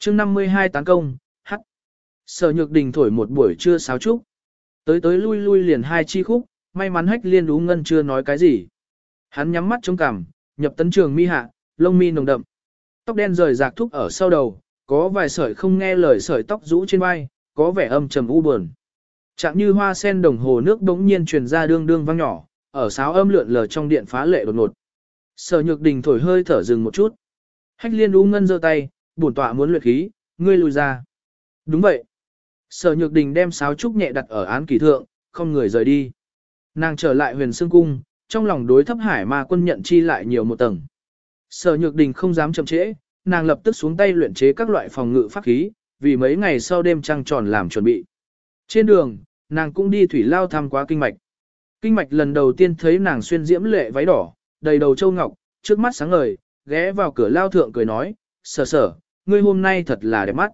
chương 52 tán công, H. Sở nhược đình thổi một buổi trưa sáo trúc. Tới tới lui lui liền hai chi khúc, may mắn hách liên đú ngân chưa nói cái gì. Hắn nhắm mắt chống cằm, nhập tấn trường mi hạ, lông mi nồng đậm. Tóc đen rời rạc thúc ở sau đầu, có vài sợi không nghe lời sợi tóc rũ trên vai, có vẻ âm trầm u buồn. Trạng như hoa sen đồng hồ nước đống nhiên truyền ra đương đương vang nhỏ, ở sáo âm lượn lờ trong điện phá lệ đột ngột. Sở Nhược Đình thổi hơi thở dừng một chút. Hách Liên U ngân giơ tay, bổn tọa muốn luyện khí, ngươi lùi ra. Đúng vậy. Sở Nhược Đình đem sáo trúc nhẹ đặt ở án kỳ thượng, không người rời đi. Nàng trở lại huyền xương cung, trong lòng đối thấp hải ma quân nhận chi lại nhiều một tầng. Sở Nhược Đình không dám chậm trễ, nàng lập tức xuống tay luyện chế các loại phòng ngự pháp khí, vì mấy ngày sau đêm trăng tròn làm chuẩn bị. Trên đường, nàng cũng đi thủy lao thăm quá kinh mạch. Kinh mạch lần đầu tiên thấy nàng xuyên diễm lệ váy đỏ, đầy đầu châu ngọc, trước mắt sáng ngời, ghé vào cửa lao thượng cười nói, sở sở, ngươi hôm nay thật là đẹp mắt.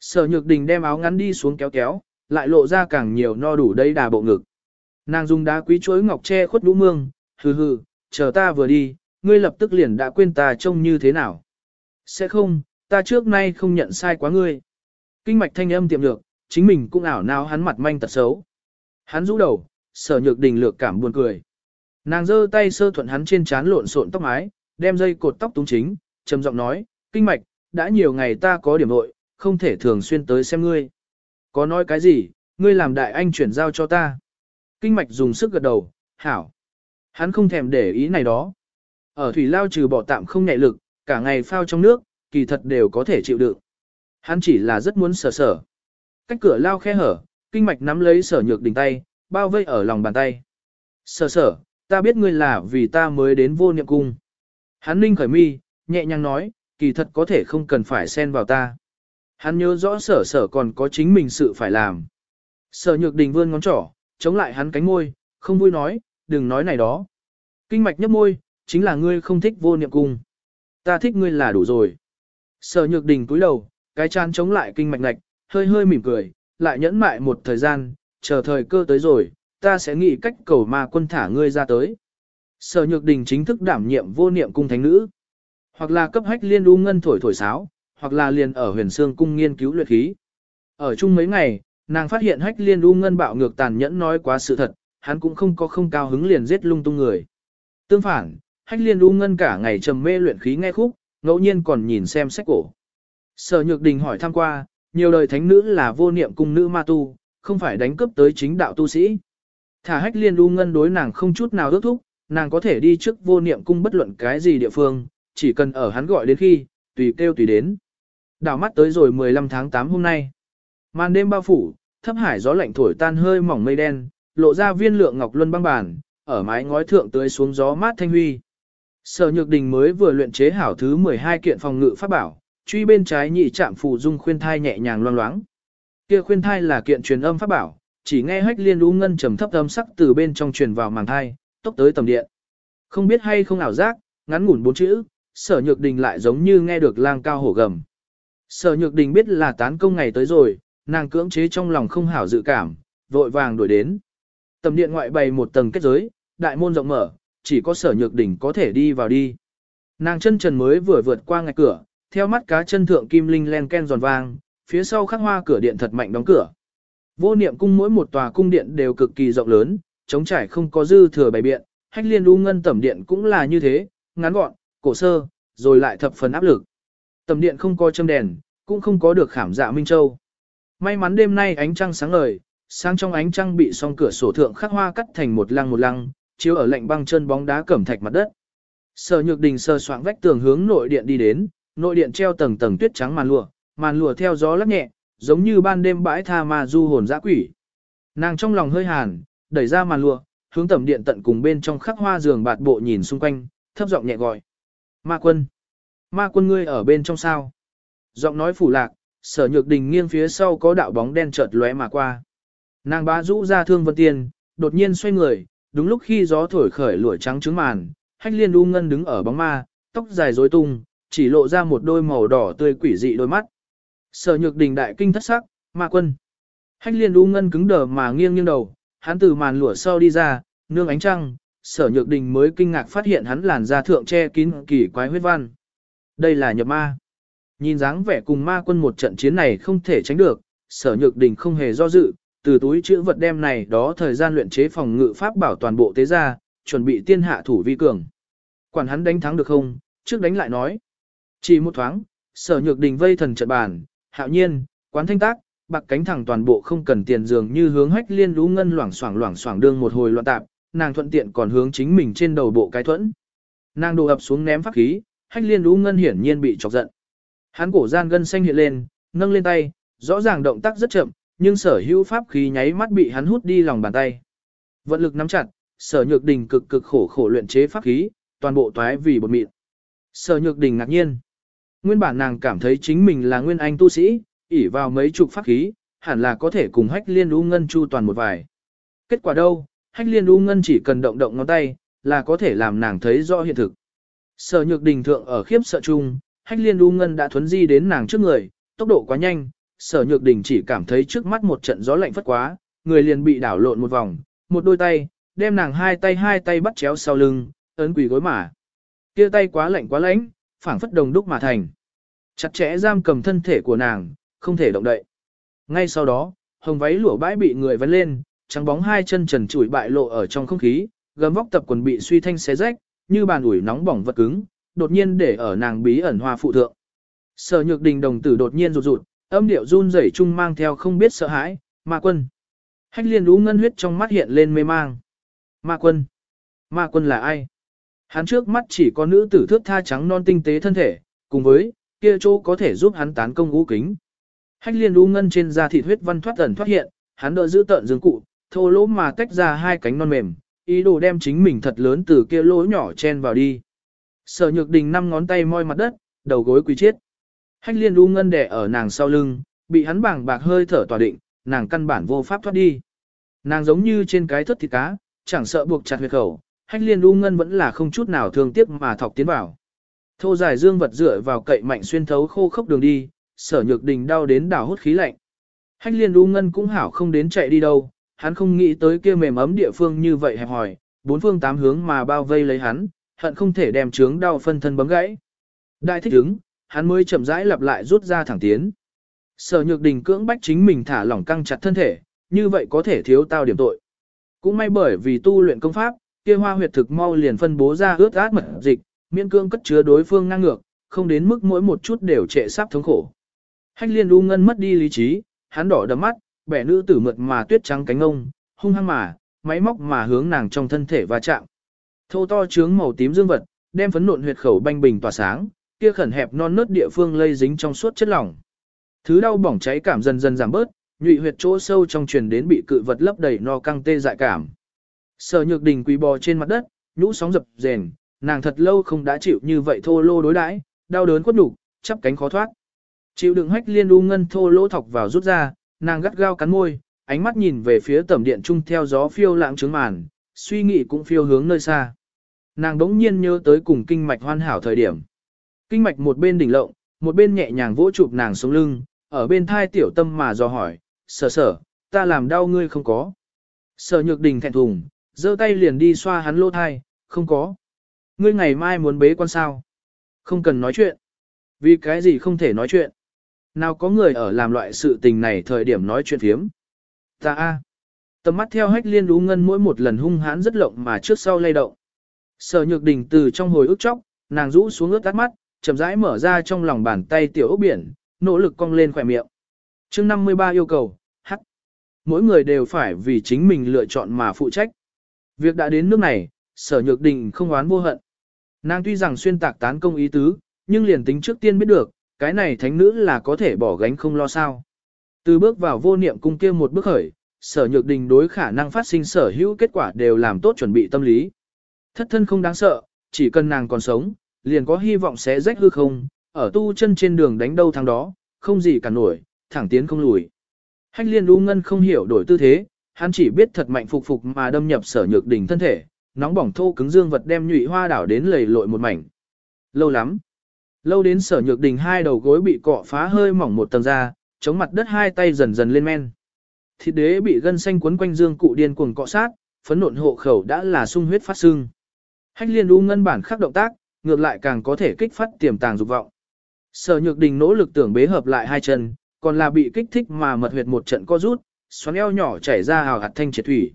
Sở nhược đình đem áo ngắn đi xuống kéo kéo, lại lộ ra càng nhiều no đủ đầy đà bộ ngực. Nàng dùng đá quý chuối ngọc che khuất lũ mương, hừ hừ, chờ ta vừa đi, ngươi lập tức liền đã quên ta trông như thế nào. Sẽ không, ta trước nay không nhận sai quá ngươi. Kinh mạch thanh âm tiệm lược, chính mình cũng ảo nào hắn mặt manh tật xấu. Hắn rũ đầu, sở nhược đình lược cảm buồn cười. Nàng giơ tay sơ thuận hắn trên trán lộn xộn tóc mái, đem dây cột tóc túng chính, trầm giọng nói, kinh mạch, đã nhiều ngày ta có điểm nội, không thể thường xuyên tới xem ngươi. Có nói cái gì, ngươi làm đại anh chuyển giao cho ta. Kinh mạch dùng sức gật đầu, hảo. Hắn không thèm để ý này đó. Ở thủy lao trừ bỏ tạm không nhạy lực, cả ngày phao trong nước, kỳ thật đều có thể chịu đựng. Hắn chỉ là rất muốn sở sở. Cách cửa lao khe hở, kinh mạch nắm lấy sở nhược đỉnh tay, bao vây ở lòng bàn tay. Sở sở, ta biết ngươi là vì ta mới đến vô niệm cung. Hắn ninh khởi mi, nhẹ nhàng nói, kỳ thật có thể không cần phải xen vào ta. Hắn nhớ rõ sở sở còn có chính mình sự phải làm. Sở nhược đình vươn ngón trỏ, chống lại hắn cánh môi, không vui nói, đừng nói này đó. Kinh mạch nhấp môi, chính là ngươi không thích vô niệm cung. Ta thích ngươi là đủ rồi. Sở nhược đình cúi đầu, cái chán chống lại kinh mạch ngạch, hơi hơi mỉm cười, lại nhẫn mại một thời gian, chờ thời cơ tới rồi, ta sẽ nghĩ cách cầu ma quân thả ngươi ra tới. Sở nhược đình chính thức đảm nhiệm vô niệm cung thánh nữ. Hoặc là cấp hách liên u ngân thổi thổi sáo, hoặc là liền ở huyền xương cung nghiên cứu luyện khí. Ở chung mấy ngày, nàng phát hiện hách liên u ngân bạo ngược tàn nhẫn nói quá sự thật, hắn cũng không có không cao hứng liền giết lung tung người. Tương phản, hách liên u ngân cả ngày trầm mê luyện khí nghe khúc, ngẫu nhiên còn nhìn xem sách cổ. Sở nhược đình hỏi thăm qua, nhiều đời thánh nữ là vô niệm cung nữ ma tu, không phải đánh cướp tới chính đạo tu sĩ. Thả hách liên u ngân đối nàng không chút nào ước thúc, nàng có thể đi trước vô niệm cung bất luận cái gì địa phương, chỉ cần ở hắn gọi đến khi, tùy kêu tùy đến. Đảo mắt tới rồi 15 tháng 8 hôm nay. Màn đêm bao phủ, thấp hải gió lạnh thổi tan hơi mỏng mây đen, lộ ra viên lượng ngọc luân băng bàn, ở mái ngói thượng tới xuống gió mát thanh huy. Sở Nhược Đình mới vừa luyện chế hảo thứ 12 kiện phòng ngự pháp bảo, truy bên trái nhị chạm phù dung khuyên thai nhẹ nhàng loang loáng. Kia khuyên thai là kiện truyền âm pháp bảo, chỉ nghe hách liên lũ ngân trầm thấp âm sắc từ bên trong truyền vào màng thai, tốc tới tầm điện. Không biết hay không ảo giác, ngắn ngủn bốn chữ, sở nhược đình lại giống như nghe được lang cao hổ gầm. Sở nhược đình biết là tán công ngày tới rồi, nàng cưỡng chế trong lòng không hảo dự cảm, vội vàng đuổi đến. Tầm điện ngoại bày một tầng kết giới, đại môn rộng mở, chỉ có sở nhược đình có thể đi vào đi. Nàng chân trần mới vừa vượt qua ngạch cửa, theo mắt cá chân thượng kim linh len ken giòn vang, phía sau khắc hoa cửa điện thật mạnh đóng cửa. Vô niệm cung mỗi một tòa cung điện đều cực kỳ rộng lớn, chống trải không có dư thừa bày biện, hách liên u ngân tẩm điện cũng là như thế, ngắn gọn, cổ sơ, rồi lại thập phần áp lực. Tầm điện không có châm đèn, cũng không có được khảm dạ Minh Châu. May mắn đêm nay ánh trăng sáng ngời, sáng trong ánh trăng bị song cửa sổ thượng khắc hoa cắt thành một lăng một lăng, chiếu ở lạnh băng chân bóng đá cẩm thạch mặt đất. Sở Nhược Đình sơ soạng vách tường hướng nội điện đi đến, nội điện treo tầng tầng tuyết trắng màn lụa, màn lụa theo gió lắc nhẹ, giống như ban đêm bãi tha ma du hồn dã quỷ. Nàng trong lòng hơi hàn, đẩy ra màn lụa, hướng tầm điện tận cùng bên trong khắc hoa giường bạt bộ nhìn xung quanh, thấp giọng nhẹ gọi. Ma quân! Ma quân ngươi ở bên trong sao? Giọng nói phủ lạc, sở nhược đình nghiêng phía sau có đạo bóng đen chợt lóe mà qua. Nàng bá rũ ra thương vân tiền, đột nhiên xoay người, đúng lúc khi gió thổi khởi lụa trắng trứng màn, hách liên u ngân đứng ở bóng ma, tóc dài rối tung, chỉ lộ ra một đôi màu đỏ tươi quỷ dị đôi mắt. Sở nhược đình đại kinh thất sắc, ma quân. Hách liên u ngân cứng đờ mà nghiêng nghiêng đầu, hắn từ màn lụa sau đi ra, nương ánh trăng, sở nhược đình mới kinh ngạc phát hiện hắn làn da thượng che kín kỳ quái huyết văn. Đây là nhập ma. Nhìn dáng vẻ cùng ma quân một trận chiến này không thể tránh được, sở nhược đình không hề do dự, từ túi chữ vật đem này đó thời gian luyện chế phòng ngự pháp bảo toàn bộ tế ra, chuẩn bị tiên hạ thủ vi cường. Quản hắn đánh thắng được không, trước đánh lại nói. Chỉ một thoáng, sở nhược đình vây thần trận bàn, hạo nhiên, quán thanh tác, bạc cánh thẳng toàn bộ không cần tiền dường như hướng hách liên lũ ngân loảng xoảng loảng xoảng đương một hồi loạn tạp, nàng thuận tiện còn hướng chính mình trên đầu bộ cái thuẫn. Nàng đổ ập xuống ném pháp khí, hách liên lũ ngân hiển nhiên bị chọc giận. Hắn cổ gian gân xanh hiện lên, nâng lên tay, rõ ràng động tác rất chậm, nhưng sở hữu pháp khí nháy mắt bị hắn hút đi lòng bàn tay. Vận lực nắm chặt, sở nhược đình cực cực khổ khổ luyện chế pháp khí, toàn bộ toái vì bột mịn. Sở nhược đình ngạc nhiên. Nguyên bản nàng cảm thấy chính mình là nguyên anh tu sĩ, ỉ vào mấy chục pháp khí, hẳn là có thể cùng hách liên lũ ngân chu toàn một vài. Kết quả đâu, hách liên u ngân chỉ cần động động ngón tay, là có thể làm nàng thấy rõ hiện thực. Sở nhược đình thượng ở khiếp sợ chung, hách liên u ngân đã thuấn di đến nàng trước người, tốc độ quá nhanh, sở nhược đình chỉ cảm thấy trước mắt một trận gió lạnh phất quá, người liền bị đảo lộn một vòng, một đôi tay, đem nàng hai tay hai tay bắt chéo sau lưng, ấn quỳ gối mà. kia tay quá lạnh quá lạnh, phảng phất đồng đúc mà thành. Chặt chẽ giam cầm thân thể của nàng, không thể động đậy. Ngay sau đó, hồng váy lụa bãi bị người vấn lên, trắng bóng hai chân trần trụi bại lộ ở trong không khí, gấm vóc tập quần bị suy thanh xé rách, như bàn ủi nóng bỏng vật cứng, đột nhiên để ở nàng bí ẩn hoa phụ thượng. Sở nhược đình đồng tử đột nhiên rụt rụt, âm điệu run rẩy chung mang theo không biết sợ hãi, ma quân. Hách liên đú ngân huyết trong mắt hiện lên mê mang. Ma quân. Ma quân là ai? Hắn trước mắt chỉ có nữ tử thước tha trắng non tinh tế thân thể, cùng với, kia chỗ có thể giúp hắn tán công ngũ kính. Hách liên đú ngân trên da thịt huyết văn thoát ẩn thoát hiện, hắn đỡ giữ tợn dương cụ, thô lỗ mà tách ra hai cánh non mềm, ý đồ đem chính mình thật lớn từ kia lỗ nhỏ chen vào đi. Sở nhược đình năm ngón tay moi mặt đất, đầu gối quỳ chết. Hách liên đu ngân đẻ ở nàng sau lưng, bị hắn bảng bạc hơi thở tỏa định, nàng căn bản vô pháp thoát đi. Nàng giống như trên cái thất thịt cá, chẳng sợ buộc chặt huyệt khẩu, hách liên đu ngân vẫn là không chút nào thương tiếc mà thọc tiến vào. Thô dài dương vật dựa vào cậy mạnh xuyên thấu khô khốc đường đi, sở nhược đình đau đến đảo hút khí lạnh. Hách liên đu ngân cũng hảo không đến chạy đi đâu, hắn không nghĩ tới kia mềm ấm địa phương như vậy hẹp hòi, bốn phương tám hướng mà bao vây lấy hắn, hận không thể đem trướng đau phân thân bấm gãy. Đại thích đứng, hắn mới chậm rãi lặp lại rút ra thẳng tiến. Sở nhược đình cưỡng bách chính mình thả lỏng căng chặt thân thể, như vậy có thể thiếu tao điểm tội. Cũng may bởi vì tu luyện công pháp, kia hoa huyệt thực mau liền phân bố ra ướt át mật dịch, miễn cương cất chứa đối phương ngang ngược, không đến mức mỗi một chút đều trệ sắp thống khổ. Hách liên u ngân mất đi lý trí, hắn đỏ đầm mắt, bẻ nữ tử mượt mà tuyết trắng cánh ông, hung hăng mà, máy móc mà hướng nàng trong thân thể va chạm. Thô to trướng màu tím dương vật, đem phấn nộn huyệt khẩu banh bình tỏa sáng, kia khẩn hẹp non nớt địa phương lây dính trong suốt chất lỏng. Thứ đau bỏng cháy cảm dần dần giảm bớt, nhụy huyệt chỗ sâu trong truyền đến bị cự vật lấp đầy no căng tê dại cảm. Sở Nhược Đình quỳ bò trên mặt đất, nhũ sóng dập dềnh, nàng thật lâu không đã chịu như vậy thô lô đối đãi, đau đớn quất nhục, chắp cánh khó thoát. Chịu đựng hách liên u ngân thô lỗ thọc vào rút ra, nàng gắt gao cắn môi, ánh mắt nhìn về phía tầm điện trung theo gió phiêu lãng trướng màn, suy nghĩ cũng phiêu hướng nơi xa. Nàng đống nhiên nhớ tới cùng kinh mạch hoàn hảo thời điểm. Kinh mạch một bên đỉnh lộng, một bên nhẹ nhàng vỗ chụp nàng xuống lưng, ở bên thai tiểu tâm mà dò hỏi, sở sở, ta làm đau ngươi không có. Sở nhược đình thẹn thùng, giơ tay liền đi xoa hắn lô thai, không có. Ngươi ngày mai muốn bế quan sao? Không cần nói chuyện. Vì cái gì không thể nói chuyện? Nào có người ở làm loại sự tình này thời điểm nói chuyện phiếm? Ta a. Tầm mắt theo hách liên đú ngân mỗi một lần hung hãn rất lộng mà trước sau lay động. Sở nhược đình từ trong hồi ức chóc, nàng rũ xuống ướt tắt mắt, chậm rãi mở ra trong lòng bàn tay tiểu ốc biển, nỗ lực cong lên khỏe miệng. chương 53 yêu cầu, hắc. Mỗi người đều phải vì chính mình lựa chọn mà phụ trách. Việc đã đến nước này, sở nhược đình không oán vô hận. Nàng tuy rằng xuyên tạc tán công ý tứ, nhưng liền tính trước tiên biết được, cái này thánh nữ là có thể bỏ gánh không lo sao. Từ bước vào vô niệm cung kia một bước khởi, sở nhược đình đối khả năng phát sinh sở hữu kết quả đều làm tốt chuẩn bị tâm lý. Thất thân không đáng sợ, chỉ cần nàng còn sống, liền có hy vọng sẽ rách hư không, ở tu chân trên đường đánh đâu thằng đó, không gì cả nổi, thẳng tiến không lùi. Hách liên đu ngân không hiểu đổi tư thế, hắn chỉ biết thật mạnh phục phục mà đâm nhập sở nhược đỉnh thân thể, nóng bỏng thô cứng dương vật đem nhụy hoa đảo đến lầy lội một mảnh. Lâu lắm. Lâu đến sở nhược đỉnh hai đầu gối bị cọ phá hơi mỏng một tầng da chống mặt đất hai tay dần dần lên men. Thịt đế bị gân xanh quấn quanh dương cụ điên cuồng cọ sát, phấn nộn hộ khẩu đã là sung huyết phát sưng. Hách liên u ngân bản khắc động tác, ngược lại càng có thể kích phát tiềm tàng dục vọng. Sở nhược đình nỗ lực tưởng bế hợp lại hai chân, còn là bị kích thích mà mật huyệt một trận co rút, xoắn eo nhỏ chảy ra hào hạt thanh triệt thủy.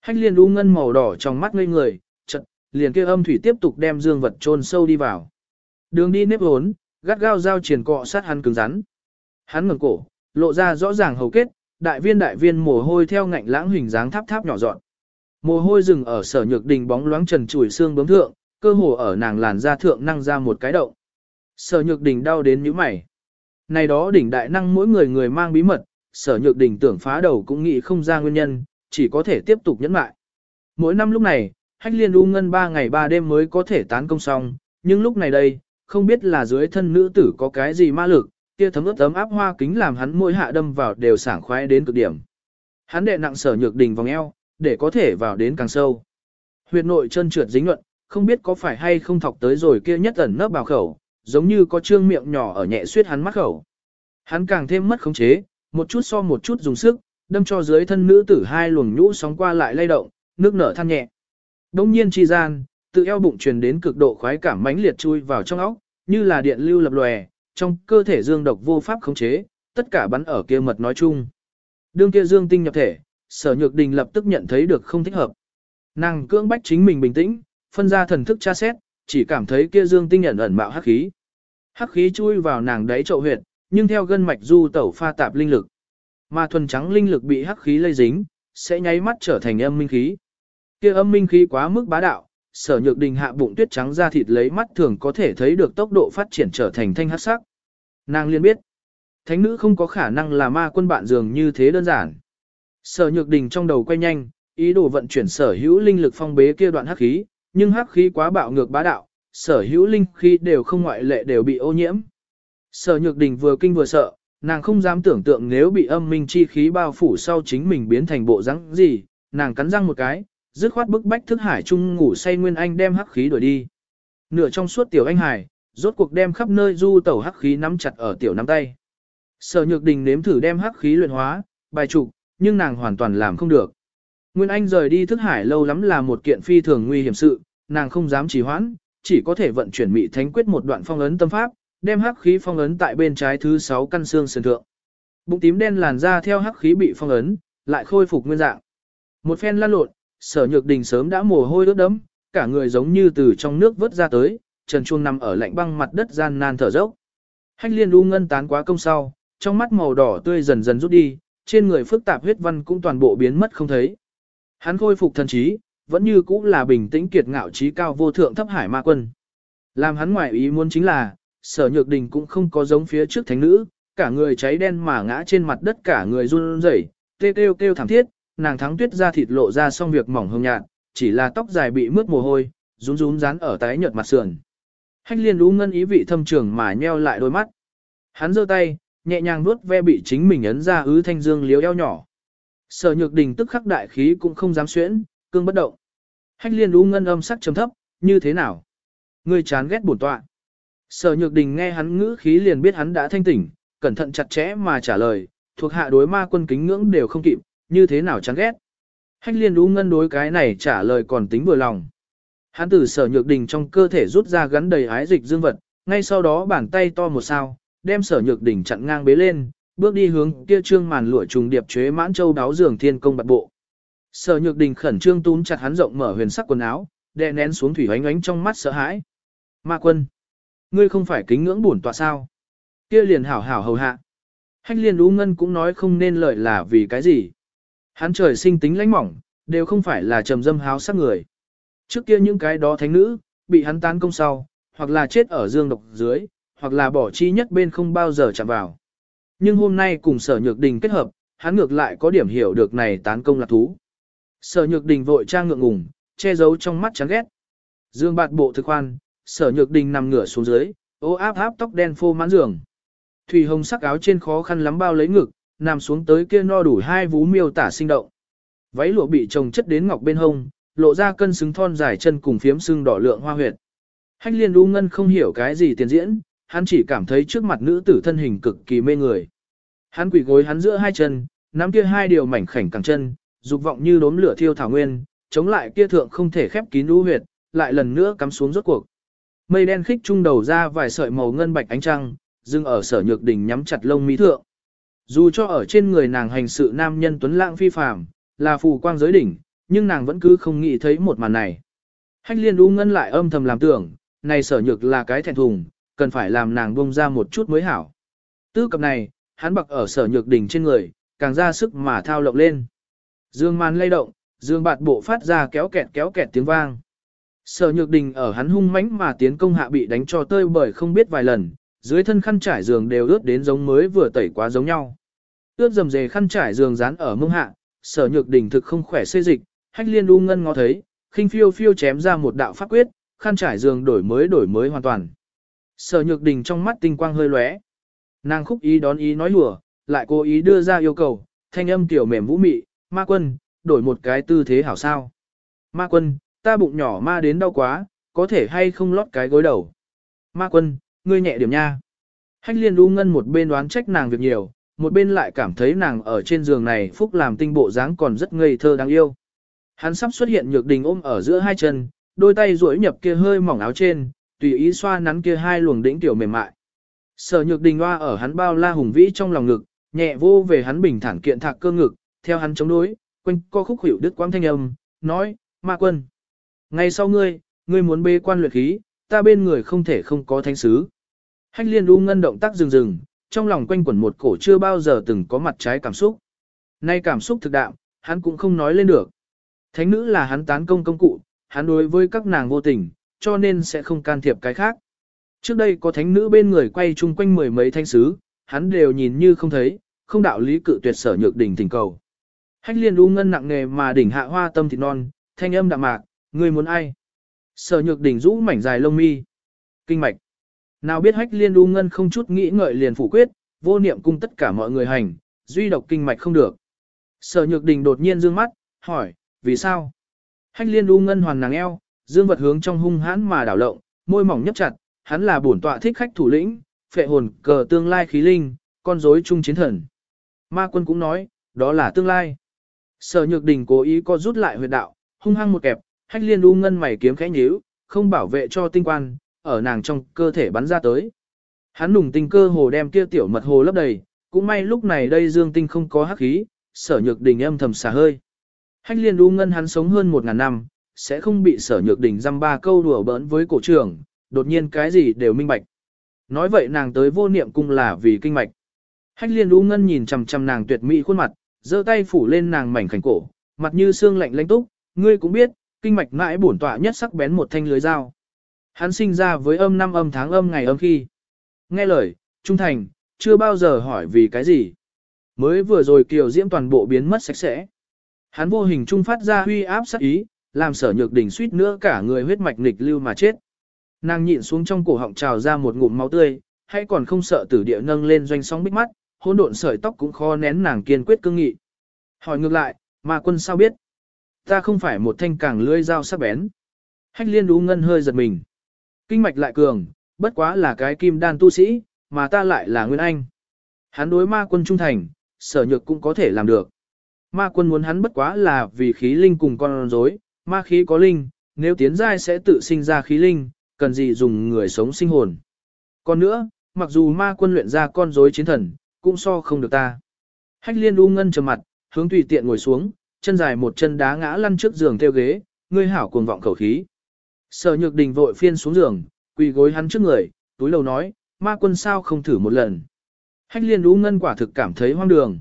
Hách liên u ngân màu đỏ trong mắt ngây người, trận, liền kia âm thủy tiếp tục đem dương vật chôn sâu đi vào. Đường đi nếp hốn, gắt gao dao triển cọ sát hắn cứng rắn. Hắn ngẩng cổ, lộ ra rõ ràng hầu kết, đại viên đại viên mồ hôi theo ngạnh lãng hình dáng tháp tháp nhỏ dọn. Mồ hôi rừng ở sở nhược đình bóng loáng trần trụi xương bướm thượng, cơ hồ ở nàng làn da thượng năng ra một cái động. Sở nhược đình đau đến nhíu mày. Này đó đỉnh đại năng mỗi người người mang bí mật, sở nhược đình tưởng phá đầu cũng nghĩ không ra nguyên nhân, chỉ có thể tiếp tục nhẫn lại. Mỗi năm lúc này, hách liên u ngân 3 ngày 3 đêm mới có thể tán công xong, nhưng lúc này đây, không biết là dưới thân nữ tử có cái gì ma lực, kia thấm ướt ấm áp hoa kính làm hắn mỗi hạ đâm vào đều sảng khoái đến cực điểm. Hắn đệ nặng sở nhược đỉnh vòng eo, để có thể vào đến càng sâu. Huyệt nội chân trượt dính luận, không biết có phải hay không thọc tới rồi kia nhất ẩn nấp vào khẩu, giống như có trương miệng nhỏ ở nhẹ suyết hắn mắt khẩu. Hắn càng thêm mất khống chế, một chút so một chút dùng sức, đâm cho dưới thân nữ tử hai luồng nhũ sóng qua lại lay động, nước nở than nhẹ. Đông nhiên chi gian, tự eo bụng truyền đến cực độ khoái cảm mãnh liệt chui vào trong óc, như là điện lưu lập lòe, trong cơ thể dương độc vô pháp khống chế, tất cả bắn ở kia mật nói chung. Đương kia dương tinh nhập thể, sở nhược đình lập tức nhận thấy được không thích hợp. Nàng cưỡng bách chính mình bình tĩnh, phân ra thần thức tra xét, chỉ cảm thấy kia dương tinh ẩn ẩn mạo hắc khí. Hắc khí chui vào nàng đáy chậu huyệt, nhưng theo gân mạch du tẩu pha tạp linh lực. Mà thuần trắng linh lực bị hắc khí lây dính, sẽ nháy mắt trở thành âm minh khí. Kia âm minh khí quá mức bá đạo, sở nhược đình hạ bụng tuyết trắng ra thịt lấy mắt thường có thể thấy được tốc độ phát triển trở thành thanh hắc sắc. Nàng liên biết, thánh nữ không có khả năng là ma quân bạn dường như thế đơn giản. Sở nhược đình trong đầu quay nhanh, ý đồ vận chuyển sở hữu linh lực phong bế kia đoạn hắc khí, nhưng hắc khí quá bạo ngược bá đạo, sở hữu linh khí đều không ngoại lệ đều bị ô nhiễm. Sở nhược đình vừa kinh vừa sợ, nàng không dám tưởng tượng nếu bị âm minh chi khí bao phủ sau chính mình biến thành bộ rắn gì, nàng cắn răng một cái, dứt khoát bức bách thức hải trung ngủ say nguyên anh đem hắc khí đuổi đi. Nửa trong suốt tiểu anh hải, rốt cuộc đem khắp nơi du tẩu hắc khí nắm chặt ở tiểu nắm tay. Sở nhược đình nếm thử đem hắc khí luyện hóa, bài trục, nhưng nàng hoàn toàn làm không được. Nguyên Anh rời đi thức hải lâu lắm là một kiện phi thường nguy hiểm sự, nàng không dám trì hoãn, chỉ có thể vận chuyển mị thánh quyết một đoạn phong ấn tâm pháp, đem hắc khí phong ấn tại bên trái thứ 6 căn xương sườn thượng. Bụng tím đen làn ra theo hắc khí bị phong ấn, lại khôi phục nguyên dạng. Một phen lăn lộn, sở nhược đình sớm đã mồ hôi ướt đẫm, cả người giống như từ trong nước vớt ra tới, trần chuông nằm ở lạnh băng mặt đất gian nan thở dốc. Hách liên u ngân tán quá công sau, trong mắt màu đỏ tươi dần dần rút đi, trên người phức tạp huyết văn cũng toàn bộ biến mất không thấy. Hắn khôi phục thần trí, vẫn như cũ là bình tĩnh kiệt ngạo trí cao vô thượng thấp hải ma quân. Làm hắn ngoại ý muốn chính là, sở nhược đình cũng không có giống phía trước thánh nữ, cả người cháy đen mà ngã trên mặt đất cả người run rẩy, tê kêu kêu thảm thiết, nàng thắng tuyết ra thịt lộ ra xong việc mỏng hương nhạt, chỉ là tóc dài bị mướt mồ hôi, rún rún rán ở tái nhợt mặt sườn. Hách liên lũ ngân ý vị thâm trường mà nheo lại đôi mắt. Hắn giơ tay, nhẹ nhàng nuốt ve bị chính mình ấn ra ứ thanh dương liếu eo nhỏ. Sở nhược đình tức khắc đại khí cũng không dám xuyễn, cương bất động. Hách liên lũ ngân âm sắc trầm thấp, như thế nào? Ngươi chán ghét bổn tọa. Sở nhược đình nghe hắn ngữ khí liền biết hắn đã thanh tỉnh, cẩn thận chặt chẽ mà trả lời, thuộc hạ đối ma quân kính ngưỡng đều không kịp, như thế nào chán ghét. Hách liên đú ngân đối cái này trả lời còn tính vừa lòng. Hắn từ sở nhược đình trong cơ thể rút ra gắn đầy ái dịch dương vật, ngay sau đó bàn tay to một sao, đem sở nhược đình chặn ngang bế lên, bước đi hướng kia trương màn lụa trùng điệp chế mãn châu đáo giường thiên công bạc bộ. Sở nhược đình khẩn trương túm chặt hắn rộng mở huyền sắc quần áo, đè nén xuống thủy ánh ánh trong mắt sợ hãi. Ma quân, ngươi không phải kính ngưỡng bổn tọa sao? Kia liền hảo hảo hầu hạ. Hách liên đú ngân cũng nói không nên lợi là vì cái gì. Hắn trời sinh tính lãnh mỏng, đều không phải là trầm dâm háo sắc người. Trước kia những cái đó thánh nữ, bị hắn tán công sau, hoặc là chết ở dương độc dưới, hoặc là bỏ chi nhất bên không bao giờ chạm vào. Nhưng hôm nay cùng sở nhược đình kết hợp, hắn ngược lại có điểm hiểu được này tán công là thú. Sở nhược đình vội trang ngượng ngùng, che giấu trong mắt chán ghét. Dương bạt bộ thực khoan, sở nhược đình nằm ngửa xuống dưới, ô áp áp tóc đen phô mãn giường. Thủy hồng sắc áo trên khó khăn lắm bao lấy ngực, nằm xuống tới kia no đủ hai vú miêu tả sinh động. Váy lụa bị chồng chất đến ngọc bên hông, lộ ra cân xứng thon dài chân cùng phiếm xương đỏ lượng hoa huyệt. Hách liên u ngân không hiểu cái gì tiền diễn, hắn chỉ cảm thấy trước mặt nữ tử thân hình cực kỳ mê người. Hắn quỳ gối hắn giữa hai chân, nắm kia hai điều mảnh khảnh cẳng chân, dục vọng như đốm lửa thiêu thảo nguyên, chống lại kia thượng không thể khép kín u huyệt, lại lần nữa cắm xuống rốt cuộc. Mây đen khích trung đầu ra vài sợi màu ngân bạch ánh trăng, dừng ở sở nhược đỉnh nhắm chặt lông mỹ thượng. Dù cho ở trên người nàng hành sự nam nhân tuấn lãng phi phàm, là phù quang giới đỉnh, nhưng nàng vẫn cứ không nghĩ thấy một màn này. Hách liên u ngân lại âm thầm làm tưởng, này sở nhược là cái thẹn thùng, cần phải làm nàng bông ra một chút mới hảo. Tư cập này, hắn bậc ở sở nhược đỉnh trên người, càng ra sức mà thao lộng lên. Dương màn lay động, dương bạt bộ phát ra kéo kẹt kéo kẹt tiếng vang. Sở nhược đình ở hắn hung mãnh mà tiến công hạ bị đánh cho tơi bởi không biết vài lần, dưới thân khăn trải giường đều ướt đến giống mới vừa tẩy quá giống nhau. Ướt dầm dề khăn trải giường dán ở mông hạ, sở nhược đỉnh thực không khỏe xê dịch, hách liên u ngân ngó thấy, khinh phiêu phiêu chém ra một đạo pháp quyết, khăn trải giường đổi mới đổi mới hoàn toàn. Sở nhược đỉnh trong mắt tinh quang hơi lóe. Nàng khúc ý đón ý nói lùa, lại cố ý đưa ra yêu cầu, thanh âm tiểu mềm vũ mị, ma quân, đổi một cái tư thế hảo sao. Ma quân, ta bụng nhỏ ma đến đau quá, có thể hay không lót cái gối đầu. Ma quân, ngươi nhẹ điểm nha. Hách liên u ngân một bên đoán trách nàng việc nhiều, một bên lại cảm thấy nàng ở trên giường này phúc làm tinh bộ dáng còn rất ngây thơ đáng yêu. Hắn sắp xuất hiện nhược đình ôm ở giữa hai chân, đôi tay duỗi nhập kia hơi mỏng áo trên, tùy ý xoa nắn kia hai luồng đỉnh tiểu mềm mại. Sở nhược đình hoa ở hắn bao la hùng vĩ trong lòng ngực, nhẹ vô về hắn bình thản kiện thạc cơ ngực, theo hắn chống đối, quanh co khúc hiểu đứt quãng thanh âm, nói, ma quân. Ngay sau ngươi, ngươi muốn bê quan luyện khí, ta bên người không thể không có thánh sứ. Hách liên u ngân động tác rừng rừng, trong lòng quanh quẩn một cổ chưa bao giờ từng có mặt trái cảm xúc. Nay cảm xúc thực đạm, hắn cũng không nói lên được. Thánh nữ là hắn tán công công cụ, hắn đối với các nàng vô tình, cho nên sẽ không can thiệp cái khác. Trước đây có thánh nữ bên người quay chung quanh mười mấy thanh sứ, hắn đều nhìn như không thấy, không đạo lý cự tuyệt sở nhược đỉnh thỉnh cầu. Hách liên u ngân nặng nề mà đỉnh hạ hoa tâm thịt non, thanh âm đạm mạc, người muốn ai? Sở nhược đỉnh rũ mảnh dài lông mi. Kinh mạch. Nào biết hách liên u ngân không chút nghĩ ngợi liền phủ quyết, vô niệm cung tất cả mọi người hành, duy độc kinh mạch không được. Sở nhược đình đột nhiên dương mắt, hỏi, vì sao? Hách liên u ngân hoàn nàng eo, dương vật hướng trong hung hãn mà đảo lộng, môi mỏng nhấp chặt, hắn là bổn tọa thích khách thủ lĩnh, phệ hồn cờ tương lai khí linh, con rối trung chiến thần. Ma quân cũng nói, đó là tương lai. Sở nhược đình cố ý co rút lại huyệt đạo, hung hăng một kẹp, hách liên u ngân mày kiếm khẽ nhíu, không bảo vệ cho tinh quan, ở nàng trong cơ thể bắn ra tới. Hắn nùng tinh cơ hồ đem kia tiểu mật hồ lấp đầy, cũng may lúc này đây dương tinh không có hắc khí, sở nhược đình âm thầm xả hơi. Hách liên đu ngân hắn sống hơn một ngàn năm, sẽ không bị sở nhược đình dăm ba câu đùa bỡn với cổ trưởng, đột nhiên cái gì đều minh bạch. Nói vậy nàng tới vô niệm cung là vì kinh mạch. Hách liên đu ngân nhìn chằm chằm nàng tuyệt mỹ khuôn mặt, giơ tay phủ lên nàng mảnh khảnh cổ, mặt như xương lạnh lãnh túc, ngươi cũng biết, kinh mạch mãi bổn tọa nhất sắc bén một thanh lưới dao. Hắn sinh ra với âm năm âm tháng âm ngày âm khi. Nghe lời, trung thành, chưa bao giờ hỏi vì cái gì. Mới vừa rồi kiều diễm toàn bộ biến mất sạch sẽ. Hắn vô hình trung phát ra huy áp sát ý, làm sở nhược đỉnh suýt nữa cả người huyết mạch nghịch lưu mà chết. Nàng nhịn xuống trong cổ họng trào ra một ngụm máu tươi, hay còn không sợ tử địa nâng lên doanh sóng bích mắt, hỗn độn sợi tóc cũng khó nén nàng kiên quyết cương nghị. Hỏi ngược lại, mà quân sao biết? Ta không phải một thanh càng lưỡi dao sắc bén. Hách liên đú ngân hơi giật mình. Kinh mạch lại cường, bất quá là cái kim đan tu sĩ, mà ta lại là Nguyên Anh. Hắn đối ma quân trung thành, sở nhược cũng có thể làm được. Ma quân muốn hắn bất quá là vì khí linh cùng con rối, ma khí có linh, nếu tiến giai sẽ tự sinh ra khí linh, cần gì dùng người sống sinh hồn. Còn nữa, mặc dù ma quân luyện ra con rối chiến thần, cũng so không được ta. Hách liên u ngân trầm mặt, hướng tùy tiện ngồi xuống, chân dài một chân đá ngã lăn trước giường theo ghế, ngươi hảo cuồng vọng khẩu khí. Sở nhược đình vội phiên xuống giường, quỳ gối hắn trước người, túi lầu nói, ma quân sao không thử một lần. Hách liên lũ ngân quả thực cảm thấy hoang đường.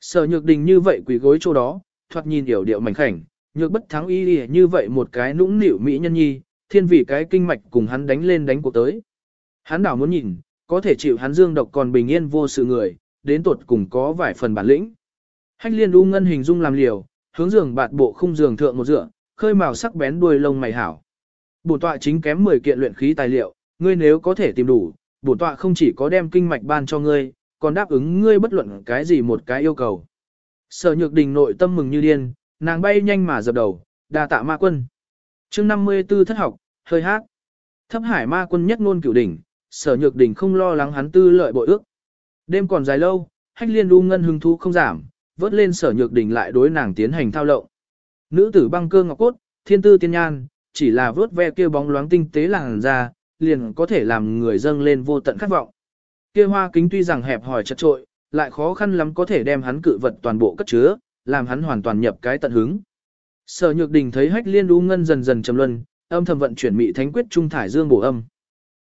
Sở nhược đình như vậy quỳ gối chỗ đó, thoạt nhìn hiểu điệu mảnh khảnh, nhược bất thắng y như vậy một cái nũng nịu mỹ nhân nhi, thiên vị cái kinh mạch cùng hắn đánh lên đánh cuộc tới. Hắn đảo muốn nhìn, có thể chịu hắn dương độc còn bình yên vô sự người, đến tuột cùng có vài phần bản lĩnh. Hách liên u ngân hình dung làm liều, hướng giường bạt bộ khung giường thượng một dựa, khơi màu sắc bén đuôi lông mày hảo bổn tọa chính kém 10 kiện luyện khí tài liệu, ngươi nếu có thể tìm đủ, bổn tọa không chỉ có đem kinh mạch ban cho ngươi, còn đáp ứng ngươi bất luận cái gì một cái yêu cầu. Sở Nhược Đình nội tâm mừng như điên, nàng bay nhanh mà dập đầu, đa tạ ma quân. Chương 54 thất học, hơi hát. Thấp Hải ma quân nhất ngôn cửu đỉnh, Sở Nhược Đình không lo lắng hắn tư lợi bội ước. Đêm còn dài lâu, Hách Liên du ngân hứng thú không giảm, vớt lên Sở Nhược Đình lại đối nàng tiến hành thao lộng. Nữ tử băng cơ ngọc cốt, thiên tư tiên nhan, chỉ là vớt ve kia bóng loáng tinh tế làng ra, liền có thể làm người dâng lên vô tận khát vọng. kia hoa kính tuy rằng hẹp hòi chật trội, lại khó khăn lắm có thể đem hắn cự vật toàn bộ cất chứa, làm hắn hoàn toàn nhập cái tận hứng. Sở Nhược Đình thấy Hách Liên U Ngân dần dần trầm luân, âm thầm vận chuyển mị thánh quyết trung thải dương bổ âm.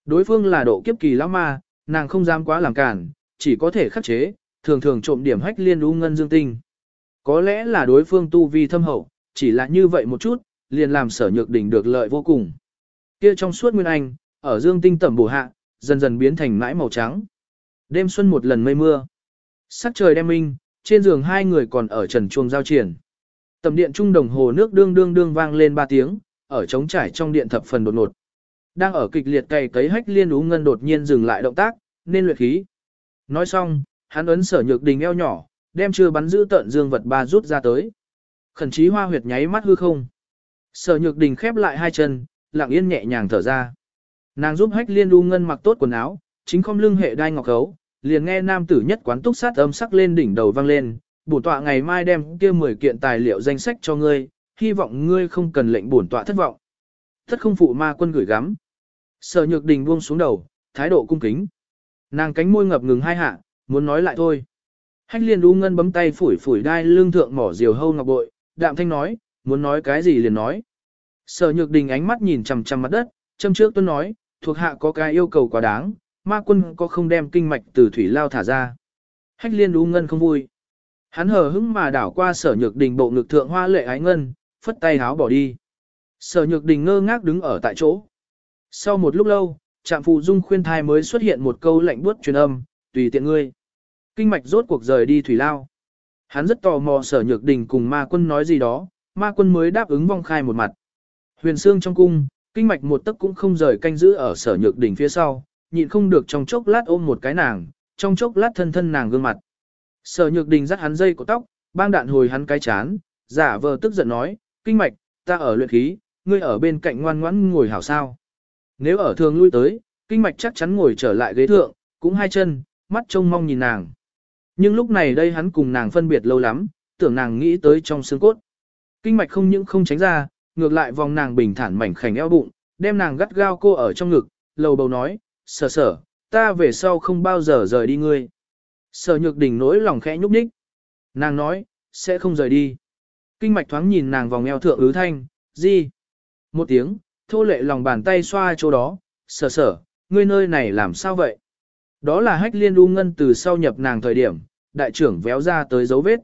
Đối phương là độ kiếp kỳ lão ma, nàng không dám quá làm cản, chỉ có thể khắc chế, thường thường trộm điểm Hách Liên U Ngân dương tinh. Có lẽ là đối phương tu vi thâm hậu, chỉ là như vậy một chút, liền làm Sở Nhược đỉnh được lợi vô cùng. Kia trong suốt nguyên anh, ở dương tinh tẩm bổ hạ, dần dần biến thành mãi màu trắng. Đêm xuân một lần mây mưa. Sắc trời đem minh, trên giường hai người còn ở trần chuông giao triển. Tầm điện trung đồng hồ nước đương đương đương vang lên ba tiếng, ở trống trải trong điện thập phần đột ngột. Đang ở kịch liệt cày cấy hách liên ú ngân đột nhiên dừng lại động tác, nên luyện khí. Nói xong, hắn ấn sở nhược đình eo nhỏ, đem chưa bắn giữ tận dương vật ba rút ra tới. Khẩn chí hoa huyệt nháy mắt hư không. Sở nhược đình khép lại hai chân, lặng yên nhẹ nhàng thở ra. Nàng giúp hách liên U ngân mặc tốt quần áo, chính không lưng hệ đai ngọc gấu, liền nghe nam tử nhất quán túc sát âm sắc lên đỉnh đầu vang lên, bổn tọa ngày mai đem kia 10 kiện tài liệu danh sách cho ngươi, hy vọng ngươi không cần lệnh bổn tọa thất vọng. Thất không phụ ma quân gửi gắm. Sở Nhược Đình buông xuống đầu, thái độ cung kính. Nàng cánh môi ngập ngừng hai hạ, muốn nói lại thôi. Hách Liên U Ngân bấm tay phủi phủi đai lưng thượng mỏ diều hâu ngọc bội, đạm thanh nói, muốn nói cái gì liền nói. Sở Nhược Đình ánh mắt nhìn chằm chằm mặt đất, châm trước tôi nói, thuộc hạ có cái yêu cầu quá đáng, ma quân có không đem kinh mạch từ thủy lao thả ra. Hách liên u ngân không vui. Hắn hờ hững mà đảo qua sở nhược đình bộ ngực thượng hoa lệ ái ngân, phất tay háo bỏ đi. Sở nhược đình ngơ ngác đứng ở tại chỗ. Sau một lúc lâu, trạm phụ dung khuyên thai mới xuất hiện một câu lạnh buốt truyền âm, tùy tiện ngươi. Kinh mạch rốt cuộc rời đi thủy lao. Hắn rất tò mò sở nhược đình cùng ma quân nói gì đó, ma quân mới đáp ứng vong khai một mặt. Huyền xương trong cung, kinh mạch một tấc cũng không rời canh giữ ở sở nhược đình phía sau, nhịn không được trong chốc lát ôm một cái nàng, trong chốc lát thân thân nàng gương mặt. Sở nhược đình dắt hắn dây của tóc, bang đạn hồi hắn cái chán, giả vờ tức giận nói, kinh mạch, ta ở luyện khí, ngươi ở bên cạnh ngoan ngoãn ngồi hảo sao. Nếu ở thường lui tới, kinh mạch chắc chắn ngồi trở lại ghế thượng, cũng hai chân, mắt trông mong nhìn nàng. Nhưng lúc này đây hắn cùng nàng phân biệt lâu lắm, tưởng nàng nghĩ tới trong xương cốt. Kinh mạch không những không tránh ra, ngược lại vòng nàng bình thản mảnh khảnh eo bụng, đem nàng gắt gao cô ở trong ngực, lầu bầu nói, sở sở, ta về sau không bao giờ rời đi ngươi. Sở nhược đỉnh nỗi lòng khẽ nhúc nhích. Nàng nói, sẽ không rời đi. Kinh mạch thoáng nhìn nàng vòng eo thượng ứ thanh, gì? Một tiếng, thô lệ lòng bàn tay xoa chỗ đó, sở sở, ngươi nơi này làm sao vậy? Đó là hách liên u ngân từ sau nhập nàng thời điểm, đại trưởng véo ra tới dấu vết.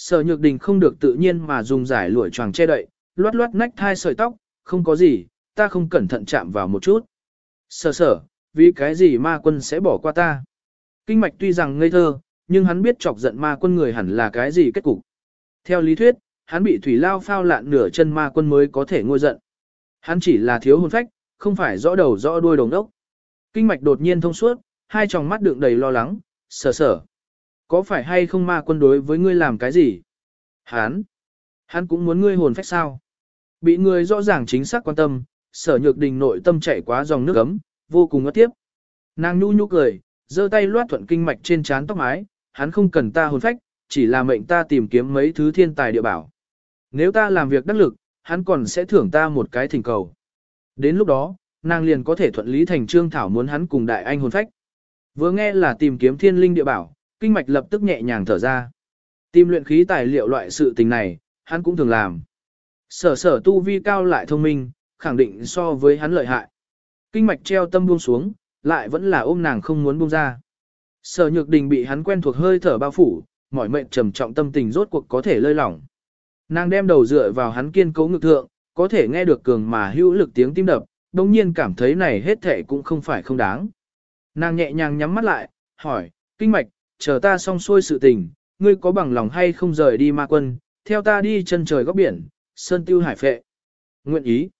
Sở nhược đình không được tự nhiên mà dùng giải lụa choàng che đậy, loát loát nách thai sợi tóc, không có gì, ta không cẩn thận chạm vào một chút. Sở sở, vì cái gì ma quân sẽ bỏ qua ta? Kinh mạch tuy rằng ngây thơ, nhưng hắn biết chọc giận ma quân người hẳn là cái gì kết cục. Theo lý thuyết, hắn bị thủy lao phao lạn nửa chân ma quân mới có thể ngôi giận. Hắn chỉ là thiếu hồn phách, không phải rõ đầu rõ đuôi đồng đốc. Kinh mạch đột nhiên thông suốt, hai tròng mắt đựng đầy lo lắng, sở sở. Có phải hay không ma quân đối với ngươi làm cái gì? Hán, hắn cũng muốn ngươi hồn phách sao? Bị người rõ ràng chính xác quan tâm, sở nhược đình nội tâm chạy quá dòng nước ấm, vô cùng ngất tiếp. Nàng nhu nhu cười, giơ tay loát thuận kinh mạch trên trán tóc mái, hắn không cần ta hồn phách, chỉ là mệnh ta tìm kiếm mấy thứ thiên tài địa bảo. Nếu ta làm việc đắc lực, hắn còn sẽ thưởng ta một cái thỉnh cầu. Đến lúc đó, nàng liền có thể thuận lý thành trương thảo muốn hắn cùng đại anh hồn phách. Vừa nghe là tìm kiếm thiên linh địa bảo, kinh mạch lập tức nhẹ nhàng thở ra. Tìm luyện khí tài liệu loại sự tình này, hắn cũng thường làm. Sở sở tu vi cao lại thông minh, khẳng định so với hắn lợi hại. Kinh mạch treo tâm buông xuống, lại vẫn là ôm nàng không muốn buông ra. Sở nhược đình bị hắn quen thuộc hơi thở bao phủ, mỏi mệnh trầm trọng tâm tình rốt cuộc có thể lơi lỏng. Nàng đem đầu dựa vào hắn kiên cố ngực thượng, có thể nghe được cường mà hữu lực tiếng tim đập, đồng nhiên cảm thấy này hết thể cũng không phải không đáng. Nàng nhẹ nhàng nhắm mắt lại, hỏi, kinh mạch, chờ ta xong xuôi sự tình, ngươi có bằng lòng hay không rời đi ma quân, theo ta đi chân trời góc biển, sơn tiêu hải phệ. Nguyện ý.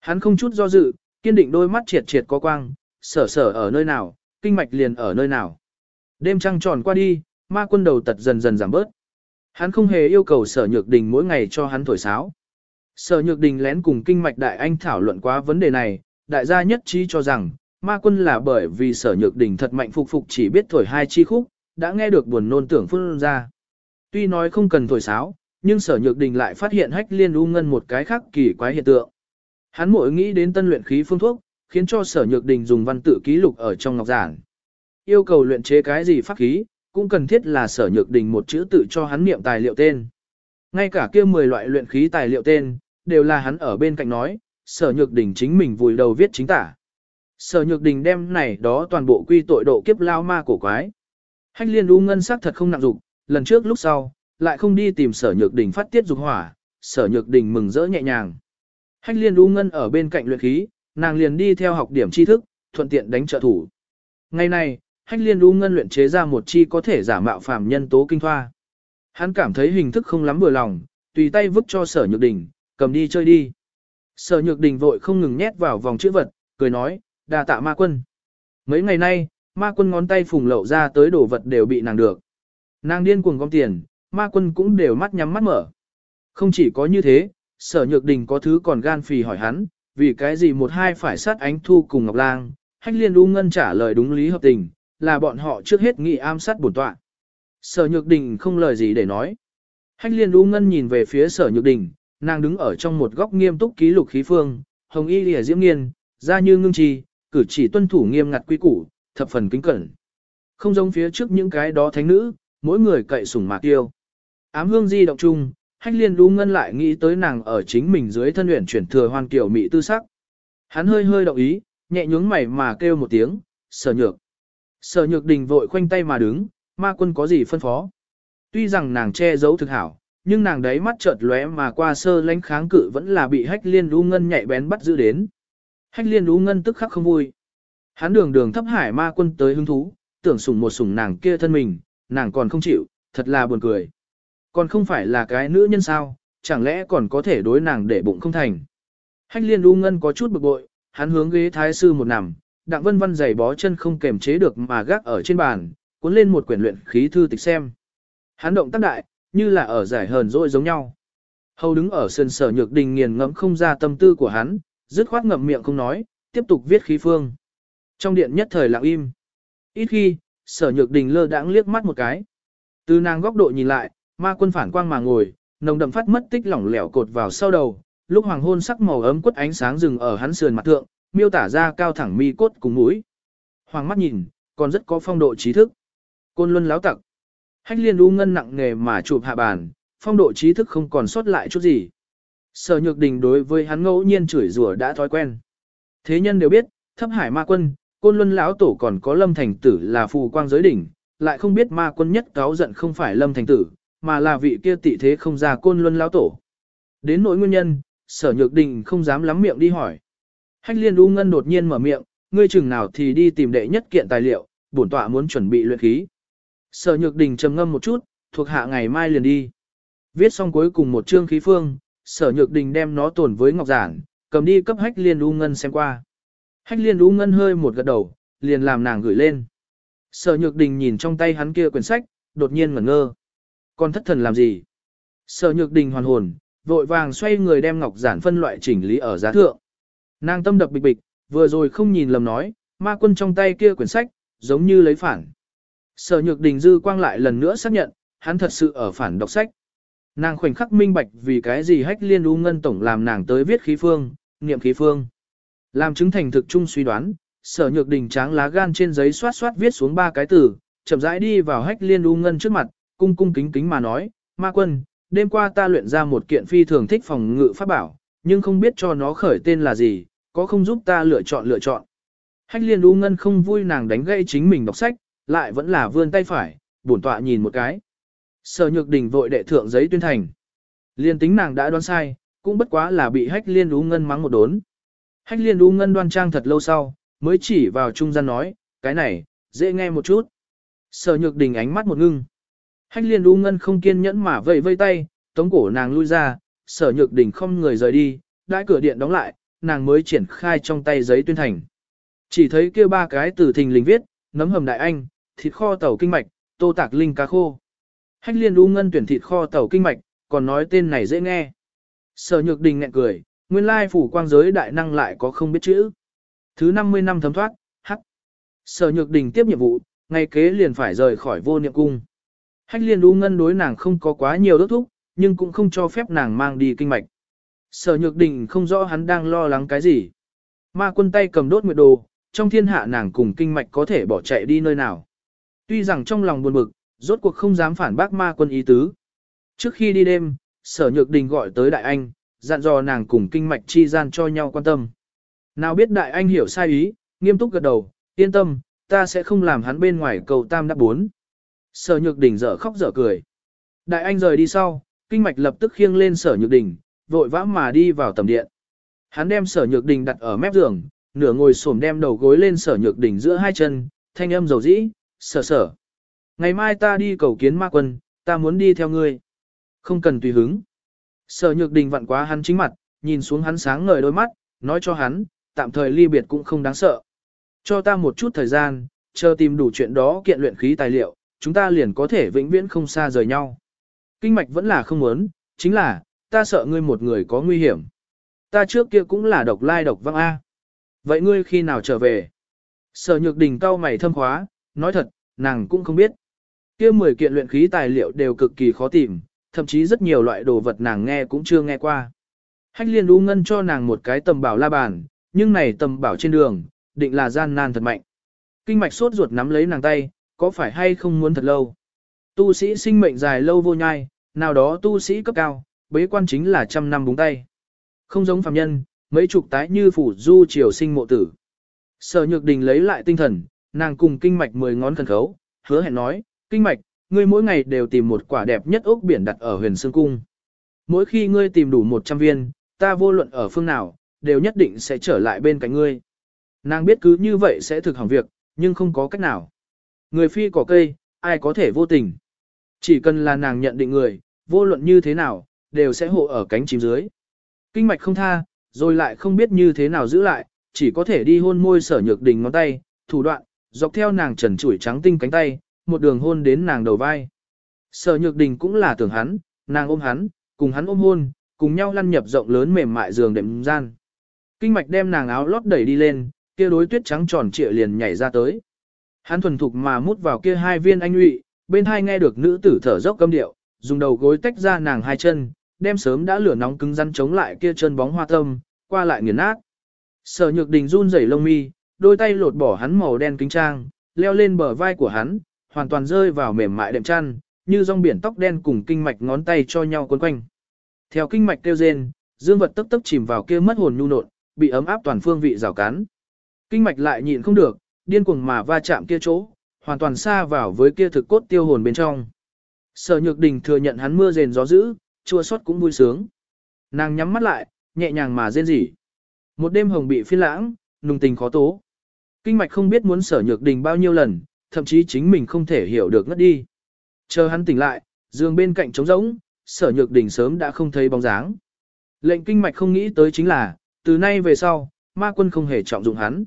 Hắn không chút do dự, kiên định đôi mắt triệt triệt có quang, sở sở ở nơi nào, kinh mạch liền ở nơi nào. Đêm trăng tròn qua đi, ma quân đầu tật dần dần giảm bớt. Hắn không hề yêu cầu sở nhược đình mỗi ngày cho hắn thổi sáo. Sở nhược đình lén cùng kinh mạch đại anh thảo luận quá vấn đề này, đại gia nhất trí cho rằng, ma quân là bởi vì sở nhược đình thật mạnh phục phục chỉ biết thổi hai chi khúc, đã nghe được buồn nôn tưởng phun ra. Tuy nói không cần thổi sáo, nhưng sở nhược đình lại phát hiện hách liên u ngân một cái khác kỳ quái hiện tượng. Hắn mỗi nghĩ đến tân luyện khí phương thuốc, khiến cho sở nhược đình dùng văn tự ký lục ở trong ngọc giản. yêu cầu luyện chế cái gì pháp khí, cũng cần thiết là sở nhược đình một chữ tự cho hắn niệm tài liệu tên. Ngay cả kia 10 loại luyện khí tài liệu tên, đều là hắn ở bên cạnh nói, sở nhược đình chính mình vùi đầu viết chính tả. Sở nhược đình đem này đó toàn bộ quy tội độ kiếp lao ma cổ quái. Hách liên u ngân sắc thật không nặng dục, lần trước lúc sau, lại không đi tìm sở nhược đình phát tiết dục hỏa, sở nhược đình mừng rỡ nhẹ nhàng. Hách liên u ngân ở bên cạnh luyện khí, nàng liền đi theo học điểm tri thức, thuận tiện đánh trợ thủ. Ngày này, hách liên u ngân luyện chế ra một chi có thể giả mạo phàm nhân tố kinh thoa. Hắn cảm thấy hình thức không lắm vừa lòng, tùy tay vứt cho sở nhược đình, cầm đi chơi đi. Sở nhược đình vội không ngừng nhét vào vòng chữ vật, cười nói, đà tạ ma quân. Mấy ngày nay, ma quân ngón tay phùng lậu ra tới đồ vật đều bị nàng được. Nàng điên cuồng gom tiền, ma quân cũng đều mắt nhắm mắt mở. Không chỉ có như thế, sở nhược đình có thứ còn gan phì hỏi hắn, vì cái gì một hai phải sát ánh thu cùng Ngọc Lang, hách liên u ngân trả lời đúng lý hợp tình, là bọn họ trước hết nghị am sát bổn tọa. Sở nhược đình không lời gì để nói. Hách liên u ngân nhìn về phía sở nhược đình, nàng đứng ở trong một góc nghiêm túc ký lục khí phương, hồng y lìa diễm nghiên, da như ngưng trì, cử chỉ tuân thủ nghiêm ngặt quy củ, thập phần kính cẩn. Không giống phía trước những cái đó thánh nữ, mỗi người cậy sủng mạc tiêu. Ám hương di động chung, hách liên đu ngân lại nghĩ tới nàng ở chính mình dưới thân luyện chuyển thừa hoàn kiểu mỹ tư sắc. Hắn hơi hơi động ý, nhẹ nhướng mày mà kêu một tiếng, sở nhược. Sở nhược đình vội khoanh tay mà đứng, ma quân có gì phân phó. Tuy rằng nàng che giấu thực hảo, nhưng nàng đấy mắt chợt lóe mà qua sơ lánh kháng cự vẫn là bị hách liên đu ngân nhạy bén bắt giữ đến. Hách liên đu ngân tức khắc không vui. Hắn đường đường thấp hải ma quân tới hứng thú, tưởng sủng một sủng nàng kia thân mình, nàng còn không chịu, thật là buồn cười. Còn không phải là cái nữ nhân sao, chẳng lẽ còn có thể đối nàng để bụng không thành. Hách liên u ngân có chút bực bội, hắn hướng ghế thái sư một nằm, đặng vân vân giày bó chân không kềm chế được mà gác ở trên bàn, cuốn lên một quyển luyện khí thư tịch xem. Hắn động tác đại, như là ở giải hờn dỗi giống nhau. Hầu đứng ở sân sở nhược đình nghiền ngẫm không ra tâm tư của hắn, dứt khoát ngậm miệng không nói, tiếp tục viết khí phương. Trong điện nhất thời lặng im. Ít khi, sở nhược đình lơ đãng liếc mắt một cái. Từ nàng góc độ nhìn lại, ma quân phản quang mà ngồi, nồng đậm phát mất tích lỏng lẻo cột vào sau đầu, lúc hoàng hôn sắc màu ấm quất ánh sáng rừng ở hắn sườn mặt thượng, miêu tả ra cao thẳng mi cốt cùng mũi. Hoàng mắt nhìn, còn rất có phong độ trí thức. Côn luân láo tặc. Hách liên u ngân nặng nghề mà chụp hạ bàn, phong độ trí thức không còn sót lại chút gì. Sở nhược đình đối với hắn ngẫu nhiên chửi rủa đã thói quen. Thế nhân đều biết, thấp hải ma quân, côn luân lão tổ còn có lâm thành tử là phù quang giới đỉnh, lại không biết ma quân nhất cáo giận không phải lâm thành tử, mà là vị kia tị thế không ra côn luân lão tổ. Đến nỗi nguyên nhân, sở nhược đình không dám lắm miệng đi hỏi. Hách liên u ngân đột nhiên mở miệng, ngươi chừng nào thì đi tìm đệ nhất kiện tài liệu, bổn tọa muốn chuẩn bị luyện khí. Sở nhược đình trầm ngâm một chút, thuộc hạ ngày mai liền đi. Viết xong cuối cùng một chương khí phương, sở nhược đình đem nó tồn với ngọc giản, cầm đi cấp hách liên u ngân xem qua. Hách liên u ngân hơi một gật đầu, liền làm nàng gửi lên. Sở nhược đình nhìn trong tay hắn kia quyển sách, đột nhiên ngẩn ngơ. Con thất thần làm gì? Sở nhược đình hoàn hồn, vội vàng xoay người đem ngọc giản phân loại chỉnh lý ở giá thượng. Nàng tâm đập bịch bịch, vừa rồi không nhìn lầm nói, ma quân trong tay kia quyển sách, giống như lấy phản. Sở nhược đình dư quang lại lần nữa xác nhận, hắn thật sự ở phản đọc sách. Nàng khoảnh khắc minh bạch vì cái gì hách liên u ngân tổng làm nàng tới viết khí phương, niệm khí phương. Làm chứng thành thực chung suy đoán, sở nhược đình tráng lá gan trên giấy xoát xoát viết xuống ba cái từ, chậm rãi đi vào hách liên u ngân trước mặt, cung cung kính kính mà nói, ma quân, đêm qua ta luyện ra một kiện phi thường thích phòng ngự pháp bảo, nhưng không biết cho nó khởi tên là gì, có không giúp ta lựa chọn lựa chọn. Hách liên u ngân không vui nàng đánh gây chính mình đọc sách, lại vẫn là vươn tay phải, bổn tọa nhìn một cái. Sở nhược đình vội đệ thượng giấy tuyên thành. Liên tính nàng đã đoán sai, cũng bất quá là bị hách liên u ngân mắng một đốn. Hách liên u ngân đoan trang thật lâu sau, mới chỉ vào trung gian nói, cái này, dễ nghe một chút. Sở nhược đình ánh mắt một ngưng. Hách liên u ngân không kiên nhẫn mà vẫy vây tay, tống cổ nàng lui ra, sở nhược đình không người rời đi, đãi cửa điện đóng lại, nàng mới triển khai trong tay giấy tuyên thành. Chỉ thấy kia ba cái từ thình lình viết, nấm hầm đại anh, thịt kho tàu kinh mạch, tô tạc linh cá khô. Hách liên u ngân tuyển thịt kho tàu kinh mạch, còn nói tên này dễ nghe. Sở nhược đình ngẹn cười, nguyên lai phủ quang giới đại năng lại có không biết chữ. Thứ 50 năm thấm thoát, hắc. Sở nhược đình tiếp nhiệm vụ, ngày kế liền phải rời khỏi vô niệm cung. Hách liên đu ngân đối nàng không có quá nhiều đốt thúc, nhưng cũng không cho phép nàng mang đi kinh mạch. Sở nhược đình không rõ hắn đang lo lắng cái gì. Ma quân tay cầm đốt nguyệt đồ, trong thiên hạ nàng cùng kinh mạch có thể bỏ chạy đi nơi nào. Tuy rằng trong lòng buồn bực, rốt cuộc không dám phản bác ma quân ý tứ. Trước khi đi đêm, sở nhược đình gọi tới đại anh, dặn dò nàng cùng kinh mạch chi gian cho nhau quan tâm. Nào biết đại anh hiểu sai ý, nghiêm túc gật đầu, yên tâm, ta sẽ không làm hắn bên ngoài cầu tam đáp bốn. Sở nhược đỉnh dở khóc dở cười. Đại anh rời đi sau, kinh mạch lập tức khiêng lên sở nhược đỉnh, vội vã mà đi vào tầm điện. Hắn đem sở nhược đỉnh đặt ở mép giường, nửa ngồi xổm đem đầu gối lên sở nhược đỉnh giữa hai chân, thanh âm dầu dĩ, sở sở. Ngày mai ta đi cầu kiến ma quân, ta muốn đi theo ngươi. Không cần tùy hứng. Sở nhược đình vặn quá hắn chính mặt, nhìn xuống hắn sáng ngời đôi mắt, nói cho hắn, tạm thời ly biệt cũng không đáng sợ. Cho ta một chút thời gian, chờ tìm đủ chuyện đó kiện luyện khí tài liệu, chúng ta liền có thể vĩnh viễn không xa rời nhau. Kinh mạch vẫn là không muốn, chính là, ta sợ ngươi một người có nguy hiểm. Ta trước kia cũng là độc lai độc văng A. Vậy ngươi khi nào trở về? Sở nhược đình cao mày thâm khóa, nói thật, nàng cũng không biết. kia 10 kiện luyện khí tài liệu đều cực kỳ khó tìm, thậm chí rất nhiều loại đồ vật nàng nghe cũng chưa nghe qua. Hách liên u ngân cho nàng một cái tầm bảo la bàn, nhưng này tầm bảo trên đường, định là gian nan thật mạnh. Kinh mạch sốt ruột nắm lấy nàng tay, có phải hay không muốn thật lâu. Tu sĩ sinh mệnh dài lâu vô nhai, nào đó tu sĩ cấp cao, bế quan chính là trăm năm búng tay. Không giống phàm nhân, mấy chục tái như phủ du triều sinh mộ tử. Sở nhược đình lấy lại tinh thần, nàng cùng kinh mạch mười ngón khẩn khấu, hứa hẹn nói, kinh mạch, ngươi mỗi ngày đều tìm một quả đẹp nhất ốc biển đặt ở huyền sương cung. Mỗi khi ngươi tìm đủ 100 viên, ta vô luận ở phương nào, đều nhất định sẽ trở lại bên cạnh ngươi. Nàng biết cứ như vậy sẽ thực hỏng việc, nhưng không có cách nào. Người phi cỏ cây, ai có thể vô tình. Chỉ cần là nàng nhận định người, vô luận như thế nào, đều sẽ hộ ở cánh chim dưới. Kinh mạch không tha, rồi lại không biết như thế nào giữ lại, chỉ có thể đi hôn môi sở nhược đình ngón tay, thủ đoạn, dọc theo nàng trần trụi trắng tinh cánh tay, một đường hôn đến nàng đầu vai. Sở nhược đình cũng là tưởng hắn, nàng ôm hắn, cùng hắn ôm hôn, cùng nhau lăn nhập rộng lớn mềm mại giường đệm gian. Kinh mạch đem nàng áo lót đẩy đi lên, kia đối tuyết trắng tròn trịa liền nhảy ra tới. Hắn thuần thục mà mút vào kia hai viên anh nhụy, bên hai nghe được nữ tử thở dốc câm điệu, dùng đầu gối tách ra nàng hai chân, đem sớm đã lửa nóng cứng rắn chống lại kia chân bóng hoa tâm, qua lại nghiền nát. Sở Nhược Đình run rẩy lông mi, đôi tay lột bỏ hắn màu đen kính trang, leo lên bờ vai của hắn, hoàn toàn rơi vào mềm mại đệm chăn, như rong biển tóc đen cùng kinh mạch ngón tay cho nhau quấn quanh. Theo kinh mạch kêu rên, dương vật tức tức chìm vào kia mất hồn nhu nộn, bị ấm áp toàn phương vị rào cắn. Kinh mạch lại nhịn không được, điên cuồng mà va chạm kia chỗ, hoàn toàn xa vào với kia thực cốt tiêu hồn bên trong. Sở Nhược Đình thừa nhận hắn mưa rền gió dữ, chua xót cũng vui sướng. Nàng nhắm mắt lại, nhẹ nhàng mà rên rỉ. Một đêm hồng bị phi lãng, nùng tình khó tố. Kinh mạch không biết muốn sở nhược đình bao nhiêu lần, thậm chí chính mình không thể hiểu được ngất đi. Chờ hắn tỉnh lại, giường bên cạnh trống rỗng, sở nhược đỉnh sớm đã không thấy bóng dáng. Lệnh kinh mạch không nghĩ tới chính là, từ nay về sau, ma quân không hề trọng dụng hắn.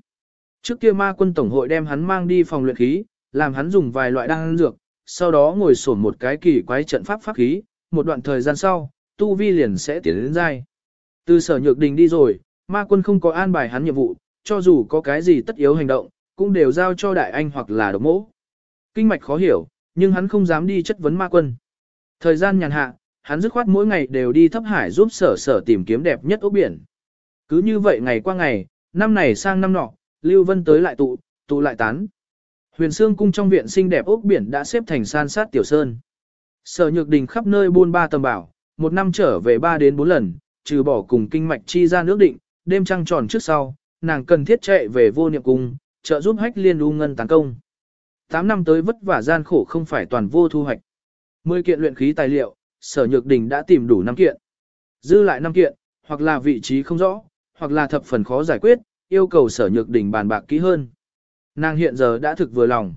Trước kia ma quân tổng hội đem hắn mang đi phòng luyện khí, làm hắn dùng vài loại đan dược, sau đó ngồi sổn một cái kỳ quái trận pháp pháp khí, một đoạn thời gian sau, tu vi liền sẽ tiến đến dai. Từ sở nhược đình đi rồi, ma quân không có an bài hắn nhiệm vụ, cho dù có cái gì tất yếu hành động, cũng đều giao cho đại anh hoặc là độc mỗ. Kinh mạch khó hiểu, nhưng hắn không dám đi chất vấn ma quân. Thời gian nhàn hạ, hắn dứt khoát mỗi ngày đều đi thấp hải giúp sở sở tìm kiếm đẹp nhất ốc biển. Cứ như vậy ngày qua ngày, năm này sang năm nọ, Lưu Vân tới lại tụ, tụ lại tán. Huyền Sương cung trong viện xinh đẹp ốc biển đã xếp thành san sát tiểu sơn. Sở Nhược Đình khắp nơi buôn ba tầm bảo, một năm trở về ba đến bốn lần, trừ bỏ cùng kinh mạch chi ra nước định, đêm trăng tròn trước sau, nàng cần thiết chạy về vô niệm cung, trợ giúp hách liên u ngân tấn công. Tám năm tới vất vả gian khổ không phải toàn vô thu hoạch. Mười kiện luyện khí tài liệu, sở nhược đình đã tìm đủ năm kiện. Dư lại năm kiện, hoặc là vị trí không rõ, hoặc là thập phần khó giải quyết, yêu cầu sở nhược đình bàn bạc kỹ hơn. Nàng hiện giờ đã thực vừa lòng.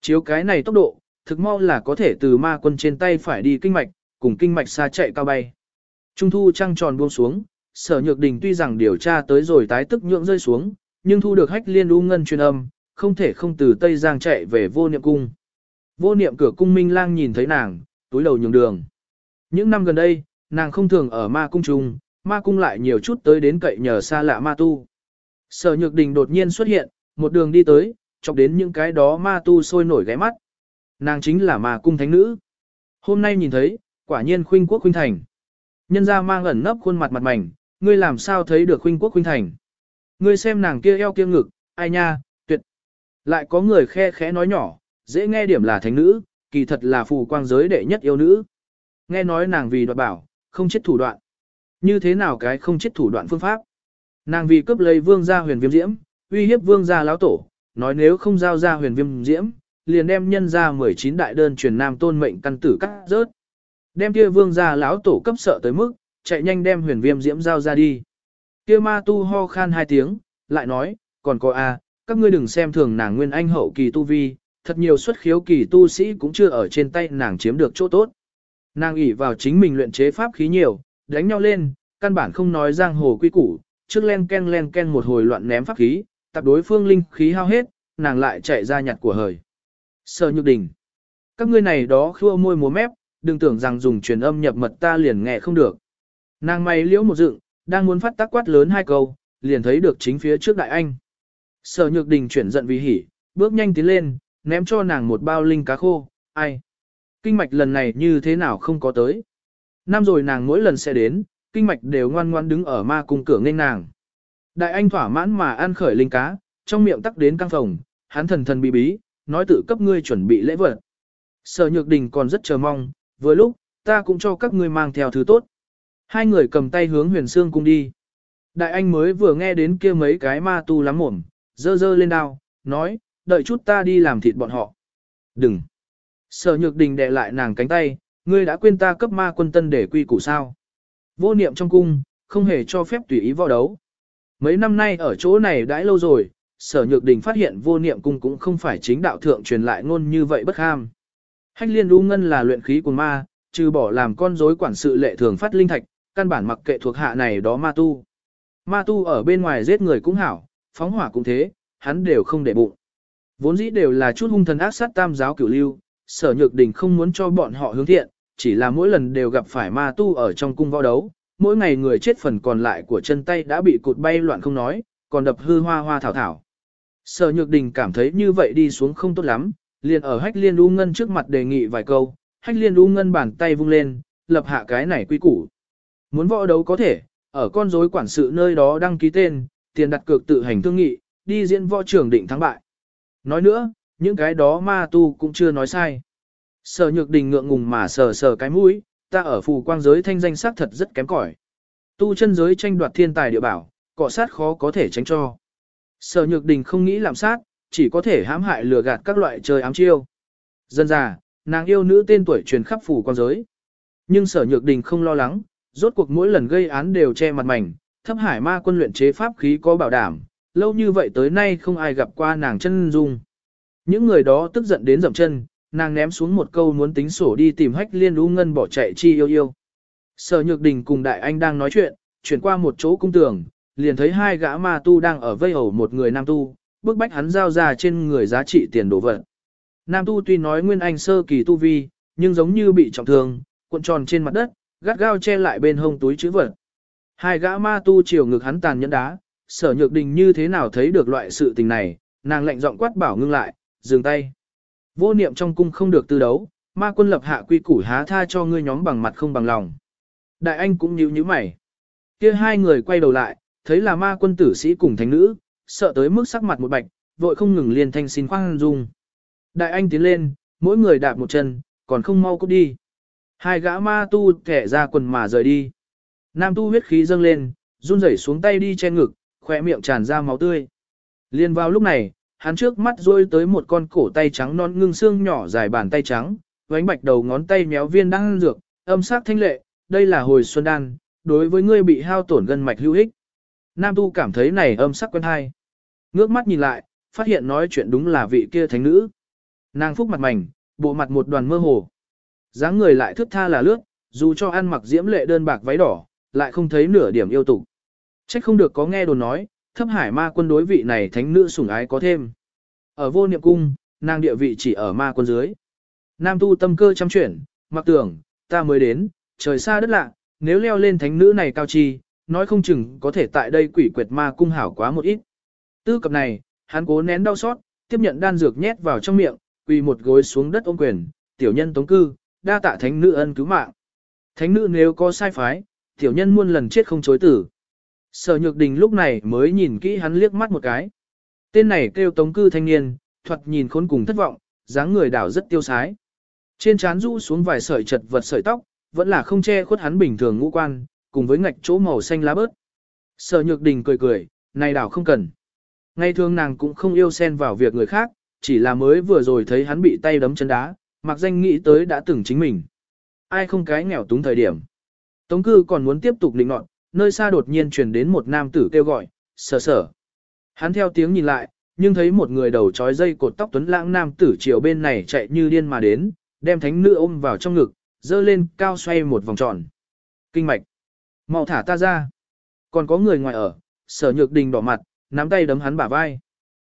Chiếu cái này tốc độ, thực mau là có thể từ ma quân trên tay phải đi kinh mạch, cùng kinh mạch xa chạy cao bay. Trung thu trăng tròn buông xuống, sở nhược đình tuy rằng điều tra tới rồi tái tức nhượng rơi xuống, nhưng thu được hách liên u ngân truyền âm, không thể không từ Tây Giang chạy về vô niệm cung. Vô niệm cửa cung minh lang nhìn thấy nàng, túi đầu nhường đường. Những năm gần đây, nàng không thường ở ma cung trùng, ma cung lại nhiều chút tới đến cậy nhờ xa lạ ma tu. Sở nhược đình đột nhiên xuất hiện, một đường đi tới, chọc đến những cái đó ma tu sôi nổi ghé mắt. Nàng chính là ma cung thánh nữ. Hôm nay nhìn thấy, quả nhiên khuynh quốc khuynh thành. Nhân ra mang ẩn nấp khuôn mặt mặt mảnh, ngươi làm sao thấy được khuynh quốc khuynh thành. Ngươi xem nàng kia eo kia ngực, Ai nha, tuyệt. Lại có người khe khẽ nói nhỏ, dễ nghe điểm là thánh nữ, kỳ thật là phù quang giới đệ nhất yêu nữ. Nghe nói nàng vì đoạt bảo, không chết thủ đoạn. Như thế nào cái không chết thủ đoạn phương pháp? Nàng vì cướp lấy vương gia huyền viêm diễm, uy hiếp vương gia lão tổ, nói nếu không giao ra huyền viêm diễm, liền đem nhân ra 19 đại đơn truyền nam tôn mệnh căn tử cắt rớt. Đem kia vương gia lão tổ cấp sợ tới mức, chạy nhanh đem huyền viêm diễm giao ra đi. Kia ma tu ho khan hai tiếng, lại nói, còn có a, các ngươi đừng xem thường nàng nguyên anh hậu kỳ tu vi, thật nhiều xuất khiếu kỳ tu sĩ cũng chưa ở trên tay nàng chiếm được chỗ tốt. Nàng ỷ vào chính mình luyện chế pháp khí nhiều, đánh nhau lên, căn bản không nói giang hồ quy củ, trước len ken len ken một hồi loạn ném pháp khí, tập đối phương linh khí hao hết, nàng lại chạy ra nhặt của hời. Sở nhược đình. Các ngươi này đó khua môi múa mép, đừng tưởng rằng dùng truyền âm nhập mật ta liền nghe không được. Nàng mày liễu một dựng, đang muốn phát tác quát lớn hai câu, liền thấy được chính phía trước đại anh. Sở nhược đình chuyển giận vì hỉ, bước nhanh tiến lên, ném cho nàng một bao linh cá khô, ai. Kinh mạch lần này như thế nào không có tới. Năm rồi nàng mỗi lần sẽ đến, kinh mạch đều ngoan ngoan đứng ở ma cung cửa nghênh nàng. Đại anh thỏa mãn mà ăn khởi linh cá, trong miệng tắc đến căng phòng, hắn thần thần bí bí, nói tự cấp ngươi chuẩn bị lễ vật. Sở Nhược Đình còn rất chờ mong, vừa lúc, ta cũng cho các ngươi mang theo thứ tốt. Hai người cầm tay hướng huyền xương cung đi. Đại anh mới vừa nghe đến kia mấy cái ma tu lắm mồm, dơ dơ lên đao, nói, đợi chút ta đi làm thịt bọn họ. Đừng. Sở Nhược Đình đè lại nàng cánh tay, ngươi đã quên ta cấp ma quân tân để quy củ sao. Vô niệm trong cung, không hề cho phép tùy ý võ đấu. Mấy năm nay ở chỗ này đãi lâu rồi, sở nhược đình phát hiện vô niệm cung cũng không phải chính đạo thượng truyền lại ngôn như vậy bất ham. Hách liên đu ngân là luyện khí của ma, trừ bỏ làm con rối quản sự lệ thường phát linh thạch, căn bản mặc kệ thuộc hạ này đó ma tu. Ma tu ở bên ngoài giết người cũng hảo, phóng hỏa cũng thế, hắn đều không để bụng. Vốn dĩ đều là chút hung thần ác sát tam giáo cửu lưu, sở nhược đình không muốn cho bọn họ hướng thiện, chỉ là mỗi lần đều gặp phải ma tu ở trong cung võ đấu, mỗi ngày người chết phần còn lại của chân tay đã bị cụt bay loạn không nói, còn đập hư hoa hoa thảo thảo. Sở Nhược Đình cảm thấy như vậy đi xuống không tốt lắm, liền ở Hách Liên U Ngân trước mặt đề nghị vài câu, Hách Liên U Ngân bàn tay vung lên, lập hạ cái này quy củ. Muốn võ đấu có thể, ở con rối quản sự nơi đó đăng ký tên, tiền đặt cược tự hành thương nghị, đi diễn võ trưởng định thắng bại. Nói nữa, những cái đó ma tu cũng chưa nói sai. Sở Nhược Đình ngượng ngùng mà sờ sờ cái mũi, ta ở phù quang giới thanh danh sắc thật rất kém cỏi. Tu chân giới tranh đoạt thiên tài địa bảo, cọ sát khó có thể tránh cho. Sở Nhược Đình không nghĩ làm sát, chỉ có thể hãm hại lừa gạt các loại chơi ám chiêu. Dân già, nàng yêu nữ tên tuổi truyền khắp phủ quan giới. Nhưng Sở Nhược Đình không lo lắng, rốt cuộc mỗi lần gây án đều che mặt mảnh, thấp hải ma quân luyện chế pháp khí có bảo đảm, lâu như vậy tới nay không ai gặp qua nàng chân dung. Những người đó tức giận đến dậm chân, nàng ném xuống một câu muốn tính sổ đi tìm hách liên u ngân bỏ chạy chi yêu yêu. Sở Nhược Đình cùng Đại Anh đang nói chuyện, chuyển qua một chỗ cung tường, liền thấy hai gã ma tu đang ở vây hầu một người nam tu, bức bách hắn giao ra trên người giá trị tiền đồ vật. Nam tu tuy nói nguyên anh sơ kỳ tu vi, nhưng giống như bị trọng thương, cuộn tròn trên mặt đất, gắt gao che lại bên hông túi chữ vật. Hai gã ma tu chiều ngực hắn tàn nhẫn đá, sở nhược đình như thế nào thấy được loại sự tình này, nàng lệnh giọng quát bảo ngưng lại, dừng tay. Vô niệm trong cung không được tư đấu, ma quân lập hạ quy củ há tha cho ngươi nhóm bằng mặt không bằng lòng. Đại anh cũng nhíu nhíu mày. Kia hai người quay đầu lại, thấy là ma quân tử sĩ cùng thánh nữ, sợ tới mức sắc mặt một bạch, vội không ngừng liền thanh xin khoan dung. Đại anh tiến lên, mỗi người đạp một chân, còn không mau cút đi. Hai gã ma tu thẻ ra quần mà rời đi. Nam tu huyết khí dâng lên, run rẩy xuống tay đi che ngực, khỏe miệng tràn ra máu tươi. Liên vào lúc này, hắn trước mắt rôi tới một con cổ tay trắng non ngưng xương nhỏ dài bàn tay trắng, vánh bạch đầu ngón tay méo viên đang dược, âm sắc thanh lệ, đây là hồi xuân đan, đối với ngươi bị hao tổn gân mạch hữu ích. Nam tu cảm thấy này âm sắc quen hay. Ngước mắt nhìn lại, phát hiện nói chuyện đúng là vị kia thánh nữ. Nàng phúc mặt mảnh, bộ mặt một đoàn mơ hồ dáng người lại thước tha là lướt, dù cho ăn mặc diễm lệ đơn bạc váy đỏ, lại không thấy nửa điểm yêu tục. Trách không được có nghe đồn nói, thấp hải ma quân đối vị này thánh nữ sủng ái có thêm. Ở vô niệm cung, nàng địa vị chỉ ở ma quân dưới. Nam tu tâm cơ chăm chuyển, mặc tưởng, ta mới đến, trời xa đất lạ, nếu leo lên thánh nữ này cao chi, nói không chừng có thể tại đây quỷ quyệt ma cung hảo quá một ít. Tư cập này, hắn cố nén đau xót, tiếp nhận đan dược nhét vào trong miệng, quỳ một gối xuống đất ôm quyền, tiểu nhân tống cư, đa tạ thánh nữ ân cứu mạng. Thánh nữ nếu có sai phái, tiểu nhân muôn lần chết không chối tử. Sở Nhược Đình lúc này mới nhìn kỹ hắn liếc mắt một cái. Tên này kêu tống cư thanh niên, thuật nhìn khốn cùng thất vọng, dáng người đảo rất tiêu sái. Trên trán rũ xuống vài sợi chật vật sợi tóc, vẫn là không che khuất hắn bình thường ngũ quan, cùng với ngạch chỗ màu xanh lá bớt. Sở nhược đình cười cười, này đảo không cần. Ngay thường nàng cũng không yêu xen vào việc người khác, chỉ là mới vừa rồi thấy hắn bị tay đấm chân đá, mặc danh nghĩ tới đã từng chính mình. Ai không cái nghèo túng thời điểm. Tống cư còn muốn tiếp tục định nọt, nơi xa đột nhiên truyền đến một nam tử kêu gọi, sở sở. Hắn theo tiếng nhìn lại, nhưng thấy một người đầu trói dây cột tóc tuấn lãng nam tử chiều bên này chạy như điên mà đến, đem thánh nữ ôm vào trong ngực, dơ lên cao xoay một vòng tròn. Kinh mạch. mau thả ta ra. Còn có người ngoài ở, sở nhược đình đỏ mặt, nắm tay đấm hắn bả vai.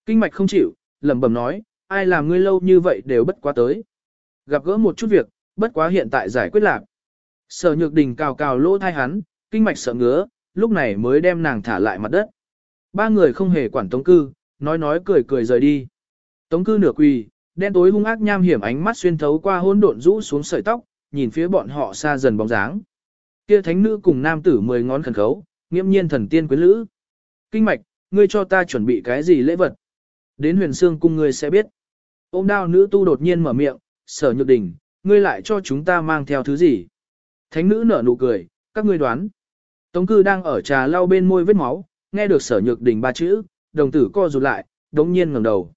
Kinh mạch không chịu, lẩm bẩm nói, ai làm ngươi lâu như vậy đều bất quá tới. Gặp gỡ một chút việc, bất quá hiện tại giải quyết lạc. Sở nhược đình cào cào lỗ thai hắn, kinh mạch sợ ngứa, lúc này mới đem nàng thả lại mặt đất. Ba người không hề quản tống cư, nói nói cười cười rời đi. Tống cư nửa quỳ, đen tối hung ác nham hiểm ánh mắt xuyên thấu qua hôn độn rũ xuống sợi tóc, nhìn phía bọn họ xa dần bóng dáng. Kia thánh nữ cùng nam tử mười ngón khẩn khấu, nghiễm nhiên thần tiên quyến lữ. Kinh mạch, ngươi cho ta chuẩn bị cái gì lễ vật? Đến huyền xương cung ngươi sẽ biết. Ôm đao nữ tu đột nhiên mở miệng, sở nhược đình, ngươi lại cho chúng ta mang theo thứ gì? Thánh nữ nở nụ cười, các ngươi đoán. Tống cư đang ở trà lau bên môi vết máu, nghe được sở nhược đình ba chữ, đồng tử co rụt lại, đống nhiên ngẩng đầu.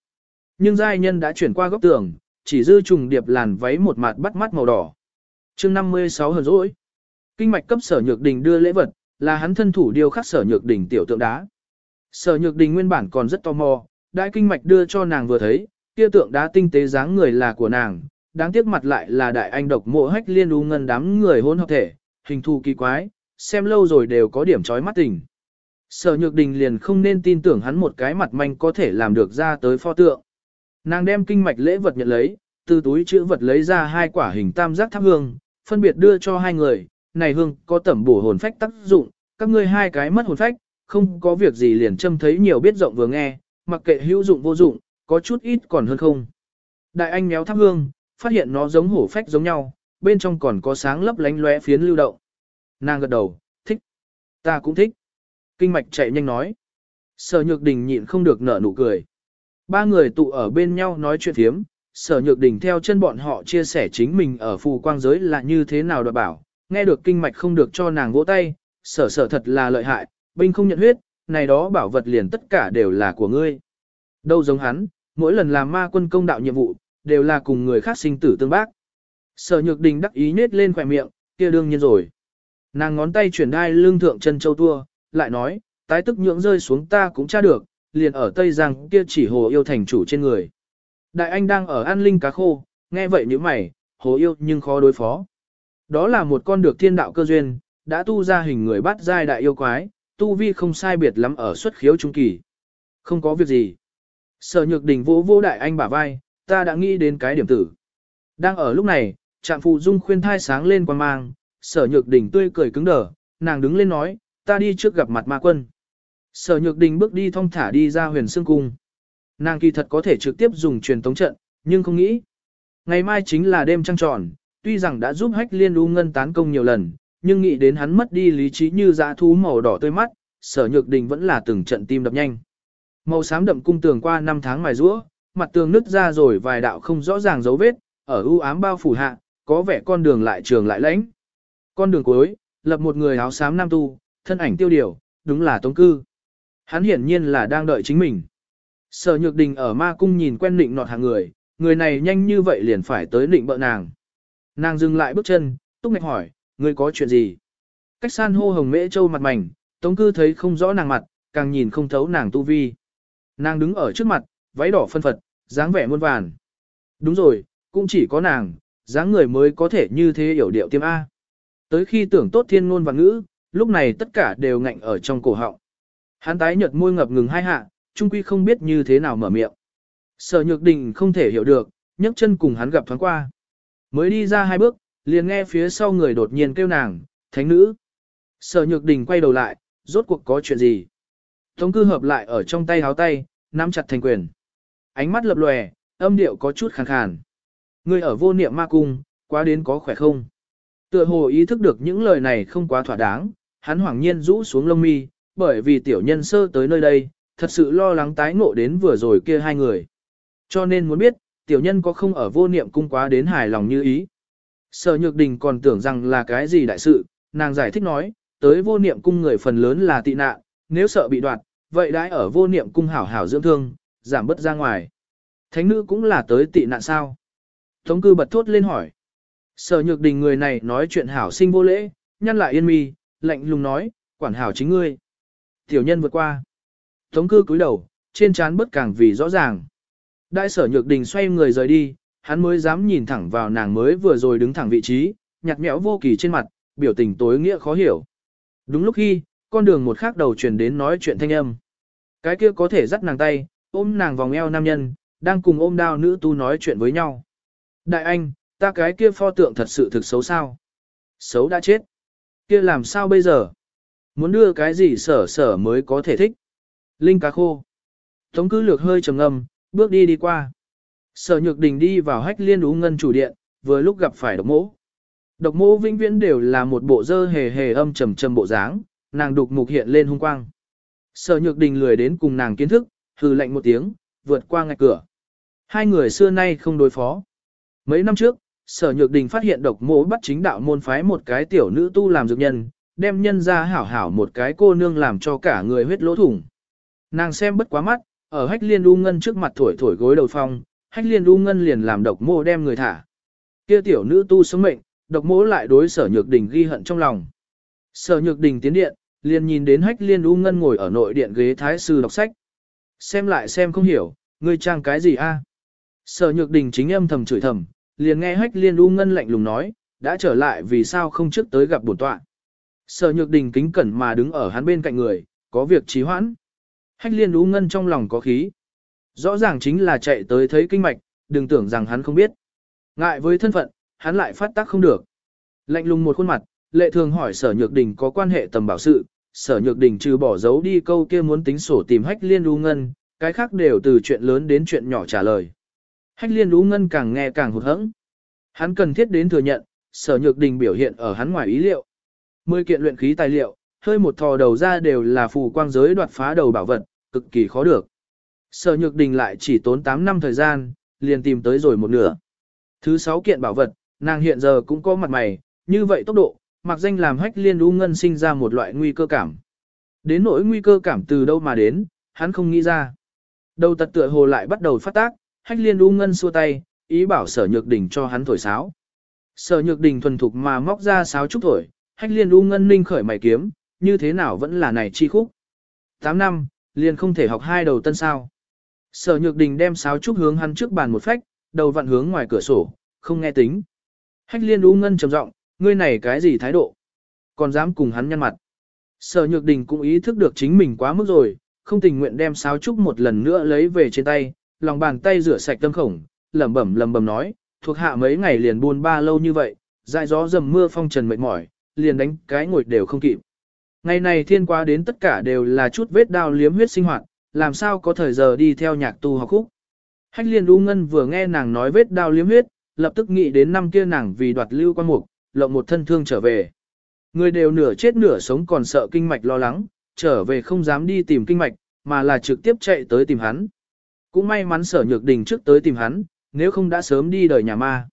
Nhưng giai nhân đã chuyển qua góc tường, chỉ dư trùng điệp làn váy một mặt bắt mắt màu đỏ. chương 56 hờn rỗi. Kinh mạch cấp sở nhược đình đưa lễ vật, là hắn thân thủ điêu khắc sở nhược đình tiểu tượng đá. Sở nhược đình nguyên bản còn rất tò mò, đại kinh mạch đưa cho nàng vừa thấy, kia tượng đá tinh tế dáng người là của nàng, đáng tiếc mặt lại là đại anh độc mộ hách liên u ngân đám người hôn hợp thể, hình thù kỳ quái, xem lâu rồi đều có điểm chói mắt tình. Sở nhược đình liền không nên tin tưởng hắn một cái mặt manh có thể làm được ra tới pho tượng. Nàng đem kinh mạch lễ vật nhận lấy, từ túi chữ vật lấy ra hai quả hình tam giác tháp hương, phân biệt đưa cho hai người, này hương có tẩm bổ hồn phách tác dụng, các ngươi hai cái mất hồn phách, không có việc gì liền châm thấy nhiều biết rộng vừa nghe, mặc kệ hữu dụng vô dụng, có chút ít còn hơn không. Đại anh méo tháp hương, phát hiện nó giống hổ phách giống nhau, bên trong còn có sáng lấp lánh lóe phiến lưu động. Nàng gật đầu, thích. Ta cũng thích. Kinh mạch chạy nhanh nói. Sở nhược đình nhịn không được nở nụ cười. Ba người tụ ở bên nhau nói chuyện thiếm, sở nhược đình theo chân bọn họ chia sẻ chính mình ở phù quang giới là như thế nào đoạt bảo, nghe được kinh mạch không được cho nàng vỗ tay, sở sở thật là lợi hại, binh không nhận huyết, này đó bảo vật liền tất cả đều là của ngươi. Đâu giống hắn, mỗi lần làm ma quân công đạo nhiệm vụ, đều là cùng người khác sinh tử tương bác. Sở nhược đình đắc ý nết lên khỏe miệng, kia đương nhiên rồi. Nàng ngón tay chuyển đai lưng thượng chân châu tua, lại nói, tái tức nhưỡng rơi xuống ta cũng tra được, liền ở Tây Giang kia chỉ hồ yêu thành chủ trên người. Đại anh đang ở an linh cá khô, nghe vậy như mày, hồ yêu nhưng khó đối phó. Đó là một con được thiên đạo cơ duyên, đã tu ra hình người bắt giai đại yêu quái, tu vi không sai biệt lắm ở xuất khiếu trung kỳ. Không có việc gì. Sở nhược đình vỗ vô đại anh bả vai, ta đã nghĩ đến cái điểm tử. Đang ở lúc này, trạm phụ dung khuyên thai sáng lên quan mang, sở nhược đình tươi cười cứng đờ, nàng đứng lên nói, ta đi trước gặp mặt ma quân. Sở nhược đình bước đi thong thả đi ra huyền sương cung. Nàng kỳ thật có thể trực tiếp dùng truyền tống trận, nhưng không nghĩ. Ngày mai chính là đêm trăng tròn, tuy rằng đã giúp hách liên u ngân tán công nhiều lần, nhưng nghĩ đến hắn mất đi lý trí như dã thú màu đỏ tươi mắt, sở nhược đình vẫn là từng trận tim đập nhanh. Màu xám đậm cung tường qua năm tháng mài rũa, mặt tường nứt ra rồi vài đạo không rõ ràng dấu vết, ở u ám bao phủ hạ, có vẻ con đường lại trường lại lãnh. Con đường cuối, lập một người áo xám nam tu, thân ảnh tiêu điều, đúng là Tống Cư. Hắn hiển nhiên là đang đợi chính mình. Sở Nhược Đình ở ma cung nhìn quen định nọt hàng người, người này nhanh như vậy liền phải tới định bợ nàng. Nàng dừng lại bước chân, túc ngạch hỏi, người có chuyện gì? Cách san hô hồng mễ châu mặt mảnh, Tống Cư thấy không rõ nàng mặt, càng nhìn không thấu nàng tu vi. Nàng đứng ở trước mặt, váy đỏ phân phật, dáng vẻ muôn vàn. Đúng rồi, cũng chỉ có nàng, dáng người mới có thể như thế hiểu điệu tiêm A. Tới khi tưởng tốt thiên ngôn và ngữ, lúc này tất cả đều ngạnh ở trong cổ họng. Hắn tái nhợt môi ngập ngừng hai hạ, trung quy không biết như thế nào mở miệng. Sở nhược đình không thể hiểu được, nhấc chân cùng hắn gặp thoáng qua. Mới đi ra hai bước, liền nghe phía sau người đột nhiên kêu nàng, thánh nữ. Sở nhược đình quay đầu lại, rốt cuộc có chuyện gì? Tống cư hợp lại ở trong tay háo tay, nắm chặt thành quyền. Ánh mắt lập lòe, âm điệu có chút khàn khàn. Người ở vô niệm ma cung, quá đến có khỏe không? Tựa hồ ý thức được những lời này không quá thỏa đáng, hắn hoảng nhiên rũ xuống lông mi, bởi vì tiểu nhân sơ tới nơi đây, thật sự lo lắng tái ngộ đến vừa rồi kia hai người. Cho nên muốn biết, tiểu nhân có không ở vô niệm cung quá đến hài lòng như ý. Sở Nhược Đình còn tưởng rằng là cái gì đại sự, nàng giải thích nói, tới vô niệm cung người phần lớn là tị nạn, nếu sợ bị đoạt, vậy đãi ở vô niệm cung hảo hảo dưỡng thương, giảm bớt ra ngoài. Thánh nữ cũng là tới tị nạn sao? Tống cư bật thốt lên hỏi. Sở Nhược Đình người này nói chuyện hảo sinh vô lễ, nhăn lại yên mi, lạnh lùng nói, quản hảo chính ngươi. Tiểu nhân vượt qua. Tống cư cúi đầu, trên trán bất càng vì rõ ràng. Đại sở nhược đình xoay người rời đi, hắn mới dám nhìn thẳng vào nàng mới vừa rồi đứng thẳng vị trí, nhạt nhẽo vô kỳ trên mặt, biểu tình tối nghĩa khó hiểu. Đúng lúc khi, con đường một khác đầu truyền đến nói chuyện thanh âm. Cái kia có thể dắt nàng tay, ôm nàng vòng eo nam nhân, đang cùng ôm đao nữ tu nói chuyện với nhau. Đại anh, ta cái kia pho tượng thật sự thực xấu sao? Xấu đã chết. Kia làm sao bây giờ? Muốn đưa cái gì sở sở mới có thể thích? Linh cá khô. Tống cứ lược hơi trầm ngâm, bước đi đi qua. Sở nhược đình đi vào hách liên ú ngân chủ điện, vừa lúc gặp phải độc mỗ. Độc mỗ vĩnh viễn đều là một bộ dơ hề hề âm trầm trầm bộ dáng, nàng đục mục hiện lên hung quang. Sở nhược đình lười đến cùng nàng kiến thức, hừ lạnh một tiếng, vượt qua ngạch cửa. Hai người xưa nay không đối phó. Mấy năm trước, sở nhược đình phát hiện độc mỗ bắt chính đạo môn phái một cái tiểu nữ tu làm dược nhân, đem nhân ra hảo hảo một cái cô nương làm cho cả người huyết lỗ thủng. Nàng xem bất quá mắt, ở hách liên u ngân trước mặt thổi thổi gối đầu phong, hách liên u ngân liền làm độc mộ đem người thả. Kia tiểu nữ tu sống mệnh, độc mộ lại đối sở nhược đình ghi hận trong lòng. Sở nhược đình tiến điện, liền nhìn đến hách liên u ngân ngồi ở nội điện ghế thái sư đọc sách. Xem lại xem không hiểu, ngươi trang cái gì a? Sở nhược đình chính âm thầm chửi thầm, liền nghe hách liên u ngân lạnh lùng nói, đã trở lại vì sao không trước tới gặp bổn tọa. Sở nhược đình kính cẩn mà đứng ở hắn bên cạnh người, có việc trì hoãn. Hách liên u ngân trong lòng có khí. Rõ ràng chính là chạy tới thấy kinh mạch, đừng tưởng rằng hắn không biết. Ngại với thân phận, hắn lại phát tác không được. Lạnh lùng một khuôn mặt, lệ thường hỏi sở nhược đình có quan hệ tầm bảo sự, sở nhược đình trừ bỏ dấu đi câu kia muốn tính sổ tìm hách liên u ngân, cái khác đều từ chuyện lớn đến chuyện nhỏ trả lời. Hách liên u ngân càng nghe càng hụt hẫng. Hắn cần thiết đến thừa nhận, sở nhược đình biểu hiện ở hắn ngoài ý liệu. Mười kiện luyện khí tài liệu, hơi một thò đầu ra đều là phù quang giới đoạt phá đầu bảo vật, cực kỳ khó được. Sở Nhược Đình lại chỉ tốn 8 năm thời gian, liền tìm tới rồi một nửa. Thứ 6 kiện bảo vật, nàng hiện giờ cũng có mặt mày, như vậy tốc độ, mặc danh làm hách liên u ngân sinh ra một loại nguy cơ cảm. Đến nỗi nguy cơ cảm từ đâu mà đến, hắn không nghĩ ra. Đầu tật tựa hồ lại bắt đầu phát tác, hách liên u ngân xua tay, ý bảo sở nhược đình cho hắn thổi sáo. Sở nhược đình thuần thục mà móc ra sáo trúc thổi, hách liên u ngân ninh khởi mày kiếm, như thế nào vẫn là này chi khúc. 8 năm, liền không thể học hai đầu tân sao. Sở Nhược Đình đem sáo trúc hướng hắn trước bàn một phách, đầu vặn hướng ngoài cửa sổ, không nghe tính. Hách liên u ngân trầm giọng, ngươi này cái gì thái độ? Còn dám cùng hắn nhăn mặt. Sở Nhược Đình cũng ý thức được chính mình quá mức rồi, không tình nguyện đem sáo trúc một lần nữa lấy về trên tay, lòng bàn tay rửa sạch tâm khổng, lẩm bẩm lẩm bẩm nói, thuộc hạ mấy ngày liền buôn ba lâu như vậy, dại gió dầm mưa phong trần mệt mỏi, liền đánh cái ngồi đều không kịp. Ngày này thiên qua đến tất cả đều là chút vết đao liếm huyết sinh hoạt, làm sao có thời giờ đi theo nhạc tu học khúc. Hách liên u ngân vừa nghe nàng nói vết đao liếm huyết, lập tức nghĩ đến năm kia nàng vì đoạt lưu quan mục, lộng một thân thương trở về. Người đều nửa chết nửa sống còn sợ kinh mạch lo lắng, trở về không dám đi tìm kinh mạch, mà là trực tiếp chạy tới tìm hắn. Cũng may mắn sở nhược đình trước tới tìm hắn, nếu không đã sớm đi đời nhà ma.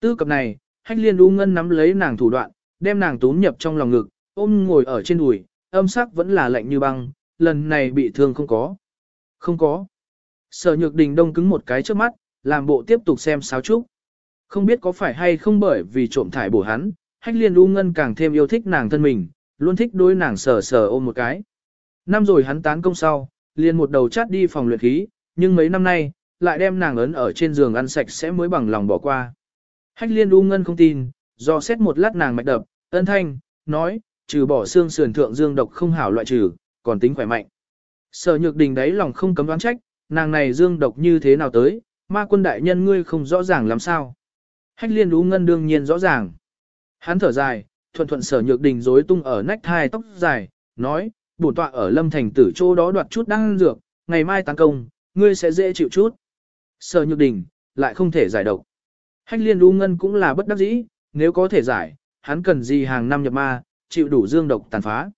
Tư cập này, hách liên u ngân nắm lấy nàng thủ đoạn, đem nàng túm nhập trong lòng ngực, ôm ngồi ở trên đùi, âm sắc vẫn là lạnh như băng, lần này bị thương không có. Không có. Sở nhược đình đông cứng một cái trước mắt, làm bộ tiếp tục xem sáo trúc. Không biết có phải hay không bởi vì trộm thải bổ hắn, hách liên u ngân càng thêm yêu thích nàng thân mình, luôn thích đối nàng sờ sờ ôm một cái. Năm rồi hắn tán công sau, liền một đầu chát đi phòng luyện khí, nhưng mấy năm nay, lại đem nàng ấn ở trên giường ăn sạch sẽ mới bằng lòng bỏ qua. Hách liên u ngân không tin, do xét một lát nàng mạch đập, ân thanh, nói, trừ bỏ xương sườn thượng dương độc không hảo loại trừ, còn tính khỏe mạnh. Sở nhược đình đấy lòng không cấm đoán trách, nàng này dương độc như thế nào tới, ma quân đại nhân ngươi không rõ ràng làm sao. Hách liên đú ngân đương nhiên rõ ràng. Hắn thở dài, thuận thuận sở nhược đình rối tung ở nách hai tóc dài, nói, bổn tọa ở lâm thành tử chỗ đó đoạt chút đăng dược, ngày mai tấn công, ngươi sẽ dễ chịu chút. Sở nhược đình, lại không thể giải độc. Hách liên đú ngân cũng là bất đắc dĩ, nếu có thể giải, hắn cần gì hàng năm nhập ma, chịu đủ dương độc tàn phá.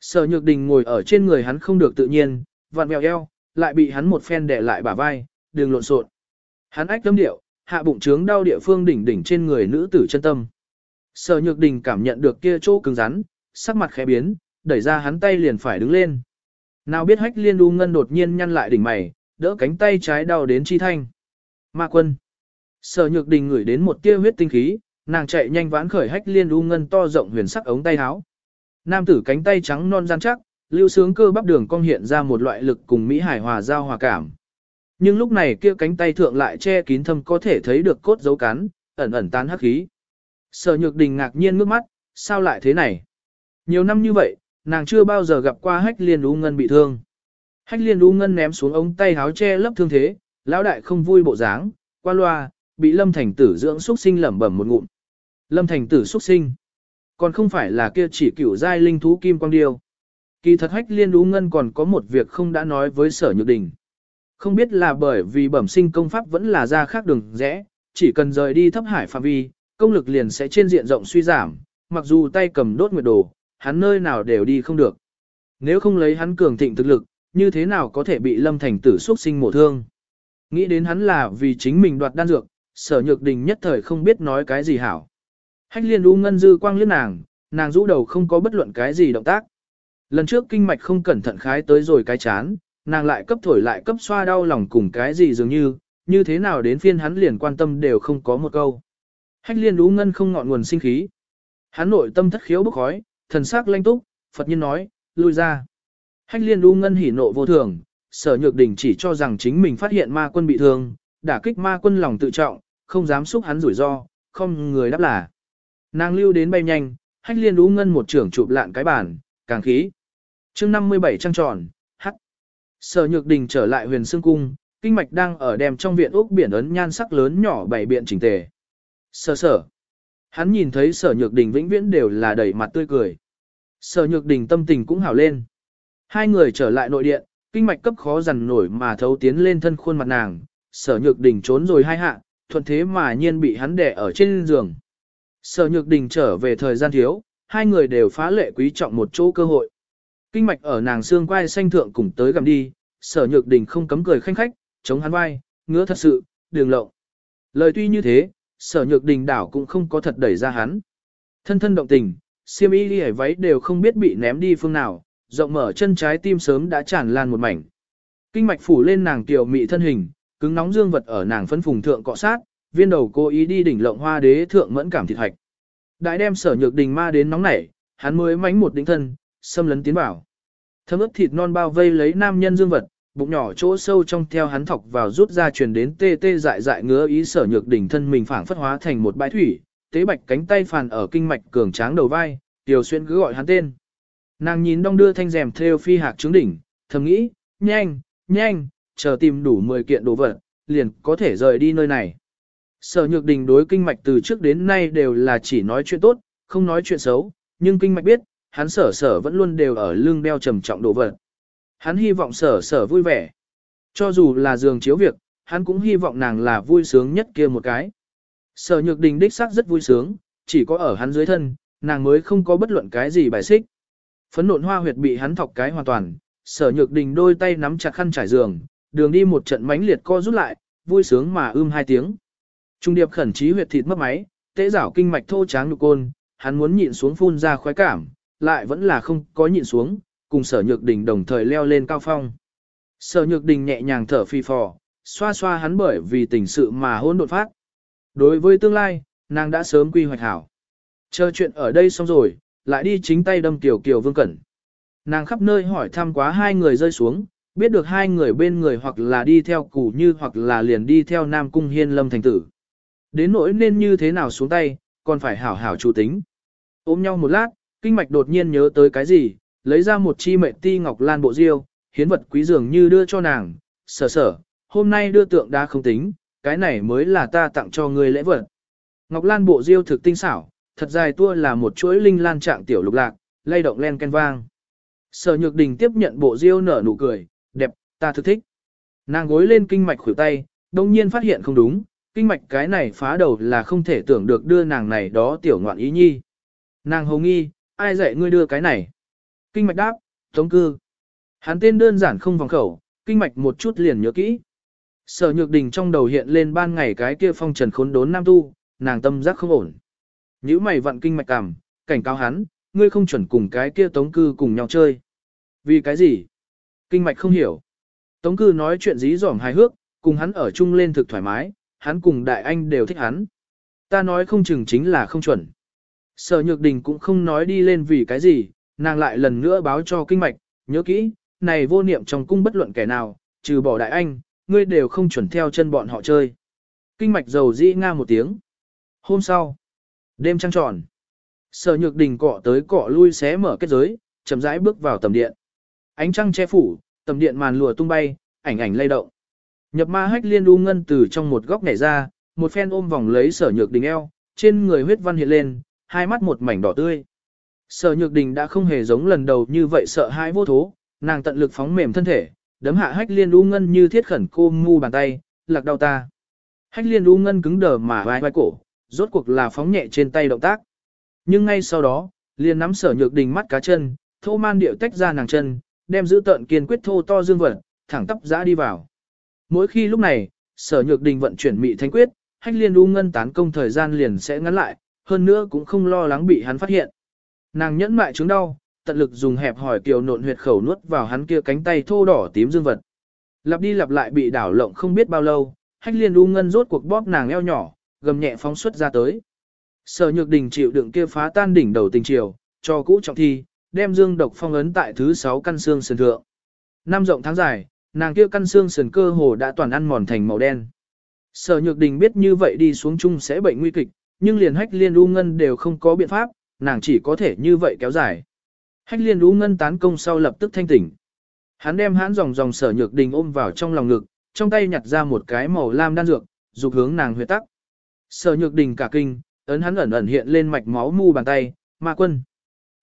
Sở Nhược Đình ngồi ở trên người hắn không được tự nhiên, vặn vẹo eo, lại bị hắn một phen đè lại bả vai, đường lộn xộn. Hắn ách tâm điệu, hạ bụng trướng đau địa phương đỉnh đỉnh trên người nữ tử chân tâm. Sở Nhược Đình cảm nhận được kia chỗ cứng rắn, sắc mặt khẽ biến, đẩy ra hắn tay liền phải đứng lên. Nào biết hách liên du ngân đột nhiên nhăn lại đỉnh mày, đỡ cánh tay trái đau đến chi thanh. Ma quân. Sở Nhược Đình ngửi đến một tia huyết tinh khí, nàng chạy nhanh vãn khởi hách liên du ngân to rộng huyền sắc ống tay áo. Nam tử cánh tay trắng non rắn chắc, lưu sướng cơ bắp đường cong hiện ra một loại lực cùng mỹ hải hòa giao hòa cảm. Nhưng lúc này kia cánh tay thượng lại che kín thâm có thể thấy được cốt dấu cắn, ẩn ẩn tán hắc khí. Sở Nhược Đình ngạc nhiên ngước mắt, sao lại thế này? Nhiều năm như vậy, nàng chưa bao giờ gặp qua hách liên U ngân bị thương. Hách liên U ngân ném xuống ống tay háo che lấp thương thế, lão đại không vui bộ dáng, qua loa, bị lâm thành tử dưỡng xuất sinh lẩm bẩm một ngụm. Lâm thành tử xuất sinh. Còn không phải là kia chỉ cửu giai linh thú kim quang điêu. Kỳ thật hách liên U ngân còn có một việc không đã nói với sở nhược đình. Không biết là bởi vì bẩm sinh công pháp vẫn là ra khác đường rẽ, chỉ cần rời đi thấp hải phạm vi, công lực liền sẽ trên diện rộng suy giảm, mặc dù tay cầm đốt nguyệt đồ, hắn nơi nào đều đi không được. Nếu không lấy hắn cường thịnh thực lực, như thế nào có thể bị lâm thành tử xuất sinh mổ thương. Nghĩ đến hắn là vì chính mình đoạt đan dược, sở nhược đình nhất thời không biết nói cái gì hảo. Hách liên u ngân dư quang liếc nàng, nàng rũ đầu không có bất luận cái gì động tác. Lần trước kinh mạch không cẩn thận khái tới rồi cái chán, nàng lại cấp thổi lại cấp xoa đau lòng cùng cái gì dường như, như thế nào đến phiên hắn liền quan tâm đều không có một câu. Hách liên đú ngân không ngọn nguồn sinh khí. Hắn nội tâm thất khiếu bốc khói, thần sắc lanh túc, Phật nhiên nói, lui ra. Hách liên đú ngân hỉ nộ vô thường, sở nhược đình chỉ cho rằng chính mình phát hiện ma quân bị thương, đả kích ma quân lòng tự trọng, không dám xúc hắn rủi ro, không người đáp là. Nàng lưu đến bay nhanh, hách liên đú ngân một trưởng chụp lạn cái bản, càng khí. chương 57 trăng tròn. Sở nhược đình trở lại huyền xương cung, kinh mạch đang ở đem trong viện ốc biển ấn nhan sắc lớn nhỏ bảy biện chỉnh tề. Sở sở. Hắn nhìn thấy sở nhược đình vĩnh viễn đều là đầy mặt tươi cười. Sở nhược đình tâm tình cũng hảo lên. Hai người trở lại nội điện, kinh mạch cấp khó dằn nổi mà thấu tiến lên thân khuôn mặt nàng, sở nhược đình trốn rồi hai hạ, thuận thế mà nhiên bị hắn đè ở trên giường. Sở nhược đình trở về thời gian thiếu, hai người đều phá lệ quý trọng một chỗ cơ hội. Kinh mạch ở nàng xương quai xanh thượng cùng tới gầm đi, sở nhược đình không cấm cười khanh khách, chống hắn vai, ngứa thật sự, đường lộng. Lời tuy như thế, sở nhược đình đảo cũng không có thật đẩy ra hắn. Thân thân động tình, siêm y đi váy đều không biết bị ném đi phương nào, rộng mở chân trái tim sớm đã tràn lan một mảnh. Kinh mạch phủ lên nàng tiểu mị thân hình, cứng nóng dương vật ở nàng phân phùng thượng cọ sát, viên đầu cố ý đi đỉnh lộng hoa đế thượng mẫn cảm thịt hạch. Đại đem sở nhược đình ma đến nóng nảy, hắn mới mánh một đỉnh thân, xâm lấn tiến bảo. Thấm ướp thịt non bao vây lấy nam nhân dương vật, bụng nhỏ chỗ sâu trong theo hắn thọc vào rút ra truyền đến tê tê dại dại ngứa ý sở nhược đỉnh thân mình phảng phất hóa thành một bãi thủy, tế bạch cánh tay phàn ở kinh mạch cường tráng đầu vai, tiểu xuyên cứ gọi hắn tên. Nàng nhìn đong đưa thanh rèm theo phi hạc trứng đỉnh, thầm nghĩ, nhanh, nhanh, chờ tìm đủ 10 kiện đồ vật, liền có thể rời đi nơi này. Sở nhược đình đối kinh mạch từ trước đến nay đều là chỉ nói chuyện tốt, không nói chuyện xấu, nhưng kinh mạch biết, hắn sở sở vẫn luôn đều ở lưng đeo trầm trọng đồ vật. Hắn hy vọng sở sở vui vẻ. Cho dù là giường chiếu việc, hắn cũng hy vọng nàng là vui sướng nhất kia một cái. Sở nhược đình đích xác rất vui sướng, chỉ có ở hắn dưới thân, nàng mới không có bất luận cái gì bài xích. Phấn nộn hoa huyệt bị hắn thọc cái hoàn toàn, sở nhược đình đôi tay nắm chặt khăn trải giường, đường đi một trận mánh liệt co rút lại, vui sướng mà ưm hai tiếng. Trung điệp khẩn trí huyệt thịt mất máy, tế giảo kinh mạch thô tráng nhục côn, hắn muốn nhịn xuống phun ra khoái cảm, lại vẫn là không có nhịn xuống, cùng sở nhược đình đồng thời leo lên cao phong. Sở nhược đình nhẹ nhàng thở phi phò, xoa xoa hắn bởi vì tình sự mà hôn đột phát. Đối với tương lai, nàng đã sớm quy hoạch hảo. Chờ chuyện ở đây xong rồi, lại đi chính tay đâm Kiều Kiều Vương Cẩn. Nàng khắp nơi hỏi thăm quá hai người rơi xuống, biết được hai người bên người hoặc là đi theo củ như hoặc là liền đi theo Nam Cung Hiên Lâm Thành Tử. Đến nỗi nên như thế nào xuống tay, còn phải hảo hảo chủ tính. Ôm nhau một lát, kinh mạch đột nhiên nhớ tới cái gì, lấy ra một chi mệnh ti ngọc lan bộ diêu, hiến vật quý dường như đưa cho nàng, sở sở, hôm nay đưa tượng đá không tính, cái này mới là ta tặng cho người lễ vật. Ngọc lan bộ diêu thực tinh xảo, thật dài tua là một chuỗi linh lan trạng tiểu lục lạc, lay động len ken vang. Sở nhược đình tiếp nhận bộ diêu nở nụ cười, đẹp, ta thực thích. Nàng gối lên kinh mạch khuỷu tay, đồng nhiên phát hiện không đúng, kinh mạch cái này phá đầu là không thể tưởng được đưa nàng này đó tiểu ngoạn ý nhi. Nàng hồng nghi, ai dạy ngươi đưa cái này? Kinh mạch đáp, tống cư. Hắn tên đơn giản không vòng khẩu, kinh mạch một chút liền nhớ kỹ. Sở nhược đình trong đầu hiện lên ban ngày cái kia phong trần khốn đốn nam tu, nàng tâm giác không ổn. Nhữ mày vặn kinh mạch cảm, cảnh cáo hắn, ngươi không chuẩn cùng cái kia tống cư cùng nhau chơi. Vì cái gì? Kinh mạch không hiểu. Tống cư nói chuyện dí dỏm hài hước, cùng hắn ở chung lên thực thoải mái, hắn cùng đại anh đều thích hắn. Ta nói không chừng chính là không chuẩn. Sở nhược đình cũng không nói đi lên vì cái gì, nàng lại lần nữa báo cho kinh mạch, nhớ kỹ, này vô niệm trong cung bất luận kẻ nào, trừ bỏ đại anh, ngươi đều không chuẩn theo chân bọn họ chơi. Kinh mạch dầu dĩ nga một tiếng. Hôm sau, đêm trăng tròn, sở nhược đình cọ tới cọ lui xé mở kết giới, chậm rãi bước vào tầm điện. Ánh trăng che phủ, tầm điện màn lùa tung bay, ảnh ảnh lay động. Nhập ma hách liên u ngân từ trong một góc nhảy ra, một phen ôm vòng lấy sở nhược đình eo, trên người huyết văn hiện lên, hai mắt một mảnh đỏ tươi. Sở nhược đình đã không hề giống lần đầu như vậy sợ hãi vô thố, nàng tận lực phóng mềm thân thể, đấm hạ hách liên u ngân như thiết khẩn cô mu bàn tay, lạc đau ta. Hách liên u ngân cứng đờ mà vai vai cổ, rốt cuộc là phóng nhẹ trên tay động tác. Nhưng ngay sau đó, liền nắm sở nhược đình mắt cá chân, thô man điệu tách ra nàng chân, đem giữ tận kiên quyết thô to dương vật, thẳng tắp dã đi vào. Mỗi khi lúc này, sở nhược đình vận chuyển mị thánh quyết, hách liên u ngân tán công thời gian liền sẽ ngắn lại, hơn nữa cũng không lo lắng bị hắn phát hiện. Nàng nhẫn mại chứng đau, tận lực dùng hẹp hỏi kiều nộn huyệt khẩu nuốt vào hắn kia cánh tay thô đỏ tím dương vật. Lặp đi lặp lại bị đảo lộng không biết bao lâu, hách liên u ngân rốt cuộc bóp nàng eo nhỏ, gầm nhẹ phóng xuất ra tới. Sở nhược đình chịu đựng kia phá tan đỉnh đầu tình chiều, cho cũ trọng thi, đem dương độc phong ấn tại thứ sáu căn xương sườn thượng. Năm rộng tháng dài, nàng kia căn xương sườn cơ hồ đã toàn ăn mòn thành màu đen. Sở nhược đình biết như vậy đi xuống chung sẽ bệnh nguy kịch, nhưng liền hách liên u ngân đều không có biện pháp, nàng chỉ có thể như vậy kéo dài. Hách liên u ngân tán công sau lập tức thanh tỉnh. Hắn đem hãn dòng dòng sở nhược đình ôm vào trong lòng ngực, trong tay nhặt ra một cái màu lam đan dược, dục hướng nàng huyệt tắc. Sở nhược đình cả kinh, ấn hắn ẩn ẩn hiện lên mạch máu mu bàn tay, ma quân.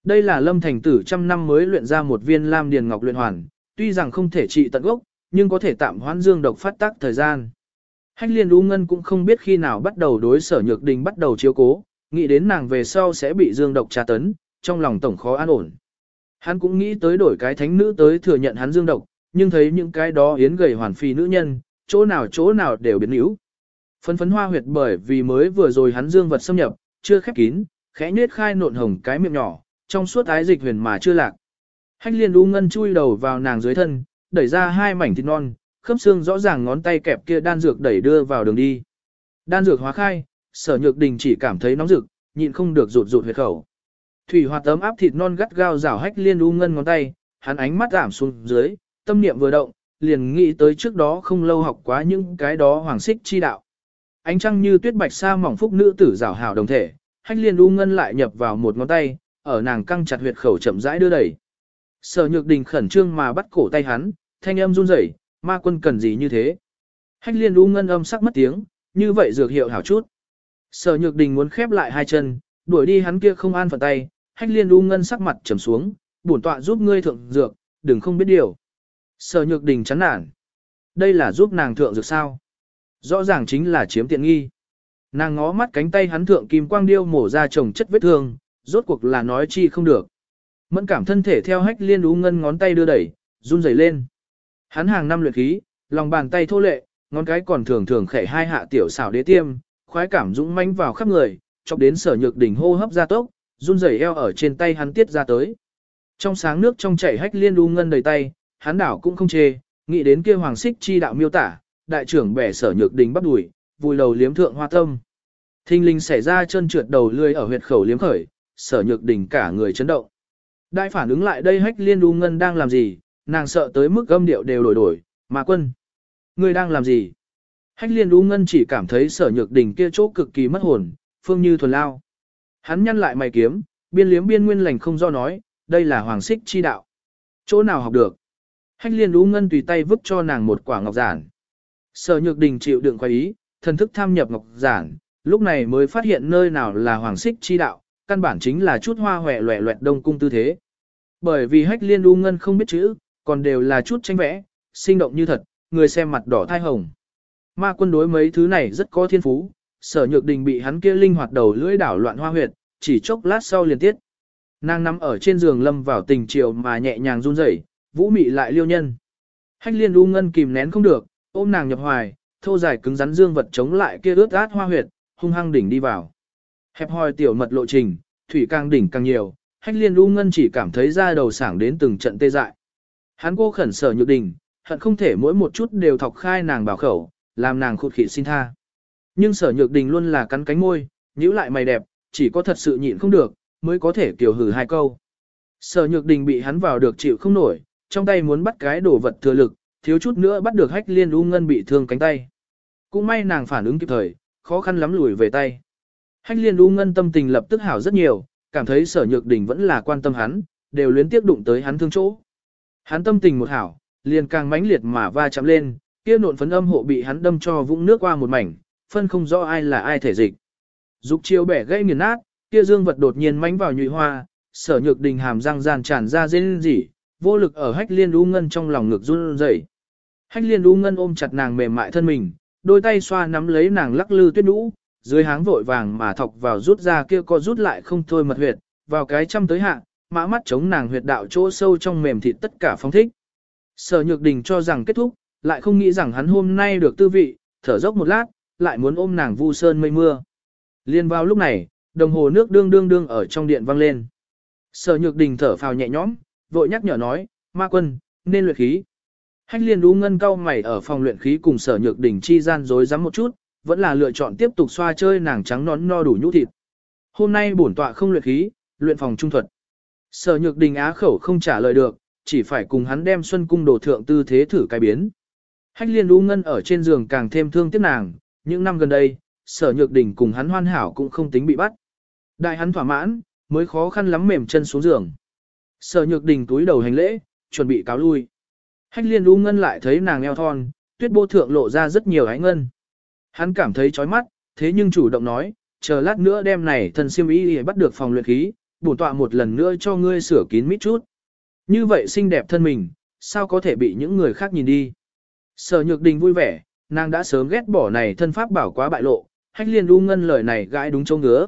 Đây là lâm thành tử trăm năm mới luyện ra một viên lam điền ngọc luyện hoàn, tuy rằng không thể trị tận gốc, nhưng có thể tạm hoãn dương độc phát tác thời gian. Hách liên u ngân cũng không biết khi nào bắt đầu đối sở nhược đình bắt đầu chiếu cố, nghĩ đến nàng về sau sẽ bị dương độc tra tấn, trong lòng tổng khó an ổn. Hắn cũng nghĩ tới đổi cái thánh nữ tới thừa nhận hắn dương độc, nhưng thấy những cái đó yến gầy hoàn phi nữ nhân, chỗ nào chỗ nào đều biến yếu. Phấn phấn hoa huyệt bởi vì mới vừa rồi hắn dương vật xâm nhập, chưa khép kín, khẽ nết khai nộn hồng cái miệng nhỏ, trong suốt ái dịch huyền mà chưa lạc. Hách liên u ngân chui đầu vào nàng dưới thân, đẩy ra hai mảnh thịt non, khớp xương rõ ràng ngón tay kẹp kia đan dược đẩy đưa vào đường đi. Đan dược hóa khai, sở nhược đình chỉ cảm thấy nóng rực, nhịn không được rụt rụt huyệt khẩu. Thủy hoạt tấm áp thịt non gắt gao rảo hách liên u ngân ngón tay, hắn ánh mắt giảm xuống dưới, tâm niệm vừa động, liền nghĩ tới trước đó không lâu học quá những cái đó hoàng xích chi đạo. Ánh trăng như tuyết bạch sa mỏng phúc nữ tử rảo hảo đồng thể, hách liên u ngân lại nhập vào một ngón tay, ở nàng căng chặt huyệt khẩu chậm rãi đưa đẩy. Sở nhược đình khẩn trương mà bắt cổ tay hắn, thanh âm run rẩy, ma quân cần gì như thế. Hách liên u ngân âm sắc mất tiếng, như vậy dược hiệu hảo chút. Sở nhược đình muốn khép lại hai chân, đuổi đi hắn kia không an phận tay, hách liên u ngân sắc mặt trầm xuống, bổn tọa giúp ngươi thượng dược, đừng không biết điều. Sở nhược đình chán nản. Đây là giúp nàng thượng dược sao? Rõ ràng chính là chiếm tiện nghi. Nàng ngó mắt cánh tay hắn thượng kim quang điêu mổ ra chồng chất vết thương, rốt cuộc là nói chi không được. Mẫn cảm thân thể theo hách liên u ngân ngón tay đưa đẩy, run rẩy lên. Hắn hàng năm luyện khí, lòng bàn tay thô lệ, ngón cái còn thường thường khẽ hai hạ tiểu xảo đế tiêm, khoái cảm dũng mãnh vào khắp người, chọc đến sở nhược đỉnh hô hấp ra tốc, run rẩy eo ở trên tay hắn tiết ra tới. Trong sáng nước trong chảy hách liên đu ngân đầy tay, hắn đảo cũng không chê, nghĩ đến kia hoàng xích chi đạo miêu tả, đại trưởng bẻ sở nhược đỉnh bắt đuổi, vùi đầu liếm thượng hoa tâm. Thinh linh xảy ra chân trượt đầu lươi ở huyệt khẩu liếm khởi, sở nhược đỉnh cả người chấn động. Đại phản ứng lại đây hách liên đu ngân đang làm gì, nàng sợ tới mức âm điệu đều đổi đổi, mà quân. Ngươi đang làm gì? Hách liên u ngân chỉ cảm thấy sở nhược đỉnh kia chỗ cực kỳ mất hồn, phương như thuần lao. Hắn nhăn lại mày kiếm, biên liếm biên nguyên lành không do nói, đây là hoàng xích chi đạo. Chỗ nào học được? Hách liên u ngân tùy tay vứt cho nàng một quả ngọc giản. Sở nhược đình chịu đựng quay ý, thần thức tham nhập ngọc giản, lúc này mới phát hiện nơi nào là hoàng xích chi đạo, căn bản chính là chút hoa hòe loẹ loẹt đông cung tư thế. Bởi vì hách liên u ngân không biết chữ, còn đều là chút tranh vẽ, sinh động như thật, người xem mặt đỏ thai hồng. Ma quân đối mấy thứ này rất có thiên phú, sở nhược đình bị hắn kia linh hoạt đầu lưỡi đảo loạn hoa huyệt, chỉ chốc lát sau liền tiết. Nàng nằm ở trên giường lâm vào tình chiều mà nhẹ nhàng run rẩy, vũ mị lại liêu nhân. Hách liên u ngân kìm nén không được, ôm nàng nhập hoài, thô dài cứng rắn dương vật chống lại kia ướt át hoa huyệt, hung hăng đỉnh đi vào. Hẹp hòi tiểu mật lộ trình, thủy càng đỉnh càng nhiều, hách liên u ngân chỉ cảm thấy da đầu sảng đến từng trận tê dại. Hắn cô khẩn sở nhược đình, hận không thể mỗi một chút đều thọc khai nàng bảo khẩu, làm nàng khụt khịt xin tha. Nhưng sở nhược đình luôn là cắn cánh môi, nhíu lại mày đẹp, chỉ có thật sự nhịn không được, mới có thể kiểu hử hai câu. Sở nhược đình bị hắn vào được chịu không nổi, trong tay muốn bắt cái đồ vật thừa lực, thiếu chút nữa bắt được hách liên u ngân bị thương cánh tay. Cũng may nàng phản ứng kịp thời, khó khăn lắm lùi về tay. Hách liên u ngân tâm tình lập tức hảo rất nhiều, cảm thấy sở nhược đình vẫn là quan tâm hắn, đều luyến tiếp đụng tới hắn thương chỗ. Hắn tâm tình một hảo, liền càng mãnh liệt mà va chạm lên, kia nộn phấn âm hộ bị hắn đâm cho vũng nước qua một mảnh, phân không rõ ai là ai thể dịch. Dục chiêu bẻ gãy nghiền nát, kia dương vật đột nhiên mánh vào nhụy hoa, sở nhược đình hàm răng ràn tràn ra rên rỉ, vô lực ở hách liên u ngân trong lòng ngực run rẩy. Hách liên u ngân ôm chặt nàng mềm mại thân mình, đôi tay xoa nắm lấy nàng lắc lư tuyết nũ, dưới háng vội vàng mà thọc vào rút ra kia co rút lại không thôi mật huyệt, vào cái trăm tới hạ, mã mắt chống nàng huyệt đạo chỗ sâu trong mềm thịt tất cả phong thích. Sở nhược đình cho rằng kết thúc, lại không nghĩ rằng hắn hôm nay được tư vị, thở dốc một lát, lại muốn ôm nàng vu sơn mây mưa. Liên vào lúc này, đồng hồ nước đương đương đương ở trong điện vang lên. Sở nhược đình thở phào nhẹ nhõm, vội nhắc nhở nói, ma quân, nên luyện khí. Hách liên đú ngân cao mày ở phòng luyện khí cùng sở nhược đình chi gian dối rắm một chút, vẫn là lựa chọn tiếp tục xoa chơi nàng trắng nón no đủ nhũ thịt. Hôm nay bổn tọa không luyện khí, luyện phòng trung thuật. Sở nhược đình á khẩu không trả lời được, chỉ phải cùng hắn đem xuân cung đồ thượng tư thế thử cái biến. Hách liên U ngân ở trên giường càng thêm thương tiếc nàng, những năm gần đây, sở nhược đình cùng hắn hoàn hảo cũng không tính bị bắt. Đại hắn thỏa mãn, mới khó khăn lắm mềm chân xuống giường. Sở nhược đình túi đầu hành lễ, chuẩn bị cáo lui. Hách liên đu ngân lại thấy nàng eo thon, tuyết bô thượng lộ ra rất nhiều ánh ngân. Hắn cảm thấy chói mắt, thế nhưng chủ động nói, chờ lát nữa đem này thần siêm ý bắt được phòng luyện khí, bổn tọa một lần nữa cho ngươi sửa kín mít chút. Như vậy xinh đẹp thân mình, sao có thể bị những người khác nhìn đi. Sở nhược đình vui vẻ, nàng đã sớm ghét bỏ này thân pháp bảo quá bại lộ, hách liên U ngân lời này gãi đúng chỗ ngứa.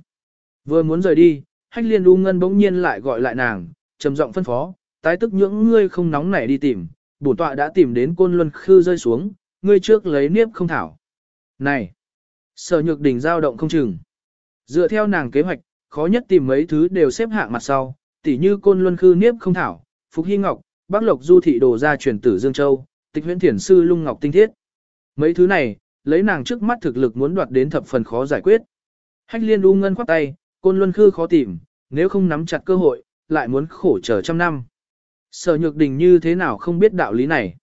Vừa muốn rời đi, hách liên U ngân bỗng nhiên lại gọi lại nàng, trầm giọng phân phó, tái tức những ngươi không nóng nảy đi tìm, bổn tọa đã tìm đến côn luân khư rơi xuống, ngươi trước lấy niếp không thảo. Này! Sở nhược Đình giao động không chừng. Dựa theo nàng kế hoạch, khó nhất tìm mấy thứ đều xếp hạng mặt sau, tỉ như côn luân khư niếp không thảo, phục hy ngọc, bác lộc du thị đồ ra truyền tử Dương Châu, tịch huyễn thiền sư lung ngọc tinh thiết. Mấy thứ này, lấy nàng trước mắt thực lực muốn đoạt đến thập phần khó giải quyết. Hách liên u ngân khoác tay, côn luân khư khó tìm, nếu không nắm chặt cơ hội, lại muốn khổ chờ trăm năm. Sở nhược đình như thế nào không biết đạo lý này.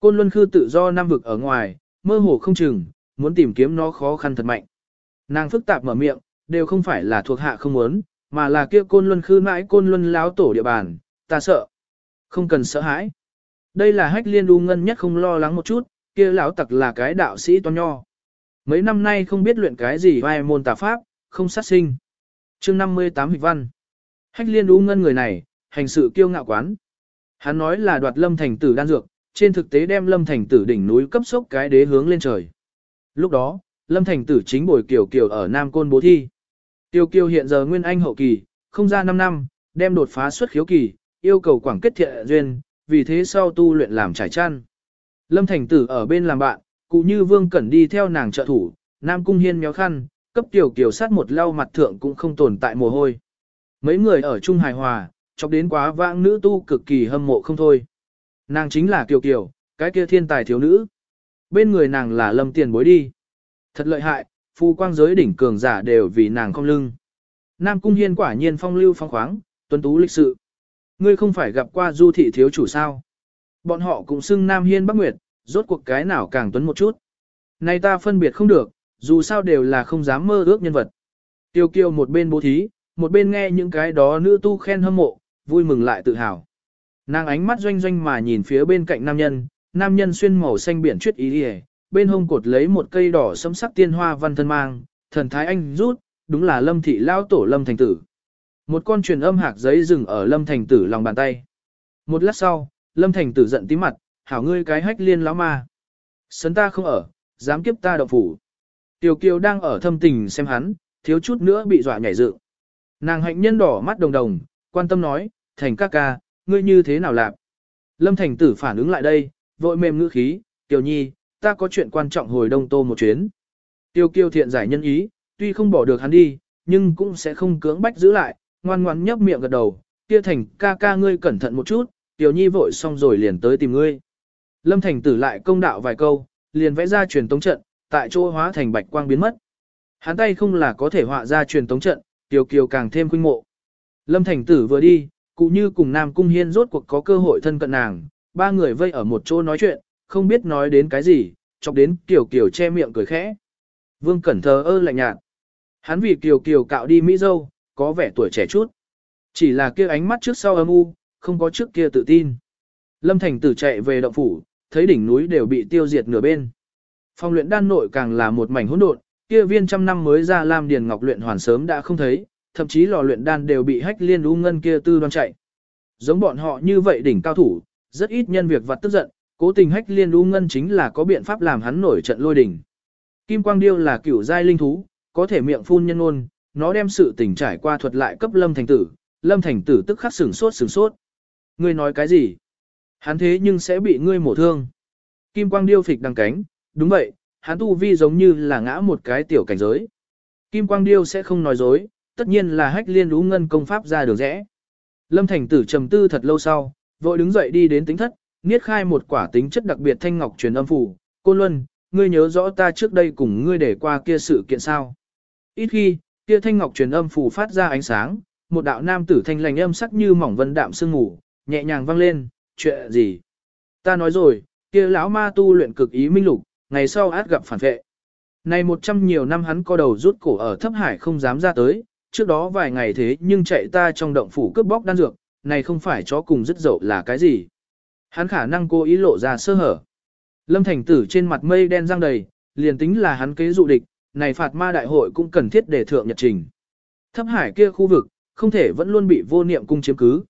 Côn luân khư tự do năm vực ở ngoài, mơ hồ không chừng, muốn tìm kiếm nó khó khăn thật mạnh. Nàng phức tạp mở miệng, đều không phải là thuộc hạ không muốn, mà là kia côn luân khư mãi côn luân láo tổ địa bàn, ta sợ. Không cần sợ hãi. Đây là hách liên đu ngân nhất không lo lắng một chút, kia lão tặc là cái đạo sĩ toan nho. Mấy năm nay không biết luyện cái gì vai môn tà pháp, không sát sinh. chương 58 hịch văn. Hách liên đu ngân người này, hành sự kiêu ngạo quán. Hắn nói là đoạt lâm thành tử đan dược, trên thực tế đem lâm thành tử đỉnh núi cấp sốc cái đế hướng lên trời. Lúc đó, lâm thành tử chính bồi kiều kiều ở Nam Côn bố thi. Tiêu kiều hiện giờ nguyên anh hậu kỳ, không ra 5 năm, đem đột phá xuất khiếu kỳ, yêu cầu quảng kết thiện duyên, vì thế sau tu luyện làm trải chăn. Lâm thành tử ở bên làm bạn, cụ như vương cẩn đi theo nàng trợ thủ, Nam Cung hiên méo khăn, cấp tiểu kiều sát một lau mặt thượng cũng không tồn tại mồ hôi. Mấy người ở chung hài hòa, chọc đến quá vãng nữ tu cực kỳ hâm mộ không thôi. Nàng chính là Kiều Kiều, cái kia thiên tài thiếu nữ. Bên người nàng là lâm tiền bối đi. Thật lợi hại, phu quang giới đỉnh cường giả đều vì nàng không lưng. Nam Cung Hiên quả nhiên phong lưu phong khoáng, tuấn tú lịch sự. Ngươi không phải gặp qua du thị thiếu chủ sao. Bọn họ cũng xưng Nam Hiên Bắc Nguyệt, rốt cuộc cái nào càng tuấn một chút. Này ta phân biệt không được, dù sao đều là không dám mơ ước nhân vật. Tiêu kiêu một bên bố thí, một bên nghe những cái đó nữ tu khen hâm mộ, vui mừng lại tự hào. Nàng ánh mắt doanh doanh mà nhìn phía bên cạnh nam nhân, nam nhân xuyên màu xanh biển chuyết ý đi bên hông cột lấy một cây đỏ sẫm sắc tiên hoa văn thân mang, thần thái anh rút, đúng là lâm thị lao tổ lâm thành tử. Một con truyền âm hạc giấy dừng ở lâm thành tử lòng bàn tay. Một lát sau, lâm thành tử giận tí mặt, hảo ngươi cái hách liên lão ma. Sấn ta không ở, dám kiếp ta động phủ. Tiểu kiều đang ở thâm tình xem hắn, thiếu chút nữa bị dọa nhảy dựng. Nàng hạnh nhân đỏ mắt đồng đồng, quan tâm nói, thành ca ca, ngươi như thế nào lạc? Lâm Thành Tử phản ứng lại đây, vội mềm ngữ khí, Tiểu Nhi, ta có chuyện quan trọng hồi Đông Tô một chuyến. Tiêu kiêu thiện giải nhân ý, tuy không bỏ được hắn đi, nhưng cũng sẽ không cưỡng bách giữ lại, ngoan ngoãn nhấp miệng gật đầu, kia thành ca ca ngươi cẩn thận một chút, Tiểu Nhi vội xong rồi liền tới tìm ngươi. Lâm Thành Tử lại công đạo vài câu, liền vẽ ra truyền tống trận, tại chỗ hóa thành bạch quang biến mất. Hắn tay không là có thể họa ra truyền tống trận, Tiêu Kiều càng thêm khuynh mộ. Lâm Thành Tử vừa đi, cụ như cùng Nam Cung Hiên rốt cuộc có cơ hội thân cận nàng, ba người vây ở một chỗ nói chuyện, không biết nói đến cái gì, chọc đến Kiều Kiều che miệng cười khẽ. Vương Cẩn thờ ơ lạnh nhạt. Hắn vì Kiều Kiều cạo đi Mỹ dâu, có vẻ tuổi trẻ chút. Chỉ là kia ánh mắt trước sau âm u, không có trước kia tự tin. Lâm Thành Tử chạy về động phủ, thấy đỉnh núi đều bị tiêu diệt nửa bên. Phong luyện đan nội càng là một mảnh hỗn độn, kia viên trăm năm mới ra Lam Điền Ngọc luyện hoàn sớm đã không thấy, thậm chí lò luyện đan đều bị hách liên u ngân kia tư đoan chạy. Giống bọn họ như vậy đỉnh cao thủ, rất ít nhân việc vặt tức giận, cố tình hách liên u ngân chính là có biện pháp làm hắn nổi trận lôi đình. Kim Quang Điêu là cửu giai linh thú, có thể miệng phun nhân ôn, nó đem sự tình trải qua thuật lại cấp Lâm Thành Tử, Lâm Thành Tử tức khắc sửng sốt sửng sốt. Ngươi nói cái gì? Hắn thế nhưng sẽ bị ngươi mổ thương. Kim Quang Điêu phịch đằng cánh, đúng vậy, hắn tu vi giống như là ngã một cái tiểu cảnh giới. Kim Quang Điêu sẽ không nói dối, tất nhiên là hách liên lũ ngân công pháp ra đường rẽ. Lâm Thành Tử trầm tư thật lâu sau, vội đứng dậy đi đến tính thất, niết khai một quả tính chất đặc biệt thanh ngọc truyền âm phủ. Côn Luân, ngươi nhớ rõ ta trước đây cùng ngươi để qua kia sự kiện sao. Ít khi, kia thanh ngọc truyền âm phủ phát ra ánh sáng, một đạo nam tử thanh lành âm sắc như mỏng vân đạm sương ngủ, nhẹ nhàng vang lên, chuyện gì? Ta nói rồi, kia lão ma tu luyện cực ý minh lục, ngày sau át gặp phản vệ. Này một trăm nhiều năm hắn co đầu rút cổ ở thấp hải không dám ra tới, trước đó vài ngày thế nhưng chạy ta trong động phủ cướp bóc đan dược, này không phải chó cùng dứt dậu là cái gì. Hắn khả năng cố ý lộ ra sơ hở. Lâm Thành Tử trên mặt mây đen răng đầy, liền tính là hắn kế dụ địch, này phạt ma đại hội cũng cần thiết để thượng nhật trình. Thấp hải kia khu vực, không thể vẫn luôn bị vô niệm cung chiếm cứ.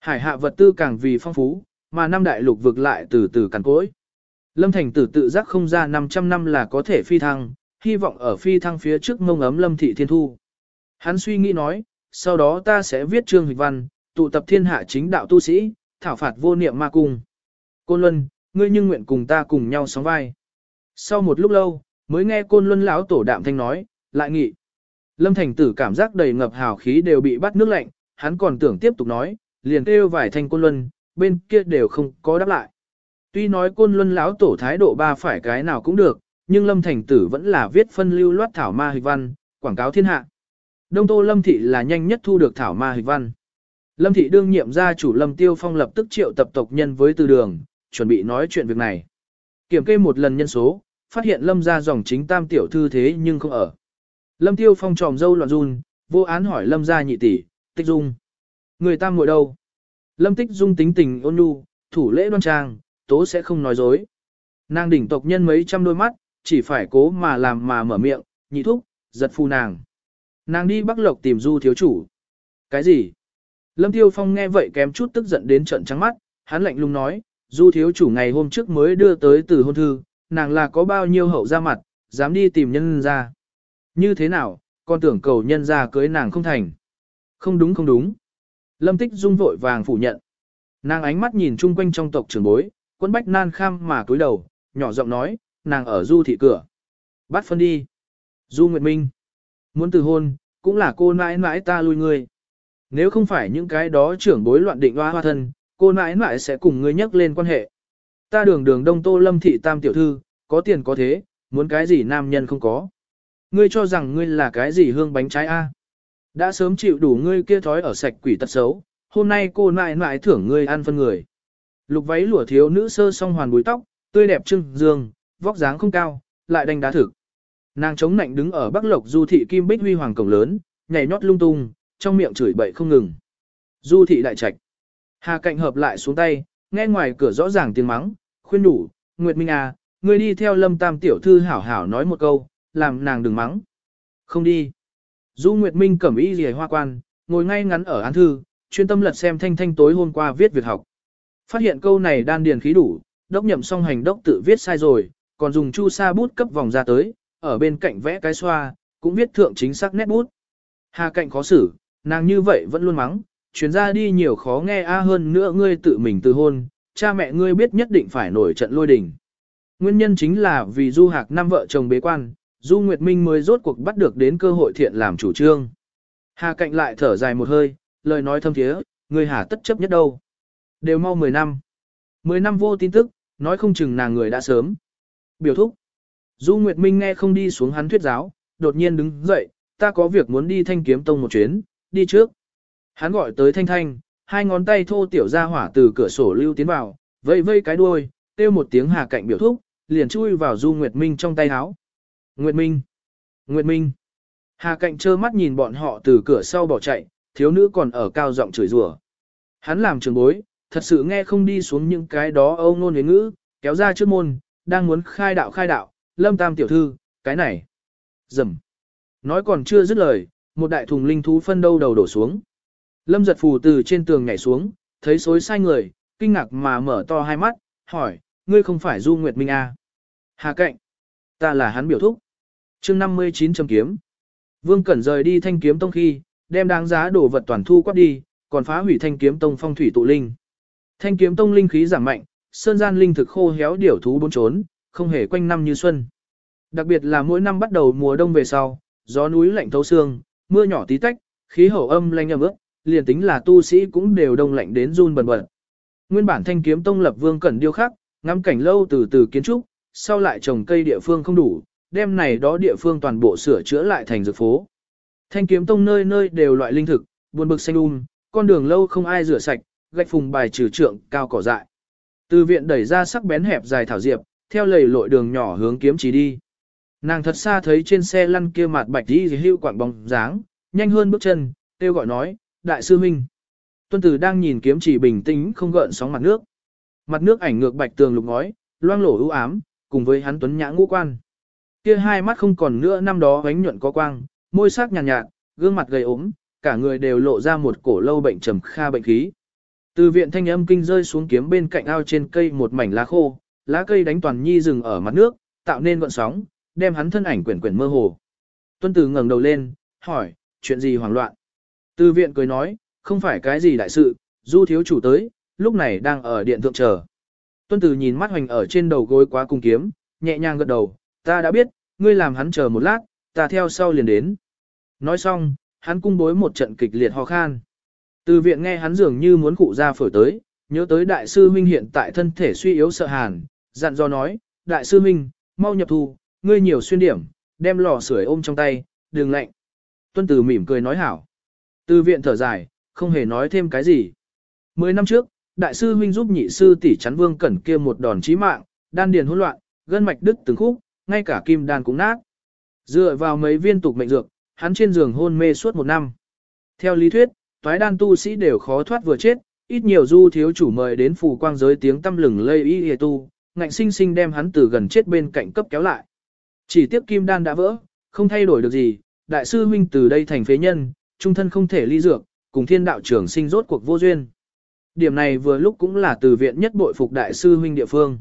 Hải hạ vật tư càng vì phong phú, mà năm đại lục vực lại từ từ cằn cỗi. Lâm Thành Tử tự giác không ra 500 năm là có thể phi thăng, hy vọng ở phi thăng phía trước mông ấm Lâm Thị Thiên Thu. Hắn suy nghĩ nói, sau đó ta sẽ viết chương hịch văn, tụ tập thiên hạ chính đạo tu sĩ, thảo phạt vô niệm ma cung. Côn Luân, ngươi nhưng nguyện cùng ta cùng nhau sóng vai. Sau một lúc lâu, mới nghe Côn Luân lão tổ đạm thanh nói, lại nghị. Lâm Thành Tử cảm giác đầy ngập hào khí đều bị bắt nước lạnh, hắn còn tưởng tiếp tục nói, liền kêu vài thanh Côn Luân, bên kia đều không có đáp lại. Tuy nói Côn Luân lão tổ thái độ ba phải cái nào cũng được, nhưng Lâm Thành Tử vẫn là viết phân lưu loát thảo ma hịch văn, quảng cáo thiên hạ. Đông Tô Lâm Thị là nhanh nhất thu được thảo ma hịch văn. Lâm Thị đương nhiệm gia chủ Lâm Tiêu Phong lập tức triệu tập tộc nhân với từ đường, chuẩn bị nói chuyện việc này. Kiểm kê một lần nhân số, phát hiện Lâm gia dòng chính tam tiểu thư thế nhưng không ở. Lâm Tiêu Phong tròm dâu loạn run, vô án hỏi Lâm gia nhị tỷ, Tích Dung. Người tam ngồi đâu? Lâm Tích Dung tính tình ôn nhu, thủ lễ đoan trang, tố sẽ không nói dối. Nàng đỉnh tộc nhân mấy trăm đôi mắt, chỉ phải cố mà làm mà mở miệng, nhị thúc, giật phu nàng. Nàng đi Bắc Lộc tìm Du thiếu chủ. Cái gì? Lâm Tiêu Phong nghe vậy kém chút tức giận đến trận trắng mắt, hắn lạnh lùng nói, Du thiếu chủ ngày hôm trước mới đưa tới từ hôn thư, nàng là có bao nhiêu hậu ra mặt, dám đi tìm nhân ra. Như thế nào, con tưởng cầu nhân ra cưới nàng không thành. Không đúng không đúng. Lâm Tích Dung vội vàng phủ nhận. Nàng ánh mắt nhìn chung quanh trong tộc trưởng bối, quân bách nan kham mà cúi đầu, nhỏ giọng nói, nàng ở du thị cửa. Bắt phân đi. Du Nguyệt Minh. Muốn từ hôn, cũng là cô nãi nãi ta lui người. Nếu không phải những cái đó trưởng bối loạn định hoa hoa thân, cô nãi nãi sẽ cùng ngươi nhắc lên quan hệ. Ta đường đường đông tô lâm thị tam tiểu thư, có tiền có thế, muốn cái gì nam nhân không có. Ngươi cho rằng ngươi là cái gì hương bánh trái a? Đã sớm chịu đủ ngươi kia thói ở sạch quỷ tật xấu, hôm nay cô nãi nãi thưởng ngươi ăn phân người. Lục váy lụa thiếu nữ sơ song hoàn búi tóc, tươi đẹp trưng dương, vóc dáng không cao, lại đánh đá thực. Nàng chống nạnh đứng ở Bắc Lộc Du thị Kim Bích Huy hoàng cổng lớn, nhảy nhót lung tung, trong miệng chửi bậy không ngừng. Du thị đại trạch. Hà Cạnh hợp lại xuống tay, nghe ngoài cửa rõ ràng tiếng mắng, khuyên đủ, Nguyệt Minh à, ngươi đi theo Lâm Tam tiểu thư hảo hảo nói một câu, làm nàng đừng mắng. Không đi. Du Nguyệt Minh cẩm y rìa hoa quan, ngồi ngay ngắn ở án thư, chuyên tâm lật xem thanh thanh tối hôm qua viết việc học. Phát hiện câu này đan điền khí đủ, đốc nhậm xong hành đốc tự viết sai rồi, còn dùng chu sa bút cấp vòng ra tới, ở bên cạnh vẽ cái xoa, cũng viết thượng chính xác nét bút. Hà cạnh khó xử, nàng như vậy vẫn luôn mắng, chuyến ra đi nhiều khó nghe a hơn nữa ngươi tự mình từ hôn, cha mẹ ngươi biết nhất định phải nổi trận lôi đình. Nguyên nhân chính là vì Du Hạc năm vợ chồng bế quan, Du Nguyệt Minh mới rốt cuộc bắt được đến cơ hội thiện làm chủ trương. Hà Cạnh lại thở dài một hơi, lời nói thâm thiế, người hà tất chấp nhất đâu. Đều mau 10 năm. 10 năm vô tin tức, nói không chừng nàng người đã sớm. Biểu thúc. Du Nguyệt Minh nghe không đi xuống hắn thuyết giáo, đột nhiên đứng dậy, ta có việc muốn đi thanh kiếm tông một chuyến, đi trước. Hắn gọi tới thanh thanh, hai ngón tay thô tiểu ra hỏa từ cửa sổ lưu tiến vào, vây vây cái đuôi, kêu một tiếng hà cạnh biểu thúc, liền chui vào Du Nguyệt Minh trong tay áo. Nguyệt Minh! Nguyệt Minh! Hà cạnh trơ mắt nhìn bọn họ từ cửa sau bỏ chạy, thiếu nữ còn ở cao giọng chửi rủa. Hắn làm trường bối, thật sự nghe không đi xuống những cái đó âu ngôn huyến ngữ, kéo ra trước môn, đang muốn khai đạo khai đạo, lâm tam tiểu thư, cái này. Dầm. Nói còn chưa dứt lời, một đại thùng linh thú phân đâu đầu đổ xuống. Lâm giật phù từ trên tường nhảy xuống, thấy xối sai người, kinh ngạc mà mở to hai mắt, hỏi, ngươi không phải Du Nguyệt Minh à? Hà cạnh. Ta là hắn biểu thúc. chương 59 trầm kiếm. Vương Cẩn rời đi thanh kiếm tông khi, đem đáng giá đồ vật toàn thu quát đi, còn phá hủy thanh kiếm tông phong thủy tụ linh. Thanh kiếm tông linh khí giảm mạnh, sơn gian linh thực khô héo điểu thú bốn trốn, không hề quanh năm như xuân. Đặc biệt là mỗi năm bắt đầu mùa đông về sau, gió núi lạnh thấu xương, mưa nhỏ tí tách, khí hậu âm lanh ẩm ướt, liền tính là tu sĩ cũng đều đông lạnh đến run bần bật. Nguyên bản thanh kiếm tông lập vương cẩn điêu khắc, ngắm cảnh lâu từ từ kiến trúc, sau lại trồng cây địa phương không đủ, đêm này đó địa phương toàn bộ sửa chữa lại thành dược phố. Thanh kiếm tông nơi nơi đều loại linh thực, buồn bực xanh um, con đường lâu không ai rửa sạch, gạch phùng bài trừ trượng cao cỏ dại. Từ viện đẩy ra sắc bén hẹp dài thảo diệp, theo lầy lội đường nhỏ hướng kiếm chỉ đi. Nàng thật xa thấy trên xe lăn kia mặt bạch đi hưu quạng bóng dáng, nhanh hơn bước chân, kêu gọi nói, đại sư minh. Tuân tử đang nhìn kiếm chỉ bình tĩnh không gợn sóng mặt nước. Mặt nước ảnh ngược bạch tường lục ngói, loang lổ ưu ám, cùng với hắn tuấn nhã ngũ quan. Kia hai mắt không còn nữa năm đó ánh nhuận có quang, môi sắc nhàn nhạt, nhạt, gương mặt gầy ốm, cả người đều lộ ra một cổ lâu bệnh trầm kha bệnh khí. Từ viện thanh âm kinh rơi xuống kiếm bên cạnh ao trên cây một mảnh lá khô, lá cây đánh toàn nhi rừng ở mặt nước, tạo nên gợn sóng, đem hắn thân ảnh quyển quyển mơ hồ. Tuân Tử ngẩng đầu lên, hỏi, chuyện gì hoảng loạn? Từ viện cười nói, không phải cái gì đại sự, du thiếu chủ tới, lúc này đang ở điện thượng chờ. Tuân Tử nhìn mắt hoành ở trên đầu gối quá cung kiếm, nhẹ nhàng gật đầu, ta đã biết, ngươi làm hắn chờ một lát, ta theo sau liền đến. Nói xong, hắn cung bối một trận kịch liệt ho khan. Từ viện nghe hắn dường như muốn cụ ra phổi tới, nhớ tới đại sư huynh hiện tại thân thể suy yếu sợ hàn, dặn dò nói, đại sư huynh, mau nhập thu, ngươi nhiều xuyên điểm, đem lò sưởi ôm trong tay, đừng lạnh. Tuân tử mỉm cười nói hảo. Từ viện thở dài, không hề nói thêm cái gì. Mười năm trước, đại sư huynh giúp nhị sư tỷ chắn vương cẩn kia một đòn chí mạng, đan điền hỗn loạn, gân mạch đứt từng khúc, ngay cả kim đan cũng nát. Dựa vào mấy viên tục mệnh dược, hắn trên giường hôn mê suốt một năm. Theo lý thuyết, toái đan tu sĩ đều khó thoát vừa chết, ít nhiều du thiếu chủ mời đến phù quang giới tiếng tâm lừng lây y tu, ngạnh sinh sinh đem hắn từ gần chết bên cạnh cấp kéo lại. Chỉ tiếc kim đan đã vỡ, không thay đổi được gì, đại sư huynh từ đây thành phế nhân, trung thân không thể ly dược, cùng thiên đạo trưởng sinh rốt cuộc vô duyên. Điểm này vừa lúc cũng là từ viện nhất bội phục đại sư huynh địa phương.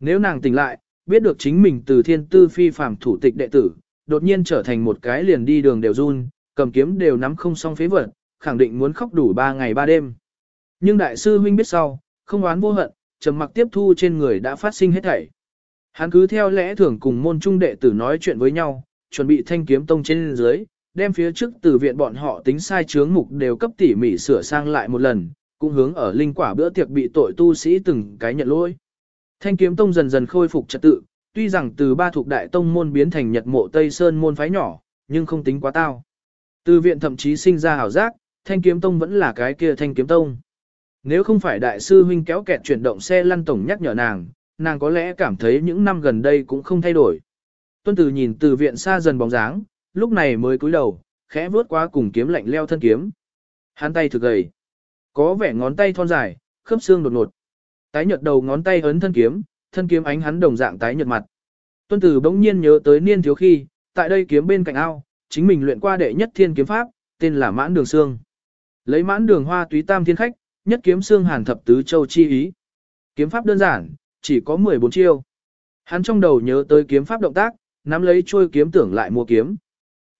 Nếu nàng tỉnh lại, biết được chính mình từ thiên tư phi phàm thủ tịch đệ tử, đột nhiên trở thành một cái liền đi đường đều run, cầm kiếm đều nắm không xong phế vật, khẳng định muốn khóc đủ 3 ngày 3 đêm. Nhưng đại sư huynh biết sau, không oán vô hận, trầm mặc tiếp thu trên người đã phát sinh hết thảy. Hắn cứ theo lẽ thường cùng môn trung đệ tử nói chuyện với nhau, chuẩn bị thanh kiếm tông trên dưới, đem phía trước từ viện bọn họ tính sai chướng mục đều cấp tỉ mỉ sửa sang lại một lần, cũng hướng ở linh quả bữa tiệc bị tội tu sĩ từng cái nhận lỗi. Thanh kiếm tông dần dần khôi phục trật tự, tuy rằng từ ba thuộc đại tông môn biến thành nhật mộ Tây Sơn môn phái nhỏ, nhưng không tính quá tao. Từ viện thậm chí sinh ra hảo giác, thanh kiếm tông vẫn là cái kia thanh kiếm tông. Nếu không phải đại sư huynh kéo kẹt chuyển động xe lăn tổng nhắc nhở nàng, nàng có lẽ cảm thấy những năm gần đây cũng không thay đổi. Tuân tử nhìn từ viện xa dần bóng dáng, lúc này mới cúi đầu, khẽ vướt qua cùng kiếm lạnh leo thân kiếm. Hắn tay thực gầy, có vẻ ngón tay thon dài, khớp xương đột ngột. Tái nhợt đầu ngón tay ấn thân kiếm, thân kiếm ánh hắn đồng dạng tái nhợt mặt. Tuân tử bỗng nhiên nhớ tới niên thiếu khi, tại đây kiếm bên cạnh ao, chính mình luyện qua đệ nhất thiên kiếm pháp, tên là mãn đường xương. Lấy mãn đường hoa túy tam thiên khách, nhất kiếm xương hàn thập tứ châu chi ý. Kiếm pháp đơn giản, chỉ có 14 chiêu. Hắn trong đầu nhớ tới kiếm pháp động tác, nắm lấy trôi kiếm tưởng lại mua kiếm.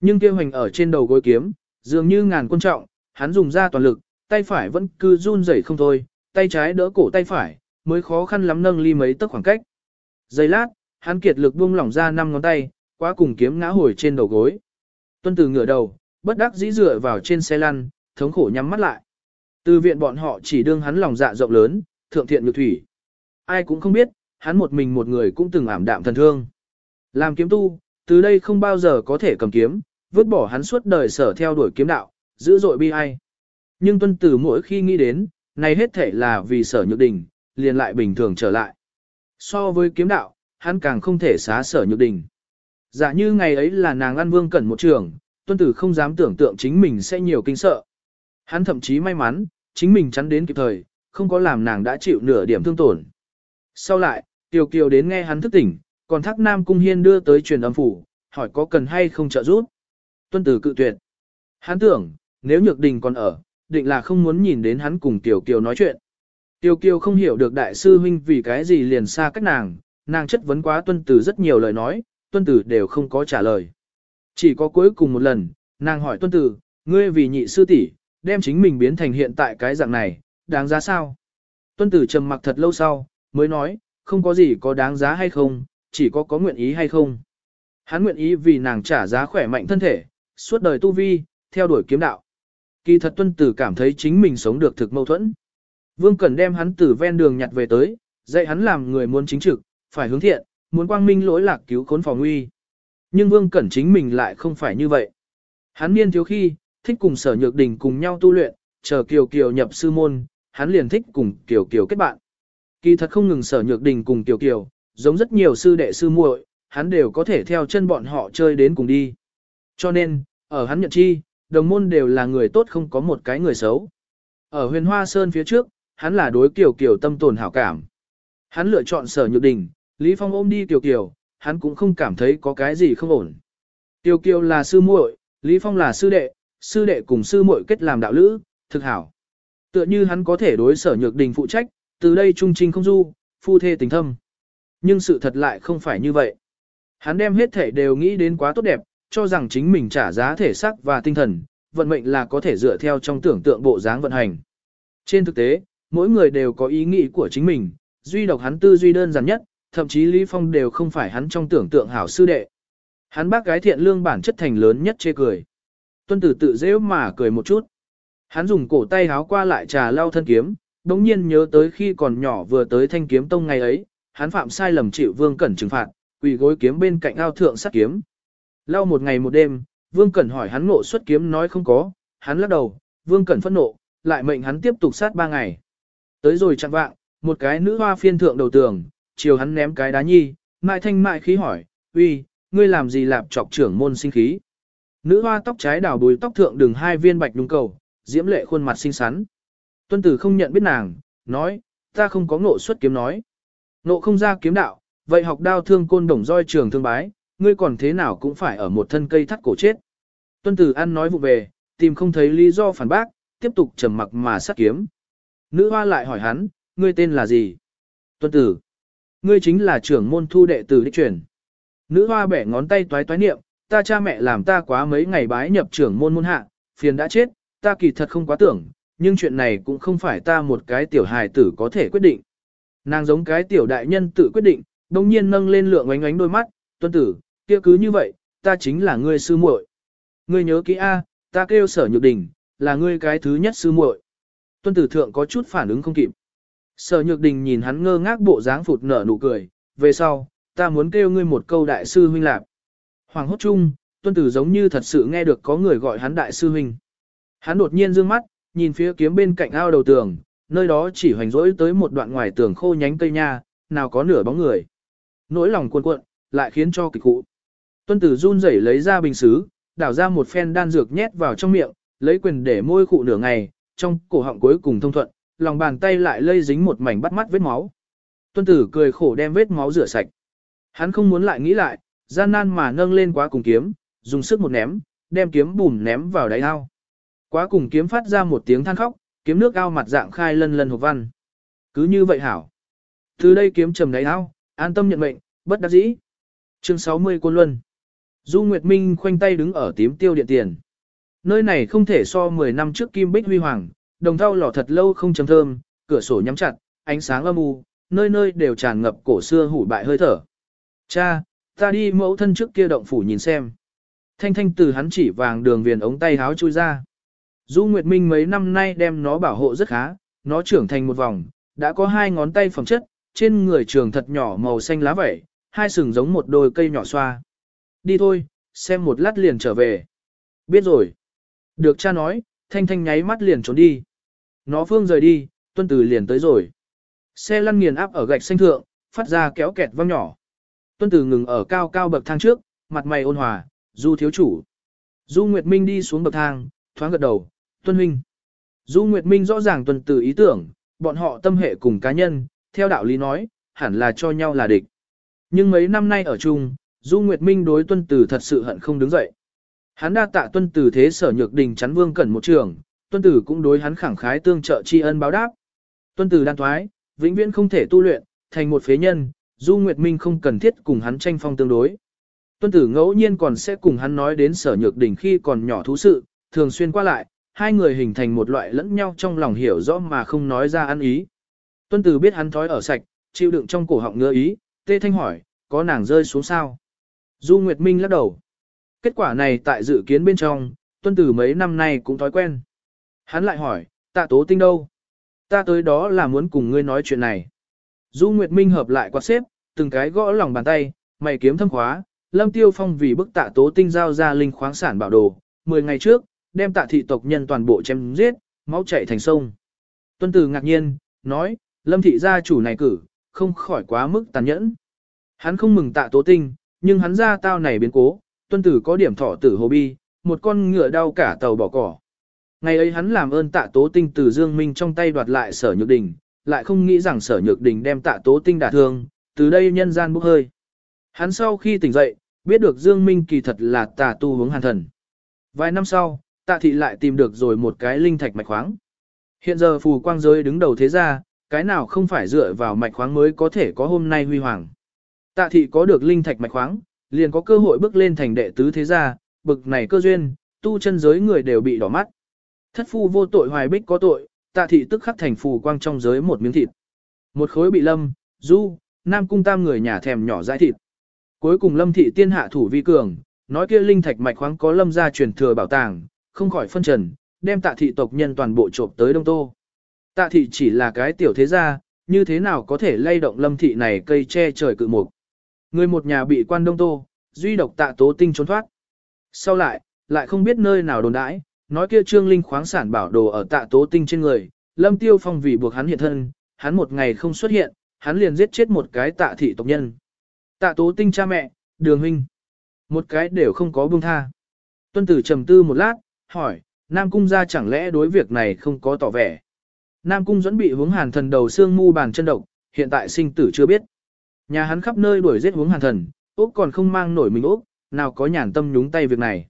Nhưng kia hoành ở trên đầu gối kiếm, dường như ngàn quân trọng, hắn dùng ra toàn lực, tay phải vẫn cứ run rẩy không thôi, tay trái đỡ cổ tay phải, mới khó khăn lắm nâng ly mấy tấc khoảng cách. Giây lát, hắn kiệt lực buông lỏng ra năm ngón tay, quá cùng kiếm ngã hồi trên đầu gối. Tuân Tử ngửa đầu, bất đắc dĩ dựa vào trên xe lăn, thống khổ nhắm mắt lại. Từ viện bọn họ chỉ đương hắn lòng dạ rộng lớn, thượng thiện nhược thủy. Ai cũng không biết, hắn một mình một người cũng từng ảm đạm thần thương. Làm kiếm tu, từ đây không bao giờ có thể cầm kiếm, vứt bỏ hắn suốt đời sở theo đuổi kiếm đạo, dữ dội bi ai. Nhưng tuân tử mỗi khi nghĩ đến, này hết thể là vì sở nhược đình, liền lại bình thường trở lại. So với kiếm đạo, hắn càng không thể xá sở nhược đình. Giả dạ như ngày ấy là nàng ăn vương cẩn một trường, tuân tử không dám tưởng tượng chính mình sẽ nhiều kinh sợ. Hắn thậm chí may mắn, chính mình chắn đến kịp thời, không có làm nàng đã chịu nửa điểm thương tổn. Sau lại, Tiểu Kiều đến nghe hắn thức tỉnh, còn thác Nam Cung Hiên đưa tới truyền âm phủ, hỏi có cần hay không trợ giúp. Tuân tử cự tuyệt. Hắn tưởng, nếu Nhược Đình còn ở, định là không muốn nhìn đến hắn cùng Tiểu Kiều nói chuyện. Tiểu Kiều không hiểu được đại sư huynh vì cái gì liền xa cách nàng, nàng chất vấn quá tuân tử rất nhiều lời nói, tuân tử đều không có trả lời. Chỉ có cuối cùng một lần, nàng hỏi tuân tử, ngươi vì nhị sư tỷ đem chính mình biến thành hiện tại cái dạng này, đáng giá sao? Tuân tử trầm mặc thật lâu sau, mới nói, không có gì có đáng giá hay không, chỉ có có nguyện ý hay không. Hắn nguyện ý vì nàng trả giá khỏe mạnh thân thể, suốt đời tu vi, theo đuổi kiếm đạo. Kỳ thật tuân tử cảm thấy chính mình sống được thực mâu thuẫn. Vương Cẩn đem hắn từ ven đường nhặt về tới, dạy hắn làm người muốn chính trực, phải hướng thiện, muốn quang minh lỗi lạc cứu khốn phòng nguy. Nhưng Vương Cẩn chính mình lại không phải như vậy. Hắn niên thiếu khi, thích cùng sở nhược đình cùng nhau tu luyện, chờ Kiều Kiều nhập sư môn, hắn liền thích cùng Kiều Kiều kết bạn. Kỳ thật không ngừng sở nhược đình cùng Kiều Kiều, giống rất nhiều sư đệ sư muội, hắn đều có thể theo chân bọn họ chơi đến cùng đi. Cho nên, ở hắn nhận chi, đồng môn đều là người tốt không có một cái người xấu. Ở huyền hoa sơn phía trước, hắn là đối Kiều Kiều tâm tồn hảo cảm. Hắn lựa chọn sở nhược đình, Lý Phong ôm đi Kiều Kiều, hắn cũng không cảm thấy có cái gì không ổn. Kiều Kiều là sư muội, Lý Phong là sư đệ, sư đệ cùng sư muội kết làm đạo lữ, thực hảo. Tựa như hắn có thể đối sở nhược đình phụ trách, từ đây trung trinh không du, phu thê tình thâm. Nhưng sự thật lại không phải như vậy. Hắn đem hết thể đều nghĩ đến quá tốt đẹp, cho rằng chính mình trả giá thể xác và tinh thần, vận mệnh là có thể dựa theo trong tưởng tượng bộ dáng vận hành. Trên thực tế, mỗi người đều có ý nghĩ của chính mình, duy độc hắn tư duy đơn giản nhất, thậm chí Lý Phong đều không phải hắn trong tưởng tượng hảo sư đệ. Hắn bác gái thiện lương bản chất thành lớn nhất chê cười. Tuân tử tự dễ mà cười một chút. Hắn dùng cổ tay háo qua lại trà lau thân kiếm, đống nhiên nhớ tới khi còn nhỏ vừa tới thanh kiếm tông ngày ấy, hắn phạm sai lầm chịu vương cẩn trừng phạt, quỳ gối kiếm bên cạnh ao thượng sát kiếm. Lau một ngày một đêm, vương cẩn hỏi hắn ngộ xuất kiếm nói không có, hắn lắc đầu, vương cẩn phẫn nộ, lại mệnh hắn tiếp tục sát ba ngày. Tới rồi chặn vạng, một cái nữ hoa phiên thượng đầu tường, chiều hắn ném cái đá nhi, mại thanh mại khí hỏi, uy, ngươi làm gì lạp chọc trưởng môn sinh khí. Nữ hoa tóc trái đảo bùi tóc thượng đường hai viên bạch nhung cầu, diễm lệ khuôn mặt xinh xắn. Tuân tử không nhận biết nàng, nói, ta không có ngộ xuất kiếm nói. Ngộ không ra kiếm đạo, vậy học đao thương côn đồng roi trường thương bái, ngươi còn thế nào cũng phải ở một thân cây thắt cổ chết. Tuân tử ăn nói vụ về, tìm không thấy lý do phản bác, tiếp tục trầm mặc mà sát kiếm. Nữ hoa lại hỏi hắn, ngươi tên là gì? Tuân tử. Ngươi chính là trưởng môn thu đệ tử đích truyền. Nữ hoa bẻ ngón tay toái toái niệm, ta cha mẹ làm ta quá mấy ngày bái nhập trưởng môn môn hạ, phiền đã chết, ta kỳ thật không quá tưởng, nhưng chuyện này cũng không phải ta một cái tiểu hài tử có thể quyết định. Nàng giống cái tiểu đại nhân tự quyết định, đồng nhiên nâng lên lượng ánh ánh đôi mắt, tuân tử, kia cứ như vậy, ta chính là ngươi sư muội. Ngươi nhớ kỹ A, ta kêu sở nhược đình, là ngươi cái thứ nhất sư muội. Tuân tử thượng có chút phản ứng không kịp. Sở nhược đình nhìn hắn ngơ ngác bộ dáng phụt nở nụ cười, về sau, ta muốn kêu ngươi một câu đại sư huynh lạc. Hoàng hốt chung, tuân tử giống như thật sự nghe được có người gọi hắn đại sư huynh. Hắn đột nhiên dương mắt, nhìn phía kiếm bên cạnh ao đầu tường, nơi đó chỉ hoành rỗi tới một đoạn ngoài tường khô nhánh cây nha, nào có nửa bóng người. Nỗi lòng cuộn cuộn, lại khiến cho kịch cụ. Tuân tử run rẩy lấy ra bình xứ, đảo ra một phen đan dược nhét vào trong miệng, lấy quyền để môi cụ nửa ngày, trong cổ họng cuối cùng thông thuận, lòng bàn tay lại lây dính một mảnh bắt mắt vết máu. Tuân tử cười khổ đem vết máu rửa sạch. Hắn không muốn lại nghĩ lại, gian nan mà nâng lên quá cùng kiếm, dùng sức một ném, đem kiếm bùm ném vào đáy ao. Quá cùng kiếm phát ra một tiếng than khóc, kiếm nước ao mặt dạng khai lân lân hộp văn. Cứ như vậy hảo. Từ đây kiếm trầm đáy ao, an tâm nhận mệnh, bất đắc dĩ. Chương 60 Côn Luân Du Nguyệt Minh khoanh tay đứng ở tím tiêu điện tiền. Nơi này không thể so 10 năm trước Kim Bích Huy Hoàng, đồng thau lò thật lâu không chấm thơm, cửa sổ nhắm chặt, ánh sáng âm u, nơi nơi đều tràn ngập cổ xưa hủ bại hơi thở. Cha, ta đi mẫu thân trước kia động phủ nhìn xem. Thanh thanh từ hắn chỉ vàng đường viền ống tay háo chui ra. Du Nguyệt Minh mấy năm nay đem nó bảo hộ rất khá, nó trưởng thành một vòng, đã có hai ngón tay phẩm chất, trên người trường thật nhỏ màu xanh lá vẩy, hai sừng giống một đôi cây nhỏ xoa. Đi thôi, xem một lát liền trở về. Biết rồi. Được cha nói, thanh thanh nháy mắt liền trốn đi. Nó phương rời đi, tuân tử liền tới rồi. Xe lăn nghiền áp ở gạch xanh thượng, phát ra kéo kẹt vang nhỏ. Tuân tử ngừng ở cao cao bậc thang trước, mặt mày ôn hòa, du thiếu chủ. Du Nguyệt Minh đi xuống bậc thang, thoáng gật đầu, tuân huynh. Du Nguyệt Minh rõ ràng tuân tử ý tưởng, bọn họ tâm hệ cùng cá nhân, theo đạo lý nói, hẳn là cho nhau là địch. Nhưng mấy năm nay ở chung, Du Nguyệt Minh đối tuân tử thật sự hận không đứng dậy. Hắn đa tạ tuân tử thế sở nhược đình chắn vương cẩn một trường, tuân tử cũng đối hắn khẳng khái tương trợ tri ân báo đáp. Tuân tử đan thoái, vĩnh viễn không thể tu luyện, thành một phế nhân, Du Nguyệt Minh không cần thiết cùng hắn tranh phong tương đối. Tuân tử ngẫu nhiên còn sẽ cùng hắn nói đến sở nhược đình khi còn nhỏ thú sự, thường xuyên qua lại, hai người hình thành một loại lẫn nhau trong lòng hiểu rõ mà không nói ra ăn ý. Tuân tử biết hắn thói ở sạch, chịu đựng trong cổ họng ngứa ý, tê thanh hỏi, có nàng rơi xuống sao? Du Nguyệt Minh lắc đầu. Kết quả này tại dự kiến bên trong, tuân tử mấy năm nay cũng thói quen. Hắn lại hỏi, tạ tố tinh đâu? Ta tới đó là muốn cùng ngươi nói chuyện này. Du Nguyệt Minh hợp lại quạt xếp, từng cái gõ lòng bàn tay, mày kiếm thâm khóa, Lâm Tiêu Phong vì bức tạ tố tinh giao ra linh khoáng sản bảo đồ, 10 ngày trước, đem tạ thị tộc nhân toàn bộ chém giết, máu chảy thành sông. Tuân Tử ngạc nhiên, nói, Lâm thị gia chủ này cử, không khỏi quá mức tàn nhẫn. Hắn không mừng tạ tố tinh, nhưng hắn ra tao này biến cố, Tuân Tử có điểm thọ tử hồ bi, một con ngựa đau cả tàu bỏ cỏ. Ngày ấy hắn làm ơn tạ tố tinh từ Dương Minh trong tay đoạt lại sở nhược đình, lại không nghĩ rằng sở nhược đình đem tạ tố tinh đả thương, từ đây nhân gian bốc hơi. Hắn sau khi tỉnh dậy, biết được Dương Minh kỳ thật là tà tu hướng hàn thần. Vài năm sau, tạ thị lại tìm được rồi một cái linh thạch mạch khoáng. Hiện giờ phù quang giới đứng đầu thế gia, cái nào không phải dựa vào mạch khoáng mới có thể có hôm nay huy hoàng. Tạ thị có được linh thạch mạch khoáng, liền có cơ hội bước lên thành đệ tứ thế gia, bực này cơ duyên, tu chân giới người đều bị đỏ mắt. Thất phu vô tội hoài bích có tội, tạ thị tức khắc thành phù quang trong giới một miếng thịt. Một khối bị lâm, du, nam cung tam người nhà thèm nhỏ dãi thịt. Cuối cùng lâm thị tiên hạ thủ vi cường, nói kia linh thạch mạch khoáng có lâm gia truyền thừa bảo tàng, không khỏi phân trần, đem tạ thị tộc nhân toàn bộ trộm tới Đông Tô. Tạ thị chỉ là cái tiểu thế gia, như thế nào có thể lay động lâm thị này cây che trời cự mục. Người một nhà bị quan Đông Tô, duy độc tạ tố tinh trốn thoát. Sau lại, lại không biết nơi nào đồn đãi, nói kia trương linh khoáng sản bảo đồ ở tạ tố tinh trên người, lâm tiêu phong vì buộc hắn hiện thân, hắn một ngày không xuất hiện, hắn liền giết chết một cái tạ thị tộc nhân. Tạ tố tinh cha mẹ, đường huynh, một cái đều không có buông tha. Tuân tử trầm tư một lát, hỏi, Nam Cung ra chẳng lẽ đối việc này không có tỏ vẻ. Nam Cung dẫn bị hướng hàn thần đầu xương mu bàn chân độc, hiện tại sinh tử chưa biết. Nhà hắn khắp nơi đuổi giết hướng hàn thần, Úc còn không mang nổi mình Úc, nào có nhàn tâm nhúng tay việc này.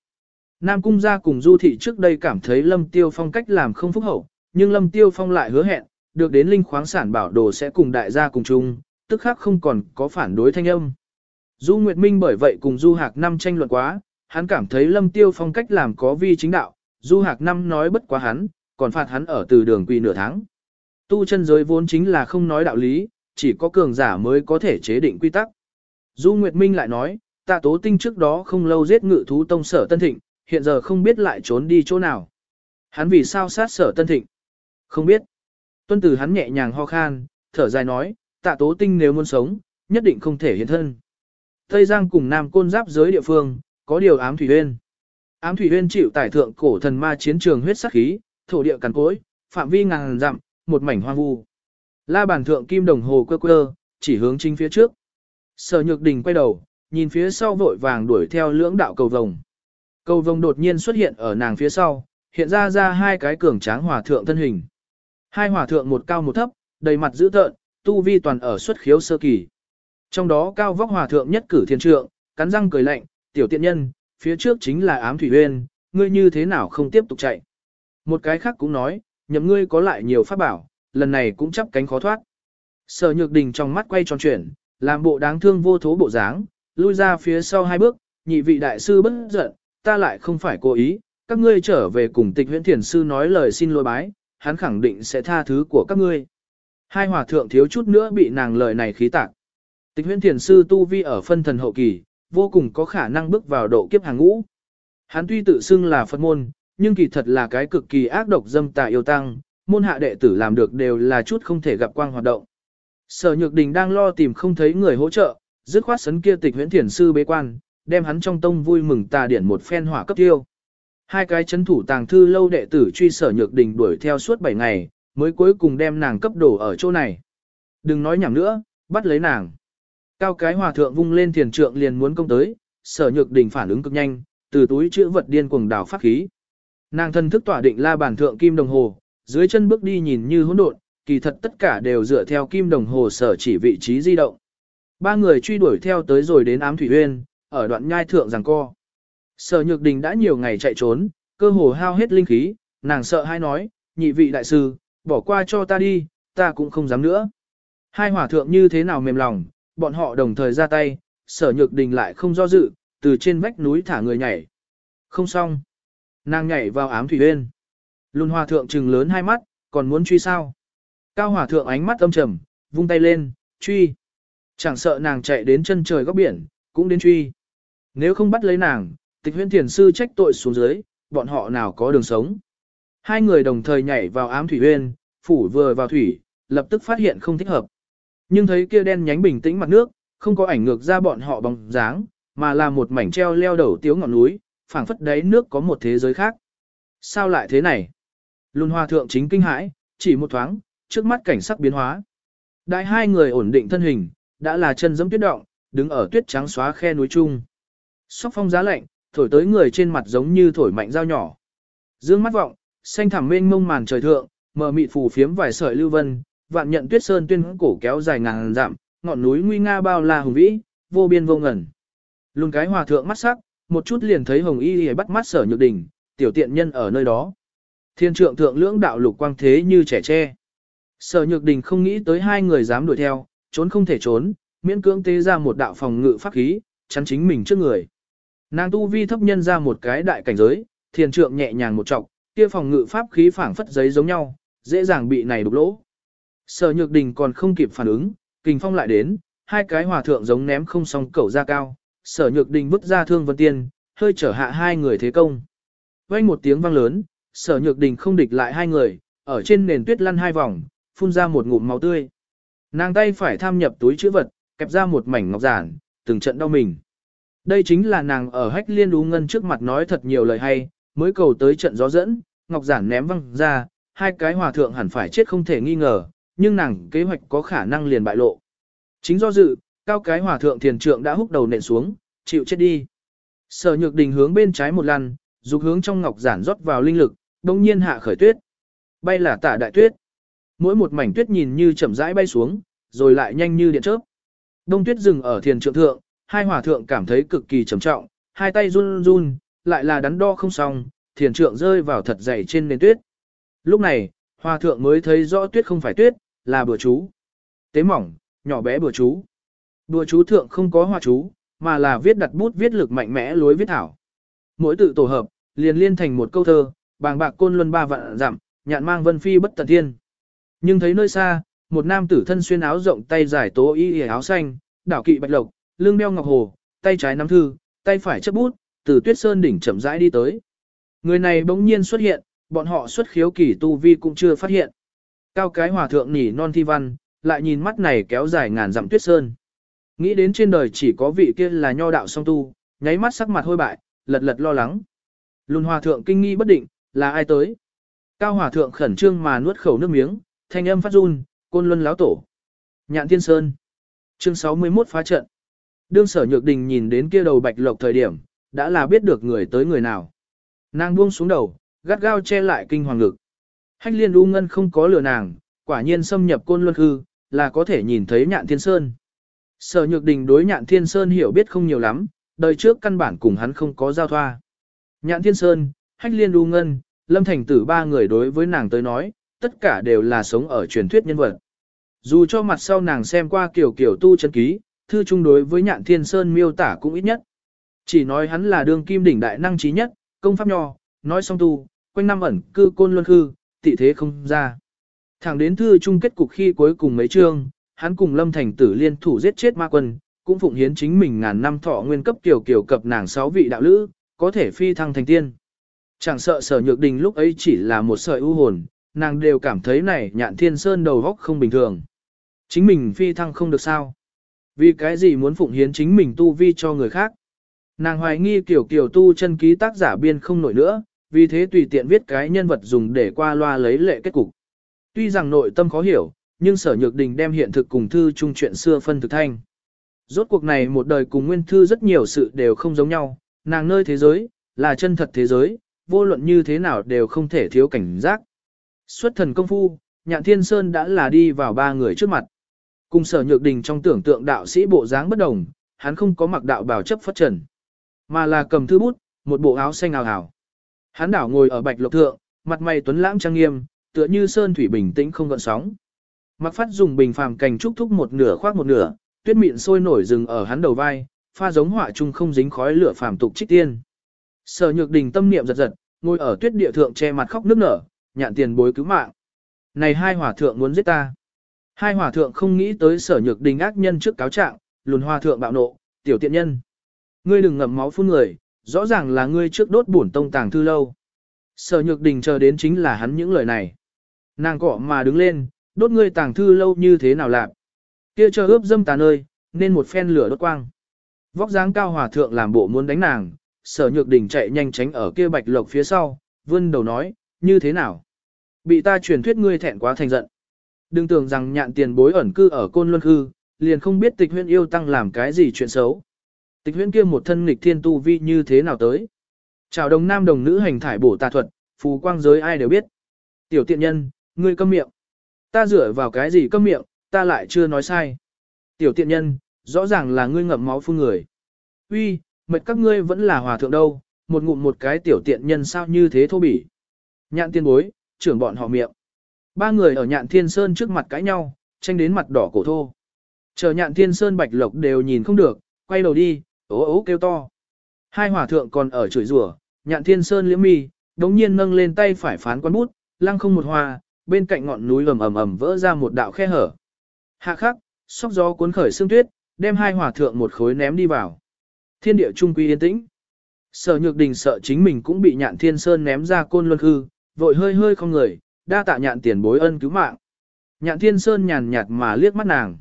Nam Cung gia cùng Du Thị trước đây cảm thấy Lâm Tiêu Phong cách làm không phúc hậu, nhưng Lâm Tiêu Phong lại hứa hẹn, được đến linh khoáng sản bảo đồ sẽ cùng đại gia cùng chung, tức khác không còn có phản đối thanh âm. Du Nguyệt Minh bởi vậy cùng Du Hạc Năm tranh luận quá, hắn cảm thấy Lâm Tiêu Phong cách làm có vi chính đạo, Du Hạc Năm nói bất quá hắn, còn phạt hắn ở từ đường quỳ nửa tháng. Tu chân giới vốn chính là không nói đạo lý, chỉ có cường giả mới có thể chế định quy tắc. Du Nguyệt Minh lại nói, tạ tố tinh trước đó không lâu giết ngự thú tông sở Tân Thịnh, hiện giờ không biết lại trốn đi chỗ nào. Hắn vì sao sát sở Tân Thịnh? Không biết. Tuân tử hắn nhẹ nhàng ho khan, thở dài nói, tạ tố tinh nếu muốn sống, nhất định không thể hiện thân. Tây Giang cùng Nam Côn giáp giới địa phương, có điều ám thủy huyên. Ám thủy huyên chịu tải thượng cổ thần ma chiến trường huyết sắc khí, thổ địa cằn cối, phạm vi ngàn dặm, một mảnh hoang vu. La bàn thượng kim đồng hồ quơ quơ, chỉ hướng chính phía trước. Sở Nhược Đình quay đầu, nhìn phía sau vội vàng đuổi theo lưỡng đạo cầu vồng. Cầu vồng đột nhiên xuất hiện ở nàng phía sau, hiện ra ra hai cái cường tráng hòa thượng thân hình. Hai hòa thượng một cao một thấp, đầy mặt dữ tợn, tu vi toàn ở xuất khiếu sơ kỳ. Trong đó cao vóc hòa thượng nhất cử thiên trượng, cắn răng cười lạnh, tiểu tiện nhân, phía trước chính là ám thủy huyên, ngươi như thế nào không tiếp tục chạy. Một cái khác cũng nói, nhậm ngươi có lại nhiều pháp bảo, lần này cũng chắp cánh khó thoát. Sở nhược đình trong mắt quay tròn chuyển, làm bộ đáng thương vô thố bộ dáng, lui ra phía sau hai bước, nhị vị đại sư bất giận, ta lại không phải cố ý, các ngươi trở về cùng tịch huyễn thiền sư nói lời xin lỗi bái, hắn khẳng định sẽ tha thứ của các ngươi. Hai hòa thượng thiếu chút nữa bị nàng lời này khí tạc. Tịch huyễn thiền sư tu vi ở phân thần hậu kỳ, vô cùng có khả năng bước vào độ kiếp hàng ngũ. Hắn tuy tự xưng là Phật môn, nhưng kỳ thật là cái cực kỳ ác độc dâm tà yêu tăng, môn hạ đệ tử làm được đều là chút không thể gặp quang hoạt động. Sở Nhược Đình đang lo tìm không thấy người hỗ trợ, dứt khoát sấn kia tịch huyễn thiền sư bế quan, đem hắn trong tông vui mừng tà điển một phen hỏa cấp tiêu. Hai cái chấn thủ tàng thư lâu đệ tử truy Sở Nhược Đình đuổi theo suốt 7 ngày, mới cuối cùng đem nàng cấp đổ ở chỗ này. Đừng nói nhảm nữa, bắt lấy nàng. Cao cái hòa thượng vung lên thiền trượng liền muốn công tới, Sở Nhược Đình phản ứng cực nhanh, từ túi chữ vật điên cuồng đảo pháp khí. Nàng thân thức tỏa định la bản thượng kim đồng hồ, dưới chân bước đi nhìn như hỗn độn, kỳ thật tất cả đều dựa theo kim đồng hồ sở chỉ vị trí di động. Ba người truy đuổi theo tới rồi đến ám thủy uyên, ở đoạn nhai thượng giằng co. Sở Nhược Đình đã nhiều ngày chạy trốn, cơ hồ hao hết linh khí, nàng sợ hai nói, nhị vị đại sư, bỏ qua cho ta đi, ta cũng không dám nữa. Hai hỏa thượng như thế nào mềm lòng, bọn họ đồng thời ra tay, sở nhược đình lại không do dự, từ trên vách núi thả người nhảy. Không xong. Nàng nhảy vào ám thủy bên. Luân hòa thượng trừng lớn hai mắt, còn muốn truy sao? Cao hòa thượng ánh mắt âm trầm, vung tay lên, truy. Chẳng sợ nàng chạy đến chân trời góc biển, cũng đến truy. Nếu không bắt lấy nàng, tịch huyên thiền sư trách tội xuống dưới, bọn họ nào có đường sống. Hai người đồng thời nhảy vào ám thủy huyên, phủ vừa vào thủy, lập tức phát hiện không thích hợp. Nhưng thấy kia đen nhánh bình tĩnh mặt nước, không có ảnh ngược ra bọn họ bóng dáng, mà là một mảnh treo leo đầu tiếu ngọn núi, phảng phất đáy nước có một thế giới khác. Sao lại thế này? Luân Hoa thượng chính kinh hãi, chỉ một thoáng, trước mắt cảnh sắc biến hóa. Đại hai người ổn định thân hình, đã là chân giống tuyết động, đứng ở tuyết trắng xóa khe núi trung. Sóc phong giá lạnh, thổi tới người trên mặt giống như thổi mạnh dao nhỏ. Dương mắt vọng, xanh thẳm mênh mông màn trời thượng, mờ mịt phù phiếm vài sợi lưu vân, vạn nhận tuyết sơn tuyên cổ kéo dài ngàn dặm, ngọn núi nguy nga bao la hùng vĩ, vô biên vô ngần. Luôn cái hòa thượng mắt sắc, một chút liền thấy hồng y y bắt mắt sở nhược đỉnh, tiểu tiện nhân ở nơi đó. Thiên trượng thượng lưỡng đạo lục quang thế như trẻ tre. Sở nhược đình không nghĩ tới hai người dám đuổi theo, trốn không thể trốn, miễn cưỡng tế ra một đạo phòng ngự pháp khí, chắn chính mình trước người. Nàng tu vi thấp nhân ra một cái đại cảnh giới, Thiên trượng nhẹ nhàng một trọng, kia phòng ngự pháp khí phảng phất giấy giống nhau, dễ dàng bị này đục lỗ. Sở Nhược Đình còn không kịp phản ứng, Kình Phong lại đến, hai cái hòa thượng giống ném không song cẩu ra cao, Sở Nhược Đình vứt ra Thương Vân Tiên, hơi trở hạ hai người thế công. Vang một tiếng vang lớn, Sở Nhược Đình không địch lại hai người, ở trên nền tuyết lăn hai vòng, phun ra một ngụm máu tươi. Nàng tay phải tham nhập túi chữ vật, kẹp ra một mảnh ngọc giản, từng trận đau mình. Đây chính là nàng ở hách liên đú ngân trước mặt nói thật nhiều lời hay, mới cầu tới trận gió dẫn, ngọc giản ném văng ra, hai cái hòa thượng hẳn phải chết không thể nghi ngờ, nhưng nàng kế hoạch có khả năng liền bại lộ. Chính do dự, cao cái hòa thượng thiền trượng đã húc đầu nện xuống, chịu chết đi. Sở nhược đình hướng bên trái một lần, dục hướng trong ngọc giản rót vào linh lực, đồng nhiên hạ khởi tuyết. Bay là tả đại tuyết. Mỗi một mảnh tuyết nhìn như chậm rãi bay xuống, rồi lại nhanh như điện chớp. Đông tuyết dừng ở thiền trượng thượng, hai hòa thượng cảm thấy cực kỳ trầm trọng, hai tay run run, lại là đắn đo không xong, thiền trượng rơi vào thật dày trên nền tuyết. Lúc này, hòa thượng mới thấy rõ tuyết không phải tuyết, là bừa chú. Tế mỏng, nhỏ bé bừa chú. Bừa chú thượng không có hoa chú, mà là viết đặt bút viết lực mạnh mẽ lối viết thảo. Mỗi tự tổ hợp, liền liên thành một câu thơ, bàng bạc côn luân ba vạn dặm, nhạn mang vân phi bất tận thiên. Nhưng thấy nơi xa, một nam tử thân xuyên áo rộng tay dài tố y y áo xanh, đảo kỵ bạch lộc, lưng đeo ngọc hồ, tay trái nắm thư, tay phải chấp bút, từ tuyết sơn đỉnh chậm rãi đi tới. Người này bỗng nhiên xuất hiện, bọn họ xuất khiếu kỳ tu vi cũng chưa phát hiện. Cao cái hòa thượng nhỉ non thi văn, lại nhìn mắt này kéo dài ngàn dặm tuyết sơn. Nghĩ đến trên đời chỉ có vị kia là nho đạo song tu, nháy mắt sắc mặt hôi bại, lật lật lo lắng. Lùn hòa thượng kinh nghi bất định, là ai tới? Cao hòa thượng khẩn trương mà nuốt khẩu nước miếng, thanh âm phát run, côn luân láo tổ. Nhạn thiên sơn. Chương 61 phá trận. Đương sở nhược đình nhìn đến kia đầu bạch lộc thời điểm, đã là biết được người tới người nào. Nàng buông xuống đầu, gắt gao che lại kinh hoàng ngực. Hách liên u ngân không có lừa nàng, quả nhiên xâm nhập côn luân hư, là có thể nhìn thấy nhạn thiên sơn. Sở nhược đình đối nhạn thiên sơn hiểu biết không nhiều lắm, đời trước căn bản cùng hắn không có giao thoa. Nhạn thiên sơn, hách liên u ngân, lâm thành tử ba người đối với nàng tới nói, tất cả đều là sống ở truyền thuyết nhân vật. Dù cho mặt sau nàng xem qua kiểu kiểu tu chân ký, thư chung đối với nhạn thiên sơn miêu tả cũng ít nhất. Chỉ nói hắn là đương kim đỉnh đại năng trí nhất, công pháp nho, nói song tu, quanh năm ẩn cư côn luân hư, tị thế không ra. Thẳng đến thư chung kết cục khi cuối cùng mấy chương, hắn cùng Lâm Thành Tử liên thủ giết chết ma quân, cũng phụng hiến chính mình ngàn năm thọ nguyên cấp tiểu kiểu cập nàng sáu vị đạo lữ, có thể phi thăng thành tiên. Chẳng sợ sở nhược đình lúc ấy chỉ là một sợi ưu hồn, nàng đều cảm thấy này nhạn thiên sơn đầu góc không bình thường. Chính mình phi thăng không được sao. Vì cái gì muốn phụng hiến chính mình tu vi cho người khác. Nàng hoài nghi kiểu kiểu tu chân ký tác giả biên không nổi nữa, vì thế tùy tiện viết cái nhân vật dùng để qua loa lấy lệ kết cục. Tuy rằng nội tâm khó hiểu, nhưng sở nhược đình đem hiện thực cùng thư chung chuyện xưa phân thực thanh. Rốt cuộc này một đời cùng nguyên thư rất nhiều sự đều không giống nhau, nàng nơi thế giới, là chân thật thế giới, vô luận như thế nào đều không thể thiếu cảnh giác. Xuất thần công phu, nhạn thiên sơn đã là đi vào ba người trước mặt. Cùng sở nhược đình trong tưởng tượng đạo sĩ bộ dáng bất đồng, hắn không có mặc đạo bào chấp phất trần, mà là cầm thư bút, một bộ áo xanh ào ào. Hắn đảo ngồi ở bạch lộc thượng, mặt mày tuấn lãng trang nghiêm, tựa như sơn thủy bình tĩnh không gợn sóng. Mặc phát dùng bình phàm cành trúc thúc một nửa khoác một nửa, tuyết mịn sôi nổi rừng ở hắn đầu vai, pha giống họa chung không dính khói lửa phàm tục trích tiên. Sở Nhược Đình tâm niệm giật giật, ngồi ở tuyết địa thượng che mặt khóc nước nở, nhạn tiền bối cứu mạng. Này hai hỏa thượng muốn giết ta. Hai hỏa thượng không nghĩ tới Sở Nhược Đình ác nhân trước cáo trạng, lùn hoa thượng bạo nộ, tiểu tiện nhân. Ngươi đừng ngậm máu phun người, rõ ràng là ngươi trước đốt bổn tông tàng thư lâu. Sở Nhược Đình chờ đến chính là hắn những lời này. Nàng cọ mà đứng lên, đốt ngươi tàng thư lâu như thế nào lạc. Kia chờ ướp dâm tà ơi, nên một phen lửa đốt quang. Vóc dáng cao hòa thượng làm bộ muốn đánh nàng, sở nhược đình chạy nhanh tránh ở kia bạch lộc phía sau, vươn đầu nói, như thế nào? Bị ta truyền thuyết ngươi thẹn quá thành giận. Đừng tưởng rằng nhạn tiền bối ẩn cư ở côn luân hư, liền không biết tịch huyện yêu tăng làm cái gì chuyện xấu. Tịch huyễn kia một thân nghịch thiên tu vi như thế nào tới? Chào đồng nam đồng nữ hành thải bổ tà thuật, phù quang giới ai đều biết. Tiểu tiện nhân, ngươi câm miệng. Ta dựa vào cái gì câm miệng, ta lại chưa nói sai. Tiểu tiện nhân, rõ ràng là ngươi ngậm máu phun người. Uy, mệt các ngươi vẫn là hòa thượng đâu, một ngụm một cái tiểu tiện nhân sao như thế thô bỉ. Nhạn tiên bối, trưởng bọn họ miệng. Ba người ở nhạn thiên sơn trước mặt cãi nhau, tranh đến mặt đỏ cổ thô. Chờ nhạn thiên sơn bạch lộc đều nhìn không được, quay đầu đi, ố ố kêu to. Hai hòa thượng còn ở chửi rủa, nhạn thiên sơn liễm mi, đống nhiên nâng lên tay phải phán quán bút, lăng không một hoa, bên cạnh ngọn núi ầm ầm ầm vỡ ra một đạo khe hở. Hạ khắc, sóc gió cuốn khởi xương tuyết, đem hai hòa thượng một khối ném đi vào. Thiên địa trung quy yên tĩnh. Sở Nhược Đình sợ chính mình cũng bị Nhạn Thiên Sơn ném ra côn luân hư, vội hơi hơi không người, đa tạ Nhạn tiền bối ân cứu mạng. Nhạn Thiên Sơn nhàn nhạt mà liếc mắt nàng.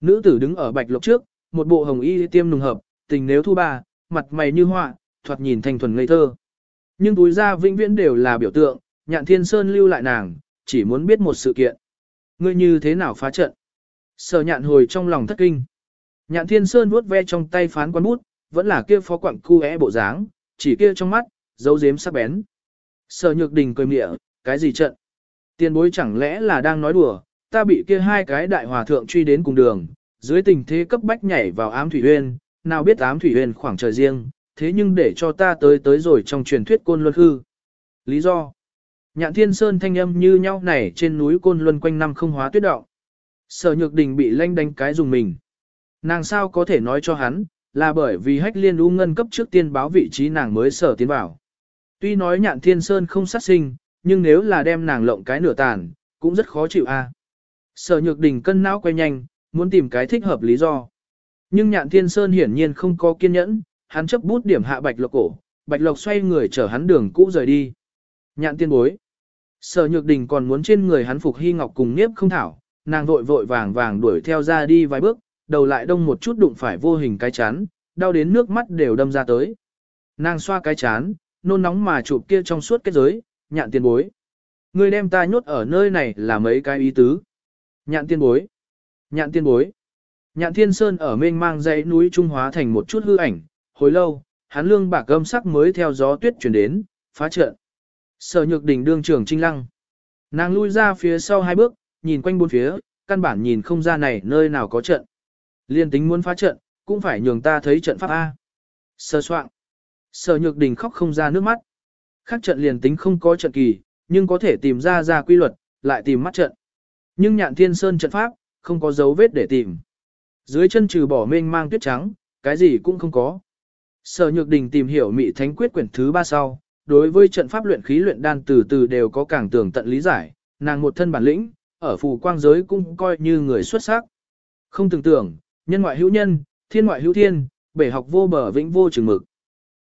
Nữ tử đứng ở bạch lộc trước, một bộ hồng y tiêm nùng hợp, tình nếu thu ba, mặt mày như họa, thoạt nhìn thanh thuần ngây thơ. Nhưng túi ra vĩnh viễn đều là biểu tượng, Nhạn Thiên Sơn lưu lại nàng, chỉ muốn biết một sự kiện. Ngươi như thế nào phá trận? Sở nhạn hồi trong lòng thất kinh. Nhạn Thiên Sơn vuốt ve trong tay phán quán bút, vẫn là kia phó quặng cu é bộ dáng, chỉ kia trong mắt, dấu dếm sắc bén. Sở nhược đình cười mịa, cái gì trận? Tiền bối chẳng lẽ là đang nói đùa, ta bị kia hai cái đại hòa thượng truy đến cùng đường, dưới tình thế cấp bách nhảy vào ám thủy huyên, nào biết ám thủy huyền khoảng trời riêng, thế nhưng để cho ta tới tới rồi trong truyền thuyết côn luân hư. Lý do? Nhạn thiên sơn thanh âm như nhau này trên núi côn luân quanh năm không hóa tuyết đạo Sở nhược đình bị lanh đánh cái dùng mình. Nàng sao có thể nói cho hắn, là bởi vì hách liên u ngân cấp trước tiên báo vị trí nàng mới sở tiến vào. Tuy nói nhạn thiên sơn không sát sinh, nhưng nếu là đem nàng lộng cái nửa tàn, cũng rất khó chịu a. Sở nhược đình cân não quay nhanh, muốn tìm cái thích hợp lý do. Nhưng nhạn thiên sơn hiển nhiên không có kiên nhẫn, hắn chấp bút điểm hạ bạch lộc cổ, bạch lộc xoay người chở hắn đường cũ rời đi. Nhạn tiên bối. Sở nhược đình còn muốn trên người hắn phục hy ngọc cùng niếp không thảo, nàng vội vội vàng vàng đuổi theo ra đi vài bước, đầu lại đông một chút đụng phải vô hình cái chán, đau đến nước mắt đều đâm ra tới. Nàng xoa cái chán, nôn nóng mà chụp kia trong suốt cái giới, nhạn tiên bối. Người đem ta nhốt ở nơi này là mấy cái ý tứ. Nhạn tiên bối. Nhạn tiên bối. Nhạn thiên sơn ở mênh mang dãy núi Trung Hóa thành một chút hư ảnh, hồi lâu, hắn lương bạc gâm sắc mới theo gió tuyết chuyển đến, phá trận. Sở nhược đỉnh đương trưởng trinh lăng. Nàng lui ra phía sau hai bước, nhìn quanh bốn phía, căn bản nhìn không ra này nơi nào có trận. Liên tính muốn phá trận, cũng phải nhường ta thấy trận pháp A. Sơ soạn. Sở nhược đình khóc không ra nước mắt. Khác trận liền tính không có trận kỳ, nhưng có thể tìm ra ra quy luật, lại tìm mắt trận. Nhưng nhạn thiên sơn trận pháp, không có dấu vết để tìm. Dưới chân trừ bỏ mênh mang tuyết trắng, cái gì cũng không có. Sở nhược đình tìm hiểu mị thánh quyết quyển thứ ba sau, đối với trận pháp luyện khí luyện đan từ từ đều có càng tưởng tận lý giải, nàng một thân bản lĩnh, ở phù quang giới cũng coi như người xuất sắc. Không tưởng tưởng, nhân ngoại hữu nhân, thiên ngoại hữu thiên, bể học vô bờ vĩnh vô chừng mực.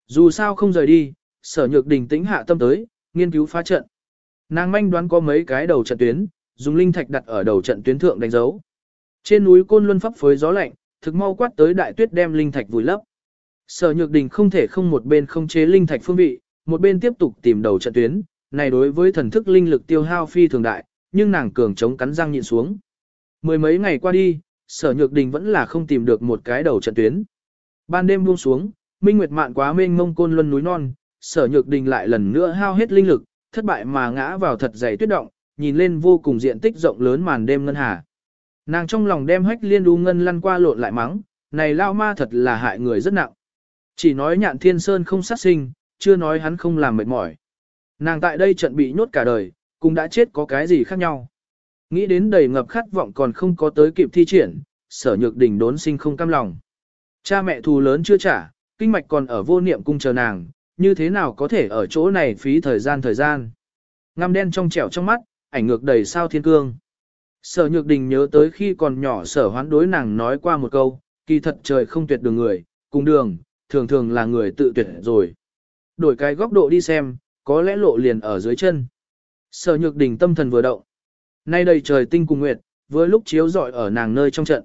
Dù sao không rời đi, sở nhược đình tĩnh hạ tâm tới, nghiên cứu phá trận. Nàng manh đoán có mấy cái đầu trận tuyến, dùng linh thạch đặt ở đầu trận tuyến thượng đánh dấu. Trên núi Côn Luân pháp phối gió lạnh, thực mau quát tới đại tuyết đem linh thạch vùi lấp. Sở Nhược Đình không thể không một bên không chế linh thạch phương vị, một bên tiếp tục tìm đầu trận tuyến, này đối với thần thức linh lực tiêu hao phi thường đại, nhưng nàng cường chống cắn răng nhịn xuống. Mười mấy ngày qua đi, Sở Nhược Đình vẫn là không tìm được một cái đầu trận tuyến. Ban đêm buông xuống, Minh Nguyệt mạn quá mênh mông côn luân núi non, Sở Nhược Đình lại lần nữa hao hết linh lực, thất bại mà ngã vào thật dày tuyết động, nhìn lên vô cùng diện tích rộng lớn màn đêm ngân hà. Nàng trong lòng đem hách liên đu ngân lăn qua lộn lại mắng, này lao ma thật là hại người rất nặng. Chỉ nói nhạn thiên sơn không sát sinh, chưa nói hắn không làm mệt mỏi. Nàng tại đây trận bị nhốt cả đời, cũng đã chết có cái gì khác nhau. Nghĩ đến đầy ngập khát vọng còn không có tới kịp thi triển, sở nhược đỉnh đốn sinh không cam lòng. Cha mẹ thù lớn chưa trả, kinh mạch còn ở vô niệm cung chờ nàng, như thế nào có thể ở chỗ này phí thời gian thời gian. Ngăm đen trong trẻo trong mắt, ảnh ngược đầy sao thiên cương. Sở nhược đình nhớ tới khi còn nhỏ sở hoán đối nàng nói qua một câu, kỳ thật trời không tuyệt đường người, cùng đường, thường thường là người tự tuyệt rồi. Đổi cái góc độ đi xem, có lẽ lộ liền ở dưới chân. Sở nhược đình tâm thần vừa động. Nay đầy trời tinh cùng nguyệt, vừa lúc chiếu rọi ở nàng nơi trong trận.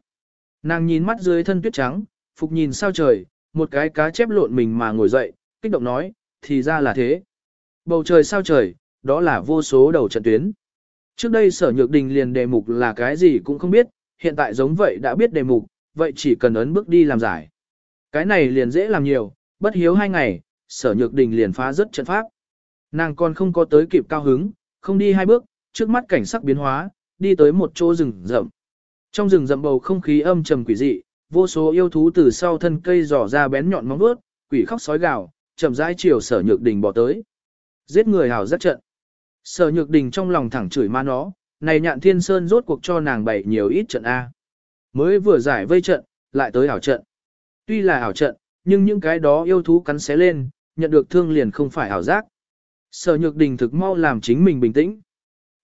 Nàng nhìn mắt dưới thân tuyết trắng, phục nhìn sao trời, một cái cá chép lộn mình mà ngồi dậy, kích động nói, thì ra là thế. Bầu trời sao trời, đó là vô số đầu trận tuyến. Trước đây sở nhược đình liền đề mục là cái gì cũng không biết, hiện tại giống vậy đã biết đề mục, vậy chỉ cần ấn bước đi làm giải. Cái này liền dễ làm nhiều, bất hiếu hai ngày, sở nhược đình liền phá rất trận pháp. Nàng còn không có tới kịp cao hứng, không đi hai bước, trước mắt cảnh sắc biến hóa, đi tới một chỗ rừng rậm. Trong rừng rậm bầu không khí âm trầm quỷ dị, vô số yêu thú từ sau thân cây dò ra bén nhọn móng vuốt, quỷ khóc sói gào, chậm rãi chiều sở nhược đình bỏ tới. Giết người hào rất trận. Sở nhược đình trong lòng thẳng chửi ma nó, này nhạn thiên sơn rốt cuộc cho nàng bày nhiều ít trận A. Mới vừa giải vây trận, lại tới ảo trận. Tuy là ảo trận, nhưng những cái đó yêu thú cắn xé lên, nhận được thương liền không phải ảo giác. Sở nhược đình thực mau làm chính mình bình tĩnh.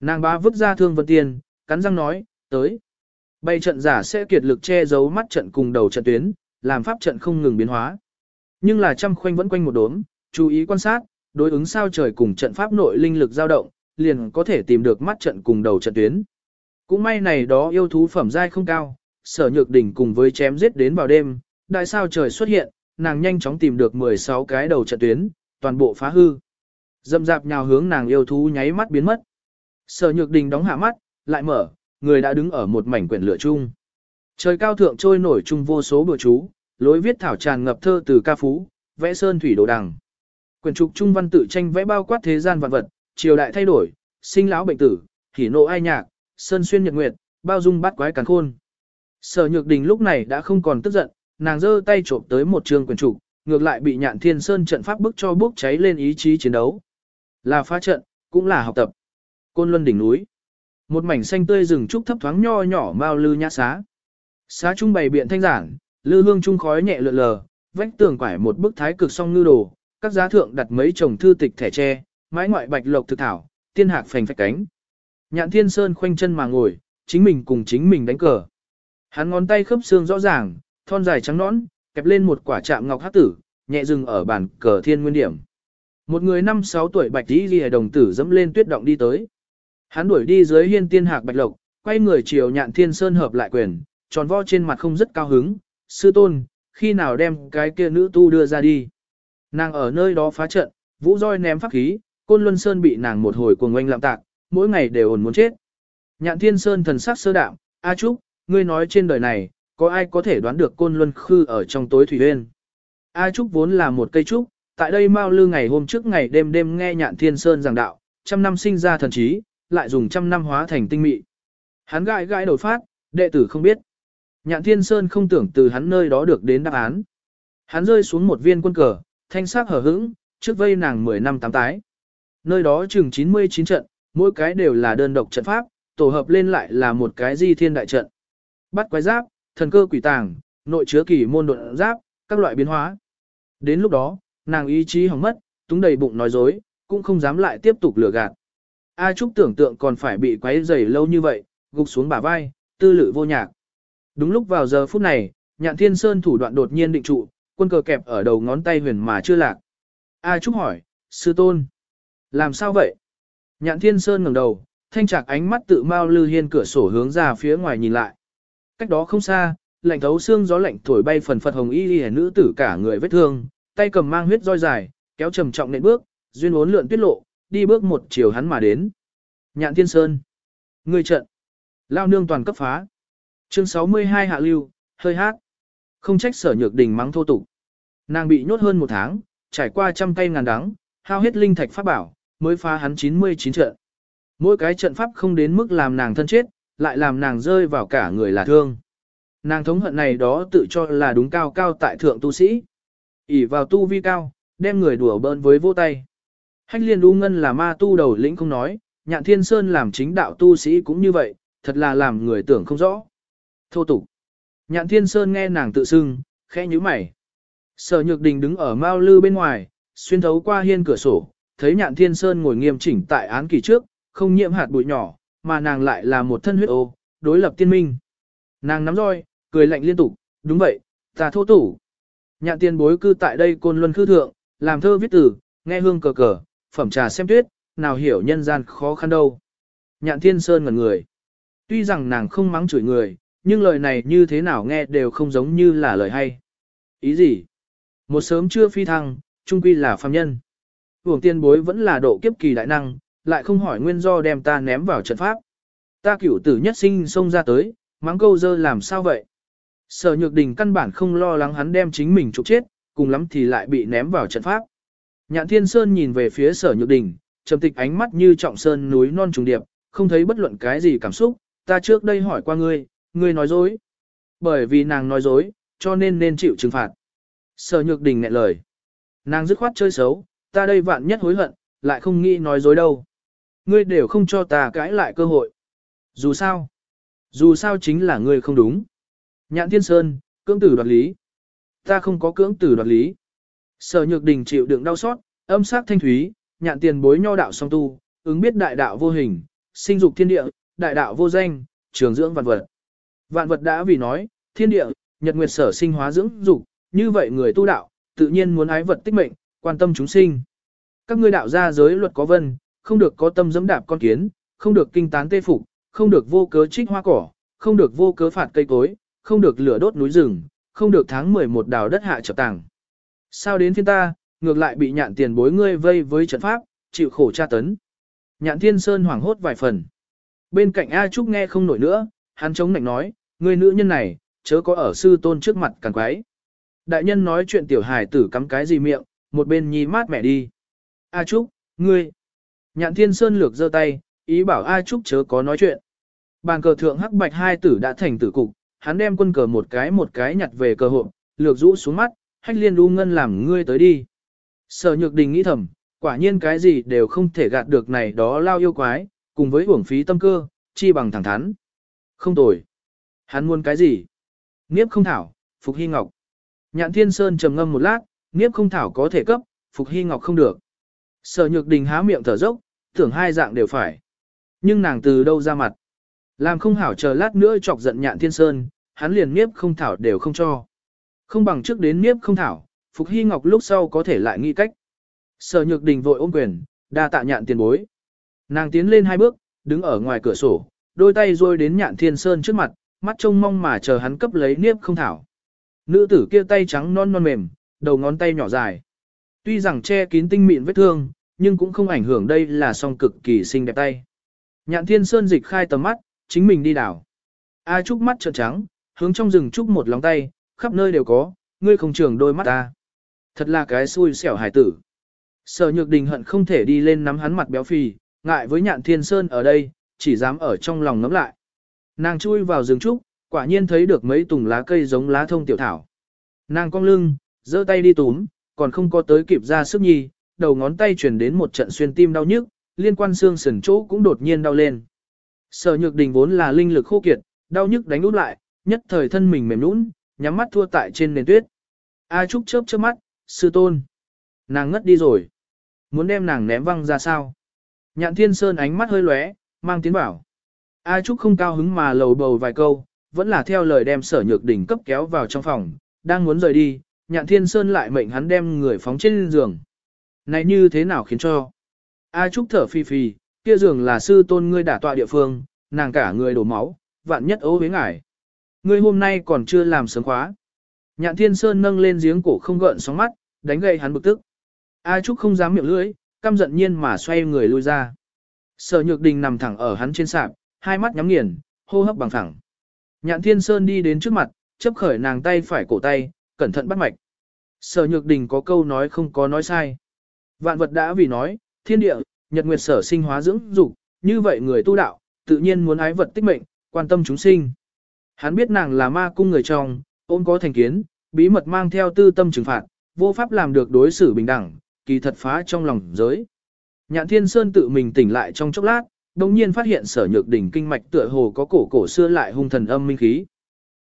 Nàng ba vứt ra thương vân tiền, cắn răng nói, tới. Bày trận giả sẽ kiệt lực che giấu mắt trận cùng đầu trận tuyến, làm pháp trận không ngừng biến hóa. Nhưng là trăm khoanh vẫn quanh một đốm, chú ý quan sát, đối ứng sao trời cùng trận pháp nội linh lực dao động, liền có thể tìm được mắt trận cùng đầu trận tuyến. Cũng may này đó yêu thú phẩm giai không cao, sở nhược đỉnh cùng với chém giết đến vào đêm, đại sao trời xuất hiện, nàng nhanh chóng tìm được 16 cái đầu trận tuyến, toàn bộ phá hư. Dâm dạp nhào hướng nàng yêu thú nháy mắt biến mất. Sở nhược đình đóng hạ mắt, lại mở, người đã đứng ở một mảnh quyển lửa chung. Trời cao thượng trôi nổi chung vô số bữa chú, lối viết thảo tràn ngập thơ từ ca phú, vẽ sơn thủy đồ đằng. Quyển trục trung văn tự tranh vẽ bao quát thế gian vạn vật, triều đại thay đổi, sinh lão bệnh tử, hỉ nộ ai nhạc, sơn xuyên nhật nguyệt, bao dung bát quái càn khôn. Sở Nhược Đình lúc này đã không còn tức giận, nàng giơ tay trộm tới một trường quyền trục, ngược lại bị Nhạn Thiên Sơn trận pháp bức cho bốc cháy lên ý chí chiến đấu. Là phá trận, cũng là học tập. Côn Luân đỉnh núi. Một mảnh xanh tươi rừng trúc thấp thoáng nho nhỏ mao lư nhã xá. Xá trung bày biện thanh giản, lư hương trung khói nhẹ lượn lờ, vách tường quải một bức thái cực song ngư đồ, các giá thượng đặt mấy chồng thư tịch thẻ tre, mái ngoại bạch lộc thực thảo, tiên hạc phành phách cánh. Nhạn Thiên Sơn khoanh chân mà ngồi, chính mình cùng chính mình đánh cờ. Hắn ngón tay khớp xương rõ ràng, thon dài trắng nõn, kẹp lên một quả chạm ngọc hắc tử, nhẹ dừng ở bàn cờ thiên nguyên điểm. Một người năm sáu tuổi bạch tí ghi đồng tử dẫm lên tuyết động đi tới. Hắn đuổi đi dưới hiên tiên hạc bạch lộc, quay người chiều nhạn thiên sơn hợp lại quyền, tròn vo trên mặt không rất cao hứng, sư tôn, khi nào đem cái kia nữ tu đưa ra đi. Nàng ở nơi đó phá trận, vũ roi ném pháp khí, côn luân sơn bị nàng một hồi cuồng oanh lạm tạc, mỗi ngày đều ổn muốn chết. Nhạn thiên sơn thần sắc sơ đạm, A Trúc, ngươi nói trên đời này, có ai có thể đoán được côn luân khư ở trong tối thủy uyên? A Trúc vốn là một cây trúc, tại đây Mao Lư ngày hôm trước ngày đêm đêm nghe nhạn thiên sơn giảng đạo, trăm năm sinh ra thần trí, lại dùng trăm năm hóa thành tinh mị. Hắn gãi gãi đầu phát, đệ tử không biết. Nhạn thiên sơn không tưởng từ hắn nơi đó được đến đáp án. Hắn rơi xuống một viên quân cờ, thanh sắc hở hững, trước vây nàng 10 năm tám tái. Nơi đó chừng 99 trận, mỗi cái đều là đơn độc trận pháp, tổ hợp lên lại là một cái di thiên đại trận. Bắt quái giáp, thần cơ quỷ tàng, nội chứa kỳ môn độn giáp, các loại biến hóa. Đến lúc đó, nàng ý chí hỏng mất, túng đầy bụng nói dối, cũng không dám lại tiếp tục lừa gạt. A Trúc tưởng tượng còn phải bị quấy rầy lâu như vậy, gục xuống bả vai, tư lự vô nhạc. Đúng lúc vào giờ phút này, nhạn thiên sơn thủ đoạn đột nhiên định trụ, quân cờ kẹp ở đầu ngón tay huyền mà chưa lạc. A Trúc hỏi, sư tôn, làm sao vậy? Nhạn thiên sơn ngẩng đầu, thanh trạc ánh mắt tự mau lư hiên cửa sổ hướng ra phía ngoài nhìn lại. Cách đó không xa, lạnh thấu xương gió lạnh thổi bay phần phật hồng y y nữ tử cả người vết thương, tay cầm mang huyết roi dài, kéo trầm trọng nện bước, duyên uốn lượn tuyết lộ, đi bước một chiều hắn mà đến. Nhạn Thiên Sơn. Người trận. Lao nương toàn cấp phá. Chương 62 hạ lưu, hơi hát. Không trách sở nhược đình mắng thô tục. Nàng bị nhốt hơn một tháng, trải qua trăm tay ngàn đắng, hao hết linh thạch pháp bảo, mới phá hắn 99 trận. Mỗi cái trận pháp không đến mức làm nàng thân chết, lại làm nàng rơi vào cả người là thương. Nàng thống hận này đó tự cho là đúng cao cao tại thượng tu sĩ. ỉ vào tu vi cao, đem người đùa bỡn với vô tay. Hách liên đu ngân là ma tu đầu lĩnh không nói, nhạn thiên sơn làm chính đạo tu sĩ cũng như vậy, thật là làm người tưởng không rõ. Thô tục. Nhạn thiên sơn nghe nàng tự xưng, khẽ nhíu mày. Sở nhược đình đứng ở mao lư bên ngoài, xuyên thấu qua hiên cửa sổ, thấy nhạn thiên sơn ngồi nghiêm chỉnh tại án kỳ trước, không nhiễm hạt bụi nhỏ, mà nàng lại là một thân huyết ô, đối lập tiên minh. Nàng nắm roi, cười lạnh liên tục, đúng vậy, ta thô tủ. Nhạn tiên bối cư tại đây côn luân khư thượng, làm thơ viết tử, nghe hương cờ cờ, phẩm trà xem tuyết, nào hiểu nhân gian khó khăn đâu. Nhạn thiên sơn ngẩn người. Tuy rằng nàng không mắng chửi người, nhưng lời này như thế nào nghe đều không giống như là lời hay. Ý gì? Một sớm chưa phi thăng, trung quy là phàm nhân. Hưởng tiên bối vẫn là độ kiếp kỳ đại năng, lại không hỏi nguyên do đem ta ném vào trận pháp. Ta cửu tử nhất sinh xông ra tới, mắng câu dơ làm sao vậy? Sở nhược đình căn bản không lo lắng hắn đem chính mình trục chết, cùng lắm thì lại bị ném vào trận pháp. Nhạn thiên sơn nhìn về phía sở nhược đình, trầm tịch ánh mắt như trọng sơn núi non trùng điệp, không thấy bất luận cái gì cảm xúc, ta trước đây hỏi qua ngươi, ngươi nói dối. Bởi vì nàng nói dối, cho nên nên chịu trừng phạt. Sở nhược đình nghẹn lời. Nàng dứt khoát chơi xấu, ta đây vạn nhất hối hận, lại không nghĩ nói dối đâu. Ngươi đều không cho ta cãi lại cơ hội. Dù sao, dù sao chính là ngươi không đúng. Nhạn Thiên Sơn, cưỡng tử đoạt lý. Ta không có cưỡng tử đoạt lý. Sở Nhược Đình chịu đựng đau xót, âm sắc thanh thúy, nhạn tiền bối nho đạo song tu, ứng biết đại đạo vô hình, sinh dục thiên địa, đại đạo vô danh, trường dưỡng vạn vật. Vạn vật đã vì nói, thiên địa, nhật nguyệt sở sinh hóa dưỡng dục, như vậy người tu đạo, tự nhiên muốn ái vật tích mệnh, quan tâm chúng sinh. Các ngươi đạo gia giới luật có vân, không được có tâm dẫm đạp con kiến, không được kinh tán tê phục, không được vô cớ trích hoa cỏ, không được vô cớ phạt cây cối, không được lửa đốt núi rừng, không được tháng 11 đào đất hạ chập tàng. Sao đến thiên ta, ngược lại bị nhạn tiền bối ngươi vây với trận pháp, chịu khổ tra tấn. Nhạn thiên sơn hoảng hốt vài phần. Bên cạnh A Trúc nghe không nổi nữa, hắn chống nạnh nói, ngươi nữ nhân này, chớ có ở sư tôn trước mặt càng quái. Đại nhân nói chuyện tiểu hài tử cắm cái gì miệng, một bên nhi mát mẹ đi. A Trúc, ngươi. Nhạn thiên sơn lược giơ tay, ý bảo A Trúc chớ có nói chuyện. Bàn cờ thượng hắc bạch hai tử đã thành tử cục, hắn đem quân cờ một cái một cái nhặt về cờ hộ, lược rũ xuống mắt, hách liên đu ngân làm ngươi tới đi. Sở nhược đình nghĩ thầm, quả nhiên cái gì đều không thể gạt được này đó lao yêu quái, cùng với uổng phí tâm cơ, chi bằng thẳng thắn. Không tồi. Hắn muốn cái gì? Niếp không thảo, Phục Hy Ngọc. Nhạn Thiên Sơn trầm ngâm một lát, Niếp không thảo có thể cấp, Phục Hy Ngọc không được. Sở nhược đình há miệng thở dốc, tưởng hai dạng đều phải. Nhưng nàng từ đâu ra mặt? Làm không hảo chờ lát nữa chọc giận nhạn thiên sơn, hắn liền niếp không thảo đều không cho. Không bằng trước đến niếp không thảo, Phục Hy Ngọc lúc sau có thể lại nghĩ cách. Sở nhược đình vội ôm quyền, đa tạ nhạn tiền bối. Nàng tiến lên hai bước, đứng ở ngoài cửa sổ, đôi tay rôi đến nhạn thiên sơn trước mặt, mắt trông mong mà chờ hắn cấp lấy niếp không thảo. Nữ tử kia tay trắng non non mềm, đầu ngón tay nhỏ dài. Tuy rằng che kín tinh mịn vết thương, nhưng cũng không ảnh hưởng đây là song cực kỳ xinh đẹp tay. Nhạn thiên sơn dịch khai tầm mắt, chính mình đi đảo. A Trúc mắt trợn trắng, hướng trong rừng Trúc một lòng tay, khắp nơi đều có, ngươi không trường đôi mắt ta. Thật là cái xui xẻo hải tử. Sở nhược đình hận không thể đi lên nắm hắn mặt béo phì, ngại với nhạn thiên sơn ở đây, chỉ dám ở trong lòng ngấm lại. Nàng chui vào rừng Trúc, quả nhiên thấy được mấy tùng lá cây giống lá thông tiểu thảo. Nàng cong lưng, giơ tay đi túm, còn không có tới kịp ra sức nhi, đầu ngón tay chuyển đến một trận xuyên tim đau nhức, liên quan xương sườn chỗ cũng đột nhiên đau lên. Sở nhược đình vốn là linh lực khô kiệt, đau nhức đánh út lại, nhất thời thân mình mềm nũng, nhắm mắt thua tại trên nền tuyết. A Trúc chớp chớp mắt, sư tôn. Nàng ngất đi rồi. Muốn đem nàng ném văng ra sao? Nhạn thiên sơn ánh mắt hơi lóe, mang tiến bảo. A Trúc không cao hứng mà lầu bầu vài câu, vẫn là theo lời đem sở nhược Đình cấp kéo vào trong phòng, đang muốn rời đi, nhạn thiên sơn lại mệnh hắn đem người phóng trên giường. Này như thế nào khiến cho? A Trúc thở phi phi, kia giường là sư tôn ngươi đả tọa địa phương, nàng cả người đổ máu, vạn nhất ố với ngải. Ngươi hôm nay còn chưa làm sớm khóa. Nhạn thiên sơn nâng lên giếng cổ không gợn sóng mắt, đánh gậy hắn bực tức. A Trúc không dám miệng lưỡi, căm giận nhiên mà xoay người lui ra. Sở nhược đình nằm thẳng ở hắn trên sạp, hai mắt nhắm nghiền, hô hấp bằng thẳng. Nhạn thiên sơn đi đến trước mặt, chấp khởi nàng tay phải cổ tay, cẩn thận bắt mạch. Sở nhược đình có câu nói không có nói sai. Vạn vật đã vì nói, thiên địa, nhật nguyệt sở sinh hóa dưỡng dục, như vậy người tu đạo, tự nhiên muốn ái vật tích mệnh, quan tâm chúng sinh. Hắn biết nàng là ma cung người trong, ôn có thành kiến, bí mật mang theo tư tâm trừng phạt, vô pháp làm được đối xử bình đẳng, kỳ thật phá trong lòng giới. Nhạn Thiên Sơn tự mình tỉnh lại trong chốc lát, đồng nhiên phát hiện sở nhược đỉnh kinh mạch tựa hồ có cổ cổ xưa lại hung thần âm minh khí.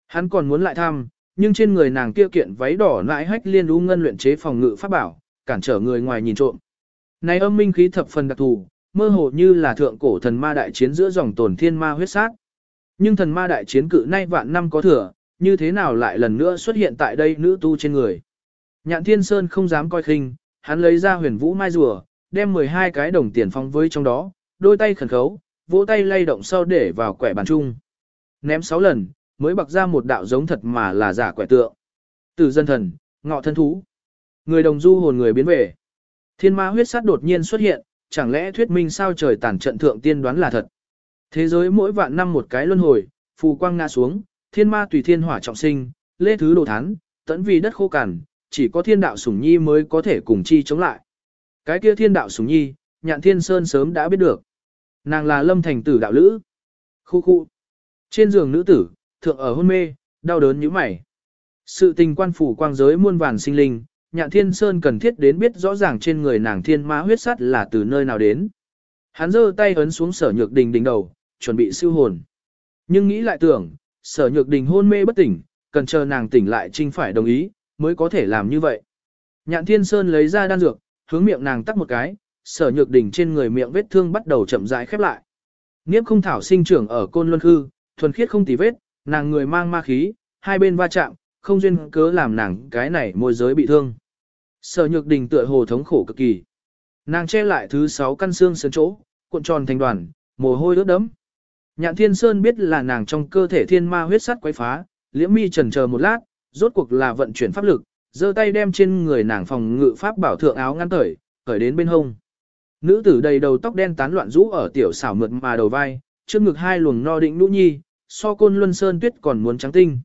Hắn còn muốn lại thăm, nhưng trên người nàng kia kiện váy đỏ nãi hách liên u ngân luyện chế phòng ngự pháp bảo, cản trở người ngoài nhìn trộm. Này âm minh khí thập phần đặc thù, mơ hồ như là thượng cổ thần ma đại chiến giữa dòng tồn thiên ma huyết sát. Nhưng thần ma đại chiến cự nay vạn năm có thừa, như thế nào lại lần nữa xuất hiện tại đây nữ tu trên người. Nhạn Thiên Sơn không dám coi khinh, hắn lấy ra huyền vũ mai rùa, đem 12 cái đồng tiền phong với trong đó, đôi tay khẩn khấu, vỗ tay lay động sau để vào quẻ bàn chung. Ném 6 lần, mới bạc ra một đạo giống thật mà là giả quẻ tượng. Từ dân thần, ngọ thân thú. Người đồng du hồn người biến về. Thiên ma huyết sát đột nhiên xuất hiện, chẳng lẽ thuyết minh sao trời tản trận thượng tiên đoán là thật. Thế giới mỗi vạn năm một cái luân hồi, phù quang ngã xuống, thiên ma tùy thiên hỏa trọng sinh, lê thứ đồ thán, tẫn vì đất khô cằn, chỉ có thiên đạo sủng nhi mới có thể cùng chi chống lại. Cái kia thiên đạo sủng nhi, nhạn thiên sơn sớm đã biết được. Nàng là lâm thành tử đạo lữ. Khu khu. Trên giường nữ tử, thượng ở hôn mê, đau đớn như mày. Sự tình quan phủ quang giới muôn vàn sinh linh, nhạn thiên sơn cần thiết đến biết rõ ràng trên người nàng thiên ma huyết sắt là từ nơi nào đến. Hắn giơ tay ấn xuống sở nhược đình đỉnh đầu, chuẩn bị siêu hồn. Nhưng nghĩ lại tưởng, sở nhược đình hôn mê bất tỉnh, cần chờ nàng tỉnh lại trinh phải đồng ý, mới có thể làm như vậy. Nhạn thiên sơn lấy ra đan dược, hướng miệng nàng tắt một cái, sở nhược đình trên người miệng vết thương bắt đầu chậm rãi khép lại. Niếp không thảo sinh trưởng ở côn luân hư, thuần khiết không tì vết, nàng người mang ma khí, hai bên va chạm, không duyên cớ làm nàng cái này môi giới bị thương. Sở nhược đình tựa hồ thống khổ cực kỳ. Nàng che lại thứ sáu căn xương sườn chỗ, cuộn tròn thành đoàn, mồ hôi ướt đẫm. Nhạn Thiên Sơn biết là nàng trong cơ thể thiên ma huyết sắt quấy phá, liễm mi trần chờ một lát, rốt cuộc là vận chuyển pháp lực, giơ tay đem trên người nàng phòng ngự pháp bảo thượng áo ngăn cởi, cởi đến bên hông. Nữ tử đầy đầu tóc đen tán loạn rũ ở tiểu xảo mượt mà đầu vai, trước ngực hai luồng no định nũ nhi, so côn luân sơn tuyết còn muốn trắng tinh.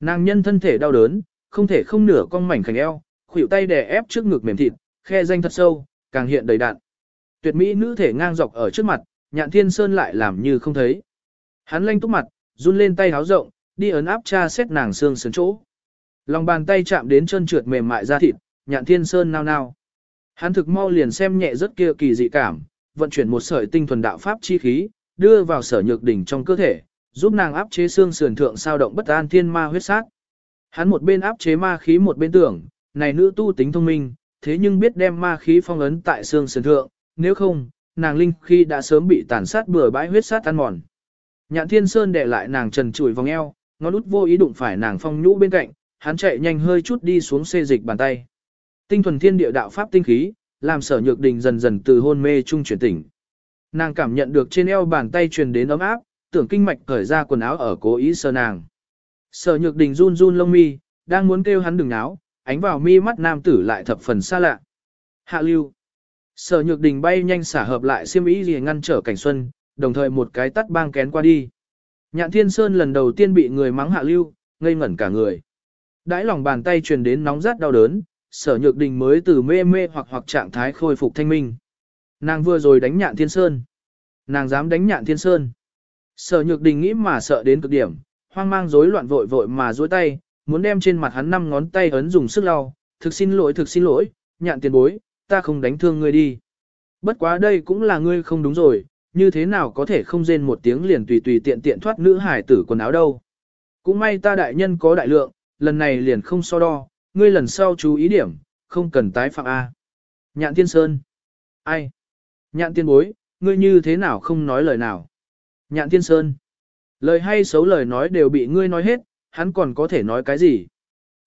Nàng nhân thân thể đau đớn, không thể không nửa cong mảnh khảnh eo, khuỷu tay đè ép trước ngực mềm thịt, khe danh thật sâu, càng hiện đầy đạn. Tuyệt mỹ nữ thể ngang dọc ở trước mặt, nhạn thiên sơn lại làm như không thấy. Hắn lanh túc mặt, run lên tay háo rộng, đi ấn áp cha xét nàng xương sườn chỗ. Lòng bàn tay chạm đến chân trượt mềm mại da thịt, nhạn thiên sơn nao nao. Hắn thực mau liền xem nhẹ rất kia kỳ dị cảm, vận chuyển một sợi tinh thuần đạo pháp chi khí, đưa vào sở nhược đỉnh trong cơ thể, giúp nàng áp chế xương sườn thượng sao động bất an thiên ma huyết sát. Hắn một bên áp chế ma khí một bên tưởng, này nữ tu tính thông minh, thế nhưng biết đem ma khí phong ấn tại xương sườn thượng, nếu không, nàng linh khi đã sớm bị tàn sát bừa bãi huyết sát tan mòn. Nhạn Thiên Sơn để lại nàng trần trụi vòng eo, ngón út vô ý đụng phải nàng phong nhũ bên cạnh, hắn chạy nhanh hơi chút đi xuống xê dịch bàn tay. Tinh thuần thiên địa đạo pháp tinh khí, làm sở nhược đình dần dần từ hôn mê trung chuyển tỉnh. Nàng cảm nhận được trên eo bàn tay truyền đến ấm áp, tưởng kinh mạch cởi ra quần áo ở cố ý sờ nàng. Sở nhược đình run run lông mi, đang muốn kêu hắn đừng náo, ánh vào mi mắt nam tử lại thập phần xa lạ. Hạ lưu. Sở nhược đình bay nhanh xả hợp lại xiêm ý gì ngăn trở cảnh xuân, đồng thời một cái tắt bang kén qua đi. Nhạn thiên sơn lần đầu tiên bị người mắng hạ lưu, ngây ngẩn cả người. Đãi lòng bàn tay truyền đến nóng rát đau đớn, sở nhược đình mới từ mê mê hoặc hoặc trạng thái khôi phục thanh minh. Nàng vừa rồi đánh nhạn thiên sơn. Nàng dám đánh nhạn thiên sơn. Sở nhược đình nghĩ mà sợ đến cực điểm, hoang mang rối loạn vội vội mà duỗi tay, muốn đem trên mặt hắn năm ngón tay ấn dùng sức lau, thực xin lỗi thực xin lỗi, nhạn tiền bối, ta không đánh thương ngươi đi. Bất quá đây cũng là ngươi không đúng rồi, như thế nào có thể không rên một tiếng liền tùy tùy tiện tiện thoát nữ hải tử quần áo đâu. Cũng may ta đại nhân có đại lượng, lần này liền không so đo, ngươi lần sau chú ý điểm, không cần tái phạm A. Nhạn tiên Sơn. Ai? Nhạn tiên bối, ngươi như thế nào không nói lời nào? Nhạn Thiên Sơn. Lời hay xấu lời nói đều bị ngươi nói hết, hắn còn có thể nói cái gì?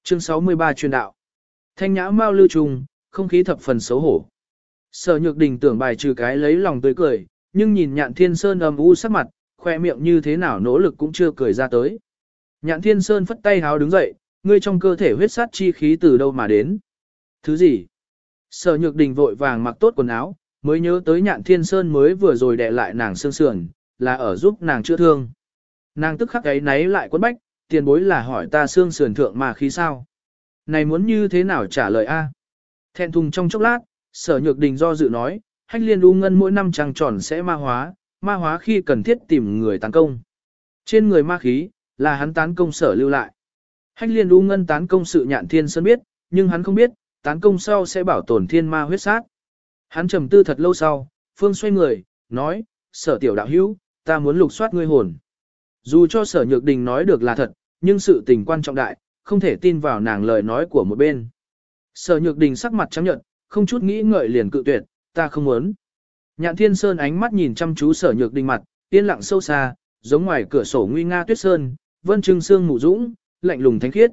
Chương 63 truyền đạo. Thanh nhã mau lưu trùng, không khí thập phần xấu hổ. Sở Nhược Đình tưởng bài trừ cái lấy lòng tươi cười, nhưng nhìn Nhạn Thiên Sơn âm u sắc mặt, khoe miệng như thế nào nỗ lực cũng chưa cười ra tới. Nhạn Thiên Sơn phất tay háo đứng dậy, ngươi trong cơ thể huyết sát chi khí từ đâu mà đến? Thứ gì? Sở Nhược Đình vội vàng mặc tốt quần áo, mới nhớ tới Nhạn Thiên Sơn mới vừa rồi đè lại nàng xương sườn, là ở giúp nàng chữa thương. Nàng tức khắc ấy náy lại quấn bách, tiền bối là hỏi ta xương sườn thượng mà khí sao? Này muốn như thế nào trả lời a? Thẹn thùng trong chốc lát, Sở Nhược Đình do dự nói, hách liên u ngân mỗi năm trăng tròn sẽ ma hóa, ma hóa khi cần thiết tìm người tấn công. Trên người ma khí, là hắn tán công sở lưu lại. Hách liên u ngân tán công sự nhạn thiên sơn biết, nhưng hắn không biết, tán công sau sẽ bảo tồn thiên ma huyết sát. Hắn trầm tư thật lâu sau, phương xoay người, nói, sở tiểu đạo hữu, ta muốn lục soát ngươi hồn. Dù cho sở nhược đình nói được là thật, nhưng sự tình quan trọng đại, không thể tin vào nàng lời nói của một bên. Sở nhược đình sắc mặt trắng nhận, không chút nghĩ ngợi liền cự tuyệt, ta không muốn. Nhạn thiên sơn ánh mắt nhìn chăm chú sở nhược đình mặt, yên lặng sâu xa, giống ngoài cửa sổ nguy nga tuyết sơn, vân trưng sương mù dũng, lạnh lùng thánh khiết.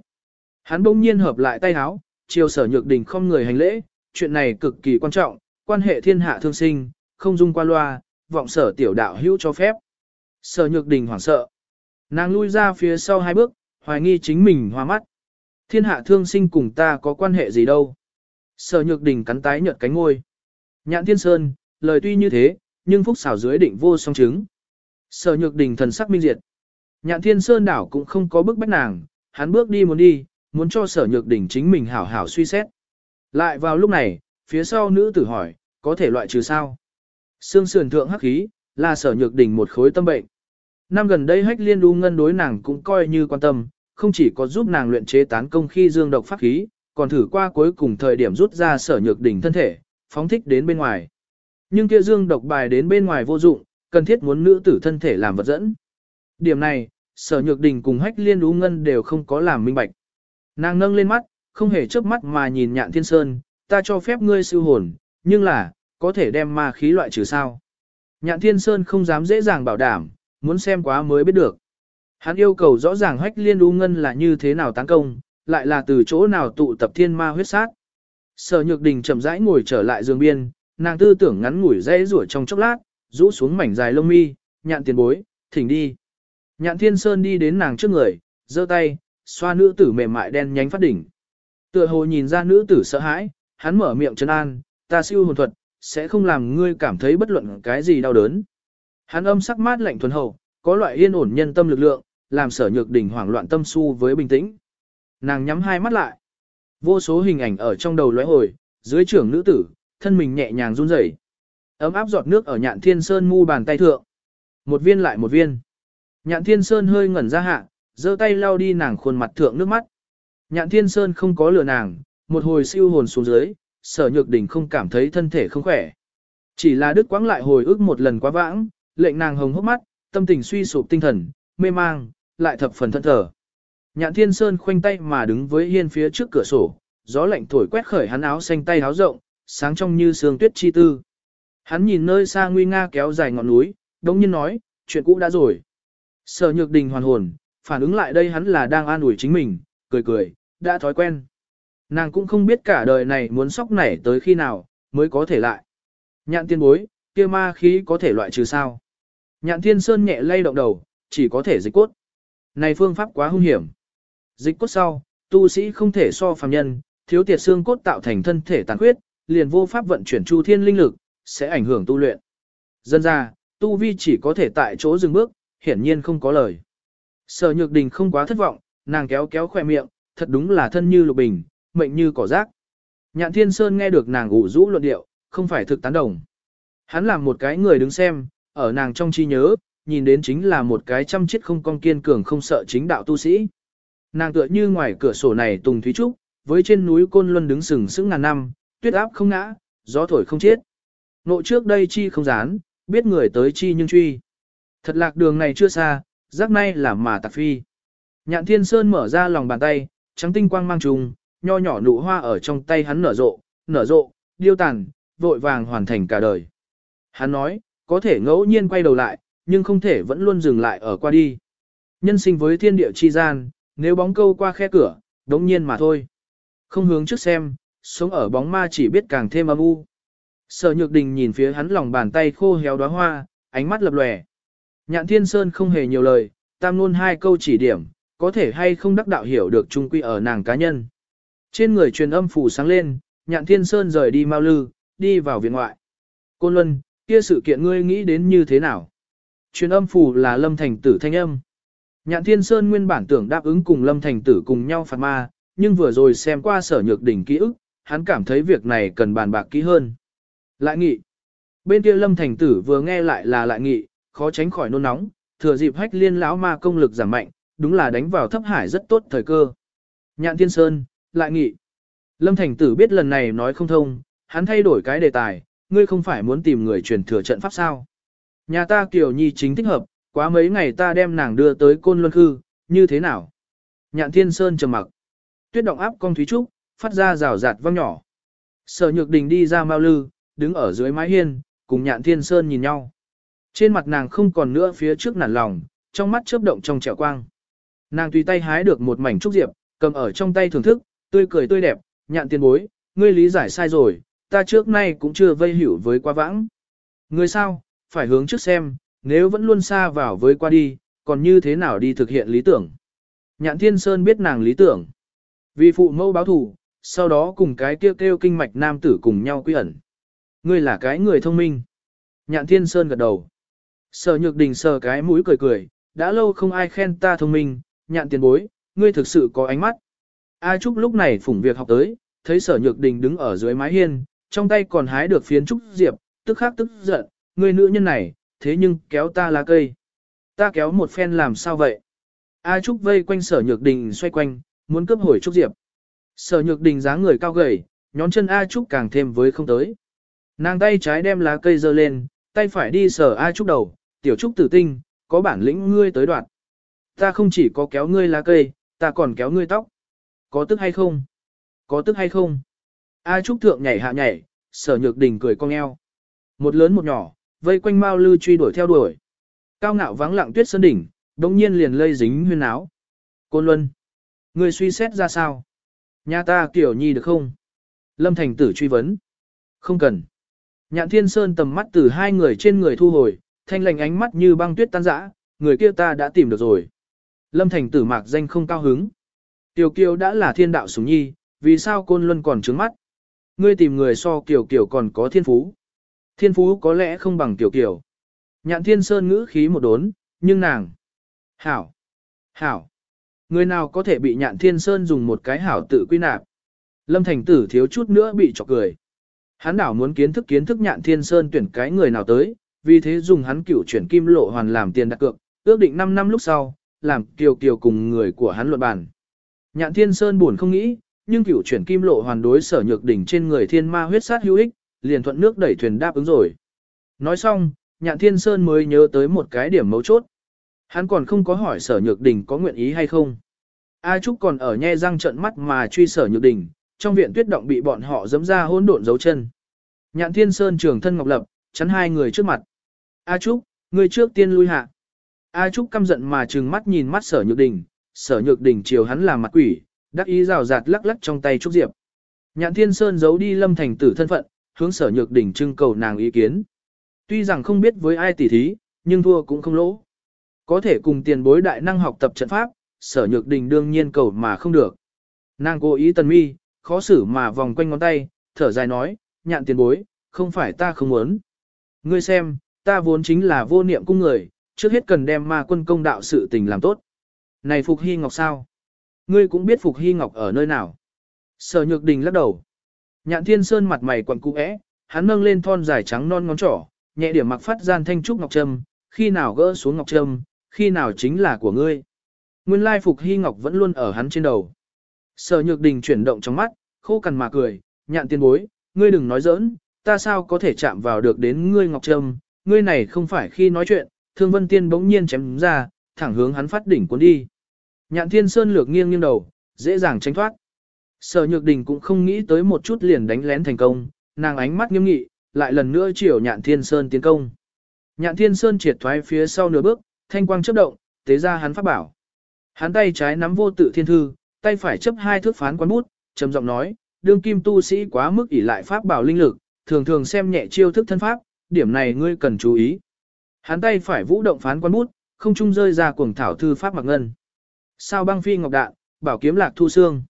Hắn bỗng nhiên hợp lại tay áo, chiều sở nhược đình không người hành lễ, chuyện này cực kỳ quan trọng, quan hệ thiên hạ thương sinh, không dung qua loa, vọng sở tiểu đạo hữu cho phép. Sở nhược đình hoảng sợ. Nàng lui ra phía sau hai bước, hoài nghi chính mình hoa mắt. Thiên hạ thương sinh cùng ta có quan hệ gì đâu. Sở nhược đình cắn tái nhợt cánh ngôi. Nhạn thiên sơn, lời tuy như thế, nhưng phúc xảo dưới định vô song chứng. Sở nhược đình thần sắc minh diệt. Nhạn thiên sơn đảo cũng không có bức bách nàng, hắn bước đi muốn đi, muốn cho sở nhược đình chính mình hảo hảo suy xét. Lại vào lúc này, phía sau nữ tử hỏi, có thể loại trừ sao? Sương sườn thượng hắc khí, là sở nhược đỉnh một khối tâm bệnh. Năm gần đây hách liên đu ngân đối nàng cũng coi như quan tâm, không chỉ có giúp nàng luyện chế tán công khi dương độc pháp khí, còn thử qua cuối cùng thời điểm rút ra sở nhược đỉnh thân thể, phóng thích đến bên ngoài. Nhưng kia dương độc bài đến bên ngoài vô dụng, cần thiết muốn nữ tử thân thể làm vật dẫn. Điểm này, sở nhược đình cùng hách liên đu ngân đều không có làm minh bạch. Nàng nâng lên mắt, không hề chớp mắt mà nhìn nhạn thiên sơn, ta cho phép ngươi siêu hồn, nhưng là, có thể đem ma khí loại trừ sao. Nhạn thiên sơn không dám dễ dàng bảo đảm, muốn xem quá mới biết được. Hắn yêu cầu rõ ràng hách liên đu ngân là như thế nào tấn công, lại là từ chỗ nào tụ tập thiên ma huyết sát. Sở nhược đình chậm rãi ngồi trở lại giường biên, nàng tư tưởng ngắn ngủi dễ rủa trong chốc lát, rũ xuống mảnh dài lông mi, nhạn tiền bối, thỉnh đi. Nhạn thiên sơn đi đến nàng trước người, giơ tay, xoa nữ tử mềm mại đen nhánh phát đỉnh. Tựa hồ nhìn ra nữ tử sợ hãi, hắn mở miệng trấn an, ta siêu hồn thuật, sẽ không làm ngươi cảm thấy bất luận cái gì đau đớn. Hắn âm sắc mát lạnh thuần hậu, có loại yên ổn nhân tâm lực lượng, làm sở nhược đỉnh hoảng loạn tâm su với bình tĩnh. Nàng nhắm hai mắt lại. Vô số hình ảnh ở trong đầu lóe hồi, dưới trưởng nữ tử, thân mình nhẹ nhàng run rẩy. Ấm áp giọt nước ở nhạn thiên sơn mu bàn tay thượng. Một viên lại một viên. Nhạn thiên sơn hơi ngẩn ra hạ, giơ tay lau đi nàng khuôn mặt thượng nước mắt. Nhạn thiên sơn không có lừa nàng, một hồi siêu hồn xuống dưới, sở nhược Đình không cảm thấy thân thể không khỏe. Chỉ là đức quãng lại hồi ức một lần quá vãng, lệnh nàng hồng hốc mắt, tâm tình suy sụp tinh thần, mê mang, lại thập phần thân thở. Nhạn Thiên Sơn khoanh tay mà đứng với hiên phía trước cửa sổ, gió lạnh thổi quét khởi hắn áo xanh tay áo rộng, sáng trong như sương tuyết chi tư. Hắn nhìn nơi xa nguy nga kéo dài ngọn núi, đống nhiên nói, chuyện cũ đã rồi. Sở Nhược Đình hoàn hồn, phản ứng lại đây hắn là đang an ủi chính mình, cười cười, đã thói quen. Nàng cũng không biết cả đời này muốn sóc nảy tới khi nào, mới có thể lại. Nhạn tiên bối, kia ma khí có thể loại trừ sao? Nhạn thiên sơn nhẹ lay động đầu, chỉ có thể dịch cốt. Này phương pháp quá hung hiểm. Dịch cốt sau, tu sĩ không thể so phàm nhân, thiếu tiệt xương cốt tạo thành thân thể tàn khuyết, liền vô pháp vận chuyển chu thiên linh lực, sẽ ảnh hưởng tu luyện. Dân ra, tu vi chỉ có thể tại chỗ dừng bước, hiển nhiên không có lời. Sở nhược đình không quá thất vọng, nàng kéo kéo khỏe miệng, thật đúng là thân như lục bình, mệnh như cỏ rác. Nhạn thiên sơn nghe được nàng ủ rũ luận điệu, không phải thực tán đồng. Hắn làm một cái người đứng xem, ở nàng trong trí nhớ, nhìn đến chính là một cái chăm chết không con kiên cường không sợ chính đạo tu sĩ. Nàng tựa như ngoài cửa sổ này tùng thúy trúc, với trên núi Côn Luân đứng sừng sững ngàn năm, tuyết áp không ngã, gió thổi không chết. Nộ trước đây chi không dán, biết người tới chi nhưng truy. Thật lạc đường này chưa xa, giác nay là mà tạc phi. Nhạn thiên sơn mở ra lòng bàn tay, trắng tinh quang mang trùng, nho nhỏ nụ hoa ở trong tay hắn nở rộ, nở rộ, điêu tàn, vội vàng hoàn thành cả đời. Hắn nói, có thể ngẫu nhiên quay đầu lại, nhưng không thể vẫn luôn dừng lại ở qua đi. Nhân sinh với thiên địa chi gian, nếu bóng câu qua khe cửa, đống nhiên mà thôi. Không hướng trước xem, sống ở bóng ma chỉ biết càng thêm âm u. Sở Nhược Đình nhìn phía hắn lòng bàn tay khô héo đóa hoa, ánh mắt lập lòe. Nhạn Thiên Sơn không hề nhiều lời, tam luôn hai câu chỉ điểm, có thể hay không đắc đạo hiểu được trung quy ở nàng cá nhân. Trên người truyền âm phủ sáng lên, Nhạn Thiên Sơn rời đi mau Lư, đi vào viện ngoại. Côn Luân, kia sự kiện ngươi nghĩ đến như thế nào? Truyền âm phủ là Lâm Thành Tử thanh âm. Nhạn Thiên Sơn nguyên bản tưởng đáp ứng cùng Lâm Thành Tử cùng nhau phạt ma, nhưng vừa rồi xem qua sở nhược đỉnh ký ức, hắn cảm thấy việc này cần bàn bạc kỹ hơn. Lại nghị. Bên kia Lâm Thành Tử vừa nghe lại là lại nghị, khó tránh khỏi nôn nóng, thừa dịp hách liên lão ma công lực giảm mạnh, đúng là đánh vào thấp hải rất tốt thời cơ. Nhạn Thiên Sơn, lại nghị. Lâm Thành Tử biết lần này nói không thông, hắn thay đổi cái đề tài, ngươi không phải muốn tìm người truyền thừa trận pháp sao. Nhà ta Kiều Nhi chính thích hợp, quá mấy ngày ta đem nàng đưa tới Côn Luân Khư, như thế nào? Nhạn Thiên Sơn trầm mặc. Tuyết động áp con Thúy Trúc, phát ra rào rạt vang nhỏ. Sở Nhược Đình đi ra Mao Lư, đứng ở dưới mái hiên, cùng Nhạn Thiên Sơn nhìn nhau. Trên mặt nàng không còn nữa phía trước nản lòng, trong mắt chớp động trong trẻo quang. Nàng tùy tay hái được một mảnh trúc diệp, cầm ở trong tay thưởng thức, tươi cười tươi đẹp, nhạn tiền bối, ngươi lý giải sai rồi, ta trước nay cũng chưa vây hiểu với quá vãng. Ngươi sao, phải hướng trước xem, nếu vẫn luôn xa vào với qua đi, còn như thế nào đi thực hiện lý tưởng. Nhạn Thiên Sơn biết nàng lý tưởng. Vì phụ mẫu báo thù, sau đó cùng cái kêu kêu kinh mạch nam tử cùng nhau quy ẩn. Ngươi là cái người thông minh. Nhạn Thiên Sơn gật đầu. Sở Nhược Đình sờ cái mũi cười cười, đã lâu không ai khen ta thông minh, nhạn tiền bối, ngươi thực sự có ánh mắt. A Trúc lúc này phủng việc học tới, thấy sở nhược đình đứng ở dưới mái hiên, trong tay còn hái được phiến trúc diệp, tức khắc tức giận, người nữ nhân này, thế nhưng kéo ta lá cây. Ta kéo một phen làm sao vậy? A Trúc vây quanh sở nhược đình xoay quanh, muốn cướp hồi trúc diệp. Sở nhược đình dáng người cao gầy, nhón chân A Trúc càng thêm với không tới. Nàng tay trái đem lá cây giơ lên, tay phải đi sở A Trúc đầu, tiểu Trúc tử tinh, có bản lĩnh ngươi tới đoạn. Ta không chỉ có kéo ngươi lá cây, ta còn kéo ngươi tóc. Có tức hay không? Có tức hay không? A Trúc Thượng nhảy hạ nhảy, sở nhược đình cười cong eo. Một lớn một nhỏ, vây quanh Mao Lư truy đuổi theo đuổi. Cao ngạo vắng lặng tuyết sơn đỉnh, đồng nhiên liền lây dính huyên áo. Côn Luân, người suy xét ra sao? Nhà ta kiểu nhi được không? Lâm Thành Tử truy vấn. Không cần. Nhạn Thiên Sơn tầm mắt từ hai người trên người thu hồi, thanh lành ánh mắt như băng tuyết tan rã, người kia ta đã tìm được rồi. Lâm Thành Tử mạc danh không cao hứng. Tiểu Kiều đã là thiên đạo sủng nhi, vì sao Côn Luân còn trướng mắt? Ngươi tìm người so Kiều Kiều còn có thiên phú. Thiên phú có lẽ không bằng Kiều Kiều. Nhạn Thiên Sơn ngữ khí một đốn, nhưng nàng. Hảo. Hảo. Người nào có thể bị Nhạn Thiên Sơn dùng một cái hảo tự quy nạp? Lâm Thành Tử thiếu chút nữa bị chọc cười. Hắn đảo muốn kiến thức kiến thức Nhạn Thiên Sơn tuyển cái người nào tới, vì thế dùng hắn cửu chuyển kim lộ hoàn làm tiền đặt cược, ước định 5 năm lúc sau, làm Kiều Kiều cùng người của hắn luận bàn. Nhạn Thiên Sơn buồn không nghĩ, nhưng cửu chuyển kim lộ hoàn đối sở nhược đỉnh trên người thiên ma huyết sát hữu ích, liền thuận nước đẩy thuyền đáp ứng rồi. Nói xong, Nhạn Thiên Sơn mới nhớ tới một cái điểm mấu chốt. Hắn còn không có hỏi sở nhược đỉnh có nguyện ý hay không. A Trúc còn ở nhe răng trận mắt mà truy sở nhược đỉnh, trong viện tuyết động bị bọn họ dẫm ra hỗn độn dấu chân. Nhạn Thiên Sơn trường thân ngọc lập, chắn hai người trước mặt. A Trúc, người trước tiên lui hạ. A Trúc căm giận mà trừng mắt nhìn mắt sở nhược Đỉnh sở nhược Đỉnh chiều hắn làm mặt quỷ, đắc ý rào rạt lắc lắc trong tay Trúc Diệp. Nhạn Thiên Sơn giấu đi lâm thành tử thân phận, hướng sở nhược Đỉnh trưng cầu nàng ý kiến. Tuy rằng không biết với ai tỉ thí, nhưng thua cũng không lỗ. Có thể cùng tiền bối đại năng học tập trận pháp, sở nhược Đỉnh đương nhiên cầu mà không được. Nàng cố ý tần mi, khó xử mà vòng quanh ngón tay, thở dài nói, nhạn tiền bối, không phải ta không muốn. Ngươi xem, ta vốn chính là vô niệm cung người, trước hết cần đem ma quân công đạo sự tình làm tốt. Này Phục Hy Ngọc sao? Ngươi cũng biết Phục Hy Ngọc ở nơi nào? Sở Nhược Đình lắc đầu. Nhạn Thiên Sơn mặt mày quặn cú é, hắn nâng lên thon dài trắng non ngón trỏ, nhẹ điểm mặc phát gian thanh trúc ngọc trâm, khi nào gỡ xuống ngọc trâm, khi nào chính là của ngươi. Nguyên lai Phục Hy Ngọc vẫn luôn ở hắn trên đầu. Sở Nhược Đình chuyển động trong mắt, khô cằn mà cười, nhạn tiên bối, ngươi đừng nói giỡn, ta sao có thể chạm vào được đến ngươi ngọc trâm, ngươi này không phải khi nói chuyện, Thương Vân Tiên bỗng nhiên chém ra, thẳng hướng hắn phát đỉnh cuốn đi. Nhạn Thiên Sơn lược nghiêng nghiêng đầu, dễ dàng tránh thoát. Sở Nhược Đình cũng không nghĩ tới một chút liền đánh lén thành công, nàng ánh mắt nghiêm nghị, lại lần nữa chiều Nhạn Thiên Sơn tiến công. Nhạn Thiên Sơn triệt thoái phía sau nửa bước, thanh quang chớp động, tế ra hắn pháp bảo. Hắn tay trái nắm vô tự thiên thư, tay phải chấp hai thước phán quán bút, trầm giọng nói, đương kim tu sĩ quá mức ỷ lại pháp bảo linh lực, thường thường xem nhẹ chiêu thức thân pháp, điểm này ngươi cần chú ý. Hắn tay phải vũ động phán quán bút, không trung rơi ra cuồng thảo thư pháp mặc ngân. Sao băng phi ngọc đạn, bảo kiếm lạc thu xương.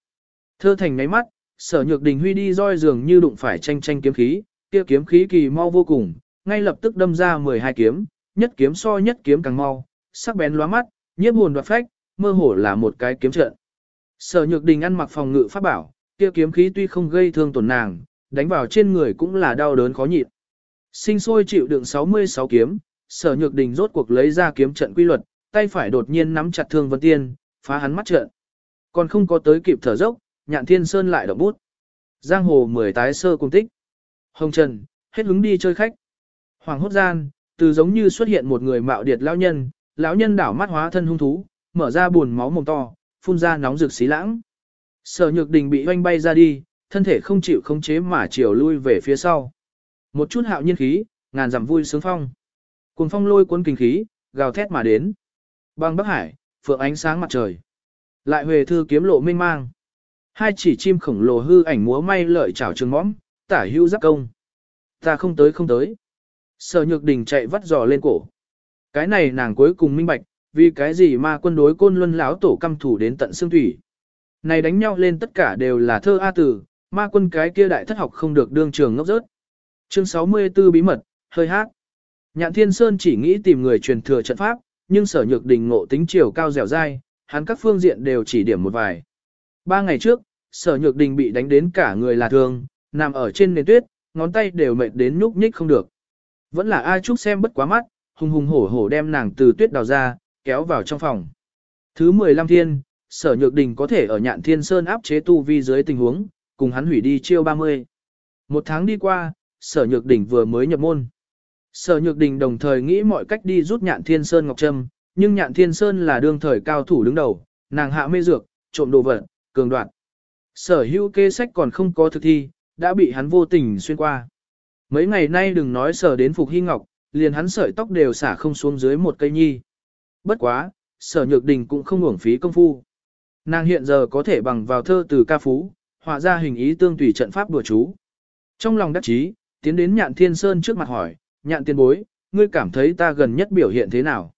Thơ thành ngáy mắt, sở nhược đình huy đi roi dường như đụng phải tranh tranh kiếm khí, kia kiếm khí kỳ mau vô cùng, ngay lập tức đâm ra 12 kiếm, nhất kiếm so nhất kiếm càng mau, sắc bén lóa mắt, nhiếp hồn đoạt phách, mơ hồ là một cái kiếm trận. Sở Nhược Đình ăn mặc phòng ngự pháp bảo, kia kiếm khí tuy không gây thương tổn nàng, đánh vào trên người cũng là đau đớn khó nhịn. Sinh sôi chịu đựng 66 kiếm, Sở Nhược Đình rốt cuộc lấy ra kiếm trận quy luật, tay phải đột nhiên nắm chặt Thương Vân Tiên, phá hắn mắt trợn, Còn không có tới kịp thở dốc, Nhạn Thiên Sơn lại động bút. Giang hồ mười tái sơ cung tích. Hồng Trần, hết hứng đi chơi khách. Hoàng hốt gian, từ giống như xuất hiện một người mạo điệt lão nhân, lão nhân đảo mắt hóa thân hung thú, mở ra buồn máu mồm to, phun ra nóng rực xí lãng. Sở Nhược Đình bị oanh bay ra đi, thân thể không chịu khống chế mà chiều lui về phía sau. Một chút hạo nhiên khí, ngàn dặm vui sướng phong. Cuồng phong lôi cuốn kinh khí, gào thét mà đến. Băng Bắc Hải, phượng ánh sáng mặt trời. Lại huề thư kiếm lộ minh mang. Hai chỉ chim khổng lồ hư ảnh múa may lợi chảo trường mõm, tả hữu giáp công. Ta không tới không tới. Sở Nhược Đình chạy vắt giò lên cổ. Cái này nàng cuối cùng minh bạch, vì cái gì mà quân đối côn luân lão tổ căm thủ đến tận xương thủy. Này đánh nhau lên tất cả đều là thơ A tử, ma quân cái kia đại thất học không được đương trường ngốc rớt. Chương 64 bí mật, hơi hát. Nhạn Thiên Sơn chỉ nghĩ tìm người truyền thừa trận pháp, nhưng sở nhược đình ngộ tính chiều cao dẻo dai, hắn các phương diện đều chỉ điểm một vài. Ba ngày trước, sở nhược đình bị đánh đến cả người là thương, nằm ở trên nền tuyết, ngón tay đều mệt đến nhúc nhích không được. Vẫn là ai Trúc xem bất quá mắt, hùng hùng hổ hổ đem nàng từ tuyết đào ra, kéo vào trong phòng. Thứ 15 thiên, sở nhược đình có thể ở nhạn thiên sơn áp chế tu vi dưới tình huống, cùng hắn hủy đi chiêu 30. Một tháng đi qua, sở nhược đình vừa mới nhập môn. Sở nhược đình đồng thời nghĩ mọi cách đi rút nhạn thiên sơn ngọc trâm, nhưng nhạn thiên sơn là đương thời cao thủ đứng đầu, nàng hạ mê dược, trộm đồ vật, cường đoạt. Sở hữu kê sách còn không có thực thi, đã bị hắn vô tình xuyên qua. Mấy ngày nay đừng nói sở đến Phục Hy Ngọc, liền hắn sợi tóc đều xả không xuống dưới một cây nhi. Bất quá, sở nhược đình cũng không uổng phí công phu. Nàng hiện giờ có thể bằng vào thơ từ ca phú, họa ra hình ý tương tùy trận pháp đùa chú. Trong lòng đắc chí, tiến đến nhạn thiên sơn trước mặt hỏi, nhạn tiên bối, ngươi cảm thấy ta gần nhất biểu hiện thế nào?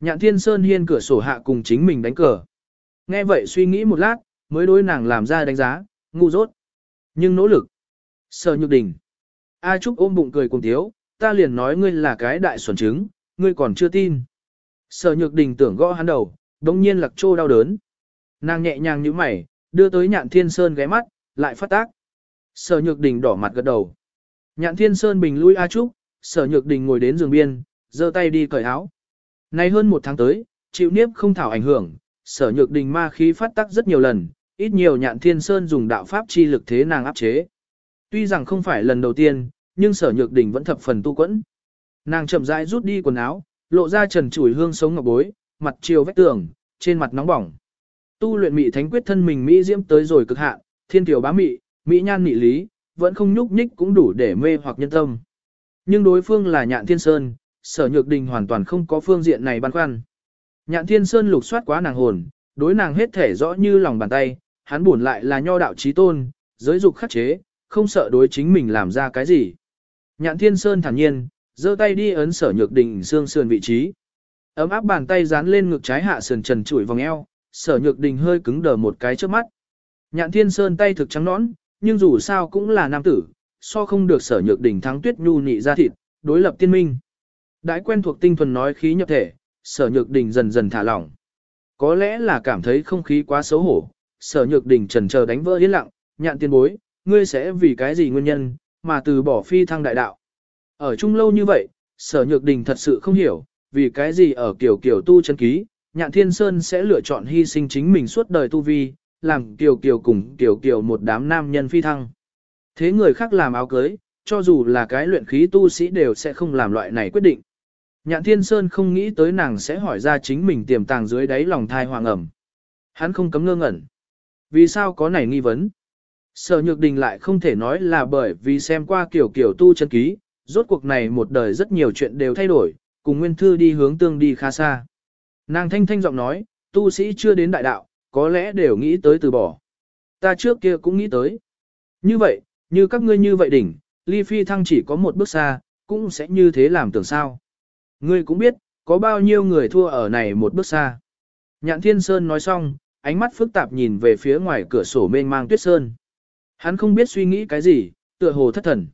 Nhạn thiên sơn hiên cửa sổ hạ cùng chính mình đánh cờ. Nghe vậy suy nghĩ một lát, mới đối nàng làm ra đánh giá, ngu dốt. Nhưng nỗ lực. Sở nhược đình. A Trúc ôm bụng cười cùng thiếu, ta liền nói ngươi là cái đại xuẩn trứng, ngươi còn chưa tin. Sở nhược đình tưởng gõ hắn đầu, đồng nhiên lạc trô đau đớn. Nàng nhẹ nhàng như mày, đưa tới nhạn thiên sơn ghé mắt, lại phát tác. Sở nhược đình đỏ mặt gật đầu. Nhạn thiên sơn bình lui A Trúc, sở nhược đình ngồi đến giường biên, giơ tay đi cởi áo. Nay hơn một tháng tới, chịu niếp không thảo ảnh hưởng, sở nhược đình ma khí phát tác rất nhiều lần, ít nhiều nhạn thiên sơn dùng đạo pháp chi lực thế nàng áp chế. Tuy rằng không phải lần đầu tiên, nhưng sở nhược đình vẫn thập phần tu quẫn. Nàng chậm rãi rút đi quần áo, lộ ra trần trụi hương sống ngọc bối, mặt chiều vách tường, trên mặt nóng bỏng. Tu luyện mỹ thánh quyết thân mình mỹ diễm tới rồi cực hạn, thiên tiểu bá mỹ, mỹ nhan mỹ lý, vẫn không nhúc nhích cũng đủ để mê hoặc nhân tâm. Nhưng đối phương là Nhạn Thiên Sơn, Sở Nhược Đình hoàn toàn không có phương diện này băn khoăn. Nhạn Thiên Sơn lục soát quá nàng hồn, đối nàng hết thể rõ như lòng bàn tay, hắn buồn lại là nho đạo trí tôn, giới dục khắc chế, không sợ đối chính mình làm ra cái gì. Nhạn Thiên Sơn thản nhiên, giơ tay đi ấn Sở Nhược Đình xương sườn vị trí. Ấm áp bàn tay dán lên ngực trái hạ sườn trần trụi vòng eo, Sở Nhược Đình hơi cứng đờ một cái trước mắt. Nhạn Thiên Sơn tay thực trắng nõn, nhưng dù sao cũng là nam tử, so không được Sở Nhược đỉnh thắng tuyết nhu nị ra thịt, đối lập tiên minh. Đãi quen thuộc tinh thuần nói khí nhập thể, Sở Nhược đỉnh dần dần thả lỏng. Có lẽ là cảm thấy không khí quá xấu hổ, Sở Nhược đỉnh trần chờ đánh vỡ yên lặng, nhạn tiên bối, ngươi sẽ vì cái gì nguyên nhân, mà từ bỏ phi thăng đại đạo. Ở chung lâu như vậy, sở nhược đình thật sự không hiểu, vì cái gì ở kiểu kiểu tu chân ký, nhạn thiên sơn sẽ lựa chọn hy sinh chính mình suốt đời tu vi, làm kiểu kiểu cùng kiểu kiểu một đám nam nhân phi thăng. Thế người khác làm áo cưới, cho dù là cái luyện khí tu sĩ đều sẽ không làm loại này quyết định. Nhạn Thiên Sơn không nghĩ tới nàng sẽ hỏi ra chính mình tiềm tàng dưới đáy lòng thai hoàng ẩm. Hắn không cấm ngơ ngẩn. Vì sao có này nghi vấn? Sở Nhược Đình lại không thể nói là bởi vì xem qua kiểu kiểu tu chân ký, rốt cuộc này một đời rất nhiều chuyện đều thay đổi, cùng nguyên thư đi hướng tương đi khá xa. Nàng thanh thanh giọng nói, tu sĩ chưa đến đại đạo, có lẽ đều nghĩ tới từ bỏ. Ta trước kia cũng nghĩ tới. Như vậy, như các ngươi như vậy đỉnh, ly phi thăng chỉ có một bước xa, cũng sẽ như thế làm tưởng sao. Ngươi cũng biết, có bao nhiêu người thua ở này một bước xa. Nhạn Thiên Sơn nói xong, ánh mắt phức tạp nhìn về phía ngoài cửa sổ mênh mang tuyết sơn. Hắn không biết suy nghĩ cái gì, tựa hồ thất thần.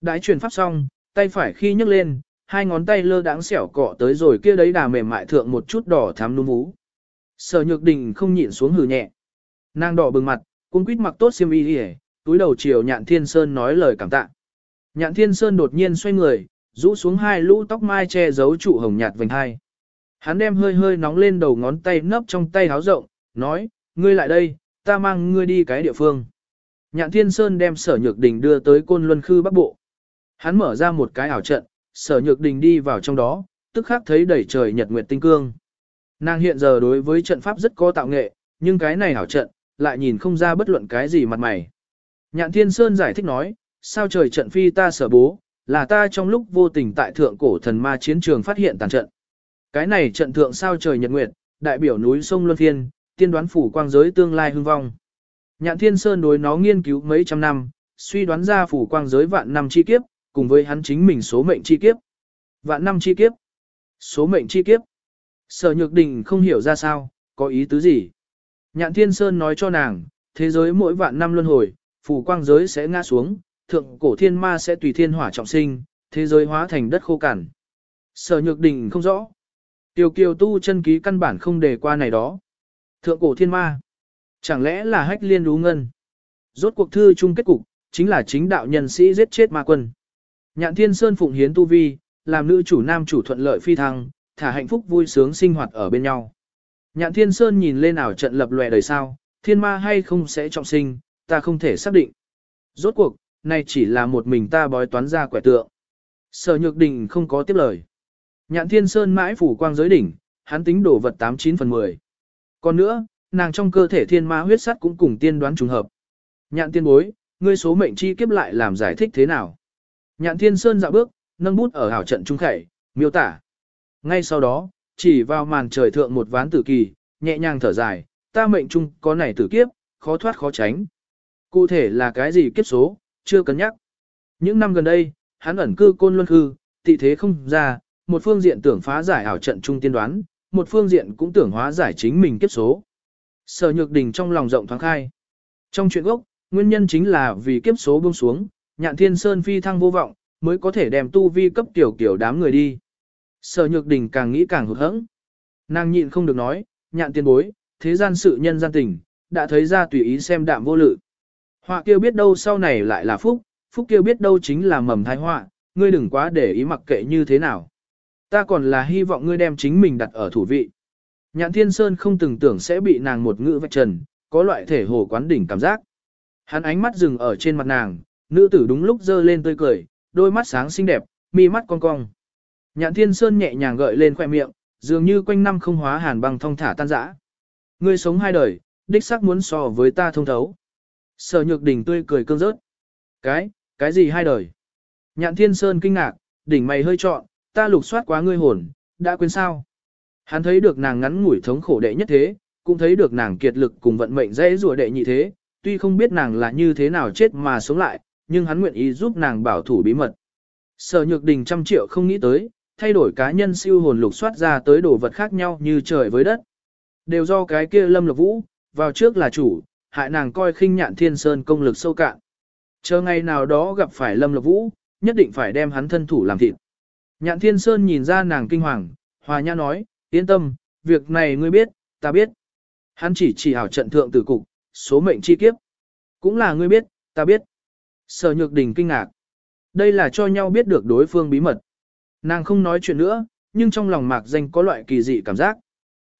Đãi truyền pháp xong, tay phải khi nhấc lên, hai ngón tay lơ đãng xẻo cọ tới rồi kia đấy đà mềm mại thượng một chút đỏ thắm núm vú. Sở nhược đình không nhịn xuống hừ nhẹ. Nàng đỏ bừng mặt, cung quýt mặc tốt xiêm y đi túi đầu chiều nhạn thiên sơn nói lời cảm tạ. Nhạn thiên sơn đột nhiên xoay người, rũ xuống hai lũ tóc mai che giấu trụ hồng nhạt vành hai. Hắn đem hơi hơi nóng lên đầu ngón tay nấp trong tay háo rộng, nói, ngươi lại đây, ta mang ngươi đi cái địa phương. Nhạn Thiên Sơn đem sở nhược đình đưa tới côn luân khư bắc bộ. Hắn mở ra một cái ảo trận, sở nhược đình đi vào trong đó, tức khắc thấy đầy trời nhật nguyệt tinh cương. Nàng hiện giờ đối với trận pháp rất có tạo nghệ, nhưng cái này ảo trận, lại nhìn không ra bất luận cái gì mặt mày. Nhạn Thiên Sơn giải thích nói, sao trời trận phi ta sở bố, là ta trong lúc vô tình tại thượng cổ thần ma chiến trường phát hiện tàn trận. Cái này trận thượng sao trời nhật nguyệt, đại biểu núi sông Luân Thiên, tiên đoán phủ quang giới tương lai hưng vong. Nhạn Thiên Sơn đối nó nghiên cứu mấy trăm năm, suy đoán ra phủ quang giới vạn năm chi kiếp, cùng với hắn chính mình số mệnh chi kiếp. Vạn năm chi kiếp, số mệnh chi kiếp. Sở Nhược Đình không hiểu ra sao, có ý tứ gì. Nhạn Thiên Sơn nói cho nàng, thế giới mỗi vạn năm luân hồi, phủ quang giới sẽ ngã xuống, thượng cổ thiên ma sẽ tùy thiên hỏa trọng sinh, thế giới hóa thành đất khô cằn. Sở Nhược Đình không rõ. Tiêu kiều tu chân ký căn bản không đề qua này đó. Thượng cổ thiên ma. Chẳng lẽ là hách liên đú ngân? Rốt cuộc thư chung kết cục, chính là chính đạo nhân sĩ giết chết ma quân. Nhạn thiên sơn phụng hiến tu vi, làm nữ chủ nam chủ thuận lợi phi thăng, thả hạnh phúc vui sướng sinh hoạt ở bên nhau. Nhạn thiên sơn nhìn lên ảo trận lập lòe đời sao, thiên ma hay không sẽ trọng sinh, ta không thể xác định. Rốt cuộc, này chỉ là một mình ta bói toán ra quẻ tượng. Sở nhược đình không có tiếp lời. Nhạn thiên sơn mãi phủ quang giới đỉnh, hắn tính đổ vật 89 phần 10. Còn nữa, nàng trong cơ thể thiên ma huyết sắt cũng cùng tiên đoán trùng hợp. Nhạn tiên bối, ngươi số mệnh chi kiếp lại làm giải thích thế nào? Nhạn thiên sơn dạo bước, nâng bút ở hảo trận trung khẩy, miêu tả. Ngay sau đó, chỉ vào màn trời thượng một ván tử kỳ, nhẹ nhàng thở dài, ta mệnh trung có này tử kiếp, khó thoát khó tránh. Cụ thể là cái gì kiếp số, chưa cân nhắc. Những năm gần đây, hắn ẩn cư côn luân hư, tị thế không ra, một phương diện tưởng phá giải ảo trận trung tiên đoán, một phương diện cũng tưởng hóa giải chính mình kiếp số. Sở Nhược Đình trong lòng rộng thoáng khai. Trong chuyện gốc, nguyên nhân chính là vì kiếp số buông xuống, nhạn thiên sơn phi thăng vô vọng, mới có thể đem tu vi cấp tiểu kiểu đám người đi. Sở Nhược Đình càng nghĩ càng hụt hẫng. Nàng nhịn không được nói, nhạn tiên bối, thế gian sự nhân gian tình, đã thấy ra tùy ý xem đạm vô lự. Họa kia biết đâu sau này lại là phúc, phúc kia biết đâu chính là mầm thái họa, ngươi đừng quá để ý mặc kệ như thế nào. Ta còn là hy vọng ngươi đem chính mình đặt ở thủ vị. Nhạn Thiên Sơn không từng tưởng sẽ bị nàng một ngữ vạch trần, có loại thể hồ quán đỉnh cảm giác. Hắn ánh mắt dừng ở trên mặt nàng, nữ tử đúng lúc dơ lên tươi cười, đôi mắt sáng xinh đẹp, mi mắt cong cong. Nhạn Thiên Sơn nhẹ nhàng gợi lên khoe miệng, dường như quanh năm không hóa hàn băng thông thả tan dã. Ngươi sống hai đời, đích xác muốn so với ta thông thấu. Sở Nhược Đỉnh tươi cười cương rớt. Cái, cái gì hai đời? Nhạn Thiên Sơn kinh ngạc, đỉnh mày hơi trọn, ta lục soát quá ngươi hồn, đã quên sao? Hắn thấy được nàng ngắn ngủi thống khổ đệ nhất thế, cũng thấy được nàng kiệt lực cùng vận mệnh dễ rùa đệ nhị thế, tuy không biết nàng là như thế nào chết mà sống lại, nhưng hắn nguyện ý giúp nàng bảo thủ bí mật. Sở Nhược Đình trăm triệu không nghĩ tới, thay đổi cá nhân siêu hồn lục soát ra tới đồ vật khác nhau như trời với đất. Đều do cái kia Lâm Lộc Vũ, vào trước là chủ, hại nàng coi khinh nhạn thiên sơn công lực sâu cạn. Chờ ngày nào đó gặp phải Lâm Lộc Vũ, nhất định phải đem hắn thân thủ làm thịt. Nhạn thiên sơn nhìn ra nàng kinh hoàng, hòa nhã nói, yên tâm, việc này ngươi biết, ta biết. Hắn chỉ chỉ hảo trận thượng tử cục, số mệnh chi kiếp. Cũng là ngươi biết, ta biết. Sở nhược đình kinh ngạc. Đây là cho nhau biết được đối phương bí mật. Nàng không nói chuyện nữa, nhưng trong lòng mạc danh có loại kỳ dị cảm giác.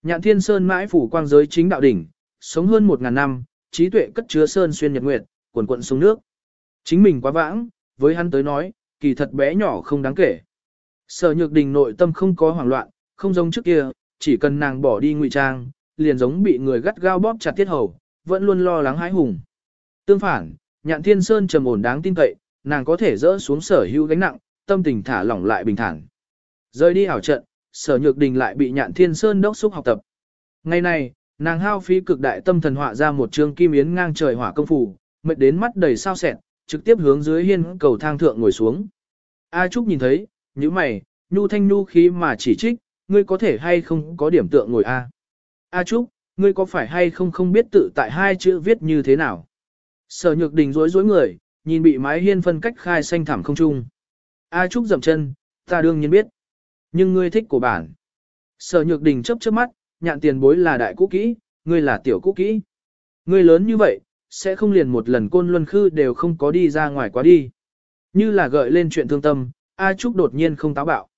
Nhạn thiên sơn mãi phủ quang giới chính đạo đỉnh, sống hơn một ngàn năm, trí tuệ cất chứa sơn xuyên nhật nguyệt, quần quận xuống nước. Chính mình quá vãng, với hắn tới nói, kỳ thật bé nhỏ không đáng kể. Sở nhược đình nội tâm không có hoảng loạn, không giống trước kia, chỉ cần nàng bỏ đi ngụy trang, liền giống bị người gắt gao bóp chặt tiết hầu, vẫn luôn lo lắng hãi hùng. Tương phản, nhạn thiên sơn trầm ổn đáng tin cậy, nàng có thể dỡ xuống sở hữu gánh nặng, tâm tình thả lỏng lại bình thản. Rời đi ảo trận, sở nhược đình lại bị nhạn thiên sơn đốc xúc học tập. Ngày này, nàng hao phí cực đại tâm thần họa ra một chương kim yến ngang trời hỏa công phủ, mệt đến mắt đầy sao sẹn, trực tiếp hướng dưới hiên cầu thang thượng ngồi xuống. A Trúc nhìn thấy, như mày, nhu thanh nhu khí mà chỉ trích, ngươi có thể hay không có điểm tượng ngồi A. A Trúc, ngươi có phải hay không không biết tự tại hai chữ viết như thế nào? Sở nhược đình rối rối người, nhìn bị mái hiên phân cách khai xanh thảm không trung. A Trúc dậm chân, ta đương nhiên biết. Nhưng ngươi thích của bản. Sở nhược đình chớp chớp mắt, nhạn tiền bối là đại cũ kỹ, ngươi là tiểu cũ kỹ. Ngươi lớn như vậy, sẽ không liền một lần côn luân khư đều không có đi ra ngoài quá đi. Như là gợi lên chuyện thương tâm, A Trúc đột nhiên không táo bạo.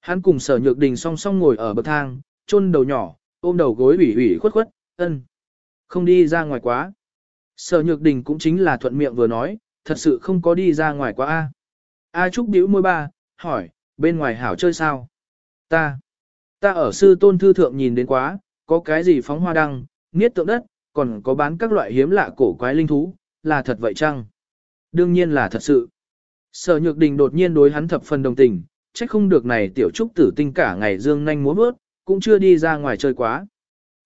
Hắn cùng sở nhược đình song song ngồi ở bậc thang, chôn đầu nhỏ, ôm đầu gối ủy ủy khuất khuất, ân. Không đi ra ngoài quá. Sở nhược đình cũng chính là thuận miệng vừa nói, thật sự không có đi ra ngoài quá A. A Trúc điếu môi ba, hỏi, bên ngoài hảo chơi sao? Ta, ta ở sư tôn thư thượng nhìn đến quá, có cái gì phóng hoa đăng, niết tượng đất, còn có bán các loại hiếm lạ cổ quái linh thú, là thật vậy chăng? Đương nhiên là thật sự. Sở Nhược Đình đột nhiên đối hắn thập phần đồng tình, trách không được này tiểu trúc tử tinh cả ngày dương nhanh múa bước, cũng chưa đi ra ngoài chơi quá.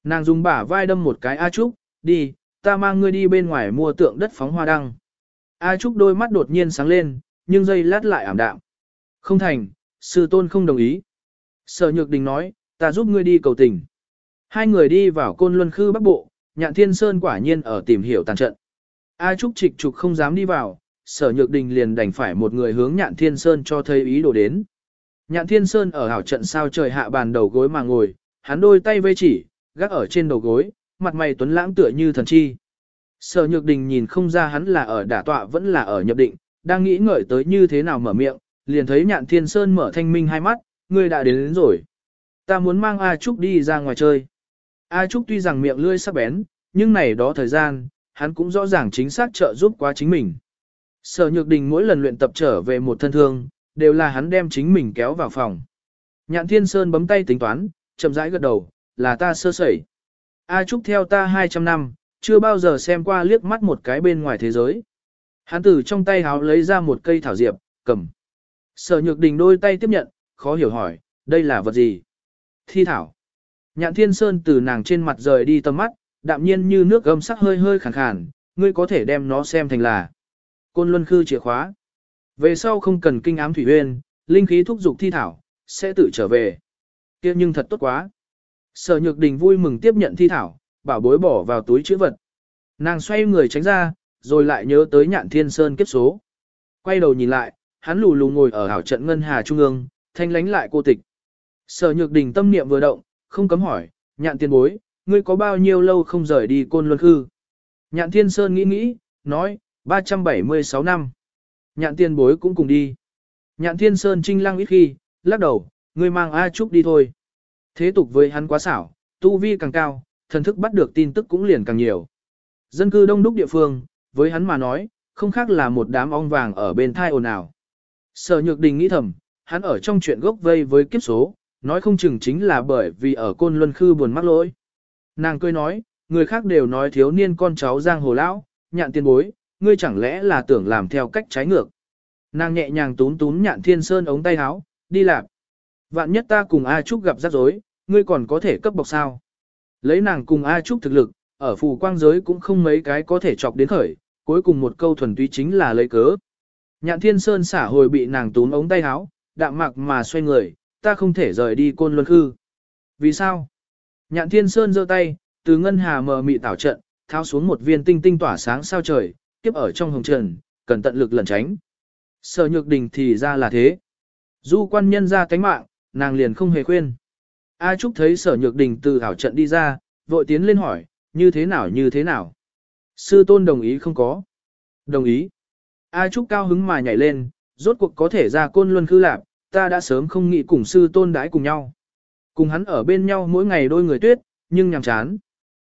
Nàng dùng bả vai đâm một cái A Trúc, đi, ta mang ngươi đi bên ngoài mua tượng đất phóng hoa đăng. A Trúc đôi mắt đột nhiên sáng lên, nhưng giây lát lại ảm đạm. Không thành, sư tôn không đồng ý. Sở Nhược Đình nói, ta giúp ngươi đi cầu tình. Hai người đi vào côn luân khư bắc bộ, nhạn thiên sơn quả nhiên ở tìm hiểu tàn trận. A Trúc trịch trục không dám đi vào, sở nhược đình liền đành phải một người hướng nhạn thiên sơn cho thấy ý đồ đến. Nhạn thiên sơn ở hảo trận sao trời hạ bàn đầu gối mà ngồi, hắn đôi tay vây chỉ, gác ở trên đầu gối, mặt mày tuấn lãng tựa như thần chi. Sở nhược đình nhìn không ra hắn là ở đả tọa vẫn là ở nhập định, đang nghĩ ngợi tới như thế nào mở miệng, liền thấy nhạn thiên sơn mở thanh minh hai mắt, ngươi đã đến, đến rồi. Ta muốn mang A Trúc đi ra ngoài chơi. A Trúc tuy rằng miệng lươi sắc bén, nhưng này đó thời gian, hắn cũng rõ ràng chính xác trợ giúp quá chính mình. Sở Nhược Đình mỗi lần luyện tập trở về một thân thương, đều là hắn đem chính mình kéo vào phòng. Nhạn Thiên Sơn bấm tay tính toán, chậm rãi gật đầu, là ta sơ sẩy. A Trúc theo ta 200 năm, chưa bao giờ xem qua liếc mắt một cái bên ngoài thế giới. Hắn từ trong tay háo lấy ra một cây thảo diệp, cầm. Sở Nhược Đình đôi tay tiếp nhận, khó hiểu hỏi, đây là vật gì? Thi thảo. Nhạn Thiên Sơn từ nàng trên mặt rời đi tầm mắt, đạm nhiên như nước gâm sắc hơi hơi khàn khàn, ngươi có thể đem nó xem thành là côn luân khư chìa khóa. Về sau không cần kinh ám thủy uyên, linh khí thúc dục thi thảo, sẽ tự trở về. kia nhưng thật tốt quá. Sở Nhược Đình vui mừng tiếp nhận thi thảo, bảo bối bỏ vào túi chữ vật. Nàng xoay người tránh ra, rồi lại nhớ tới nhạn thiên sơn kiếp số. Quay đầu nhìn lại, hắn lù lù ngồi ở hảo trận ngân hà trung ương, thanh lánh lại cô tịch. Sở Nhược Đình tâm niệm vừa động, không cấm hỏi, nhạn tiên bối, ngươi có bao nhiêu lâu không rời đi côn luân khư? Nhạn thiên sơn nghĩ nghĩ, nói, 376 năm. Nhạn tiên bối cũng cùng đi. Nhạn thiên sơn trinh lăng ít khi, lắc đầu, ngươi mang A Trúc đi thôi. Thế tục với hắn quá xảo, tu vi càng cao, thần thức bắt được tin tức cũng liền càng nhiều. Dân cư đông đúc địa phương, với hắn mà nói, không khác là một đám ong vàng ở bên thai ồn ào. Sở nhược đình nghĩ thầm, hắn ở trong chuyện gốc vây với kiếp số, nói không chừng chính là bởi vì ở côn luân khư buồn mắc lỗi. Nàng cười nói, người khác đều nói thiếu niên con cháu giang hồ lão, nhạn tiên bối, ngươi chẳng lẽ là tưởng làm theo cách trái ngược. Nàng nhẹ nhàng tún tún nhạn thiên sơn ống tay áo, đi lạc. Vạn nhất ta cùng A Trúc gặp rắc rối, ngươi còn có thể cấp bọc sao. Lấy nàng cùng A Trúc thực lực, ở phù quang giới cũng không mấy cái có thể chọc đến khởi, cuối cùng một câu thuần túy chính là lấy cớ. Nhạn thiên sơn xả hồi bị nàng tún ống tay áo, đạm mạc mà xoay người, ta không thể rời đi côn luân khư. Vì sao? Nhạn thiên sơn giơ tay, từ ngân hà mờ mị tảo trận, tháo xuống một viên tinh tinh tỏa sáng sao trời, tiếp ở trong hồng trần, cần tận lực lẩn tránh. Sở nhược đình thì ra là thế. Du quan nhân ra tánh mạng, nàng liền không hề khuyên. A Trúc thấy sở nhược đình từ ảo trận đi ra, vội tiến lên hỏi, như thế nào như thế nào. Sư tôn đồng ý không có. Đồng ý. A Trúc cao hứng mà nhảy lên, rốt cuộc có thể ra côn luân khư lạc, ta đã sớm không nghĩ cùng sư tôn đái cùng nhau. Cùng hắn ở bên nhau mỗi ngày đôi người tuyết, nhưng nhàm chán.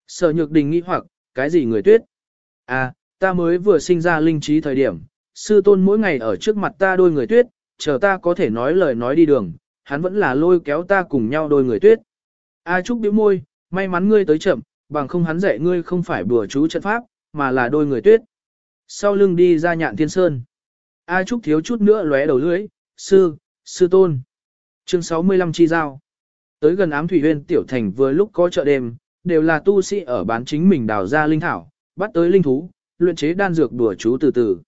Sở nhược đình nghĩ hoặc, cái gì người tuyết? À, ta mới vừa sinh ra linh trí thời điểm, sư tôn mỗi ngày ở trước mặt ta đôi người tuyết, chờ ta có thể nói lời nói đi đường, hắn vẫn là lôi kéo ta cùng nhau đôi người tuyết. A Trúc bĩu môi, may mắn ngươi tới chậm, bằng không hắn dạy ngươi không phải bùa chú trận pháp, mà là đôi người tuyết. Sau lưng đi ra nhạn thiên sơn. A Trúc thiếu chút nữa lóe đầu lưỡi, sư, sư tôn. Chương 65 chi giao. Tới gần ám thủy huyên tiểu thành vừa lúc có chợ đêm, đều là tu sĩ ở bán chính mình đào ra linh thảo, bắt tới linh thú, luyện chế đan dược đùa chú từ từ.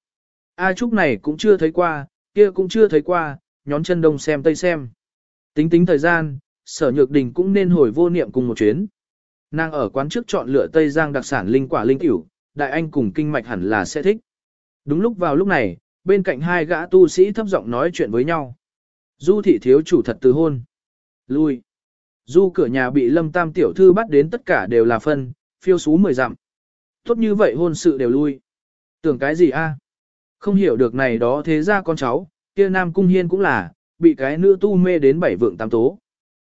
A Trúc này cũng chưa thấy qua, kia cũng chưa thấy qua, nhón chân đông xem tây xem. Tính tính thời gian, sở nhược đình cũng nên hồi vô niệm cùng một chuyến. Nàng ở quán trước chọn lựa Tây Giang đặc sản linh quả linh tiểu, đại anh cùng kinh mạch hẳn là sẽ thích. Đúng lúc vào lúc này, bên cạnh hai gã tu sĩ thấp giọng nói chuyện với nhau. Du thị thiếu chủ thật từ hôn. Lui. Du cửa nhà bị lâm tam tiểu thư bắt đến tất cả đều là phân, phiêu xú mười dặm. Tốt như vậy hôn sự đều lui. Tưởng cái gì a? À? Không hiểu được này đó thế ra con cháu, kia nam cung hiên cũng là, bị cái nữ tu mê đến bảy vượng tam tố.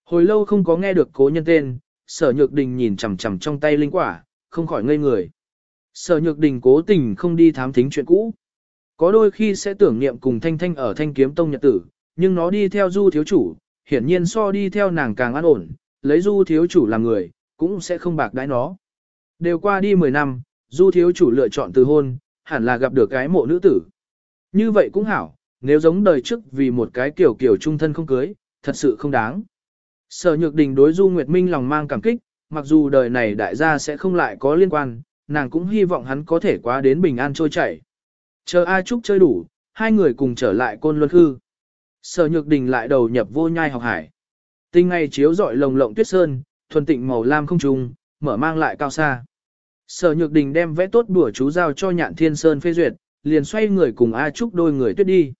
Hồi lâu không có nghe được cố nhân tên, sở nhược đình nhìn chằm chằm trong tay linh quả, không khỏi ngây người. Sở nhược đình cố tình không đi thám thính chuyện cũ. Có đôi khi sẽ tưởng niệm cùng thanh thanh ở thanh kiếm tông nhật tử, nhưng nó đi theo du thiếu chủ, hiển nhiên so đi theo nàng càng an ổn, lấy du thiếu chủ làm người, cũng sẽ không bạc đãi nó. Đều qua đi 10 năm, du thiếu chủ lựa chọn từ hôn, hẳn là gặp được cái mộ nữ tử. Như vậy cũng hảo, nếu giống đời trước vì một cái kiểu kiểu trung thân không cưới, thật sự không đáng. Sở Nhược Đình đối Du Nguyệt Minh lòng mang cảm kích, mặc dù đời này đại gia sẽ không lại có liên quan, nàng cũng hy vọng hắn có thể qua đến bình an trôi chảy. Chờ A Trúc chơi đủ, hai người cùng trở lại côn luân hư. Sở Nhược Đình lại đầu nhập vô nhai học hải. Tinh ngày chiếu rọi lồng lộng tuyết sơn, thuần tịnh màu lam không trùng, mở mang lại cao xa. Sở Nhược Đình đem vẽ tốt đùa chú giao cho Nhạn Thiên Sơn phê duyệt, liền xoay người cùng A Trúc đôi người tuyết đi.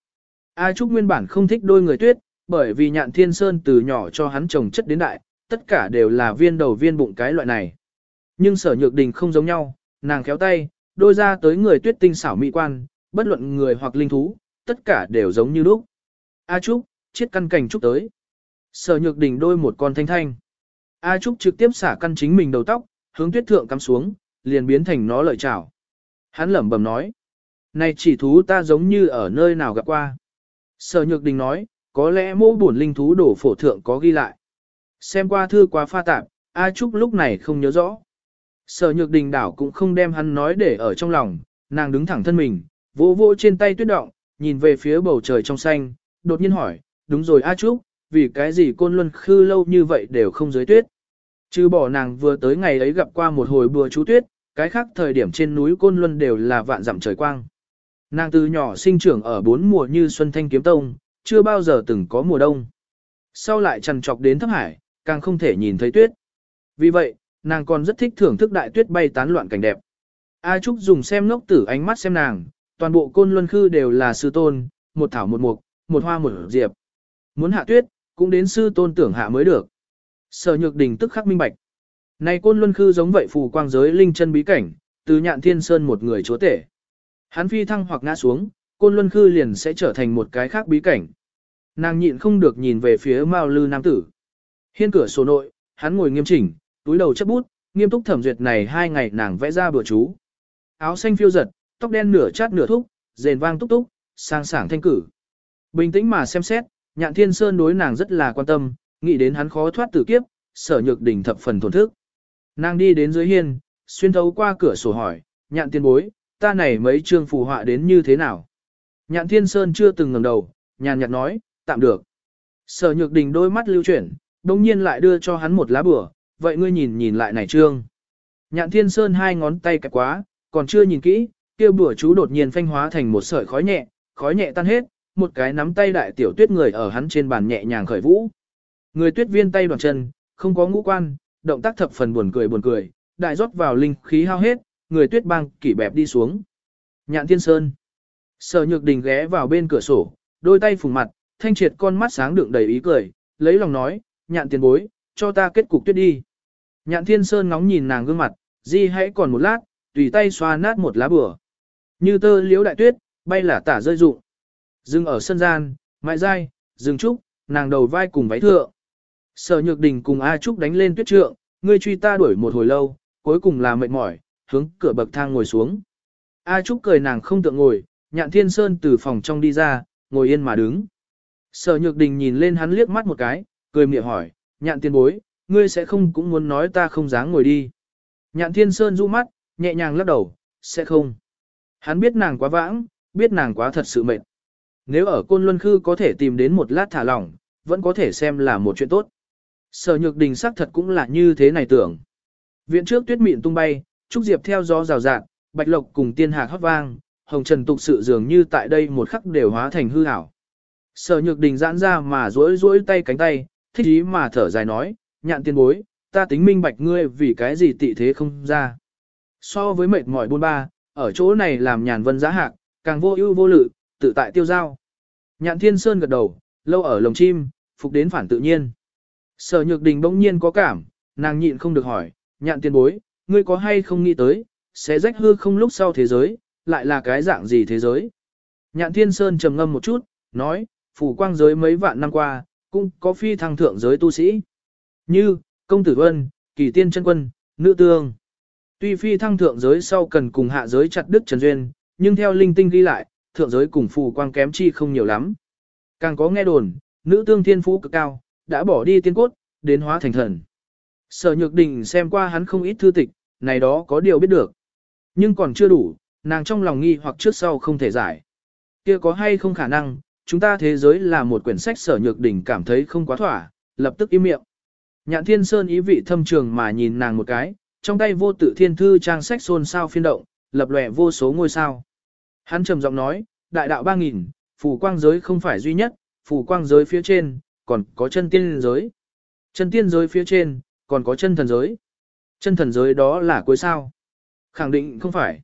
A Trúc nguyên bản không thích đôi người tuyết, bởi vì nhạn thiên sơn từ nhỏ cho hắn trồng chất đến đại, tất cả đều là viên đầu viên bụng cái loại này. Nhưng sở nhược đình không giống nhau, nàng khéo tay, đôi ra tới người tuyết tinh xảo mỹ quan, bất luận người hoặc linh thú, tất cả đều giống như lúc. A Trúc, chiết căn cảnh Trúc tới. Sở nhược đình đôi một con thanh thanh. A Trúc trực tiếp xả căn chính mình đầu tóc, hướng tuyết thượng cắm xuống, liền biến thành nó lợi chảo. Hắn lẩm bẩm nói. Này chỉ thú ta giống như ở nơi nào gặp qua. Sở nhược đình nói, có lẽ mô bổn linh thú đổ phổ thượng có ghi lại. Xem qua thư quá pha tạp, A Trúc lúc này không nhớ rõ. Sở nhược đình đảo cũng không đem hắn nói để ở trong lòng, nàng đứng thẳng thân mình, vỗ vỗ trên tay tuyết động, nhìn về phía bầu trời trong xanh, đột nhiên hỏi, đúng rồi A Trúc, vì cái gì côn luân khư lâu như vậy đều không giới tuyết. Chứ bỏ nàng vừa tới ngày ấy gặp qua một hồi bừa chú tuyết, cái khác thời điểm trên núi côn luân đều là vạn dặm trời quang. Nàng từ nhỏ sinh trưởng ở bốn mùa như Xuân Thanh Kiếm Tông, chưa bao giờ từng có mùa đông. Sau lại trằn trọc đến thấp hải, càng không thể nhìn thấy tuyết. Vì vậy, nàng còn rất thích thưởng thức đại tuyết bay tán loạn cảnh đẹp. A Trúc dùng xem ngốc tử ánh mắt xem nàng, toàn bộ côn luân khư đều là sư tôn, một thảo một mục, một hoa một diệp. Muốn hạ tuyết, cũng đến sư tôn tưởng hạ mới được. Sở nhược đình tức khắc minh bạch. Này côn luân khư giống vậy phù quang giới linh chân bí cảnh, từ nhạn thiên sơn một người chúa tể. Hắn phi thăng hoặc ngã xuống, côn luân khư liền sẽ trở thành một cái khác bí cảnh. Nàng nhịn không được nhìn về phía Mao Lư nam tử. Hiên cửa sổ nội, hắn ngồi nghiêm chỉnh, túi đầu chấp bút, nghiêm túc thẩm duyệt này hai ngày nàng vẽ ra bữa chú. Áo xanh phiêu giật, tóc đen nửa chát nửa thúc, rền vang túc túc, sang sảng thanh cử. Bình tĩnh mà xem xét, nhạn thiên sơn đối nàng rất là quan tâm, nghĩ đến hắn khó thoát tử kiếp, sở nhược đỉnh thập phần thổn thức. Nàng đi đến dưới hiên, xuyên thấu qua cửa sổ hỏi, nhạn tiên bối, ta này mấy chương phù họa đến như thế nào? Nhạn Thiên Sơn chưa từng ngẩng đầu, nhàn nhạt nói, tạm được. Sở Nhược Đình đôi mắt lưu chuyển, đồng nhiên lại đưa cho hắn một lá bửa, vậy ngươi nhìn nhìn lại này trương. Nhạn Thiên Sơn hai ngón tay kẹp quá, còn chưa nhìn kỹ, kia bùa chú đột nhiên phanh hóa thành một sợi khói nhẹ, khói nhẹ tan hết, một cái nắm tay đại tiểu tuyết người ở hắn trên bàn nhẹ nhàng khởi vũ. Người tuyết viên tay đoàn chân, không có ngũ quan, động tác thập phần buồn cười buồn cười, đại rót vào linh khí hao hết, người tuyết băng kỷ bẹp đi xuống. Nhạn Thiên Sơn. Sở Nhược Đình ghé vào bên cửa sổ, đôi tay phủ mặt, thanh triệt con mắt sáng đựng đầy ý cười, lấy lòng nói, nhạn tiền bối, cho ta kết cục tuyết đi. Nhạn Thiên Sơn ngóng nhìn nàng gương mặt, di hãy còn một lát, tùy tay xoa nát một lá bừa. Như tơ liễu đại tuyết, bay là tả rơi rụng. Dừng ở sân gian, mại dai, dừng trúc, nàng đầu vai cùng váy thượng. Sở Nhược Đình cùng A Trúc đánh lên tuyết trượng, ngươi truy ta đuổi một hồi lâu, cuối cùng là mệt mỏi, hướng cửa bậc thang ngồi xuống. A Trúc cười nàng không tượng ngồi, nhạn thiên sơn từ phòng trong đi ra, ngồi yên mà đứng. Sở nhược đình nhìn lên hắn liếc mắt một cái, cười mỉa hỏi, nhạn tiên bối, ngươi sẽ không cũng muốn nói ta không dáng ngồi đi. Nhạn thiên sơn rũ mắt, nhẹ nhàng lắc đầu, sẽ không. Hắn biết nàng quá vãng, biết nàng quá thật sự mệt. Nếu ở Côn Luân Khư có thể tìm đến một lát thả lỏng, vẫn có thể xem là một chuyện tốt. Sở nhược đình xác thật cũng là như thế này tưởng. Viện trước tuyết mịn tung bay, trúc diệp theo gió rào rạt, bạch lộc cùng tiên hạc hót vang, hồng trần tục sự dường như tại đây một khắc đều hóa thành hư ảo. Sở nhược đình giãn ra mà duỗi duỗi tay cánh tay, thích ý mà thở dài nói, nhạn tiên bối, ta tính minh bạch ngươi vì cái gì tị thế không ra. So với mệt mỏi buôn ba, ở chỗ này làm nhàn vân giá hạc, càng vô ưu vô lự, tự tại tiêu giao. Nhạn thiên sơn gật đầu, lâu ở lồng chim, phục đến phản tự nhiên. Sở nhược đình bỗng nhiên có cảm, nàng nhịn không được hỏi, nhạn tiên bối, ngươi có hay không nghĩ tới, sẽ rách hư không lúc sau thế giới, lại là cái dạng gì thế giới. Nhạn thiên sơn trầm ngâm một chút, nói, phủ quang giới mấy vạn năm qua, cũng có phi thăng thượng giới tu sĩ. Như, công tử vân, kỳ tiên chân quân, nữ tương. Tuy phi thăng thượng giới sau cần cùng hạ giới chặt đức trần duyên, nhưng theo linh tinh ghi lại, thượng giới cùng phù quang kém chi không nhiều lắm. Càng có nghe đồn, nữ tương thiên phú cực cao, đã bỏ đi tiên cốt, đến hóa thành thần. Sở nhược đình xem qua hắn không ít thư tịch, này đó có điều biết được. Nhưng còn chưa đủ, nàng trong lòng nghi hoặc trước sau không thể giải. Kia có hay không khả năng, chúng ta thế giới là một quyển sách sở nhược đình cảm thấy không quá thỏa, lập tức im miệng. Nhạn thiên sơn ý vị thâm trường mà nhìn nàng một cái, trong tay vô tự thiên thư trang sách xôn sao phiên động, lập lòe vô số ngôi sao. Hắn trầm giọng nói, đại đạo ba nghìn, phù quang giới không phải duy nhất, phù quang giới phía trên, còn có chân tiên giới. Chân tiên giới phía trên, còn có chân thần giới. Chân thần giới đó là cuối sao? Khẳng định không phải.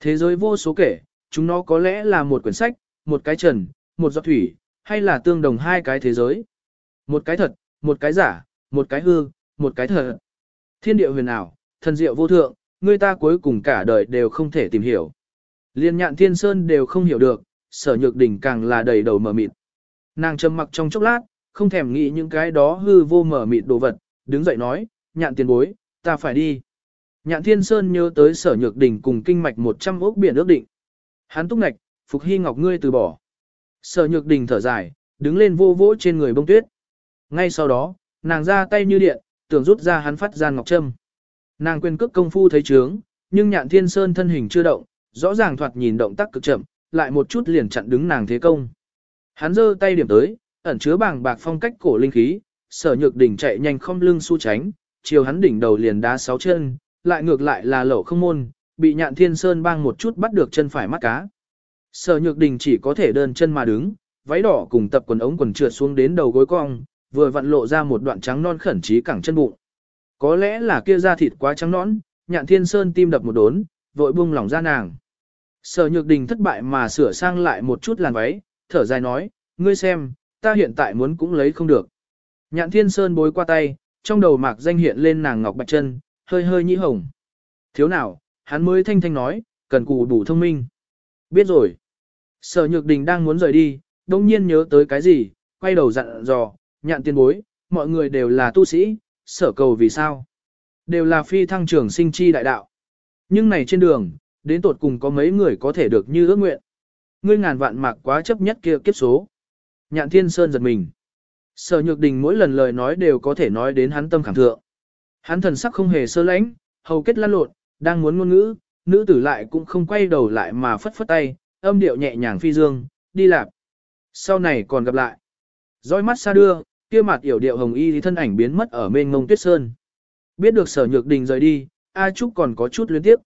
Thế giới vô số kể, chúng nó có lẽ là một quyển sách, một cái trần, một giọt thủy, hay là tương đồng hai cái thế giới. Một cái thật, một cái giả, một cái hư, một cái thật. Thiên địa huyền ảo, thần diệu vô thượng, người ta cuối cùng cả đời đều không thể tìm hiểu. Liên nhạn thiên sơn đều không hiểu được, sở nhược đỉnh càng là đầy đầu mở mịt. Nàng trầm mặc trong chốc lát, không thèm nghĩ những cái đó hư vô mở mịt đồ vật, đứng dậy nói, nhạn tiền bối, ta phải đi. Nhạn thiên sơn nhớ tới sở nhược đỉnh cùng kinh mạch 100 ốc biển ước định. Hắn túc ngạch, phục hy ngọc ngươi từ bỏ. Sở nhược đỉnh thở dài, đứng lên vô vỗ trên người bông tuyết. Ngay sau đó, nàng ra tay như điện, tưởng rút ra hắn phát gian ngọc trâm. Nàng quên cước công phu thấy trướng, nhưng nhạn thiên sơn thân hình chưa động, rõ ràng thoạt nhìn động tác cực chậm, lại một chút liền chặn đứng nàng thế công. Hắn giơ tay điểm tới, ẩn chứa bảng bạc phong cách cổ linh khí, sở nhược đỉnh chạy nhanh không lưng su tránh, chiều hắn đỉnh đầu liền đá sáu chân, lại ngược lại là lẩu không môn, bị nhạn thiên sơn bang một chút bắt được chân phải mắt cá. Sở nhược đình chỉ có thể đơn chân mà đứng, váy đỏ cùng tập quần ống quần trượt xuống đến đầu gối cong, vừa vặn lộ ra một đoạn trắng non khẩn trí cẳng chân bụng. Có lẽ là kia da thịt quá trắng nõn, nhạn thiên sơn tim đập một đốn, vội buông lỏng ra nàng. Sở nhược đình thất bại mà sửa sang lại một chút làn váy, thở dài nói, ngươi xem, ta hiện tại muốn cũng lấy không được. Nhạn thiên sơn bối qua tay, trong đầu mạc danh hiện lên nàng ngọc bạch chân, hơi hơi nhĩ hồng. Thiếu nào, hắn mới thanh thanh nói, cần cù đủ thông minh. Biết rồi. Sở Nhược Đình đang muốn rời đi, đông nhiên nhớ tới cái gì, quay đầu dặn dò, nhạn tiên bối, mọi người đều là tu sĩ, sở cầu vì sao? Đều là phi thăng trưởng sinh chi đại đạo. Nhưng này trên đường, đến tột cùng có mấy người có thể được như ước nguyện. Ngươi ngàn vạn mạc quá chấp nhất kia kiếp số. Nhạn Thiên Sơn giật mình. Sở Nhược Đình mỗi lần lời nói đều có thể nói đến hắn tâm khảm thượng. Hắn thần sắc không hề sơ lãnh, hầu kết lan lộn, đang muốn ngôn ngữ, nữ tử lại cũng không quay đầu lại mà phất phất tay, âm điệu nhẹ nhàng phi dương, đi lạp. Sau này còn gặp lại. Dõi mắt xa đưa, kia mặt yểu điệu hồng y thì thân ảnh biến mất ở mênh ngông tuyết sơn. Biết được sở nhược đình rời đi, A Trúc còn có chút luyến tiếp.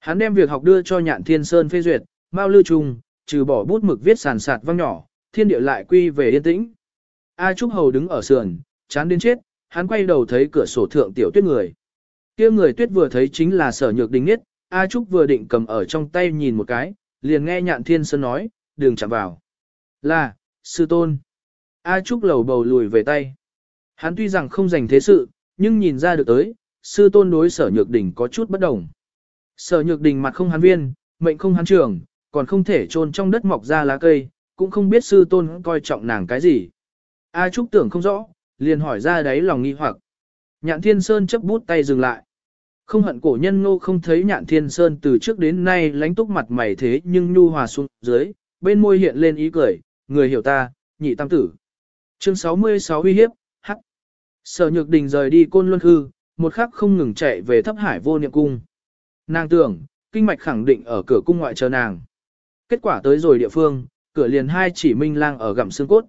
Hắn đem việc học đưa cho nhạn thiên sơn phê duyệt, mau lưu trùng, trừ bỏ bút mực viết sàn sạt văng nhỏ, thiên địa lại quy về yên tĩnh. A Trúc hầu đứng ở sườn, chán đến chết, hắn quay đầu thấy cửa sổ thượng tiểu tuyết người. Kia người tuyết vừa thấy chính là sở nhược đình nhất, A Trúc vừa định cầm ở trong tay nhìn một cái, liền nghe nhạn thiên sơn nói, đừng chạm vào. Là, sư tôn. A Trúc lầu bầu lùi về tay. Hắn tuy rằng không dành thế sự, nhưng nhìn ra được tới, sư tôn đối sở nhược đình có chút bất đồng. Sở nhược đình mặt không hắn viên, mệnh không hắn trường, còn không thể trôn trong đất mọc ra lá cây, cũng không biết sư tôn coi trọng nàng cái gì. A Trúc tưởng không rõ, liền hỏi ra đấy lòng nghi hoặc. Nhạn Thiên Sơn chấp bút tay dừng lại. Không hận cổ nhân ngô không thấy nhạn thiên sơn từ trước đến nay lánh túc mặt mày thế nhưng nhu hòa xuống dưới, bên môi hiện lên ý cười, người hiểu ta, nhị tam tử. Chương 66 uy hiếp, hắc. Sở nhược đình rời đi côn luân hư, một khắc không ngừng chạy về thấp hải vô niệm cung. Nàng tưởng, kinh mạch khẳng định ở cửa cung ngoại chờ nàng. Kết quả tới rồi địa phương, cửa liền hai chỉ minh lang ở gặm xương cốt.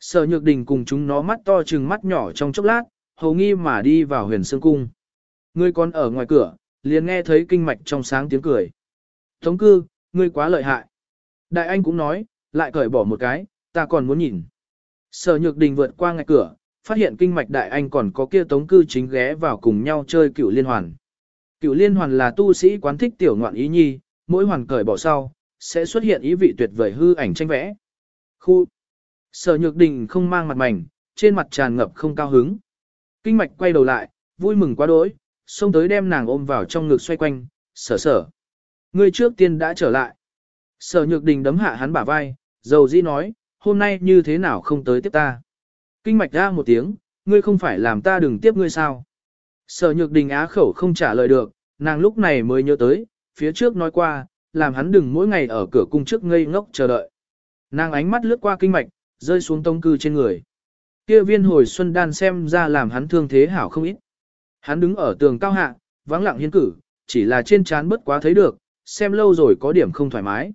Sở nhược đình cùng chúng nó mắt to trừng mắt nhỏ trong chốc lát, hầu nghi mà đi vào huyền sương cung. Ngươi còn ở ngoài cửa, liền nghe thấy kinh mạch trong sáng tiếng cười. Tống cư, ngươi quá lợi hại. Đại anh cũng nói, lại cởi bỏ một cái, ta còn muốn nhìn. Sở nhược đình vượt qua ngạch cửa, phát hiện kinh mạch đại anh còn có kia tống cư chính ghé vào cùng nhau chơi cựu liên hoàn. Cựu liên hoàn là tu sĩ quán thích tiểu ngoạn ý nhi, mỗi hoàn cởi bỏ sau, sẽ xuất hiện ý vị tuyệt vời hư ảnh tranh vẽ. Khu Sở nhược đình không mang mặt mảnh, trên mặt tràn ngập không cao hứng. Kinh mạch quay đầu lại, vui mừng quá đỗi, xông tới đem nàng ôm vào trong ngực xoay quanh, sở sở. Ngươi trước tiên đã trở lại. Sở nhược đình đấm hạ hắn bả vai, dầu dĩ nói, hôm nay như thế nào không tới tiếp ta. Kinh mạch ra một tiếng, ngươi không phải làm ta đừng tiếp ngươi sao. Sở nhược đình á khẩu không trả lời được, nàng lúc này mới nhớ tới, phía trước nói qua, làm hắn đừng mỗi ngày ở cửa cung trước ngây ngốc chờ đợi. Nàng ánh mắt lướt qua kinh mạch, rơi xuống tông cư trên người. Kia viên hồi xuân đan xem ra làm hắn thương thế hảo không ít. Hắn đứng ở tường cao hạ, vắng lặng hiên cử, chỉ là trên trán bất quá thấy được, xem lâu rồi có điểm không thoải mái.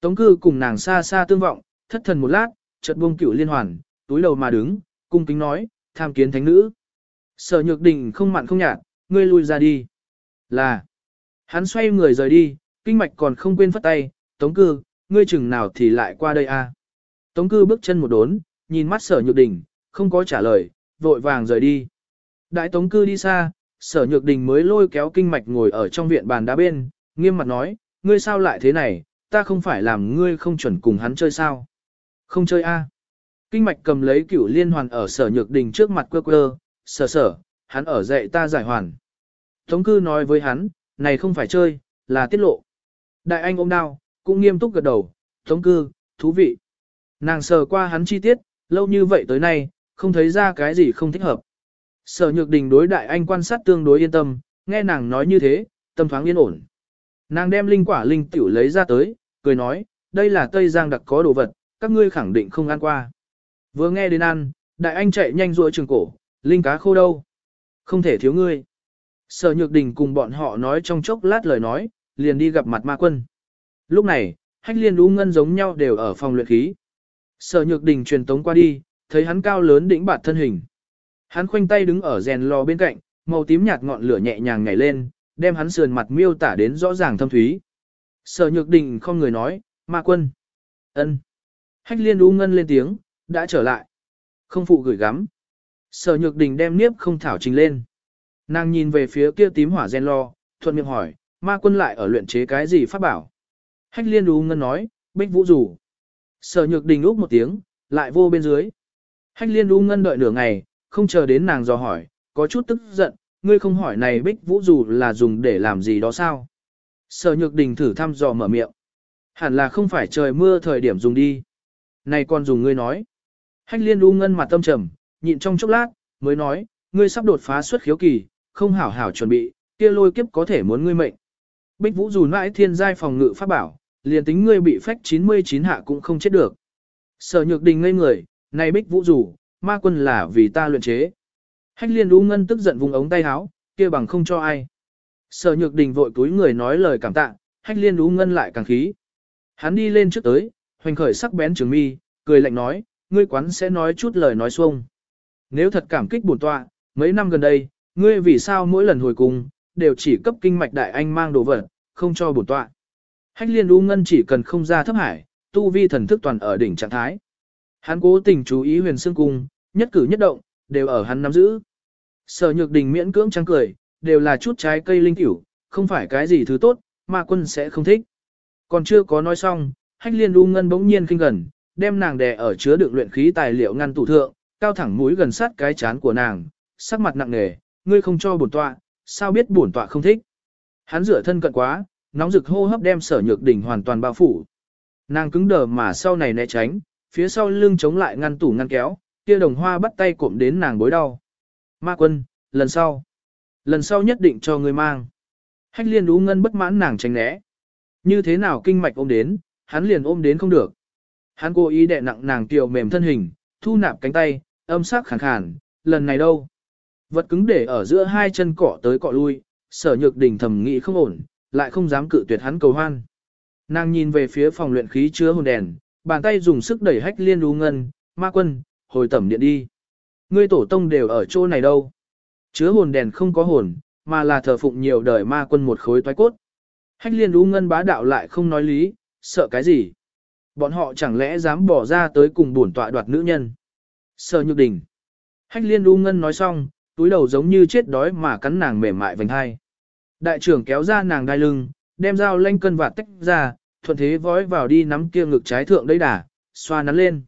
Tống cư cùng nàng xa xa tương vọng, thất thần một lát, chợt buông cửu liên hoàn, túi đầu mà đứng, cung kính nói, tham kiến thánh nữ. Sở nhược đình không mặn không nhạt, ngươi lui ra đi. Là, hắn xoay người rời đi, kinh mạch còn không quên phất tay, tống cư, ngươi chừng nào thì lại qua đây a? Tống cư bước chân một đốn, nhìn mắt sở nhược đình, không có trả lời, vội vàng rời đi. Đại tống cư đi xa, sở nhược đình mới lôi kéo kinh mạch ngồi ở trong viện bàn đá bên, nghiêm mặt nói, ngươi sao lại thế này, ta không phải làm ngươi không chuẩn cùng hắn chơi sao. Không chơi a? Kinh mạch cầm lấy cửu liên hoàn ở sở nhược đình trước mặt quơ quơ, sở sở, hắn ở dạy ta giải hoàn. Tống cư nói với hắn, này không phải chơi, là tiết lộ. Đại anh ôm đao, cũng nghiêm túc gật đầu, tống cư, thú vị. Nàng sờ qua hắn chi tiết, lâu như vậy tới nay, không thấy ra cái gì không thích hợp. Sở nhược đình đối đại anh quan sát tương đối yên tâm, nghe nàng nói như thế, tâm thoáng yên ổn. Nàng đem linh quả linh tiểu lấy ra tới, cười nói, đây là Tây Giang đặc có đồ vật, các ngươi khẳng định không ăn qua. Vừa nghe đến ăn, đại anh chạy nhanh rùa trường cổ, linh cá khô đâu? Không thể thiếu ngươi. Sở nhược đình cùng bọn họ nói trong chốc lát lời nói, liền đi gặp mặt ma quân. Lúc này, hách liên đu ngân giống nhau đều ở phòng luyện khí. Sở nhược đình truyền tống qua đi, thấy hắn cao lớn đỉnh bạt thân hình. Hắn khoanh tay đứng ở rèn lò bên cạnh, màu tím nhạt ngọn lửa nhẹ nhàng nhảy lên, đem hắn sườn mặt miêu tả đến rõ ràng thâm thúy. Sở nhược đình không người nói, ma quân. ân. Hách liên U ngân lên tiếng, đã trở lại. Không phụ gửi gắm. Sở nhược đình đem niếp không thảo trình lên. Nàng nhìn về phía kia tím hỏa gen lo, thuận miệng hỏi, ma quân lại ở luyện chế cái gì pháp bảo. Hách liên U ngân nói, bích vũ rủ. Sở nhược đình úp một tiếng, lại vô bên dưới. Hách liên U ngân đợi nửa ngày, không chờ đến nàng dò hỏi, có chút tức giận, ngươi không hỏi này bích vũ rủ là dùng để làm gì đó sao. Sở nhược đình thử thăm dò mở miệng. Hẳn là không phải trời mưa thời điểm dùng đi. Này còn dùng ngươi nói. Hách liên u ngân mặt tâm trầm, nhịn trong chốc lát, mới nói, ngươi sắp đột phá xuất khiếu kỳ, không hảo hảo chuẩn bị, kia lôi kiếp có thể muốn ngươi mệnh. Bích Vũ dù mãi thiên giai phòng ngự pháp bảo, liền tính ngươi bị phách 99 hạ cũng không chết được. Sở nhược đình ngây người, này Bích Vũ dù, ma quân là vì ta luyện chế. Hách liên u ngân tức giận vùng ống tay háo, kia bằng không cho ai. Sở nhược đình vội túi người nói lời cảm tạ, hách liên u ngân lại càng khí. Hắn đi lên trước tới, hoành khởi sắc bén trường mi, cười lạnh nói, ngươi quán sẽ nói chút lời nói xuông. Nếu thật cảm kích bổn tọa, mấy năm gần đây, ngươi vì sao mỗi lần hồi cung, đều chỉ cấp kinh mạch đại anh mang đồ vật, không cho bổn tọa. Hách liên u ngân chỉ cần không ra thấp hải, tu vi thần thức toàn ở đỉnh trạng thái. Hắn cố tình chú ý huyền xương cung, nhất cử nhất động, đều ở hắn nắm giữ. Sở nhược đình miễn cưỡng trắng cười, đều là chút trái cây linh tiểu, không phải cái gì thứ tốt, mà quân sẽ không thích. Còn chưa có nói xong, hách liên u ngân bỗng nhiên kinh gần, đem nàng đè ở chứa đựng luyện khí tài liệu ngăn tủ thượng, cao thẳng mũi gần sát cái chán của nàng, sắc mặt nặng nề, ngươi không cho bổn tọa, sao biết bổn tọa không thích. Hắn rửa thân cận quá, nóng rực hô hấp đem sở nhược đỉnh hoàn toàn bao phủ. Nàng cứng đờ mà sau này né tránh, phía sau lưng chống lại ngăn tủ ngăn kéo, kia đồng hoa bắt tay cụm đến nàng bối đau. Ma quân, lần sau, lần sau nhất định cho ngươi mang. Hách liên đú ngân bất mãn nàng tránh né. Như thế nào kinh mạch ôm đến, hắn liền ôm đến không được. Hắn cố ý đè nặng nàng tiểu mềm thân hình, thu nạp cánh tay, âm sắc khàn khàn, lần này đâu. Vật cứng để ở giữa hai chân cỏ tới cọ lui, sở nhược đỉnh thầm nghĩ không ổn, lại không dám cự tuyệt hắn cầu hoan. Nàng nhìn về phía phòng luyện khí chứa hồn đèn, bàn tay dùng sức đẩy hách liên đu ngân, ma quân, hồi tẩm điện đi. Ngươi tổ tông đều ở chỗ này đâu. Chứa hồn đèn không có hồn, mà là thờ phụng nhiều đời ma quân một khối toái cốt. Hách liên đu ngân bá đạo lại không nói lý, sợ cái gì. Bọn họ chẳng lẽ dám bỏ ra tới cùng bổn tọa đoạt nữ nhân. Sợ nhược đỉnh. Hách liên u ngân nói xong, túi đầu giống như chết đói mà cắn nàng mềm mại vành hai. Đại trưởng kéo ra nàng đai lưng, đem dao lanh cân và tách ra, thuận thế vói vào đi nắm kia ngực trái thượng đấy đà, xoa nắn lên.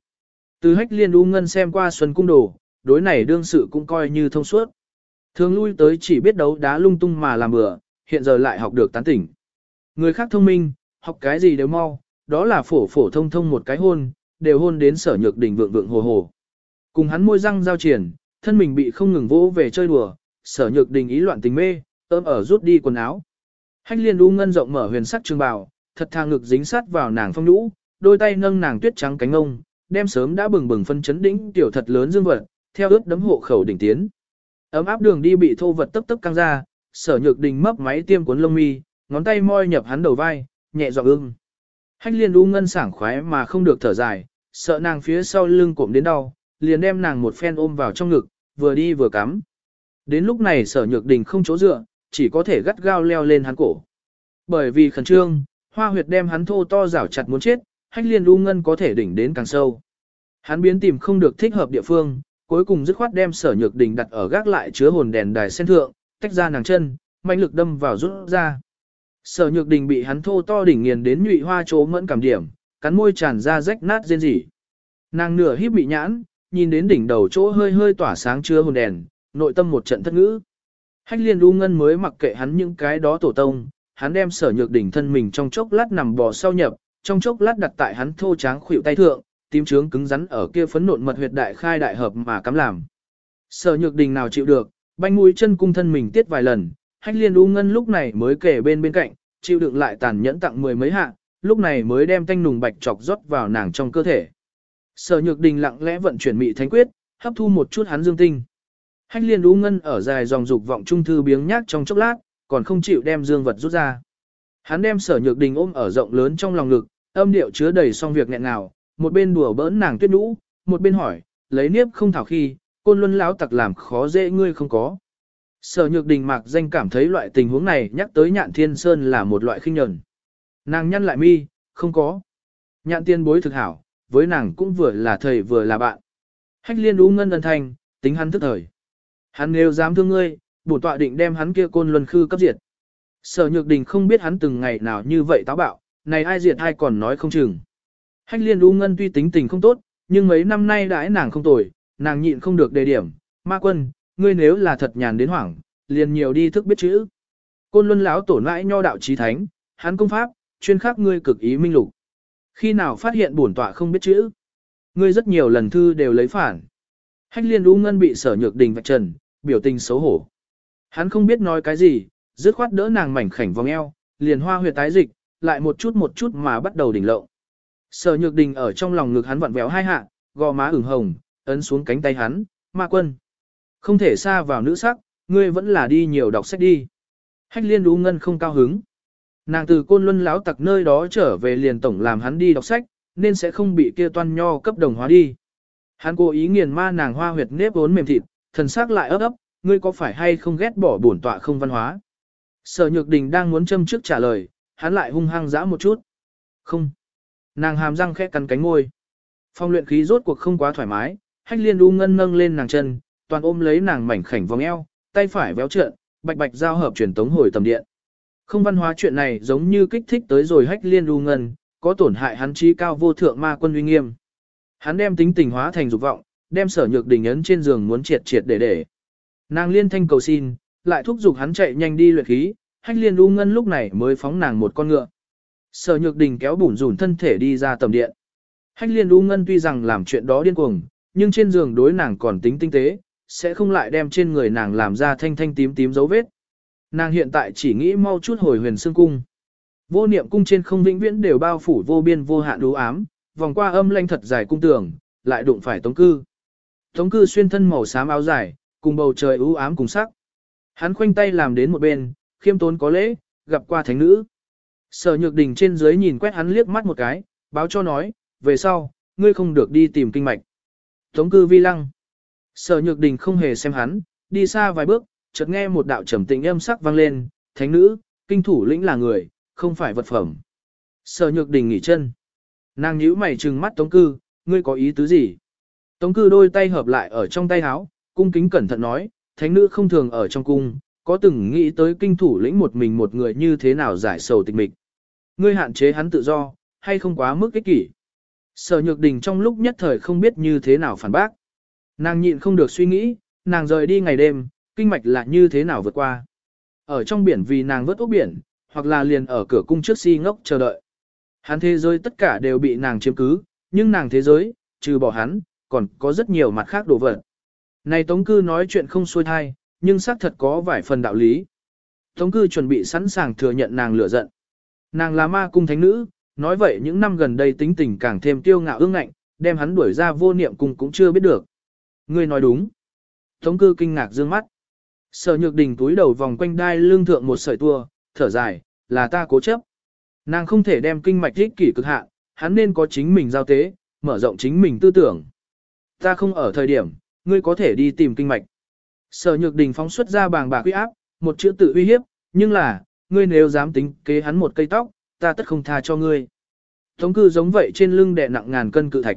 Từ hách liên u ngân xem qua xuân cung đồ, đối này đương sự cũng coi như thông suốt. Thường lui tới chỉ biết đấu đá lung tung mà làm bừa, hiện giờ lại học được tán tỉnh. Người khác thông minh, học cái gì đều mau, đó là phổ phổ thông thông một cái hôn, đều hôn đến sở nhược đỉnh vượng vượng hồ hồ. Cùng hắn môi răng giao triển, thân mình bị không ngừng vỗ về chơi đùa, sở nhược đình ý loạn tình mê, ôm ở rút đi quần áo. Hách liên u ngân rộng mở huyền sắc trường bào, thật thà ngực dính sát vào nàng phong nhũ, đôi tay nâng nàng tuyết trắng cánh ông, đem sớm đã bừng bừng phân chấn đỉnh tiểu thật lớn dương vật, theo ướt đấm hộ khẩu đỉnh tiến. Ấm áp đường đi bị thô vật tấp tấp căng ra, sở nhược đình mấp máy tiêm cuốn lông mi, ngón tay moi nhập hắn đầu vai, nhẹ giọng ưng. Hách liên u ngân sảng khoái mà không được thở dài, sợ nàng phía sau lưng cộm đến đau, liền đem nàng một phen ôm vào trong ngực, vừa đi vừa cắm. Đến lúc này sở nhược đình không chỗ dựa, chỉ có thể gắt gao leo lên hắn cổ. Bởi vì khẩn trương, hoa huyệt đem hắn thô to rảo chặt muốn chết, hách liên u ngân có thể đỉnh đến càng sâu. Hắn biến tìm không được thích hợp địa phương, cuối cùng dứt khoát đem sở nhược đình đặt ở gác lại chứa hồn đèn đài sen thượng, tách ra nàng chân, mạnh lực đâm vào rút ra. Sở nhược đình bị hắn thô to đỉnh nghiền đến nhụy hoa chỗ mẫn cảm điểm, cắn môi tràn ra rách nát rên rỉ. Nàng nửa híp bị nhãn, nhìn đến đỉnh đầu chỗ hơi hơi tỏa sáng chứa hồn đèn, nội tâm một trận thất ngữ. Hách liên u ngân mới mặc kệ hắn những cái đó tổ tông, hắn đem sở nhược đỉnh thân mình trong chốc lát nằm bò sau nhập, trong chốc lát đặt tại hắn thô tráng khuỷu tay thượng, tím trướng cứng rắn ở kia phấn nộn mật huyệt đại khai đại hợp mà cắm làm. Sở nhược đình nào chịu được, banh mũi chân cung thân mình tiết vài lần, hách liên u ngân lúc này mới kể bên bên cạnh, chịu đựng lại tàn nhẫn tặng mười mấy hạ, lúc này mới đem thanh nùng bạch chọc rót vào nàng trong cơ thể. Sở nhược đình lặng lẽ vận chuyển mị thánh quyết, hấp thu một chút hắn dương tinh. Hách liên u ngân ở dài dòng dục vọng trung thư biếng nhác trong chốc lát, còn không chịu đem dương vật rút ra. Hắn đem sở nhược đình ôm ở rộng lớn trong lòng ngực, âm điệu chứa đầy xong việc nghẹn nào, một bên đùa bỡn nàng tuyết nũ, một bên hỏi, lấy niếp không thảo khi, côn luân lão tặc làm khó dễ ngươi không có. Sở nhược đình mạc danh cảm thấy loại tình huống này nhắc tới nhạn thiên sơn là một loại khinh nhẫn. Nàng nhăn lại mi, không có. Nhạn tiên bối thực hảo, với nàng cũng vừa là thầy vừa là bạn. Hách liên đú ngân ân thanh, tính hắn thức thời. Hắn nếu dám thương ngươi, bổn tọa định đem hắn kia côn luân khư cấp diệt. Sở nhược đình không biết hắn từng ngày nào như vậy táo bạo, này ai diệt ai còn nói không chừng. Hách liên đu ngân tuy tính tình không tốt, nhưng mấy năm nay đãi nàng không tồi, nàng nhịn không được đề điểm. Ma quân, ngươi nếu là thật nhàn đến hoảng, liền nhiều đi thức biết chữ. Côn luân lão tổ nãi nho đạo trí thánh, hắn công pháp, chuyên khắc ngươi cực ý minh lục. Khi nào phát hiện bổn tọa không biết chữ, ngươi rất nhiều lần thư đều lấy phản. Hách liên U ngân bị sở nhược đình vạch trần, biểu tình xấu hổ. Hắn không biết nói cái gì, dứt khoát đỡ nàng mảnh khảnh vòng eo, liền hoa huyệt tái dịch, lại một chút một chút mà bắt đầu đỉnh lộng. Sở nhược đình ở trong lòng ngực hắn vặn vẹo hai hạ, gò má ửng hồng, ấn xuống cánh tay hắn, ma quân. Không thể xa vào nữ sắc, ngươi vẫn là đi nhiều đọc sách đi. Hách liên đú ngân không cao hứng. Nàng từ côn luân láo tặc nơi đó trở về liền tổng làm hắn đi đọc sách, nên sẽ không bị kia toan nho cấp đồng hóa đi. Hắn cố ý nghiền ma nàng hoa huyệt nếp vốn mềm thịt, thần sắc lại ấp ấp, ngươi có phải hay không ghét bỏ bổn tọa không văn hóa. Sở nhược đình đang muốn châm trước trả lời, hắn lại hung hăng dã một chút. Không. Nàng hàm răng khẽ cắn cánh ngôi. Phong luyện khí rốt cuộc không quá thoải mái, hách liên u ngân nâng lên nàng chân, toàn ôm lấy nàng mảnh khảnh vòng eo, tay phải véo trợn, bạch bạch giao hợp truyền tống hồi tầm điện. Không văn hóa chuyện này giống như kích thích tới rồi hách liên lưu ngân, có tổn hại hắn trí cao vô thượng ma quân uy nghiêm. Hắn đem tính tình hóa thành dục vọng, đem sở nhược đình ấn trên giường muốn triệt triệt để để. Nàng liên thanh cầu xin, lại thúc giục hắn chạy nhanh đi luyện khí, hách liên lưu ngân lúc này mới phóng nàng một con ngựa. Sở nhược đình kéo bủn rủn thân thể đi ra tầm điện. Hách liên lưu ngân tuy rằng làm chuyện đó điên cuồng, nhưng trên giường đối nàng còn tính tinh tế, sẽ không lại đem trên người nàng làm ra thanh thanh tím tím dấu vết. Nàng hiện tại chỉ nghĩ mau chút hồi huyền xương cung. Vô niệm cung trên không vĩnh viễn đều bao phủ vô biên vô hạn đố ám, vòng qua âm lanh thật dài cung tường, lại đụng phải tống cư. Tống cư xuyên thân màu xám áo dài, cùng bầu trời u ám cùng sắc. Hắn khoanh tay làm đến một bên, khiêm tốn có lễ, gặp qua thánh nữ. Sở nhược đình trên dưới nhìn quét hắn liếc mắt một cái, báo cho nói, về sau, ngươi không được đi tìm kinh mạch. Tống cư vi lăng. Sở nhược đình không hề xem hắn, đi xa vài bước, chợt nghe một đạo trầm tĩnh âm sắc vang lên, thánh nữ, kinh thủ lĩnh là người, không phải vật phẩm. Sở nhược đình nghỉ chân. Nàng nhíu mày trừng mắt tống cư, ngươi có ý tứ gì? Tống cư đôi tay hợp lại ở trong tay áo, cung kính cẩn thận nói, thánh nữ không thường ở trong cung, có từng nghĩ tới kinh thủ lĩnh một mình một người như thế nào giải sầu tịch mịch. Ngươi hạn chế hắn tự do, hay không quá mức ích kỷ. Sở nhược đình trong lúc nhất thời không biết như thế nào phản bác. Nàng nhịn không được suy nghĩ, nàng rời đi ngày đêm, kinh mạch là như thế nào vượt qua. Ở trong biển vì nàng vớt ốc biển, hoặc là liền ở cửa cung trước si ngốc chờ đợi. Hắn thế giới tất cả đều bị nàng chiếm cứ, nhưng nàng thế giới, trừ bỏ hắn, còn có rất nhiều mặt khác đồ vật. Này Tống Cư nói chuyện không xuôi thai, nhưng xác thật có vài phần đạo lý. Tống Cư chuẩn bị sẵn sàng thừa nhận nàng lửa giận. Nàng là ma cung thánh nữ, nói vậy những năm gần đây tính tình càng thêm tiêu ngạo ương ngạnh, đem hắn đuổi ra vô niệm cung cũng chưa biết được. Ngươi nói đúng. Tống Cư kinh ngạc dương mắt. Sở nhược đình túi đầu vòng quanh đai lương thượng một sợi tua, thở dài, là ta cố chấp. Nàng không thể đem kinh mạch rích kỷ cực hạn, hắn nên có chính mình giao tế, mở rộng chính mình tư tưởng. Ta không ở thời điểm, ngươi có thể đi tìm kinh mạch. Sở nhược đình phóng xuất ra bàng bạc uy áp, một chữ tự uy hiếp, nhưng là, ngươi nếu dám tính kế hắn một cây tóc, ta tất không tha cho ngươi. Tống cư giống vậy trên lưng đè nặng ngàn cân cự thạch.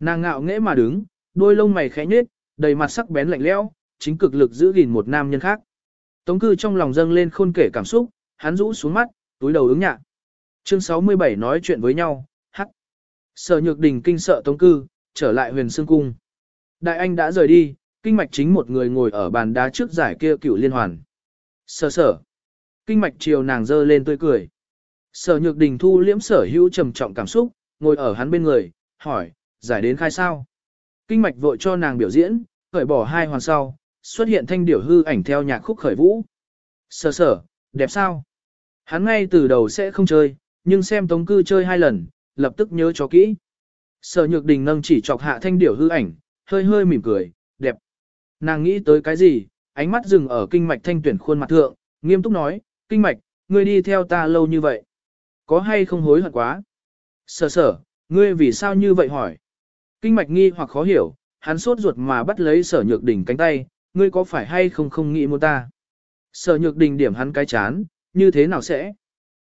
Nàng ngạo nghễ mà đứng, đôi lông mày khẽ nhếch, đầy mặt sắc bén lạnh lẽo, chính cực lực giữ gìn một nam nhân khác. Tống cư trong lòng dâng lên khôn kể cảm xúc, hắn rũ xuống mắt, túi đầu ứng nhạ. Chương 67 nói chuyện với nhau, hắc. Sở nhược đình kinh sợ tống cư, trở lại huyền xương cung. Đại anh đã rời đi, kinh mạch chính một người ngồi ở bàn đá trước giải kia cựu liên hoàn. Sở sở. Kinh mạch chiều nàng dơ lên tươi cười. Sở nhược đình thu liễm sở hữu trầm trọng cảm xúc, ngồi ở hắn bên người, hỏi, giải đến khai sao. Kinh mạch vội cho nàng biểu diễn, khởi bỏ hai hoàn sau, xuất hiện thanh điểu hư ảnh theo nhạc khúc khởi vũ. Sở sở, đẹp sao? Hắn ngay từ đầu sẽ không chơi, nhưng xem tống cư chơi hai lần, lập tức nhớ cho kỹ. Sở nhược đình nâng chỉ chọc hạ thanh điểu hư ảnh, hơi hơi mỉm cười, đẹp. Nàng nghĩ tới cái gì, ánh mắt dừng ở kinh mạch thanh tuyển khuôn mặt thượng, nghiêm túc nói, kinh mạch, ngươi đi theo ta lâu như vậy. Có hay không hối hận quá? Sở sở, ngươi vì sao như vậy hỏi? Kinh mạch nghi hoặc khó hiểu, hắn sốt ruột mà bắt lấy sở nhược đình cánh tay, ngươi có phải hay không không nghĩ muốn ta? Sở nhược đình điểm hắn cái chán, như thế nào sẽ?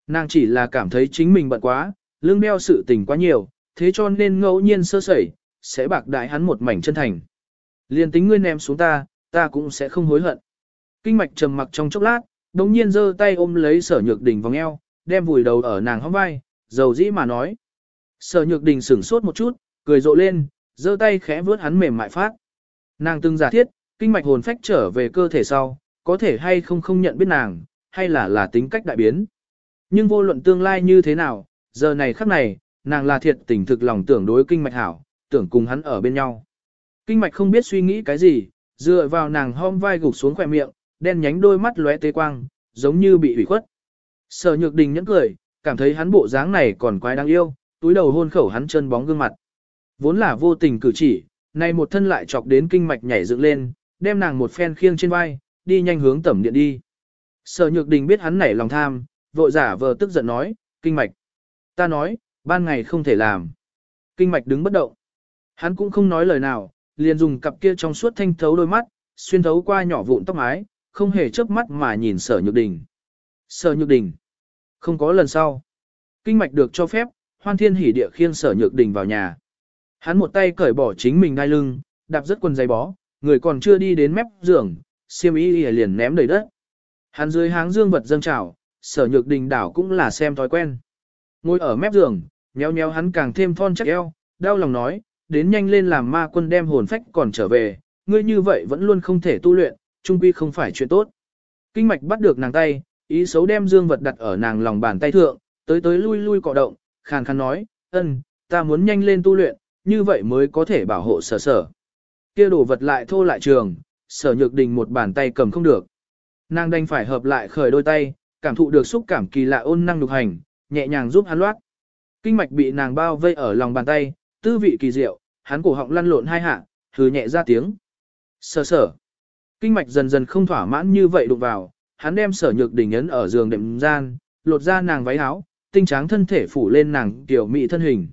Nàng chỉ là cảm thấy chính mình bận quá, lương đeo sự tình quá nhiều, thế cho nên ngẫu nhiên sơ sẩy, sẽ bạc đại hắn một mảnh chân thành. Liên tính ngươi ném xuống ta, ta cũng sẽ không hối hận. Kinh mạch trầm mặc trong chốc lát, đồng nhiên giơ tay ôm lấy sở nhược đình vòng eo, đem vùi đầu ở nàng hóc vai, dầu dĩ mà nói. Sở nhược đình sửng sốt một chút, cười rộ lên, giơ tay khẽ vướt hắn mềm mại phát. Nàng từng giả thiết, kinh mạch hồn phách trở về cơ thể sau, có thể hay không không nhận biết nàng, hay là là tính cách đại biến. Nhưng vô luận tương lai như thế nào, giờ này khắc này, nàng là thiệt tình thực lòng tưởng đối kinh mạch hảo, tưởng cùng hắn ở bên nhau. Kinh mạch không biết suy nghĩ cái gì, dựa vào nàng hôm vai gục xuống khỏe miệng, đen nhánh đôi mắt lóe tê quang, giống như bị hủy khuất. Sở nhược đình nhẫn cười, cảm thấy hắn bộ dáng này còn quái đáng yêu, túi đầu hôn khẩu hắn chân bóng gương mặt. Vốn là vô tình cử chỉ, nay một thân lại chọc đến kinh mạch nhảy dựng lên, đem nàng một phen khiêng trên vai, đi nhanh hướng tẩm điện đi. Sở nhược đình biết hắn nảy lòng tham, vội giả vờ tức giận nói, kinh mạch. Ta nói, ban ngày không thể làm. Kinh mạch đứng bất động. Hắn cũng không nói lời nào, liền dùng cặp kia trong suốt thanh thấu đôi mắt, xuyên thấu qua nhỏ vụn tóc mái, không hề chớp mắt mà nhìn sở nhược đình. Sở nhược đình. Không có lần sau. Kinh mạch được cho phép, hoan thiên hỉ địa khiêng sở nhược đình vào nhà. Hắn một tay cởi bỏ chính mình đai lưng, đạp rất quần giày bó, người còn chưa đi đến mép giường, xiêm y liền ném đầy đất. Hắn dưới háng dương vật dâng trào, sở nhược đình đảo cũng là xem thói quen. Ngồi ở mép giường, nheo nheo hắn càng thêm thon chắc eo, đau lòng nói, đến nhanh lên làm ma quân đem hồn phách còn trở về, ngươi như vậy vẫn luôn không thể tu luyện, trung quy không phải chuyện tốt. Kinh mạch bắt được nàng tay, ý xấu đem dương vật đặt ở nàng lòng bàn tay thượng, tới tới lui lui cọ động, khàn khàn nói, ân, ta muốn nhanh lên tu luyện, như vậy mới có thể bảo hộ sở sở. Kia đổ vật lại thô lại trường, sở nhược đình một bàn tay cầm không được. Nàng đành phải hợp lại khởi đôi tay, cảm thụ được xúc cảm kỳ lạ ôn năng đục hành, nhẹ nhàng giúp hắn loát. Kinh mạch bị nàng bao vây ở lòng bàn tay, tư vị kỳ diệu, hắn cổ họng lăn lộn hai hạ, hừ nhẹ ra tiếng. Sở sở. Kinh mạch dần dần không thỏa mãn như vậy đụng vào, hắn đem sở nhược đỉnh ấn ở giường đệm gian, lột ra nàng váy áo, tinh tráng thân thể phủ lên nàng tiểu mị thân hình.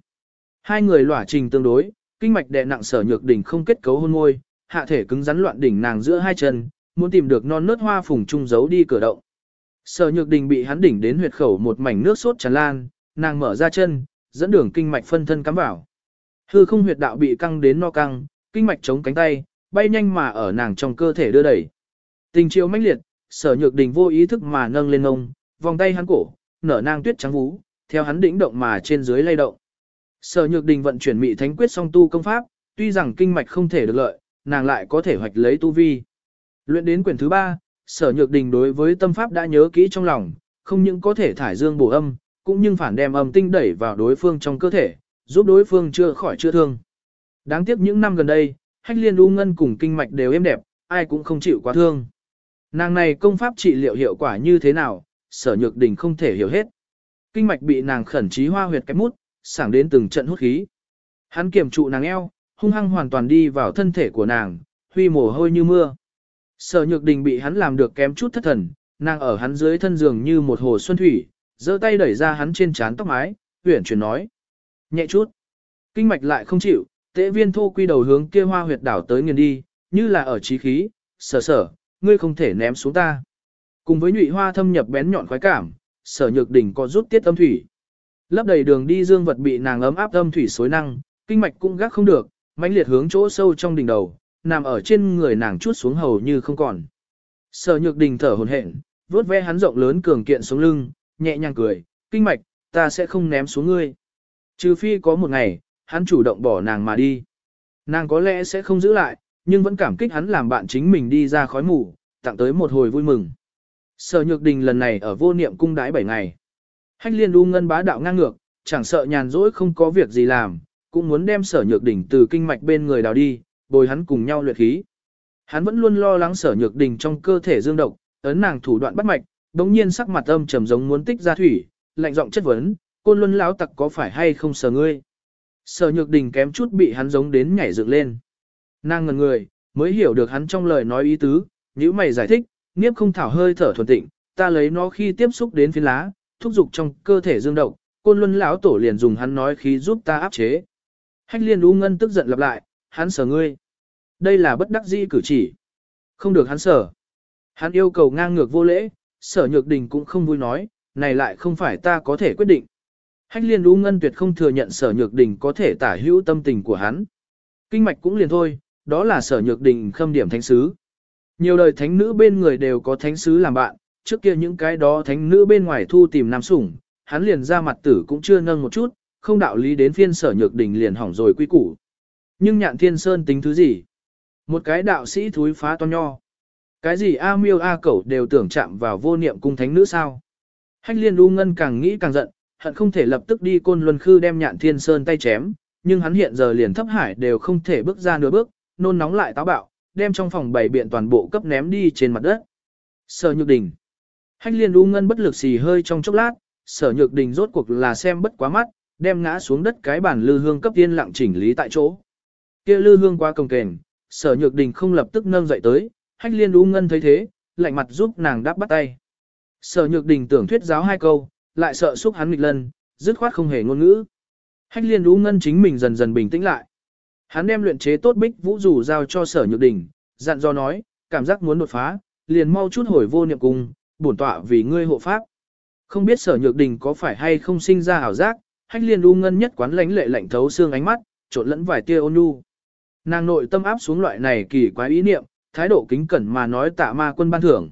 Hai người lỏa trình tương đối, kinh mạch đè nặng sở nhược đỉnh không kết cấu hôn môi, hạ thể cứng rắn loạn đỉnh nàng giữa hai chân, muốn tìm được non nớt hoa phùng trung giấu đi cửa động. Sở nhược đỉnh bị hắn đỉnh đến huyệt khẩu một mảnh nước sốt tràn lan, nàng mở ra chân, dẫn đường kinh mạch phân thân cắm vào. Hư không huyệt đạo bị căng đến no căng, kinh mạch chống cánh tay, bay nhanh mà ở nàng trong cơ thể đưa đẩy. Tình chiều mãnh liệt, sở nhược đình vô ý thức mà nâng lên ông vòng tay hắn cổ, nở nang tuyết trắng vú, theo hắn đỉnh động mà trên dưới lay động. Sở nhược đình vận chuyển mị thánh quyết song tu công pháp, tuy rằng kinh mạch không thể được lợi, nàng lại có thể hoạch lấy tu vi. Luyện đến quyển thứ ba, sở nhược đình đối với tâm pháp đã nhớ kỹ trong lòng, không những có thể thải dương bổ âm, cũng nhưng phản đem âm tinh đẩy vào đối phương trong cơ thể, giúp đối phương chưa khỏi chữa thương. Đáng tiếc những năm gần đây, hách liên u ngân cùng kinh mạch đều êm đẹp, ai cũng không chịu quá thương. Nàng này công pháp trị liệu hiệu quả như thế nào, sở nhược đình không thể hiểu hết. Kinh mạch bị nàng khẩn trí hoa huyệt cái mút, sảng đến từng trận hút khí. Hắn kiểm trụ nàng eo, hung hăng hoàn toàn đi vào thân thể của nàng, huy mồ hôi như mưa. Sở nhược đình bị hắn làm được kém chút thất thần, nàng ở hắn dưới thân giường như một hồ xuân thủy, giơ tay đẩy ra hắn trên trán tóc mái, huyển chuyển nói. Nhẹ chút. Kinh mạch lại không chịu, tế viên thô quy đầu hướng kia hoa huyệt đảo tới nghiền đi, như là ở trí khí, sở sở, ngươi không thể ném xuống ta. Cùng với nhụy hoa thâm nhập bén nhọn khoái cảm, sở nhược Đình có rút tiết âm thủy. Lấp đầy đường đi dương vật bị nàng ấm áp âm thủy xối năng, kinh mạch cũng gác không được, mãnh liệt hướng chỗ sâu trong đỉnh đầu, nằm ở trên người nàng chút xuống hầu như không còn. Sở nhược đình thở hổn hển, vuốt ve hắn rộng lớn cường kiện xuống lưng, nhẹ nhàng cười, kinh mạch, ta sẽ không ném xuống ngươi. Trừ phi có một ngày, hắn chủ động bỏ nàng mà đi. Nàng có lẽ sẽ không giữ lại, nhưng vẫn cảm kích hắn làm bạn chính mình đi ra khói mù, tặng tới một hồi vui mừng. Sở nhược đình lần này ở vô niệm cung đái 7 ngày. Hách liên đu ngân bá đạo ngang ngược, chẳng sợ nhàn rỗi không có việc gì làm, cũng muốn đem sở nhược đỉnh từ kinh mạch bên người đào đi, bồi hắn cùng nhau luyện khí. Hắn vẫn luôn lo lắng sở nhược đỉnh trong cơ thể dương độc, ấn nàng thủ đoạn bắt mạch, đống nhiên sắc mặt âm trầm giống muốn tích ra thủy, lạnh giọng chất vấn, côn luân lão tặc có phải hay không sở ngươi. Sở nhược đình kém chút bị hắn giống đến nhảy dựng lên. Nàng ngần người, mới hiểu được hắn trong lời nói ý tứ, nếu mày giải thích, nghiếp không thảo hơi thở thuần tịnh, ta lấy nó khi tiếp xúc đến phiến lá, thúc dục trong cơ thể dương độc, côn luân lão tổ liền dùng hắn nói khí giúp ta áp chế. Hách liên u ngân tức giận lặp lại, hắn sở ngươi. Đây là bất đắc dĩ cử chỉ. Không được hắn sở. Hắn yêu cầu ngang ngược vô lễ, sở nhược đình cũng không vui nói, này lại không phải ta có thể quyết định. Hách liên u ngân tuyệt không thừa nhận sở nhược đình có thể tả hữu tâm tình của hắn. Kinh mạch cũng liền thôi, đó là sở nhược đình khâm điểm thánh sứ. Nhiều đời thánh nữ bên người đều có thánh sứ làm bạn, trước kia những cái đó thánh nữ bên ngoài thu tìm nam sủng, hắn liền ra mặt tử cũng chưa nâng một chút, không đạo lý đến phiên sở nhược đình liền hỏng rồi quy củ. Nhưng nhạn thiên sơn tính thứ gì? Một cái đạo sĩ thúi phá to nho. Cái gì A miêu A cẩu đều tưởng chạm vào vô niệm cung thánh nữ sao? Hách liên u ngân càng nghĩ càng giận, hận không thể lập tức đi côn luân khư đem nhạn thiên sơn tay chém, nhưng hắn hiện giờ liền thấp hải đều không thể bước ra nửa bước, nôn nóng lại táo bạo, đem trong phòng bày biện toàn bộ cấp ném đi trên mặt đất. Sở nhược đình. Hách liên u ngân bất lực xì hơi trong chốc lát, sở nhược đình rốt cuộc là xem bất quá mắt, đem ngã xuống đất cái bản lư hương cấp tiên lặng chỉnh lý tại chỗ. Kia lư hương qua công kềnh, sở nhược đình không lập tức nâng dậy tới, hách liên u ngân thấy thế, lạnh mặt giúp nàng đáp bắt tay. Sở nhược đình tưởng thuyết giáo hai câu, lại sợ xúc hắn nghịch lần, dứt khoát không hề ngôn ngữ. Hách liên u ngân chính mình dần dần bình tĩnh lại. Hắn đem luyện chế tốt bích vũ rủ giao cho sở nhược đình, dặn do nói, cảm giác muốn đột phá, liền mau chút hồi vô niệm cung, bổn tọa vì ngươi hộ pháp. Không biết sở nhược đình có phải hay không sinh ra ảo giác, hách liên u ngân nhất quán lánh lệ lạnh thấu xương ánh mắt, trộn lẫn vài tia ôn nhu. Nàng nội tâm áp xuống loại này kỳ quái ý niệm, thái độ kính cẩn mà nói tạ ma quân ban thưởng.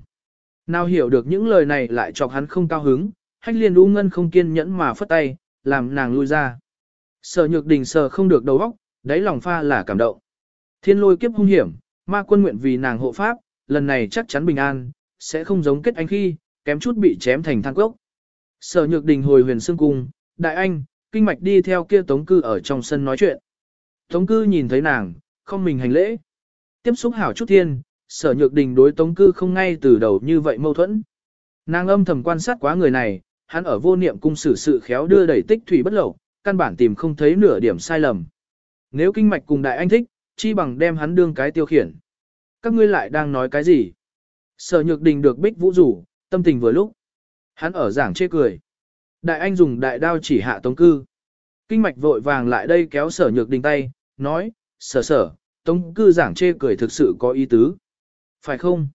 Nào hiểu được những lời này lại chọc hắn không cao hứng, hách liên u ngân không kiên nhẫn mà phất tay, làm nàng lui ra. Sở nhược đình sờ không được đầu óc, đáy lòng pha là cảm động. Thiên lôi kiếp hung hiểm, ma quân nguyện vì nàng hộ pháp, lần này chắc chắn bình an, sẽ không giống kết anh khi, kém chút bị chém thành than cốc. Sở nhược đình hồi huyền xương cung, đại anh, kinh mạch đi theo kia tống cư ở trong sân nói chuyện. Tống cư nhìn thấy nàng, không mình hành lễ. Tiếp xúc hảo chút thiên, sở nhược đình đối tống cư không ngay từ đầu như vậy mâu thuẫn. Nàng âm thầm quan sát quá người này, hắn ở vô niệm cung xử sự khéo đưa đẩy tích thủy bất lậu, căn bản tìm không thấy nửa điểm sai lầm. Nếu kinh mạch cùng đại anh thích, chi bằng đem hắn đương cái tiêu khiển. Các ngươi lại đang nói cái gì? Sở nhược đình được bích vũ rủ, tâm tình vừa lúc. Hắn ở giảng chê cười. Đại anh dùng đại đao chỉ hạ tống cư. Kinh mạch vội vàng lại đây kéo sở nhược đình tay, nói, sở sở, tống cư giảng chê cười thực sự có ý tứ. Phải không?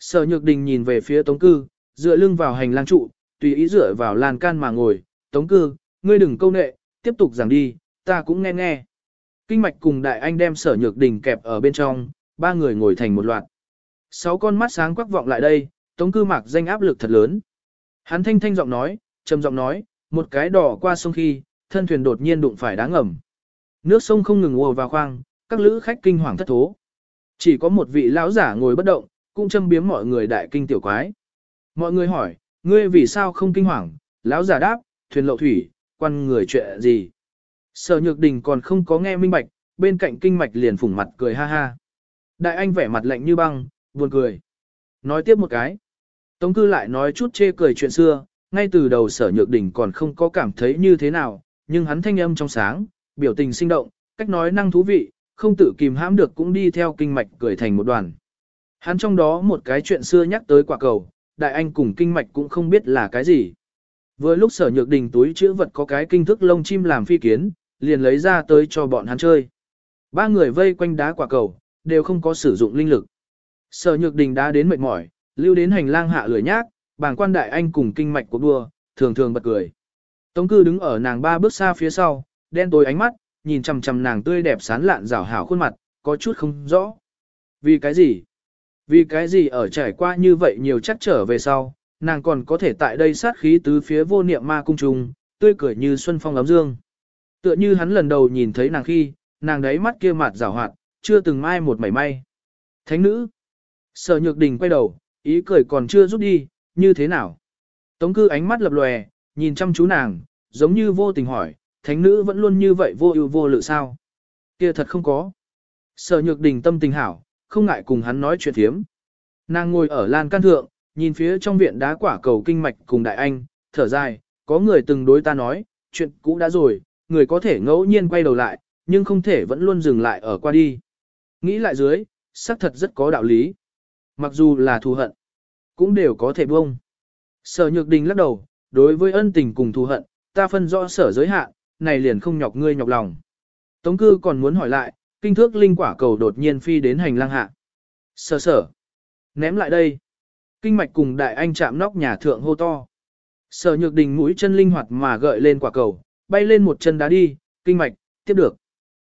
Sở nhược đình nhìn về phía tống cư, dựa lưng vào hành lang trụ, tùy ý dựa vào lan can mà ngồi, tống cư, ngươi đừng câu nệ, tiếp tục giảng đi, ta cũng nghe nghe. Kinh mạch cùng đại anh đem sở nhược đình kẹp ở bên trong, ba người ngồi thành một loạt. Sáu con mắt sáng quắc vọng lại đây, tống cư mạc danh áp lực thật lớn. Hắn thanh thanh giọng nói, trầm giọng nói, một cái đỏ qua sông khi, thân thuyền đột nhiên đụng phải đá ngầm. Nước sông không ngừng ùa vào khoang, các lữ khách kinh hoàng thất thố. Chỉ có một vị lão giả ngồi bất động, cũng châm biếm mọi người đại kinh tiểu quái. Mọi người hỏi, ngươi vì sao không kinh hoàng? Lão giả đáp, thuyền lậu thủy, quan người chuyện gì? Sở nhược đình còn không có nghe minh bạch, bên cạnh kinh mạch liền phủng mặt cười ha ha. Đại anh vẻ mặt lạnh như băng, buồn cười. Nói tiếp một cái. Tống cư lại nói chút chê cười chuyện xưa, ngay từ đầu sở nhược đỉnh còn không có cảm thấy như thế nào, nhưng hắn thanh âm trong sáng, biểu tình sinh động, cách nói năng thú vị, không tự kìm hãm được cũng đi theo kinh mạch cười thành một đoàn. Hắn trong đó một cái chuyện xưa nhắc tới quả cầu, đại anh cùng kinh mạch cũng không biết là cái gì. Vừa lúc sở nhược đình túi chữ vật có cái kinh thức lông chim làm phi kiến, liền lấy ra tới cho bọn hắn chơi. Ba người vây quanh đá quả cầu, đều không có sử dụng linh lực. Sở nhược đình đã đến mệt mỏi, lưu đến hành lang hạ lười nhác, bàng quan đại anh cùng kinh mạch của đua, thường thường bật cười. Tống cư đứng ở nàng ba bước xa phía sau, đen tối ánh mắt, nhìn chằm chằm nàng tươi đẹp sán lạn rảo hảo khuôn mặt, có chút không rõ. Vì cái gì? Vì cái gì ở trải qua như vậy nhiều chắc trở về sau, nàng còn có thể tại đây sát khí tứ phía vô niệm ma cung trùng, tươi cười như xuân phong ấm dương. Tựa như hắn lần đầu nhìn thấy nàng khi, nàng đấy mắt kia mặt rảo hoạt, chưa từng mai một mảy may. Thánh nữ. Sở nhược đình quay đầu, ý cười còn chưa rút đi, như thế nào? Tống cư ánh mắt lập lòe, nhìn chăm chú nàng, giống như vô tình hỏi, thánh nữ vẫn luôn như vậy vô ưu vô lự sao? Kia thật không có. Sở nhược đình tâm tình hảo, không ngại cùng hắn nói chuyện thiếm. Nàng ngồi ở lan can thượng, nhìn phía trong viện đá quả cầu kinh mạch cùng đại anh, thở dài, có người từng đối ta nói, chuyện cũ đã rồi, người có thể ngẫu nhiên quay đầu lại, nhưng không thể vẫn luôn dừng lại ở qua đi. Nghĩ lại dưới, xác thật rất có đạo lý. Mặc dù là thù hận, cũng đều có thể buông. Sở Nhược Đình lắc đầu, đối với ân tình cùng thù hận, ta phân rõ sở giới hạn, này liền không nhọc ngươi nhọc lòng. Tống cư còn muốn hỏi lại, kinh thước linh quả cầu đột nhiên phi đến hành lang hạ. Sở sở. Ném lại đây. Kinh mạch cùng đại anh chạm nóc nhà thượng hô to. Sở nhược đình mũi chân linh hoạt mà gợi lên quả cầu, bay lên một chân đá đi, kinh mạch, tiếp được.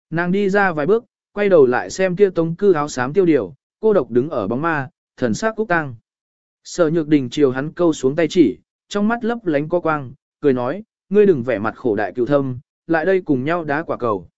Nàng đi ra vài bước, quay đầu lại xem kia tống cư áo xám tiêu điều, cô độc đứng ở bóng ma, thần sắc cúc tăng. Sở nhược đình chiều hắn câu xuống tay chỉ, trong mắt lấp lánh có quang, cười nói, ngươi đừng vẻ mặt khổ đại cựu thâm, lại đây cùng nhau đá quả cầu.